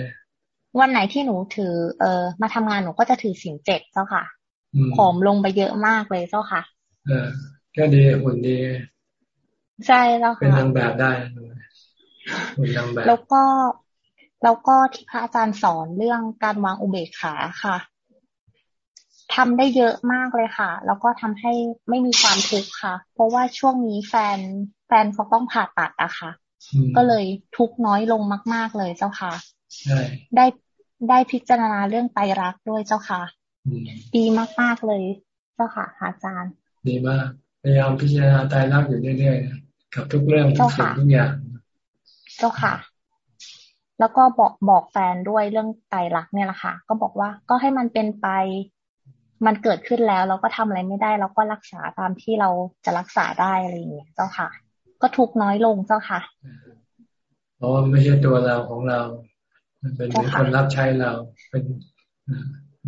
วันไหนที่หนูถือ เอ่อมาทำงานหนูก็จะถือศีลเจ็ดเจ้าค่ะผอมลงไปเยอะมากเลยเจ้าค่ะ เออก็ดีหุ่นดีใช่แล้วค่ะเป็นนางแบบได้หุ่นนางแบบแล้วก็แล้วก็ที่พระอาจารย์สอนเรื่องการวางอุเบกขาค่ะ ทำได้เยอะมากเลยค่ะ แล้วก็ทำให้ไม่มีความทุกข์ค่ะ เพราะว่าช่วงนี้แฟนแฟนเขาต้องผ่าตัดอะค่ะ ก็เลยทุกน้อยลงมาก ๆ เลยเจ้าค่ะ ได้ได้พิจารณาเรื่องไตรักด้วยเจ้าค่ะ ดีมาก ๆ เลยเจ้าค่ะอาจารย์ ดีมากพยายามพิจารณาไตรักอยู่เรื่อยๆกับทุกเรื่องทุกสิ่งทุกอย่าง เจ้าค่ะ แล้วก็บอกบอกแฟนด้วยเรื่องไตรักเนี่ยแหละค่ะ ก็บอกว่าก็ให้มันเป็นไป มันเกิดขึ้นแล้วเราก็ทำอะไรไม่ได้ เราก็รักษาตามที่เราจะรักษาได้อะไรอย่างเงี้ยเจ้าค่ะ ก็ทุกน้อยลงเจ้าค่ะเพราะไม่ใช่ตัวเราของเรา มันเป็นคนรับใช้เราเป็น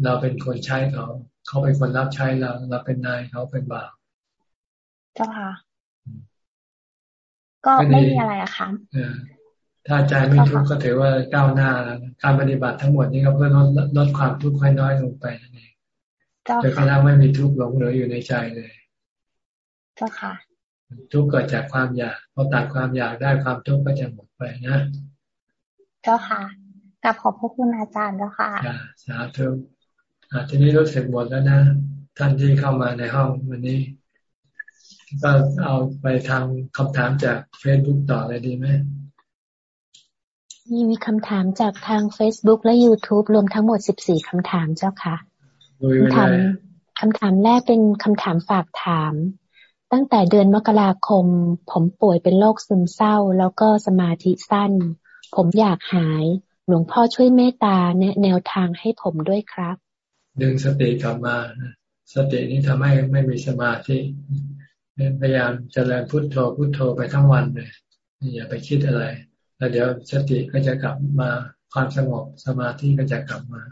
เราเป็นคนใช้เขา เขาเป็นคนรับใช้เรา เราเป็นนายเขาเป็นบ่าวเจ้าค่ะ ก็ไม่มีอะไรอะค่ะถ้าใจไม่ทุกข์ก็ถือว่าก้าวหน้าแล้วการปฏิบัติทั้งหมดนี้ก็เพื่อลดลดความทุกข์ให้น้อยลงไปนั่นเอง จนกระทั่งไม่มีทุกข์หลงเหลืออยู่ในใจเลยเจ้าค่ะ ทุกข์เกิดจากความอยากพอตัดความอยากได้ความทุกข์ก็จะหมดไปนะ เจ้าค่ะกับขอบพระคุณอาจารย์เจ้าค่ะสาธุอาทีนี้รู้สึกหมดแล้วนะ ท่านที่เข้ามาในห้องวันนี้ ก็เอาไปทำคำถามจากเฟซบุ๊กต่อเลยดีไหมมีมีคำถามจากทาง Facebook และ YouTube รวมทั้งหมด 14 คำถามเจ้าค่ะ คำถามคำถามแรกเป็นคำถามฝากถาม ตั้งแต่เดือนมกราคม ผมป่วยเป็นโรคซึมเศร้า แล้วก็สมาธิสั้น ผมอยากหาย หลวงพ่อช่วยเมตตาแนะแนวทางให้ผมด้วยครับ ดึงสติกลับมา สตินี้ทำให้ไม่มีสมาธิพยายามเจริญพุทโธพุทโธไปทั้งวันเลยอย่าไปคิดอะไร แล้วเดี๋ยวสติก็จะกลับมาความสงบสมาธิก็จะกลับมา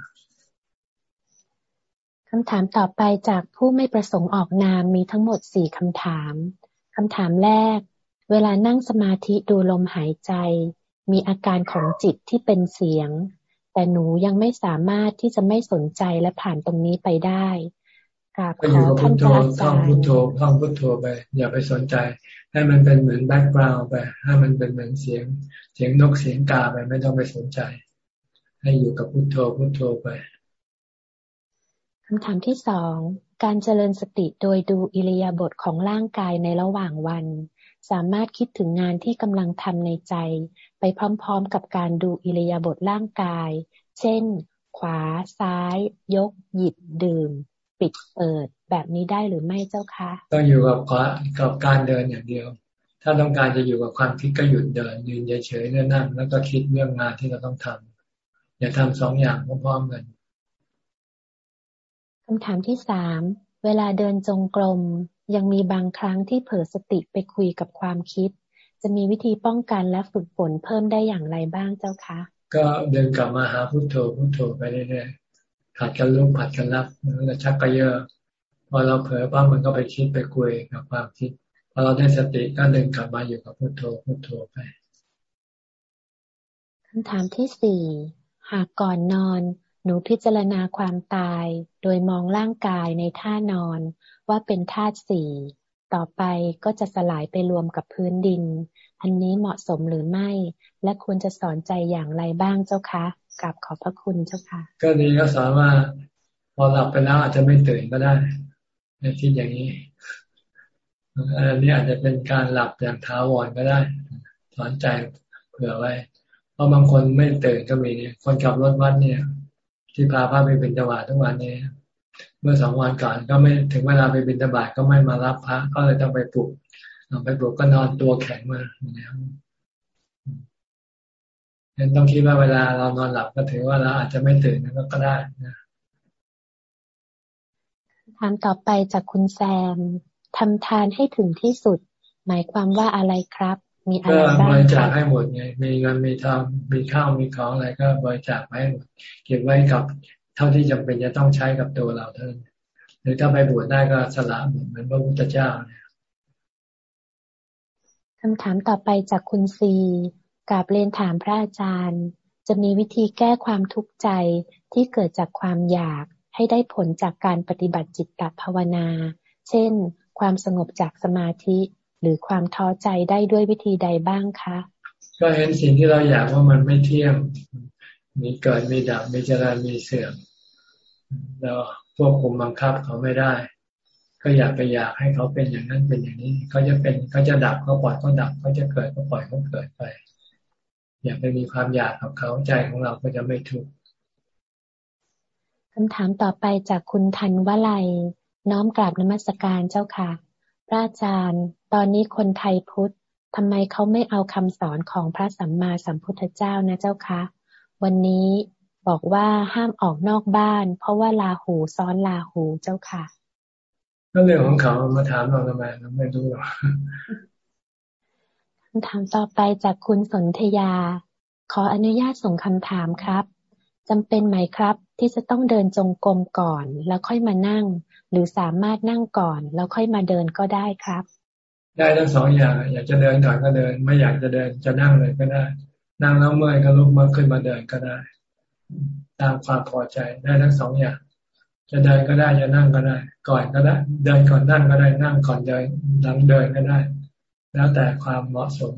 คำถามต่อไปจากผู้ไม่ประสงค์ออกนามมีทั้งหมดสี่คำถาม คำถามแรก เวลานั่งสมาธิดูลมหายใจ มีอาการของจิตที่เป็นเสียง แต่หนูยังไม่สามารถที่จะไม่สนใจและผ่านตรงนี้ไปได้กราบขอท่านอาจารย์ท่องพุทโธท่องพุทโธไป อย่าไปสนใจ ให้มันเป็นเหมือนแบ็กกราวด์ไป ให้มันเป็นเหมือนเสียง เสียงนกเสียงกาไปไม่ต้องไปสนใจ ให้อยู่กับพุทโธพุทโธไป คำถามที่สอง การเจริญสติโดยดูอิริยาบถของร่างกายในระหว่างวัน สามารถคิดถึงงานที่กำลังทำในใจ ไปพร้อมๆกับการดูอิริยาบถร่างกาย เช่น ขวา ซ้าย ยก หยิบ ดื่ม ปิด เปิด แบบนี้ได้หรือไม่เจ้าคะ ต้องอยู่กับกับการเดินอย่างเดียว ถ้าต้องการจะอยู่กับความคิดก็หยุดเดินยืนเฉยๆนั่งแล้วก็คิดเรื่องงานที่เราต้องทำอย่าทำสองอย่างพร้อมๆกัน คำถามที่สามเวลาเดินจงกรมยังมีบางครั้งที่เผลอสติไปคุยกับความคิด จะมีวิธีป้องกันและฝึกฝนเพิ่มได้อย่างไรบ้างเจ้าคะ ก็เดินกลับมาหาพุโทโธพุโทโธไปเรื่อยๆผัดกันลุกผัดกันรับแล้วชักก็เยอะพอเราเผลอป้ามันก็ไปคิดไปคุยกับความคิดพอเราได้สติก็เดินกลับมาอยู่กับพุโทโธพุโทโธไปคำถามที่สี่หากก่อนนอน หนูพิจารณาความตาย โดยมองร่างกายในท่านอนว่าเป็นธาตุสี่ ต่อไปก็จะสลายไปรวมกับพื้นดิน อันนี้เหมาะสมหรือไม่ และควรจะสอนใจอย่างไรบ้างเจ้าคะกลับขอบพระคุณเจ้าค่ะ ก็ดีก็สอนว่าพอหลับไปแล้วอาจจะไม่ตื่นก็ได้ในคิดอย่างนี้ อันนี้อาจจะเป็นการหลับอย่างท้าวรก็ได้ สอนใจเผื่อไว้ เพราะบางคนไม่ตื่นก็มีเนี่ยคนขับรถวัดเนี่ย ที่พาพระไปบิณฑบาตทุกวันนี้ เมื่อสองวันก่อนก็ไม่ถึงเวลาไปบิณฑบาตก็ไม่มารับพระ ก็เลยต้องไปปลุกไปปลุกก็นอนตัวแข็งมาเนี่ยนั้นต้องคิดว่าเวลาเรานอนหลับก็ถือว่าเราอาจจะไม่ตื่นก็ก็ได้นะถามต่อไปจากคุณแซมทำทานให้ถึงที่สุด หมายความว่าอะไรครับ มีอะไรบ้างบริจาคให้หมดไง มีเงินมีทองมีข้าวมีของอะไรก็บริจาคให้หมด เก็บไว้กับเท่าที่จำเป็นจะต้องใช้กับตัวเราเท่านั้นหรือถ้าไปบวชได้ก็สละเหมือนพระพุทธเจ้าเนี่ยคำถามต่อไปจากคุณซีกาบเรียนถามพระอาจารย์ จะมีวิธีแก้ความทุกข์ใจที่เกิดจากความอยากให้ได้ผลจากการปฏิบัติจิตตภาวนา เช่น ความสงบจากสมาธิ หรือความท้อใจได้ด้วยวิธีใดบ้างคะก็เห็นสิ่งที่เราอยากว่ามันไม่เที่ยง มีเกิดมีดับมีเจริญมีเสื่อมเราควบคุมบังคับเขาไม่ได้ ก็อยากไปอยากให้เขาเป็นอย่างนั้นเป็นอย่างนี้เขาจะเป็นเขาจะดับเขาปล่อยเขาดับเขาจะเกิดเขาปล่อยเขาเกิดไป อย่าไปมีความอยากกับเขาใจของเราก็จะไม่ทุกข์คำถามต่อไปจากคุณทันวลัยน้อมกราบนมัสการเจ้าค่ะ พระอาจารย์ ตอนนี้คนไทยพุทธทำไมเขาไม่เอาคำสอนของพระสัมมาสัมพุทธเจ้านะเจ้าคะ วันนี้บอกว่าห้ามออกนอกบ้าน เพราะว่าลาหูซ้อนลาหูเจ้าค่ะก็เรื่องของเขามาถามเราทำไมเราไม่รู้หรอกคำถามต่อไปจากคุณสนธยา ขออนุญาตส่งคำถามครับจำเป็นไหมครับ ที่จะต้องเดินจงกรมก่อนแล้วค่อยมานั่ง หรือสามารถนั่งก่อน แล้วค่อยมาเดินก็ได้ครับ ได้ทั้งสองอย่าง อยากจะเดินก่อนก็เดิน ไม่อยากจะเดินจะนั่งเลยก็ได้ นั่งแล้วเมื่อยก็ลุกมาขึ้นมาเดินก็ได้ ตามความพอใจได้ทั้งสองอย่าง จะเดินก็ได้จะนั่งก็ได้ ก่อนก็ได้ เดินก่อนนั่งก็ได้นั่งก่อนเดินหลังเดินก็ได้ แล้วแต่ความเหมาะสม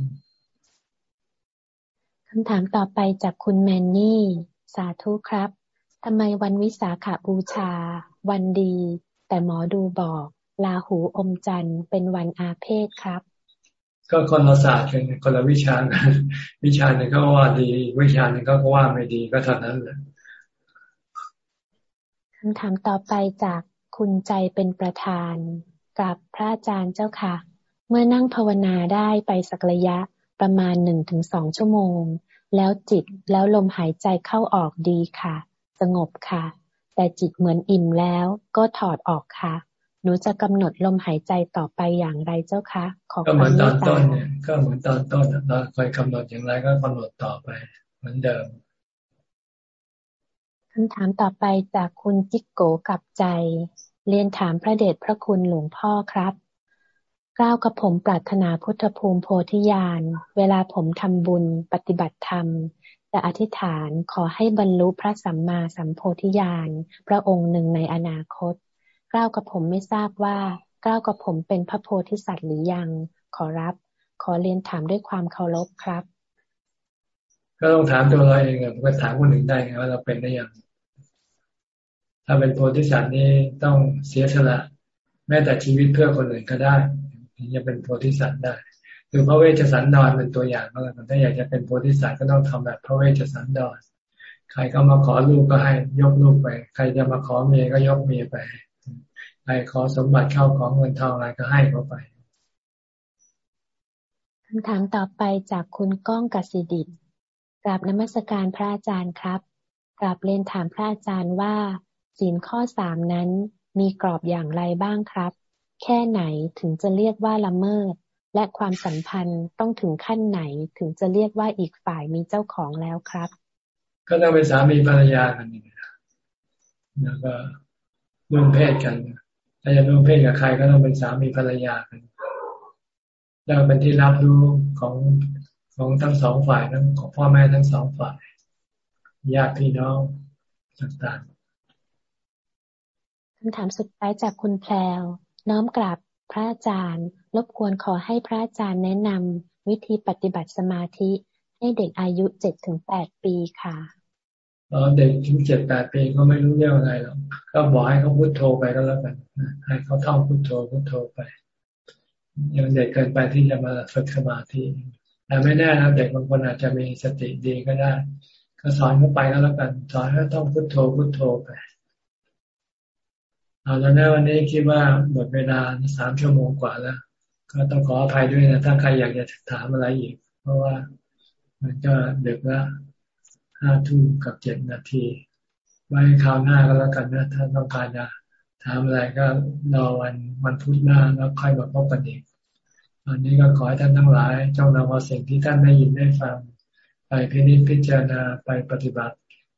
คำถามต่อไปจากคุณแมนนี่ สาธุครับทำไมวันวิสาขาบูชา วันดี แต่หมอดูบอกลาหูอมจันทร์เป็นวันอาเพศครับ ก็คนละศาสตร์กันคนละวิชากันวิชาหนึ่งก็ว่าดี วิชาหนึ่งก็ว่าไม่ดีก็เท่านั้นแหละคำถามต่อไปจากคุณใจเป็นประธานกับพระอาจารย์เจ้าค่ะ เมื่อนั่งภาวนาได้ไปสักระยะประมาณหนึ่งถึงสองชั่วโมง แล้วจิตแล้วลมหายใจเข้าออกดีค่ะ สงบค่ะ แต่จิตเหมือนอิ่มแล้วก็ถอดออกค่ะ หนูจะกำหนดลมหายใจต่อไปอย่างไรเจ้าคะขอก็เหมือนตอนต้นเนี่ยก็เหมือนตอนต้นเราคอยกำหนดอย่างไรก็กำหนดต่อไปเหมือนเดิมคำถามต่อไปจากคุณจิกโกกับใจ เรียนถามพระเดชพระคุณหลวงพ่อครับกล้าวกับผมปรารถนาพุทธภูมิโพธิญาณ เวลาผมทำบุญปฏิบัติธรรม จะอธิษฐานขอให้บรรลุพระสัมมาสัมโพธิญาณพระองค์หนึ่งในอนาคตกล้าวกับผมไม่ทราบว่ากล้าวกับผมเป็นพระโพธิสัตว์หรือยังขอรับ ขอเรียนถามด้วยความเคารพครับ ก็ต้องถามตัวเราเองอะก็ถามคนอื่นได้ไงว่าเราเป็นได้ยังถ้าเป็นโพธิสัตว์นี่ต้องเสียสละ แม้แต่ชีวิตเพื่อคนอื่นก็ได้ถึงจะเป็นโพธิสัตว์ได้ คือพระเวชสันดรเป็นตัวอย่างแล้วกันถ้าอยากจะเป็นโพธิสัตว์ก็ต้องทำแบบพระเวชสันดรใครก็มาขอลูกก็ให้ยกลูกไป ใครจะมาขอเมียก็ยกเมียไป ใครขอสมบัติเข้าของเงินทองอะไรก็ให้เขาไปคำถามต่อไปจากคุณก้องกสิดิตกราบนมัสการพระอาจารย์ครับกราบเรียนถามพระอาจารย์ว่าศีลข้อสามนั้นมีกรอบอย่างไรบ้างครับ แค่ไหนถึงจะเรียกว่าละเมิด และความสัมพันธ์ต้องถึงขั้นไหนถึงจะเรียกว่าอีกฝ่ายมีเจ้าของแล้วครับ ก็ต้องเป็นสามีภรรยากันนี่แล้วก็ร่วมเพศกันถ้าจะร่วมเพศกับใครก็ต้องเป็นสามีภรรยากันแล้วเป็นที่รับรู้ของของทั้งสองฝ่ายทั้งของพ่อแม่ทั้งสองฝ่ายญาติพี่น้องต่างๆคำถามสุดท้ายจากคุณแพลวน้อมกราบ พระอาจารย์ รบกวนขอให้พระอาจารย์แนะนำวิธีปฏิบัติสมาธิ ให้เด็กอายุเจ็ดถึงแปดปีค่ะเด็กถึงเจ็ดแปดปีก็ไม่รู้เรื่องอะไรหรอกก็บอกให้เขาพุโทโธไปก็แล้วกันให้เขาท่องพุโทโธพุโทโธไปยังเด็กเกินไปที่จะมาฝึกสมาธิแต่ไม่แน่นะเด็กบางคนอาจจะมีสติดีก็ได้ ก็สอนเขาไปก็แล้วกัน สอนให้ท่องพุโทโธพุโทโธไป เอาแล้วนะวันนี้คิดว่าหมดเวลาสามชั่วโมงกว่าแล้ว ก็ต้องขออภัยด้วยนะ ถ้าใครอยากจะถามอะไรอีก เพราะว่ามันก็ดึกละห้าทุ่มกับเจ็ดนาที ไว้คราวหน้าก็แล้วกันนะถ้าต้องการจะถามอะไรก็รอวันวันพุธหน้าแล้วค่อยมาพบกันอีกวันนี้ก็ขอให้ท่านทั้งหลาย จงนำเอาสิ่งที่ท่านได้ยินได้ฟัง ไปพินิจพิจารณาไปปฏิบัติ